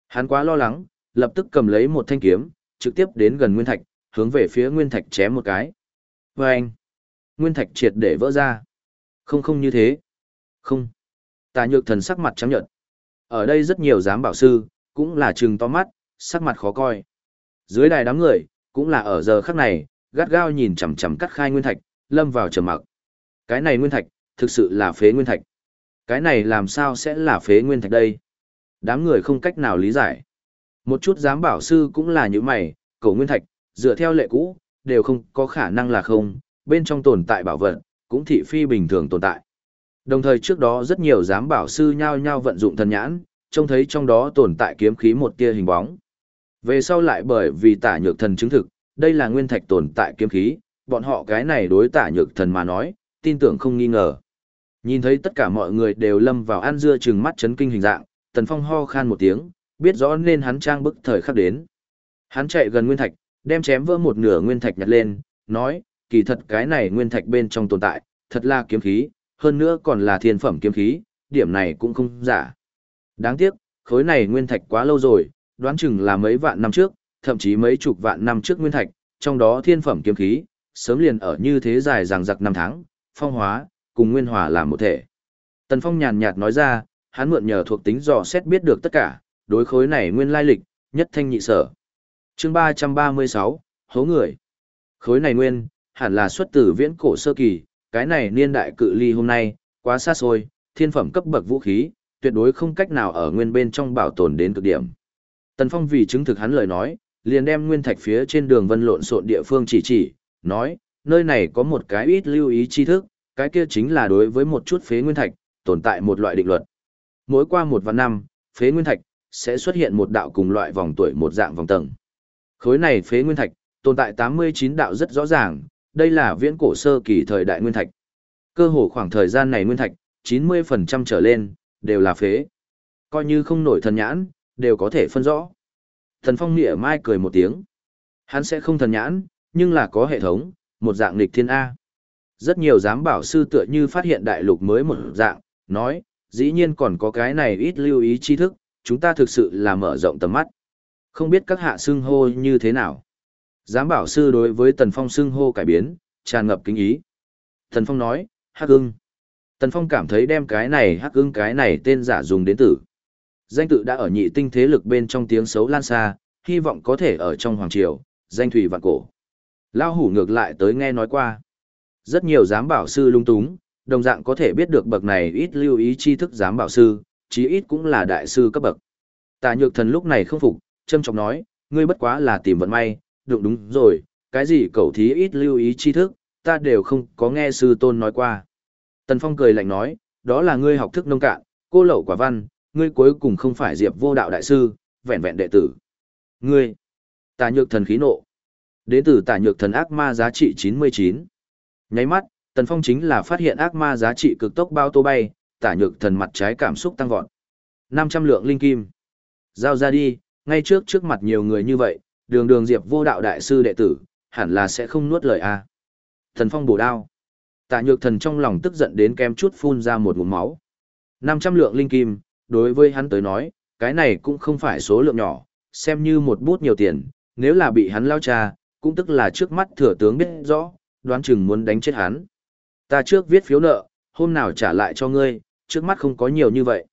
Hắn quá lo lắng, lập tức cầm lấy một thanh kiếm, trực tiếp đến gần nguyên thạch, hướng về phía nguyên thạch chém một cái. Và anh, nguyên thạch triệt để vỡ ra. Không không như thế. Không. Tà nhược thần sắc mặt trắng nhợt. Ở đây rất nhiều giám bảo sư, cũng là trừng to mắt, sắc mặt khó coi. Dưới đài đám người, cũng là ở giờ khắc này, gắt gao nhìn chằm chằm cắt khai nguyên thạch, lâm vào trầm mặc. Cái này nguyên thạch, thực sự là phế nguyên thạch. Cái này làm sao sẽ là phế nguyên thạch đây? Đám người không cách nào lý giải. Một chút giám bảo sư cũng là như mày, cổ nguyên thạch, dựa theo lệ cũ, đều không có khả năng là không, bên trong tồn tại bảo vật, cũng thị phi bình thường tồn tại. Đồng thời trước đó rất nhiều giám bảo sư nhao nhao vận dụng thần nhãn, trông thấy trong đó tồn tại kiếm khí một tia hình bóng. Về sau lại bởi vì tả nhược thần chứng thực, đây là nguyên thạch tồn tại kiếm khí, bọn họ cái này đối tả nhược thần mà nói, tin tưởng không nghi ngờ. Nhìn thấy tất cả mọi người đều lâm vào ăn dưa chừng mắt chấn kinh hình dạng, tần phong ho khan một tiếng, biết rõ nên hắn trang bức thời khắc đến. Hắn chạy gần nguyên thạch, đem chém vỡ một nửa nguyên thạch nhặt lên, nói, kỳ thật cái này nguyên thạch bên trong tồn tại, thật là kiếm khí, hơn nữa còn là thiên phẩm kiếm khí, điểm này cũng không giả. Đáng tiếc, khối này nguyên thạch quá lâu rồi, đoán chừng là mấy vạn năm trước, thậm chí mấy chục vạn năm trước nguyên thạch, trong đó thiên phẩm kiếm khí, sớm liền ở như thế dài rằng giặc năm tháng, phong hóa, cùng nguyên hòa làm một thể. Tần Phong nhàn nhạt nói ra, hắn mượn nhờ thuộc tính dò xét biết được tất cả, đối khối này nguyên lai lịch, nhất thanh nhị sở. Chương 336, hố người. Khối này nguyên, hẳn là xuất từ viễn cổ sơ kỳ, cái này niên đại cự ly hôm nay, quá xa xôi, thiên phẩm cấp bậc vũ khí, tuyệt đối không cách nào ở nguyên bên trong bảo tồn đến cực điểm. Tần Phong vì chứng thực hắn lời nói, liền đem nguyên thạch phía trên đường vân lộn xộn địa phương chỉ chỉ, nói, nơi này có một cái ít lưu ý tri thức, cái kia chính là đối với một chút phế nguyên thạch, tồn tại một loại định luật. Mỗi qua một vạn năm, phế nguyên thạch, sẽ xuất hiện một đạo cùng loại vòng tuổi một dạng vòng tầng. Khối này phế nguyên thạch, tồn tại 89 đạo rất rõ ràng, đây là viễn cổ sơ kỳ thời đại nguyên thạch. Cơ hồ khoảng thời gian này nguyên thạch, 90% trở lên, đều là phế. Coi như không nổi thần nhãn, đều có thể phân rõ. Thần Phong Nghĩa Mai cười một tiếng. Hắn sẽ không thần nhãn, nhưng là có hệ thống, một dạng lịch thiên A. Rất nhiều giám bảo sư tựa như phát hiện đại lục mới một dạng, nói, dĩ nhiên còn có cái này ít lưu ý tri thức, chúng ta thực sự là mở rộng tầm mắt. Không biết các hạ xưng hô như thế nào. Giám bảo sư đối với Tần Phong xưng hô cải biến, tràn ngập kính ý. Tần Phong nói, hắc ưng. Tần Phong cảm thấy đem cái này hắc ưng cái này tên giả dùng đến tử. Danh tự đã ở nhị tinh thế lực bên trong tiếng xấu lan xa, hy vọng có thể ở trong hoàng triều, danh thủy vạn cổ. Lao hủ ngược lại tới nghe nói qua. Rất nhiều giám bảo sư lung túng, đồng dạng có thể biết được bậc này ít lưu ý tri thức giám bảo sư, chí ít cũng là đại sư cấp bậc. Tạ nhược thần lúc này không phục, châm trọng nói, ngươi bất quá là tìm vận may, đúng đúng rồi, cái gì cậu thí ít lưu ý tri thức, ta đều không có nghe sư tôn nói qua. Tần Phong cười lạnh nói, đó là ngươi học thức nông cạn, cô lậu quả văn, ngươi cuối cùng không phải diệp vô đạo đại sư, vẹn vẹn đệ tử. Ngươi, Tạ nhược thần khí nộ. Đến từ Tạ nhược thần ác ma giá trị 99. Nháy mắt, Tần Phong chính là phát hiện ác ma giá trị cực tốc bao tô bay, tả nhược thần mặt trái cảm xúc tăng vọt. 500 lượng linh kim. Giao ra đi, ngay trước trước mặt nhiều người như vậy, đường đường diệp vô đạo đại sư đệ tử, hẳn là sẽ không nuốt lời a. Thần Phong bổ đao. tạ nhược thần trong lòng tức giận đến kem chút phun ra một ngụm máu. 500 lượng linh kim, đối với hắn tới nói, cái này cũng không phải số lượng nhỏ, xem như một bút nhiều tiền, nếu là bị hắn lao cha, cũng tức là trước mắt thừa tướng biết rõ, đoán chừng muốn đánh chết hắn. Ta trước viết phiếu nợ, hôm nào trả lại cho ngươi, trước mắt không có nhiều như vậy.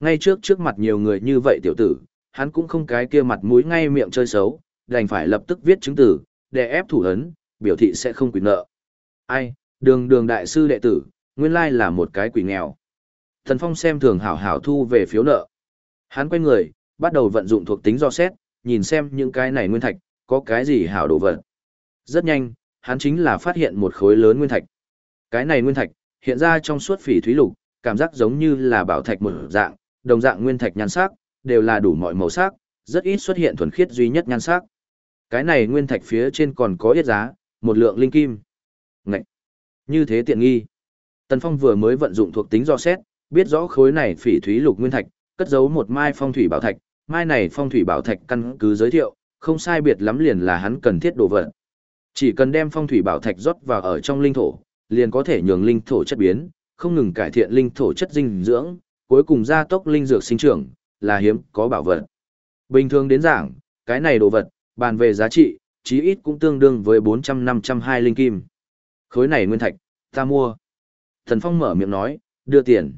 Ngay trước trước mặt nhiều người như vậy tiểu tử, hắn cũng không cái kia mặt mũi ngay miệng chơi xấu, đành phải lập tức viết chứng tử, để ép thủ ấn, biểu thị sẽ không quỷ nợ. Ai, đường đường đại sư đệ tử, nguyên lai là một cái quỷ nghèo. Thần Phong xem thường hảo hảo thu về phiếu nợ. Hắn quay người, bắt đầu vận dụng thuộc tính do xét, nhìn xem những cái này nguyên thạch, có cái gì hảo đồ vật. Rất nhanh, hắn chính là phát hiện một khối lớn nguyên thạch. Cái này nguyên thạch, hiện ra trong suốt phỉ thúy lục, cảm giác giống như là bảo thạch một dạng, đồng dạng nguyên thạch nhan sắc, đều là đủ mọi màu sắc, rất ít xuất hiện thuần khiết duy nhất nhan sắc. Cái này nguyên thạch phía trên còn có yết giá, một lượng linh kim. Ngậy! Như thế tiện nghi. Tần Phong vừa mới vận dụng thuộc tính do xét, biết rõ khối này phỉ thúy lục nguyên thạch, cất giấu một mai phong thủy bảo thạch, mai này phong thủy bảo thạch căn cứ giới thiệu, không sai biệt lắm liền là hắn cần thiết đồ vật. Chỉ cần đem phong thủy bảo thạch rót vào ở trong linh thổ, liền có thể nhường linh thổ chất biến, không ngừng cải thiện linh thổ chất dinh dưỡng, cuối cùng gia tốc linh dược sinh trưởng, là hiếm có bảo vật. Bình thường đến giảng, cái này đồ vật, bàn về giá trị, chí ít cũng tương đương với 400-502 linh kim. Khối này nguyên thạch, ta mua. Thần Phong mở miệng nói, đưa tiền.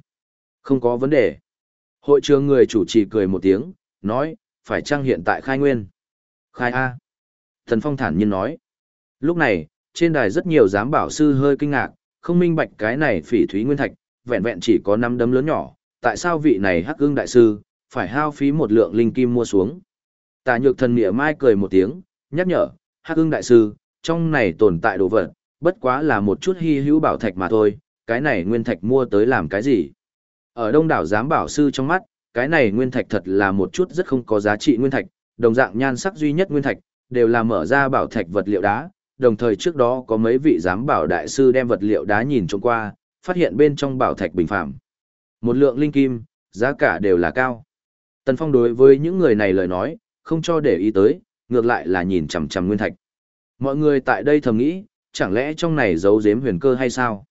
Không có vấn đề. Hội trường người chủ trì cười một tiếng, nói, phải chăng hiện tại khai nguyên? Khai A. Thần Phong thản nhiên nói. Lúc này, trên đài rất nhiều giám bảo sư hơi kinh ngạc, không minh bạch cái này phỉ thúy nguyên thạch, vẹn vẹn chỉ có năm đấm lớn nhỏ, tại sao vị này hắc ương đại sư, phải hao phí một lượng linh kim mua xuống. Tà nhược thần nghĩa mai cười một tiếng, nhắc nhở, hắc ương đại sư, trong này tồn tại đồ vật, bất quá là một chút hy hữu bảo thạch mà thôi, cái này nguyên thạch mua tới làm cái gì. Ở đông đảo giám bảo sư trong mắt, cái này nguyên thạch thật là một chút rất không có giá trị nguyên thạch, đồng dạng nhan sắc duy nhất nguyên thạch, đều là mở ra bảo thạch vật liệu đá, đồng thời trước đó có mấy vị giám bảo đại sư đem vật liệu đá nhìn trông qua, phát hiện bên trong bảo thạch bình phạm. Một lượng linh kim, giá cả đều là cao. Tần Phong đối với những người này lời nói, không cho để ý tới, ngược lại là nhìn chằm chằm nguyên thạch. Mọi người tại đây thầm nghĩ, chẳng lẽ trong này giấu giếm huyền cơ hay sao?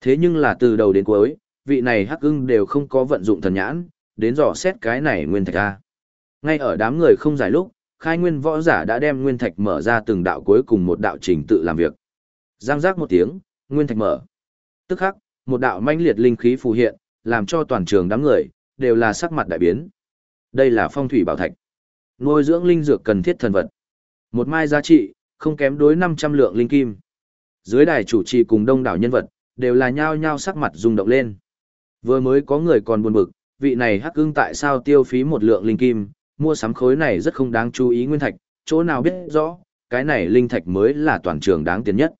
Thế nhưng là từ đầu đến cuối, vị này hắc ưng đều không có vận dụng thần nhãn, đến dò xét cái này nguyên thạch a. Ngay ở đám người không giải lúc, khai nguyên võ giả đã đem nguyên thạch mở ra từng đạo cuối cùng một đạo trình tự làm việc. Giang giác một tiếng, nguyên thạch mở. Tức khắc, một đạo manh liệt linh khí phù hiện, làm cho toàn trường đám người đều là sắc mặt đại biến. Đây là phong thủy bảo thạch. Nuôi dưỡng linh dược cần thiết thần vật. Một mai giá trị, không kém đối 500 lượng linh kim. Dưới đài chủ trì cùng đông đảo nhân vật, đều là nhao nhao sắc mặt rung động lên. Vừa mới có người còn buồn bực, vị này hắc ưng tại sao tiêu phí một lượng linh kim, mua sắm khối này rất không đáng chú ý nguyên thạch, chỗ nào biết rõ, cái này linh thạch mới là toàn trường đáng tiền nhất.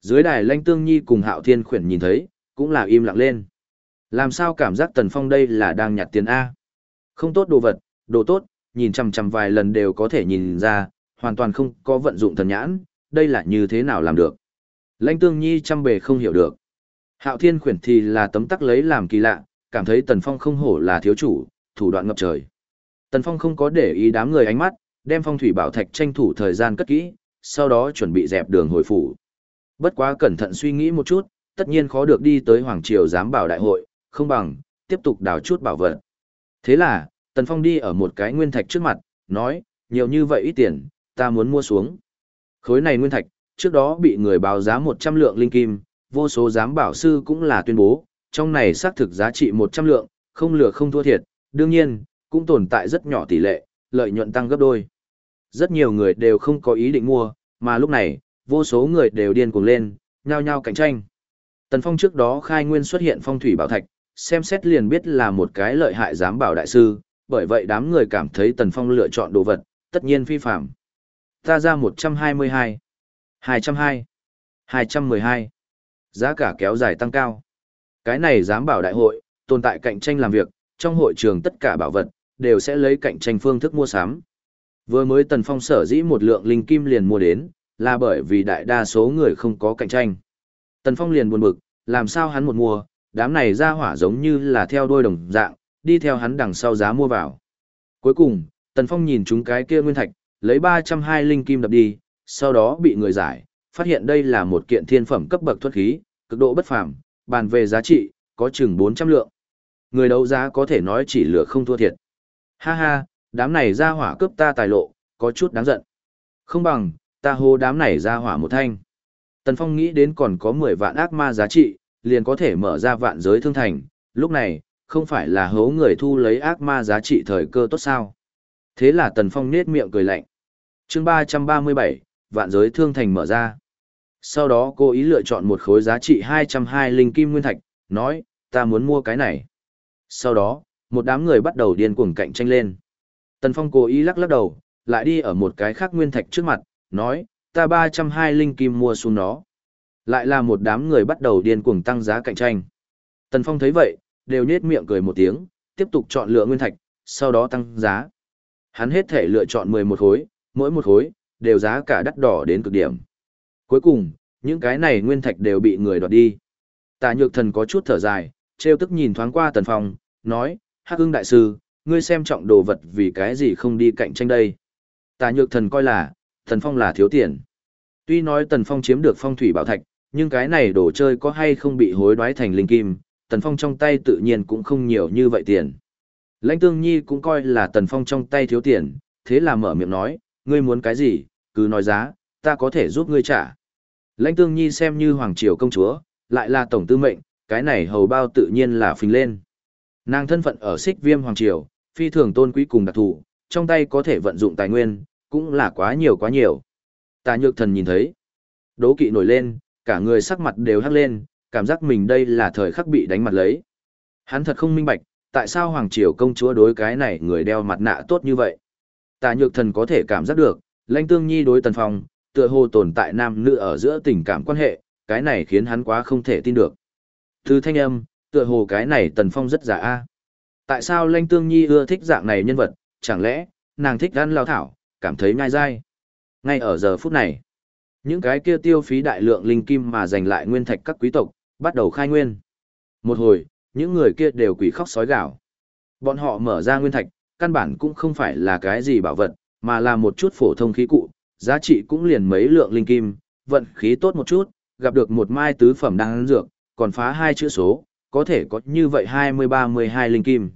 Dưới đài lãnh Tương Nhi cùng Hạo Thiên Khuyển nhìn thấy, cũng là im lặng lên. Làm sao cảm giác Tần Phong đây là đang nhặt tiền A? Không tốt đồ vật, đồ tốt, nhìn chằm chằm vài lần đều có thể nhìn ra, hoàn toàn không có vận dụng thần nhãn, đây là như thế nào làm được. Lãnh Tương Nhi chăm bề không hiểu được. Hạo Thiên Khuyển thì là tấm tắc lấy làm kỳ lạ, cảm thấy Tần Phong không hổ là thiếu chủ, thủ đoạn ngập trời. Tần Phong không có để ý đám người ánh mắt, đem phong thủy bảo thạch tranh thủ thời gian cất kỹ, sau đó chuẩn bị dẹp đường hồi phủ. Bất quá cẩn thận suy nghĩ một chút, tất nhiên khó được đi tới Hoàng Triều giám bảo đại hội, không bằng, tiếp tục đào chút bảo vật. Thế là, Tần Phong đi ở một cái nguyên thạch trước mặt, nói, nhiều như vậy ít tiền, ta muốn mua xuống. Khối này nguyên thạch, trước đó bị người báo giá 100 lượng linh kim, vô số giám bảo sư cũng là tuyên bố, trong này xác thực giá trị 100 lượng, không lừa không thua thiệt, đương nhiên, cũng tồn tại rất nhỏ tỷ lệ, lợi nhuận tăng gấp đôi. Rất nhiều người đều không có ý định mua, mà lúc này, vô số người đều điên cuồng lên, nhao nhao cạnh tranh. Tần Phong trước đó khai nguyên xuất hiện phong thủy bảo thạch, xem xét liền biết là một cái lợi hại giám bảo đại sư, bởi vậy đám người cảm thấy Tần Phong lựa chọn đồ vật, tất nhiên phi phạm. Ta ra 122, 202, 212. Giá cả kéo dài tăng cao. Cái này giám bảo đại hội, tồn tại cạnh tranh làm việc, trong hội trường tất cả bảo vật, đều sẽ lấy cạnh tranh phương thức mua sắm. Vừa mới Tần Phong sở dĩ một lượng linh kim liền mua đến, là bởi vì đại đa số người không có cạnh tranh. Tần Phong liền buồn bực, làm sao hắn một mua, đám này ra hỏa giống như là theo đôi đồng dạng, đi theo hắn đằng sau giá mua vào. Cuối cùng, Tần Phong nhìn chúng cái kia nguyên thạch, lấy 320 linh kim đập đi, sau đó bị người giải, phát hiện đây là một kiện thiên phẩm cấp bậc thuật khí, cực độ bất phàm, bàn về giá trị, có chừng 400 lượng. Người đấu giá có thể nói chỉ lửa không thua thiệt. Ha ha, đám này ra hỏa cướp ta tài lộ, có chút đáng giận. Không bằng, ta hô đám này ra hỏa một thanh. Tần Phong nghĩ đến còn có 10 vạn ác ma giá trị, liền có thể mở ra vạn giới thương thành, lúc này, không phải là hố người thu lấy ác ma giá trị thời cơ tốt sao. Thế là Tần Phong nết miệng cười lạnh. chương 337, vạn giới thương thành mở ra. Sau đó cô ý lựa chọn một khối giá trị 220 linh kim nguyên thạch, nói, ta muốn mua cái này. Sau đó, một đám người bắt đầu điên cuồng cạnh tranh lên. Tần Phong cố ý lắc lắc đầu, lại đi ở một cái khác nguyên thạch trước mặt, nói, ta 320 linh kim mua xuống nó. Lại là một đám người bắt đầu điên cuồng tăng giá cạnh tranh. Tần Phong thấy vậy, đều nhết miệng cười một tiếng, tiếp tục chọn lựa nguyên thạch, sau đó tăng giá. Hắn hết thể lựa chọn 11 khối, mỗi một khối, đều giá cả đắt đỏ đến cực điểm. Cuối cùng, những cái này nguyên thạch đều bị người đoạt đi. Tà nhược thần có chút thở dài, trêu tức nhìn thoáng qua tần phong, nói, hắc ưng đại sư, ngươi xem trọng đồ vật vì cái gì không đi cạnh tranh đây. Tà nhược thần coi là, thần phong là thiếu tiền. Tuy nói tần phong chiếm được phong thủy bảo thạch, nhưng cái này đồ chơi có hay không bị hối đoái thành linh kim, tần phong trong tay tự nhiên cũng không nhiều như vậy tiền. Lãnh tương nhi cũng coi là tần phong trong tay thiếu tiền, thế là mở miệng nói, ngươi muốn cái gì, cứ nói giá, ta có thể giúp ngươi trả. Lãnh tương nhi xem như hoàng triều công chúa, lại là tổng tư mệnh, cái này hầu bao tự nhiên là phình lên. Nàng thân phận ở xích viêm hoàng triều, phi thường tôn quý cùng đặc thù, trong tay có thể vận dụng tài nguyên, cũng là quá nhiều quá nhiều. Tà nhược thần nhìn thấy, đố kỵ nổi lên, cả người sắc mặt đều hắc lên, cảm giác mình đây là thời khắc bị đánh mặt lấy. Hắn thật không minh bạch, tại sao hoàng triều công chúa đối cái này người đeo mặt nạ tốt như vậy. Tà nhược thần có thể cảm giác được, lãnh tương nhi đối tần phong, tựa hồ tồn tại nam nữ ở giữa tình cảm quan hệ, cái này khiến hắn quá không thể tin được. Từ thanh âm, tựa hồ cái này tần phong rất giả a. Tại sao lanh tương nhi ưa thích dạng này nhân vật, chẳng lẽ, nàng thích ăn lao thảo, cảm thấy ngai dai. Ngay ở giờ phút này, những cái kia tiêu phí đại lượng linh kim mà giành lại nguyên thạch các quý tộc, bắt đầu khai nguyên. Một hồi, những người kia đều quỷ khóc sói gào. Bọn họ mở ra nguyên thạch, căn bản cũng không phải là cái gì bảo vật, mà là một chút phổ thông khí cụ, giá trị cũng liền mấy lượng linh kim, vận khí tốt một chút, gặp được một mai tứ phẩm đang dược, còn phá hai chữ số, có thể có như vậy 20-32 linh kim.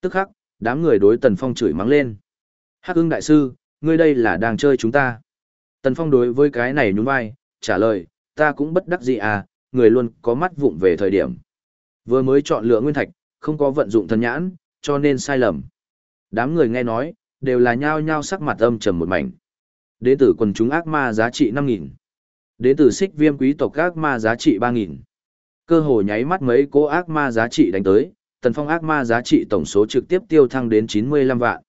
Tức khắc, đám người đối Tần Phong chửi mắng lên. Hắc ưng đại sư, ngươi đây là đang chơi chúng ta. Tần Phong đối với cái này nhún vai, trả lời, ta cũng bất đắc dĩ à, người luôn có mắt vụng về thời điểm. Vừa mới chọn lựa nguyên thạch, không có vận dụng thần nhãn, cho nên sai lầm. Đám người nghe nói, đều là nhao nhao sắc mặt âm trầm một mảnh. Đế tử quần chúng ác ma giá trị 5.000. Đế tử xích viêm quý tộc ác ma giá trị 3.000. Cơ hồ nháy mắt mấy cố ác ma giá trị đánh tới, Tần Phong ác ma giá trị tổng số trực tiếp tiêu thăng đến 95 vạn.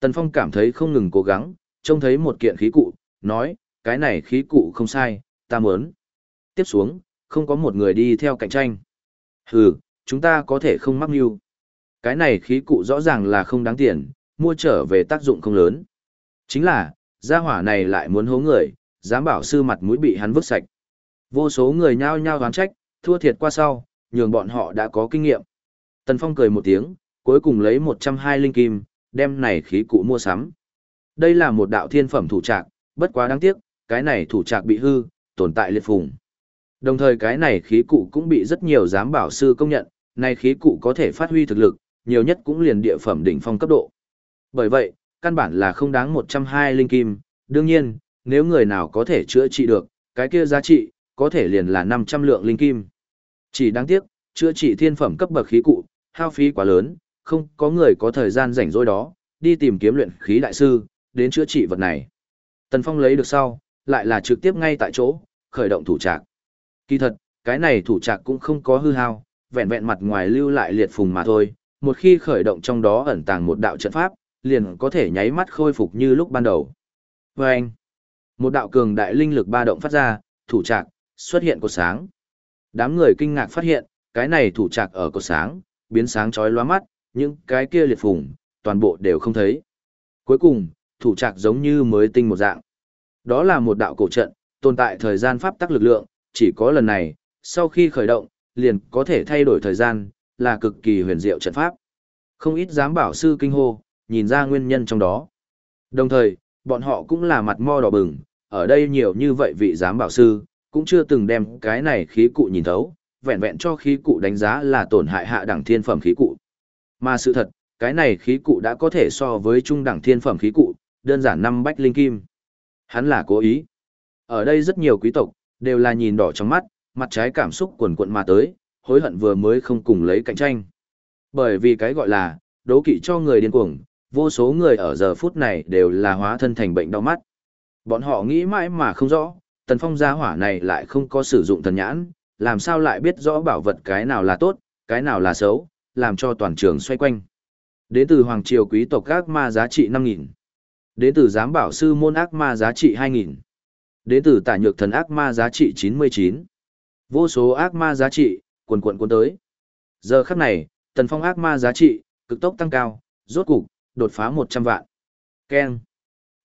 Tần Phong cảm thấy không ngừng cố gắng, trông thấy một kiện khí cụ, nói, cái này khí cụ không sai, ta muốn. Tiếp xuống, không có một người đi theo cạnh tranh. Hừ, chúng ta có thể không mắc mưu. Cái này khí cụ rõ ràng là không đáng tiền, mua trở về tác dụng không lớn. Chính là, gia hỏa này lại muốn hố người, dám bảo sư mặt mũi bị hắn vứt sạch. Vô số người nhao nhao đoán trách, thua thiệt qua sau, nhường bọn họ đã có kinh nghiệm. Tần Phong cười một tiếng, cuối cùng lấy 120 linh kim, đem này khí cụ mua sắm. Đây là một đạo thiên phẩm thủ trạc, bất quá đáng tiếc, cái này thủ trạc bị hư, tồn tại liệt phùng. Đồng thời cái này khí cụ cũng bị rất nhiều giám bảo sư công nhận, này khí cụ có thể phát huy thực lực, nhiều nhất cũng liền địa phẩm đỉnh phong cấp độ. Bởi vậy, căn bản là không đáng 120 linh kim, đương nhiên, nếu người nào có thể chữa trị được, cái kia giá trị, có thể liền là 500 lượng linh kim. Chỉ đáng tiếc, chữa trị thiên phẩm cấp bậc khí cụ, hao phí quá lớn, không có người có thời gian rảnh rỗi đó, đi tìm kiếm luyện khí đại sư, đến chữa trị vật này. Tần Phong lấy được sau, lại là trực tiếp ngay tại chỗ, khởi động thủ trạc. Kỳ thật, cái này thủ trạc cũng không có hư hao, vẹn vẹn mặt ngoài lưu lại liệt phùng mà thôi, một khi khởi động trong đó ẩn tàng một đạo trận pháp, liền có thể nháy mắt khôi phục như lúc ban đầu. Và anh, một đạo cường đại linh lực ba động phát ra, thủ trạc, xuất hiện cột sáng. Đám người kinh ngạc phát hiện, cái này thủ trạc ở cột sáng, biến sáng chói lóa mắt, những cái kia liệt phùng, toàn bộ đều không thấy. Cuối cùng, thủ trạc giống như mới tinh một dạng. Đó là một đạo cổ trận, tồn tại thời gian pháp tắc lực lượng, chỉ có lần này, sau khi khởi động, liền có thể thay đổi thời gian, là cực kỳ huyền diệu trận pháp. Không ít giám bảo sư kinh hô, nhìn ra nguyên nhân trong đó. Đồng thời, bọn họ cũng là mặt mo đỏ bừng, ở đây nhiều như vậy vị giám bảo sư, cũng chưa từng đem cái này khí cụ nhìn thấu, vẹn vẹn cho khí cụ đánh giá là tổn hại hạ đẳng thiên phẩm khí cụ. Mà sự thật, cái này khí cụ đã có thể so với trung đẳng thiên phẩm khí cụ, đơn giản năm bách linh kim. Hắn là cố ý. Ở đây rất nhiều quý tộc, đều là nhìn đỏ trong mắt, mặt trái cảm xúc quần cuộn mà tới, hối hận vừa mới không cùng lấy cạnh tranh. Bởi vì cái gọi là, đố kỵ cho người điên cuồng, vô số người ở giờ phút này đều là hóa thân thành bệnh đau mắt. Bọn họ nghĩ mãi mà không rõ, tần phong gia hỏa này lại không có sử dụng thần nhãn, làm sao lại biết rõ bảo vật cái nào là tốt, cái nào là xấu, làm cho toàn trường xoay quanh. Đến từ Hoàng Triều quý tộc ác ma giá trị 5.000. Đến từ giám bảo sư môn ác ma giá trị 2.000. Đến từ tả nhược thần ác ma giá trị 99. Vô số ác ma giá trị, quần quần cuốn tới. Giờ khắc này, tần phong ác ma giá trị, cực tốc tăng cao, rốt cục, đột phá 100 vạn. Ken.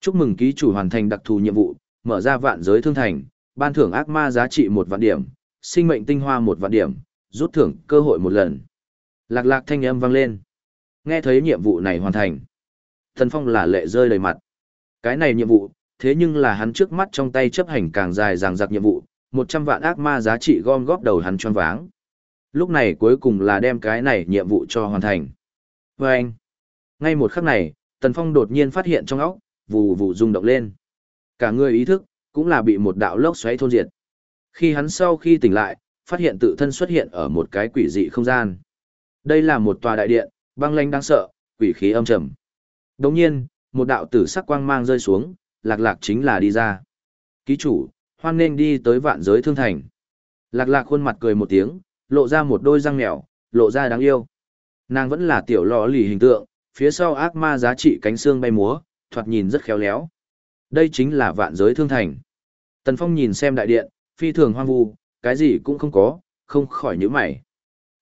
Chúc mừng ký chủ hoàn thành đặc thù nhiệm vụ, mở ra vạn giới thương thành, ban thưởng ác ma giá trị một vạn điểm, sinh mệnh tinh hoa một vạn điểm, rút thưởng cơ hội một lần. Lạc lạc thanh âm vang lên. Nghe thấy nhiệm vụ này hoàn thành. Thần Phong là lệ rơi đầy mặt. Cái này nhiệm vụ, thế nhưng là hắn trước mắt trong tay chấp hành càng dài dàng dặc nhiệm vụ, 100 vạn ác ma giá trị gom góp đầu hắn choáng váng. Lúc này cuối cùng là đem cái này nhiệm vụ cho hoàn thành. Và anh, ngay một khắc này, Tần Phong đột nhiên phát hiện trong óc, vù vù rung động lên. Cả người ý thức, cũng là bị một đạo lốc xoáy thôn diệt. Khi hắn sau khi tỉnh lại, phát hiện tự thân xuất hiện ở một cái quỷ dị không gian. Đây là một tòa đại điện, băng lanh đáng sợ, quỷ khí âm trầm. Đồng nhiên, một đạo tử sắc quang mang rơi xuống, lạc lạc chính là đi ra. Ký chủ, hoan nên đi tới vạn giới thương thành. Lạc lạc khuôn mặt cười một tiếng, lộ ra một đôi răng mèo, lộ ra đáng yêu. Nàng vẫn là tiểu lò lì hình tượng, phía sau ác ma giá trị cánh xương bay múa, thoạt nhìn rất khéo léo. Đây chính là vạn giới thương thành. Tần Phong nhìn xem đại điện, phi thường hoang vu, cái gì cũng không có, không khỏi nhíu mày.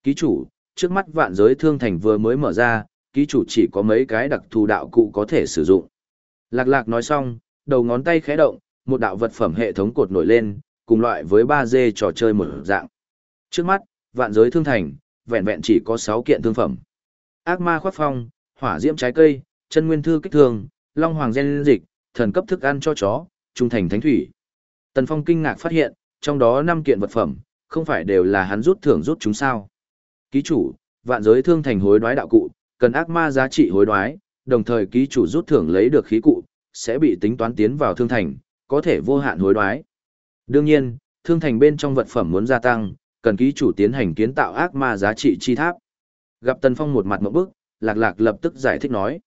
Ký chủ, trước mắt vạn giới thương thành vừa mới mở ra, ký chủ chỉ có mấy cái đặc thù đạo cụ có thể sử dụng. Lạc lạc nói xong, đầu ngón tay khẽ động, một đạo vật phẩm hệ thống cột nổi lên, cùng loại với 3D trò chơi một dạng. Trước mắt, vạn giới thương thành, vẹn vẹn chỉ có 6 kiện thương phẩm. Ác ma khoác phong, hỏa diễm trái cây, chân nguyên thư kích thường, long hoàng gen dịch, thần cấp thức ăn cho chó, trung thành thánh thủy. Tần Phong kinh ngạc phát hiện, trong đó 5 kiện vật phẩm, không phải đều là hắn rút thưởng rút chúng sao. Ký chủ, vạn giới thương thành hối đoái đạo cụ, cần ác ma giá trị hối đoái, đồng thời ký chủ rút thưởng lấy được khí cụ, sẽ bị tính toán tiến vào thương thành, có thể vô hạn hối đoái. Đương nhiên, thương thành bên trong vật phẩm muốn gia tăng, cần ký chủ tiến hành kiến tạo ác ma giá trị chi tháp. Gặp Tần Phong một mặt ngộp bức, Lạc Lạc lập tức giải thích nói.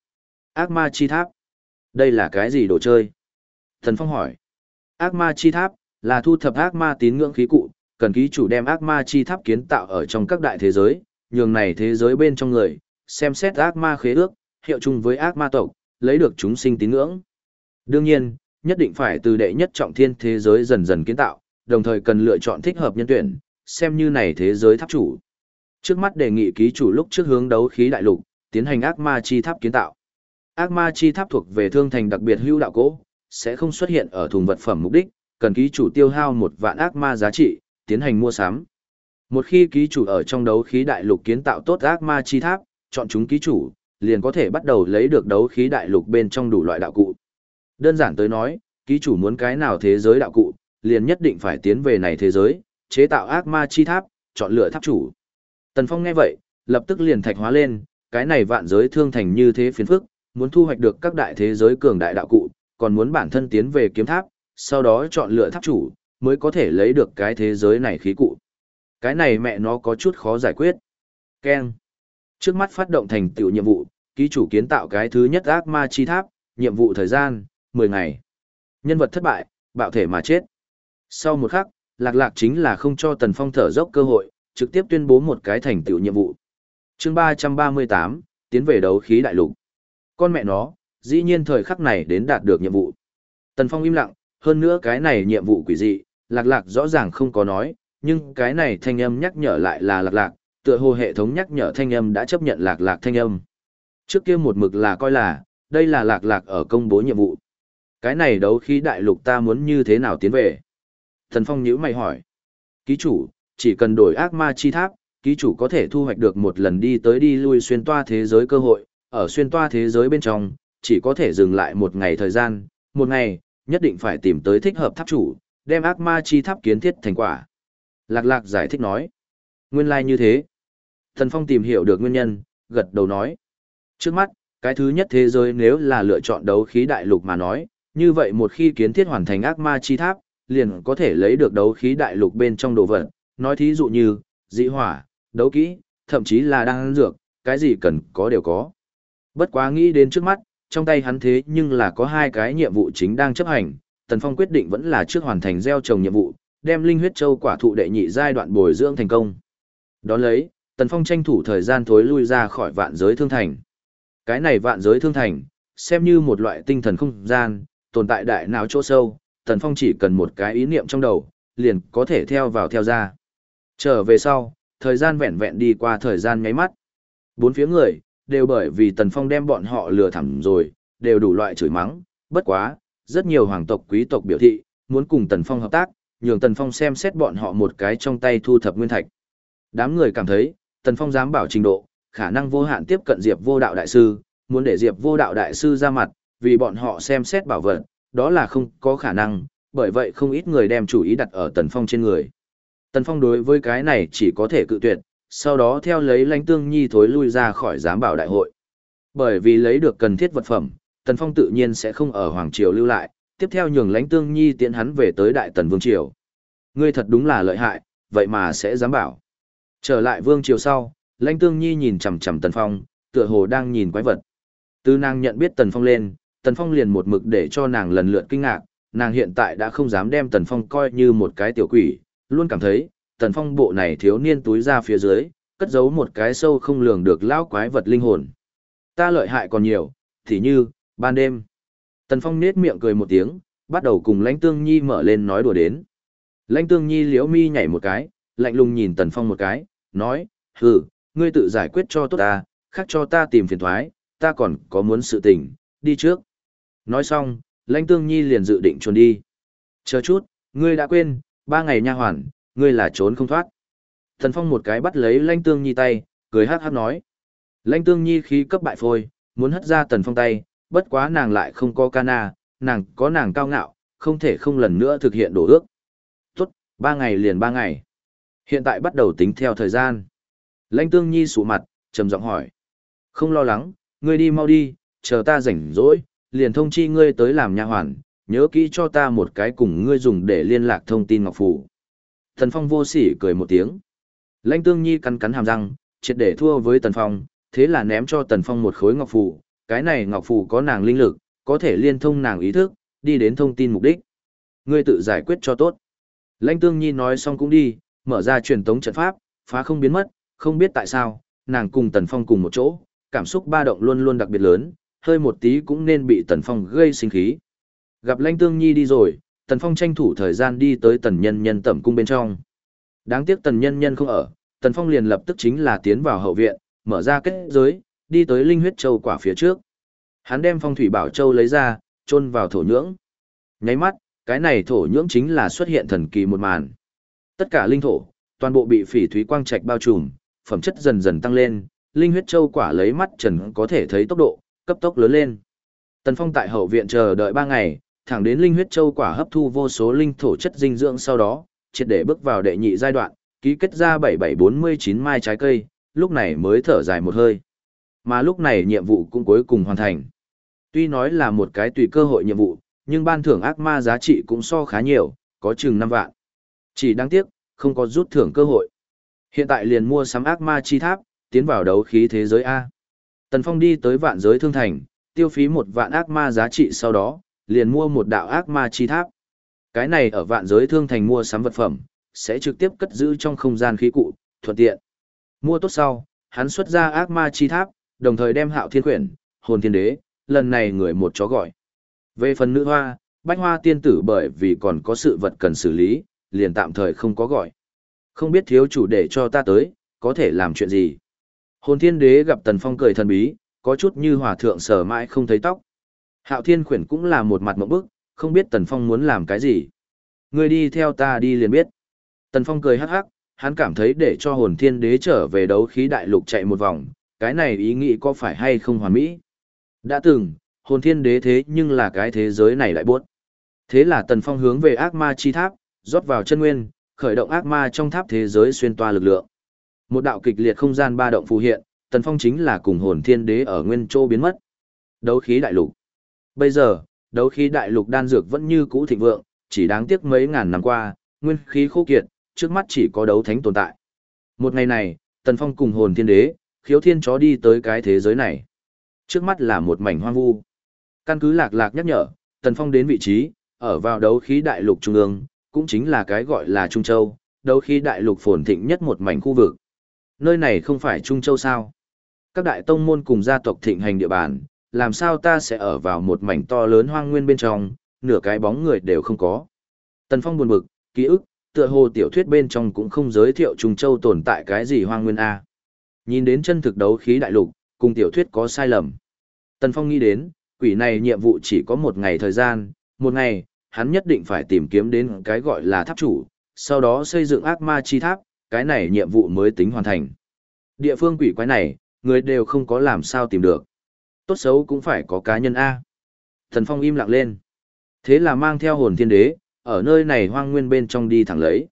Ác ma chi tháp? Đây là cái gì đồ chơi? Thần Phong hỏi. Ác ma chi tháp, là thu thập ác ma tín ngưỡng khí cụ, cần ký chủ đem ác ma chi tháp kiến tạo ở trong các đại thế giới, nhường này thế giới bên trong người, xem xét ác ma khế ước, hiệu chung với ác ma tộc, lấy được chúng sinh tín ngưỡng. Đương nhiên, nhất định phải từ đệ nhất trọng thiên thế giới dần dần kiến tạo, đồng thời cần lựa chọn thích hợp nhân tuyển, xem như này thế giới tháp chủ. Trước mắt đề nghị ký chủ lúc trước hướng đấu khí đại lục, tiến hành ác ma chi tháp kiến tạo. Ác ma chi tháp thuộc về thương thành đặc biệt hữu đạo cố, sẽ không xuất hiện ở thùng vật phẩm mục đích, cần ký chủ tiêu hao một vạn ác ma giá trị, tiến hành mua sắm. Một khi ký chủ ở trong đấu khí đại lục kiến tạo tốt ác ma chi tháp, chọn chúng ký chủ, liền có thể bắt đầu lấy được đấu khí đại lục bên trong đủ loại đạo cụ. Đơn giản tới nói, ký chủ muốn cái nào thế giới đạo cụ, liền nhất định phải tiến về này thế giới, chế tạo ác ma chi tháp, chọn lựa tháp chủ. Tần Phong nghe vậy, lập tức liền thạch hóa lên, cái này vạn giới thương thành như thế phiền phức, muốn thu hoạch được các đại thế giới cường đại đạo cụ, còn muốn bản thân tiến về kiếm tháp, sau đó chọn lựa tháp chủ, mới có thể lấy được cái thế giới này khí cụ. Cái này mẹ nó có chút khó giải quyết. Ken. Trước mắt phát động thành tựu nhiệm vụ, ký chủ kiến tạo cái thứ nhất ác ma chi tháp, nhiệm vụ thời gian, 10 ngày. Nhân vật thất bại, bạo thể mà chết. Sau một khắc, lạc lạc chính là không cho Tần Phong thở dốc cơ hội, trực tiếp tuyên bố một cái thành tựu nhiệm vụ. chương 338, tiến về đấu khí đại lục. Con mẹ nó, dĩ nhiên thời khắc này đến đạt được nhiệm vụ. Tần Phong im lặng, hơn nữa cái này nhiệm vụ quỷ dị, lạc lạc rõ ràng không có nói, nhưng cái này thanh âm nhắc nhở lại là lạc lạc, tựa hồ hệ thống nhắc nhở thanh âm đã chấp nhận lạc lạc thanh âm. Trước kia một mực là coi là, đây là lạc lạc ở công bố nhiệm vụ. Cái này đấu khí đại lục ta muốn như thế nào tiến về? Thần Phong nhíu mày hỏi. Ký chủ, chỉ cần đổi ác ma chi tháp, ký chủ có thể thu hoạch được một lần đi tới đi lui xuyên toa thế giới cơ hội, ở xuyên toa thế giới bên trong, chỉ có thể dừng lại một ngày thời gian, một ngày, nhất định phải tìm tới thích hợp tháp chủ, đem ác ma chi tháp kiến thiết thành quả. Lạc lạc giải thích nói. Nguyên lai like như thế. Thần Phong tìm hiểu được nguyên nhân, gật đầu nói. Trước mắt, cái thứ nhất thế giới nếu là lựa chọn đấu khí đại lục mà nói, như vậy một khi kiến thiết hoàn thành ác ma chi tháp, liền có thể lấy được đấu khí đại lục bên trong đồ vật, nói thí dụ như, dị hỏa, đấu kỹ, thậm chí là đan dược, cái gì cần có đều có. Bất quá nghĩ đến trước mắt, trong tay hắn thế nhưng là có hai cái nhiệm vụ chính đang chấp hành, Tần Phong quyết định vẫn là trước hoàn thành gieo trồng nhiệm vụ, đem linh huyết châu quả thụ đệ nhị giai đoạn bồi dưỡng thành công. Đón lấy, Tần Phong tranh thủ thời gian thối lui ra khỏi vạn giới thương thành. Cái này vạn giới thương thành, xem như một loại tinh thần không gian, tồn tại đại não chỗ sâu, Tần Phong chỉ cần một cái ý niệm trong đầu, liền có thể theo vào theo ra. Trở về sau, thời gian vẹn vẹn đi qua thời gian nháy mắt. Bốn phía người, đều bởi vì Tần Phong đem bọn họ lừa thẳm rồi, đều đủ loại chửi mắng, bất quá, rất nhiều hoàng tộc quý tộc biểu thị, muốn cùng Tần Phong hợp tác, nhường Tần Phong xem xét bọn họ một cái trong tay thu thập nguyên thạch. Đám người cảm thấy, Tần Phong dám bảo trình độ, khả năng vô hạn tiếp cận Diệp Vô Đạo đại sư, muốn để Diệp Vô Đạo đại sư ra mặt, vì bọn họ xem xét bảo vật, đó là không có khả năng, bởi vậy không ít người đem chủ ý đặt ở Tần Phong trên người. Tần Phong đối với cái này chỉ có thể cự tuyệt, sau đó theo lấy lãnh tương nhi thối lui ra khỏi giám bảo đại hội. Bởi vì lấy được cần thiết vật phẩm, Tần Phong tự nhiên sẽ không ở Hoàng Triều lưu lại, tiếp theo nhường lãnh tương nhi tiễn hắn về tới Đại Tần Vương Triều. Ngươi thật đúng là lợi hại, vậy mà sẽ dám bảo. Trở lại Vương Triều sau, lãnh tương nhi nhìn chằm chằm Tần Phong, tựa hồ đang nhìn quái vật. Từ nàng nhận biết Tần Phong lên, Tần Phong liền một mực để cho nàng lần lượt kinh ngạc, nàng hiện tại đã không dám đem Tần Phong coi như một cái tiểu quỷ, luôn cảm thấy, Tần Phong bộ này thiếu niên túi ra phía dưới, cất giấu một cái sâu không lường được lão quái vật linh hồn. Ta lợi hại còn nhiều, thì như, ban đêm. Tần Phong nết miệng cười một tiếng, bắt đầu cùng Lãnh Tương Nhi mở lên nói đùa đến. Lãnh Tương Nhi liễu mi nhảy một cái, lạnh lùng nhìn Tần Phong một cái, nói, hừ, ngươi tự giải quyết cho tốt ta, khác cho ta tìm phiền thoái, ta còn có muốn sự tình, đi trước. Nói xong, Lãnh Tương Nhi liền dự định trốn đi. Chờ chút, ngươi đã quên, ba ngày nha hoàn, ngươi là trốn không thoát. Thần Phong một cái bắt lấy Lanh Tương Nhi tay, cười hát hát nói. Lanh Tương Nhi khí cấp bại phôi, muốn hất ra Tần Phong tay, bất quá nàng lại không có cana, nàng có nàng cao ngạo, không thể không lần nữa thực hiện đổ ước. Tốt, ba ngày liền ba ngày. Hiện tại bắt đầu tính theo thời gian. Lanh Tương Nhi sụ mặt, trầm giọng hỏi. Không lo lắng, ngươi đi mau đi, chờ ta rảnh rỗi, liền thông chi ngươi tới làm nha hoàn, nhớ kỹ cho ta một cái cùng ngươi dùng để liên lạc thông tin ngọc phủ. Tần Phong vô sỉ cười một tiếng. Lãnh Tương Nhi cắn cắn hàm răng, triệt để thua với Tần Phong, thế là ném cho Tần Phong một khối ngọc phù. cái này ngọc phù có nàng linh lực, có thể liên thông nàng ý thức, đi đến thông tin mục đích. Ngươi tự giải quyết cho tốt. Lãnh Tương Nhi nói xong cũng đi, mở ra truyền tống trận pháp, phá không biến mất, không biết tại sao, nàng cùng Tần Phong cùng một chỗ, cảm xúc ba động luôn luôn đặc biệt lớn, hơi một tí cũng nên bị Tần Phong gây sinh khí. Gặp Lãnh Tương Nhi đi rồi, Tần Phong tranh thủ thời gian đi tới Tần Nhân Nhân tẩm cung bên trong. Đáng tiếc Tần Nhân Nhân không ở, Tần Phong liền lập tức chính là tiến vào hậu viện, mở ra kết giới, đi tới Linh huyết châu quả phía trước. Hắn đem Phong thủy bảo châu lấy ra, chôn vào thổ nhưỡng. Nháy mắt, cái này thổ nhưỡng chính là xuất hiện thần kỳ một màn. Tất cả linh thổ, toàn bộ bị phỉ thúy quang trạch bao trùm, phẩm chất dần dần tăng lên, linh huyết châu quả lấy mắt trần có thể thấy tốc độ, cấp tốc lớn lên. Tần Phong tại hậu viện chờ đợi 3 ngày, thẳng đến linh huyết châu quả hấp thu vô số linh thổ chất dinh dưỡng sau đó, triệt để bước vào đệ nhị giai đoạn, ký kết ra 7749 mai trái cây, lúc này mới thở dài một hơi. Mà lúc này nhiệm vụ cũng cuối cùng hoàn thành. Tuy nói là một cái tùy cơ hội nhiệm vụ, nhưng ban thưởng ác ma giá trị cũng so khá nhiều, có chừng 5 vạn. Chỉ đáng tiếc, không có rút thưởng cơ hội. Hiện tại liền mua sắm ác ma chi tháp, tiến vào đấu khí thế giới A. Tần Phong đi tới vạn giới thương thành, tiêu phí một vạn ác ma giá trị sau đó, liền mua một đạo ác ma chi tháp. Cái này ở vạn giới thương thành mua sắm vật phẩm, sẽ trực tiếp cất giữ trong không gian khí cụ, thuận tiện. Mua tốt sau, hắn xuất ra ác ma chi tháp, đồng thời đem hạo thiên quyển, hồn thiên đế, lần này người một chó gọi. Về phần nữ hoa, bách hoa tiên tử bởi vì còn có sự vật cần xử lý, liền tạm thời không có gọi. Không biết thiếu chủ để cho ta tới, có thể làm chuyện gì. Hồn thiên đế gặp tần phong cười thần bí, có chút như hòa thượng sờ mãi không thấy tóc. Hạo thiên khuyển cũng là một mặt mộng bức, không biết tần phong muốn làm cái gì. Người đi theo ta đi liền biết. Tần phong cười hắc hắc, hắn cảm thấy để cho hồn thiên đế trở về đấu khí đại lục chạy một vòng, cái này ý nghĩ có phải hay không hoàn mỹ. Đã từng, hồn thiên đế thế nhưng là cái thế giới này lại buốt. Thế là tần phong hướng về ác ma chi tháp, rót vào chân nguyên, khởi động ác ma trong tháp thế giới xuyên toa lực lượng. Một đạo kịch liệt không gian ba động phù hiện, Tần Phong chính là cùng hồn thiên đế ở nguyên châu biến mất. Đấu khí đại lục. Bây giờ, đấu khí đại lục đan dược vẫn như cũ thịnh vượng, chỉ đáng tiếc mấy ngàn năm qua, nguyên khí khô kiệt, trước mắt chỉ có đấu thánh tồn tại. Một ngày này, Tần Phong cùng hồn thiên đế, khiếu thiên chó đi tới cái thế giới này. Trước mắt là một mảnh hoang vu. Căn cứ lạc lạc nhắc nhở, Tần Phong đến vị trí, ở vào đấu khí đại lục trung ương, cũng chính là cái gọi là Trung Châu, đấu khí đại lục phồn thịnh nhất một mảnh khu vực. nơi này không phải Trung Châu sao? Các đại tông môn cùng gia tộc thịnh hành địa bàn, làm sao ta sẽ ở vào một mảnh to lớn hoang nguyên bên trong, nửa cái bóng người đều không có. Tần Phong buồn bực, ký ức, tựa hồ tiểu thuyết bên trong cũng không giới thiệu Trung Châu tồn tại cái gì hoang nguyên A. Nhìn đến chân thực đấu khí đại lục, cùng tiểu thuyết có sai lầm. Tần Phong nghĩ đến, quỷ này nhiệm vụ chỉ có một ngày thời gian, một ngày, hắn nhất định phải tìm kiếm đến cái gọi là tháp chủ, sau đó xây dựng ác ma chi tháp, cái này nhiệm vụ mới tính hoàn thành. Địa phương quỷ quái này, người đều không có làm sao tìm được. Tốt xấu cũng phải có cá nhân A. Thần Phong im lặng lên. Thế là mang theo hồn thiên đế, ở nơi này hoang nguyên bên trong đi thẳng lấy.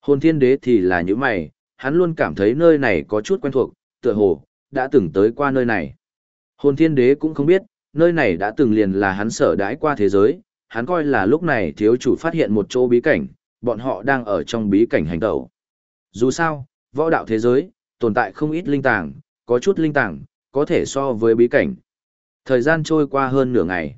Hồn thiên đế thì là những mày, hắn luôn cảm thấy nơi này có chút quen thuộc, tựa hồ, đã từng tới qua nơi này. Hồn thiên đế cũng không biết, nơi này đã từng liền là hắn sở đãi qua thế giới, hắn coi là lúc này thiếu chủ phát hiện một chỗ bí cảnh, bọn họ đang ở trong bí cảnh hành tẩu. Dù sao, võ đạo thế giới, tồn tại không ít linh tàng, có chút linh tàng, có thể so với bí cảnh. Thời gian trôi qua hơn nửa ngày.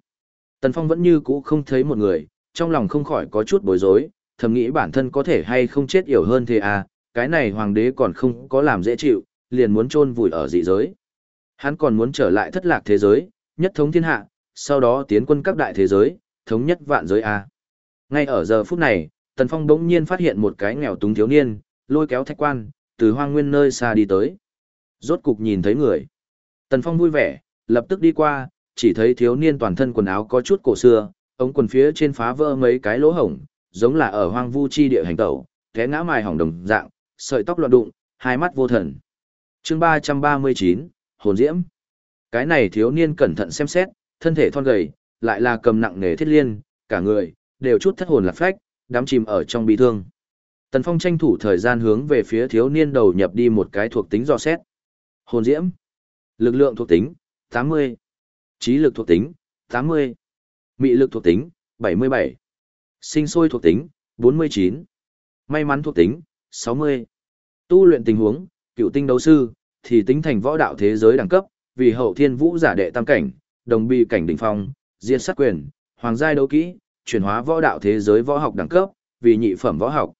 Tần Phong vẫn như cũ không thấy một người, trong lòng không khỏi có chút bối rối, thầm nghĩ bản thân có thể hay không chết yểu hơn thế à, cái này hoàng đế còn không có làm dễ chịu, liền muốn chôn vùi ở dị giới. Hắn còn muốn trở lại thất lạc thế giới, nhất thống thiên hạ, sau đó tiến quân các đại thế giới, thống nhất vạn giới a. Ngay ở giờ phút này, Tần Phong bỗng nhiên phát hiện một cái nghèo túng thiếu niên, lôi kéo thạch quan, từ hoang nguyên nơi xa đi tới. Rốt cục nhìn thấy người. Tần Phong vui vẻ, lập tức đi qua, chỉ thấy thiếu niên toàn thân quần áo có chút cổ xưa, ống quần phía trên phá vỡ mấy cái lỗ hổng, giống là ở hoang vu chi địa hành tẩu, té ngã mài hỏng đồng dạng, sợi tóc loạn đụng, hai mắt vô thần. Chương ba ba mươi chín, Hồn Diễm. Cái này thiếu niên cẩn thận xem xét, thân thể thon gầy, lại là cầm nặng nề thiết liên, cả người đều chút thất hồn lạc phách, đắm chìm ở trong bi thương. Tần Phong tranh thủ thời gian hướng về phía thiếu niên đầu nhập đi một cái thuộc tính dò xét. Hồn diễm, lực lượng thuộc tính 80, trí lực thuộc tính 80, mị lực thuộc tính 77, sinh sôi thuộc tính 49, may mắn thuộc tính 60. Tu luyện tình huống, cựu tinh đấu sư thì tính thành võ đạo thế giới đẳng cấp, vì hậu thiên vũ giả đệ tam cảnh, đồng bi cảnh đỉnh phong, diệt sát quyền, hoàng giai đấu kỹ, chuyển hóa võ đạo thế giới võ học đẳng cấp, vì nhị phẩm võ học.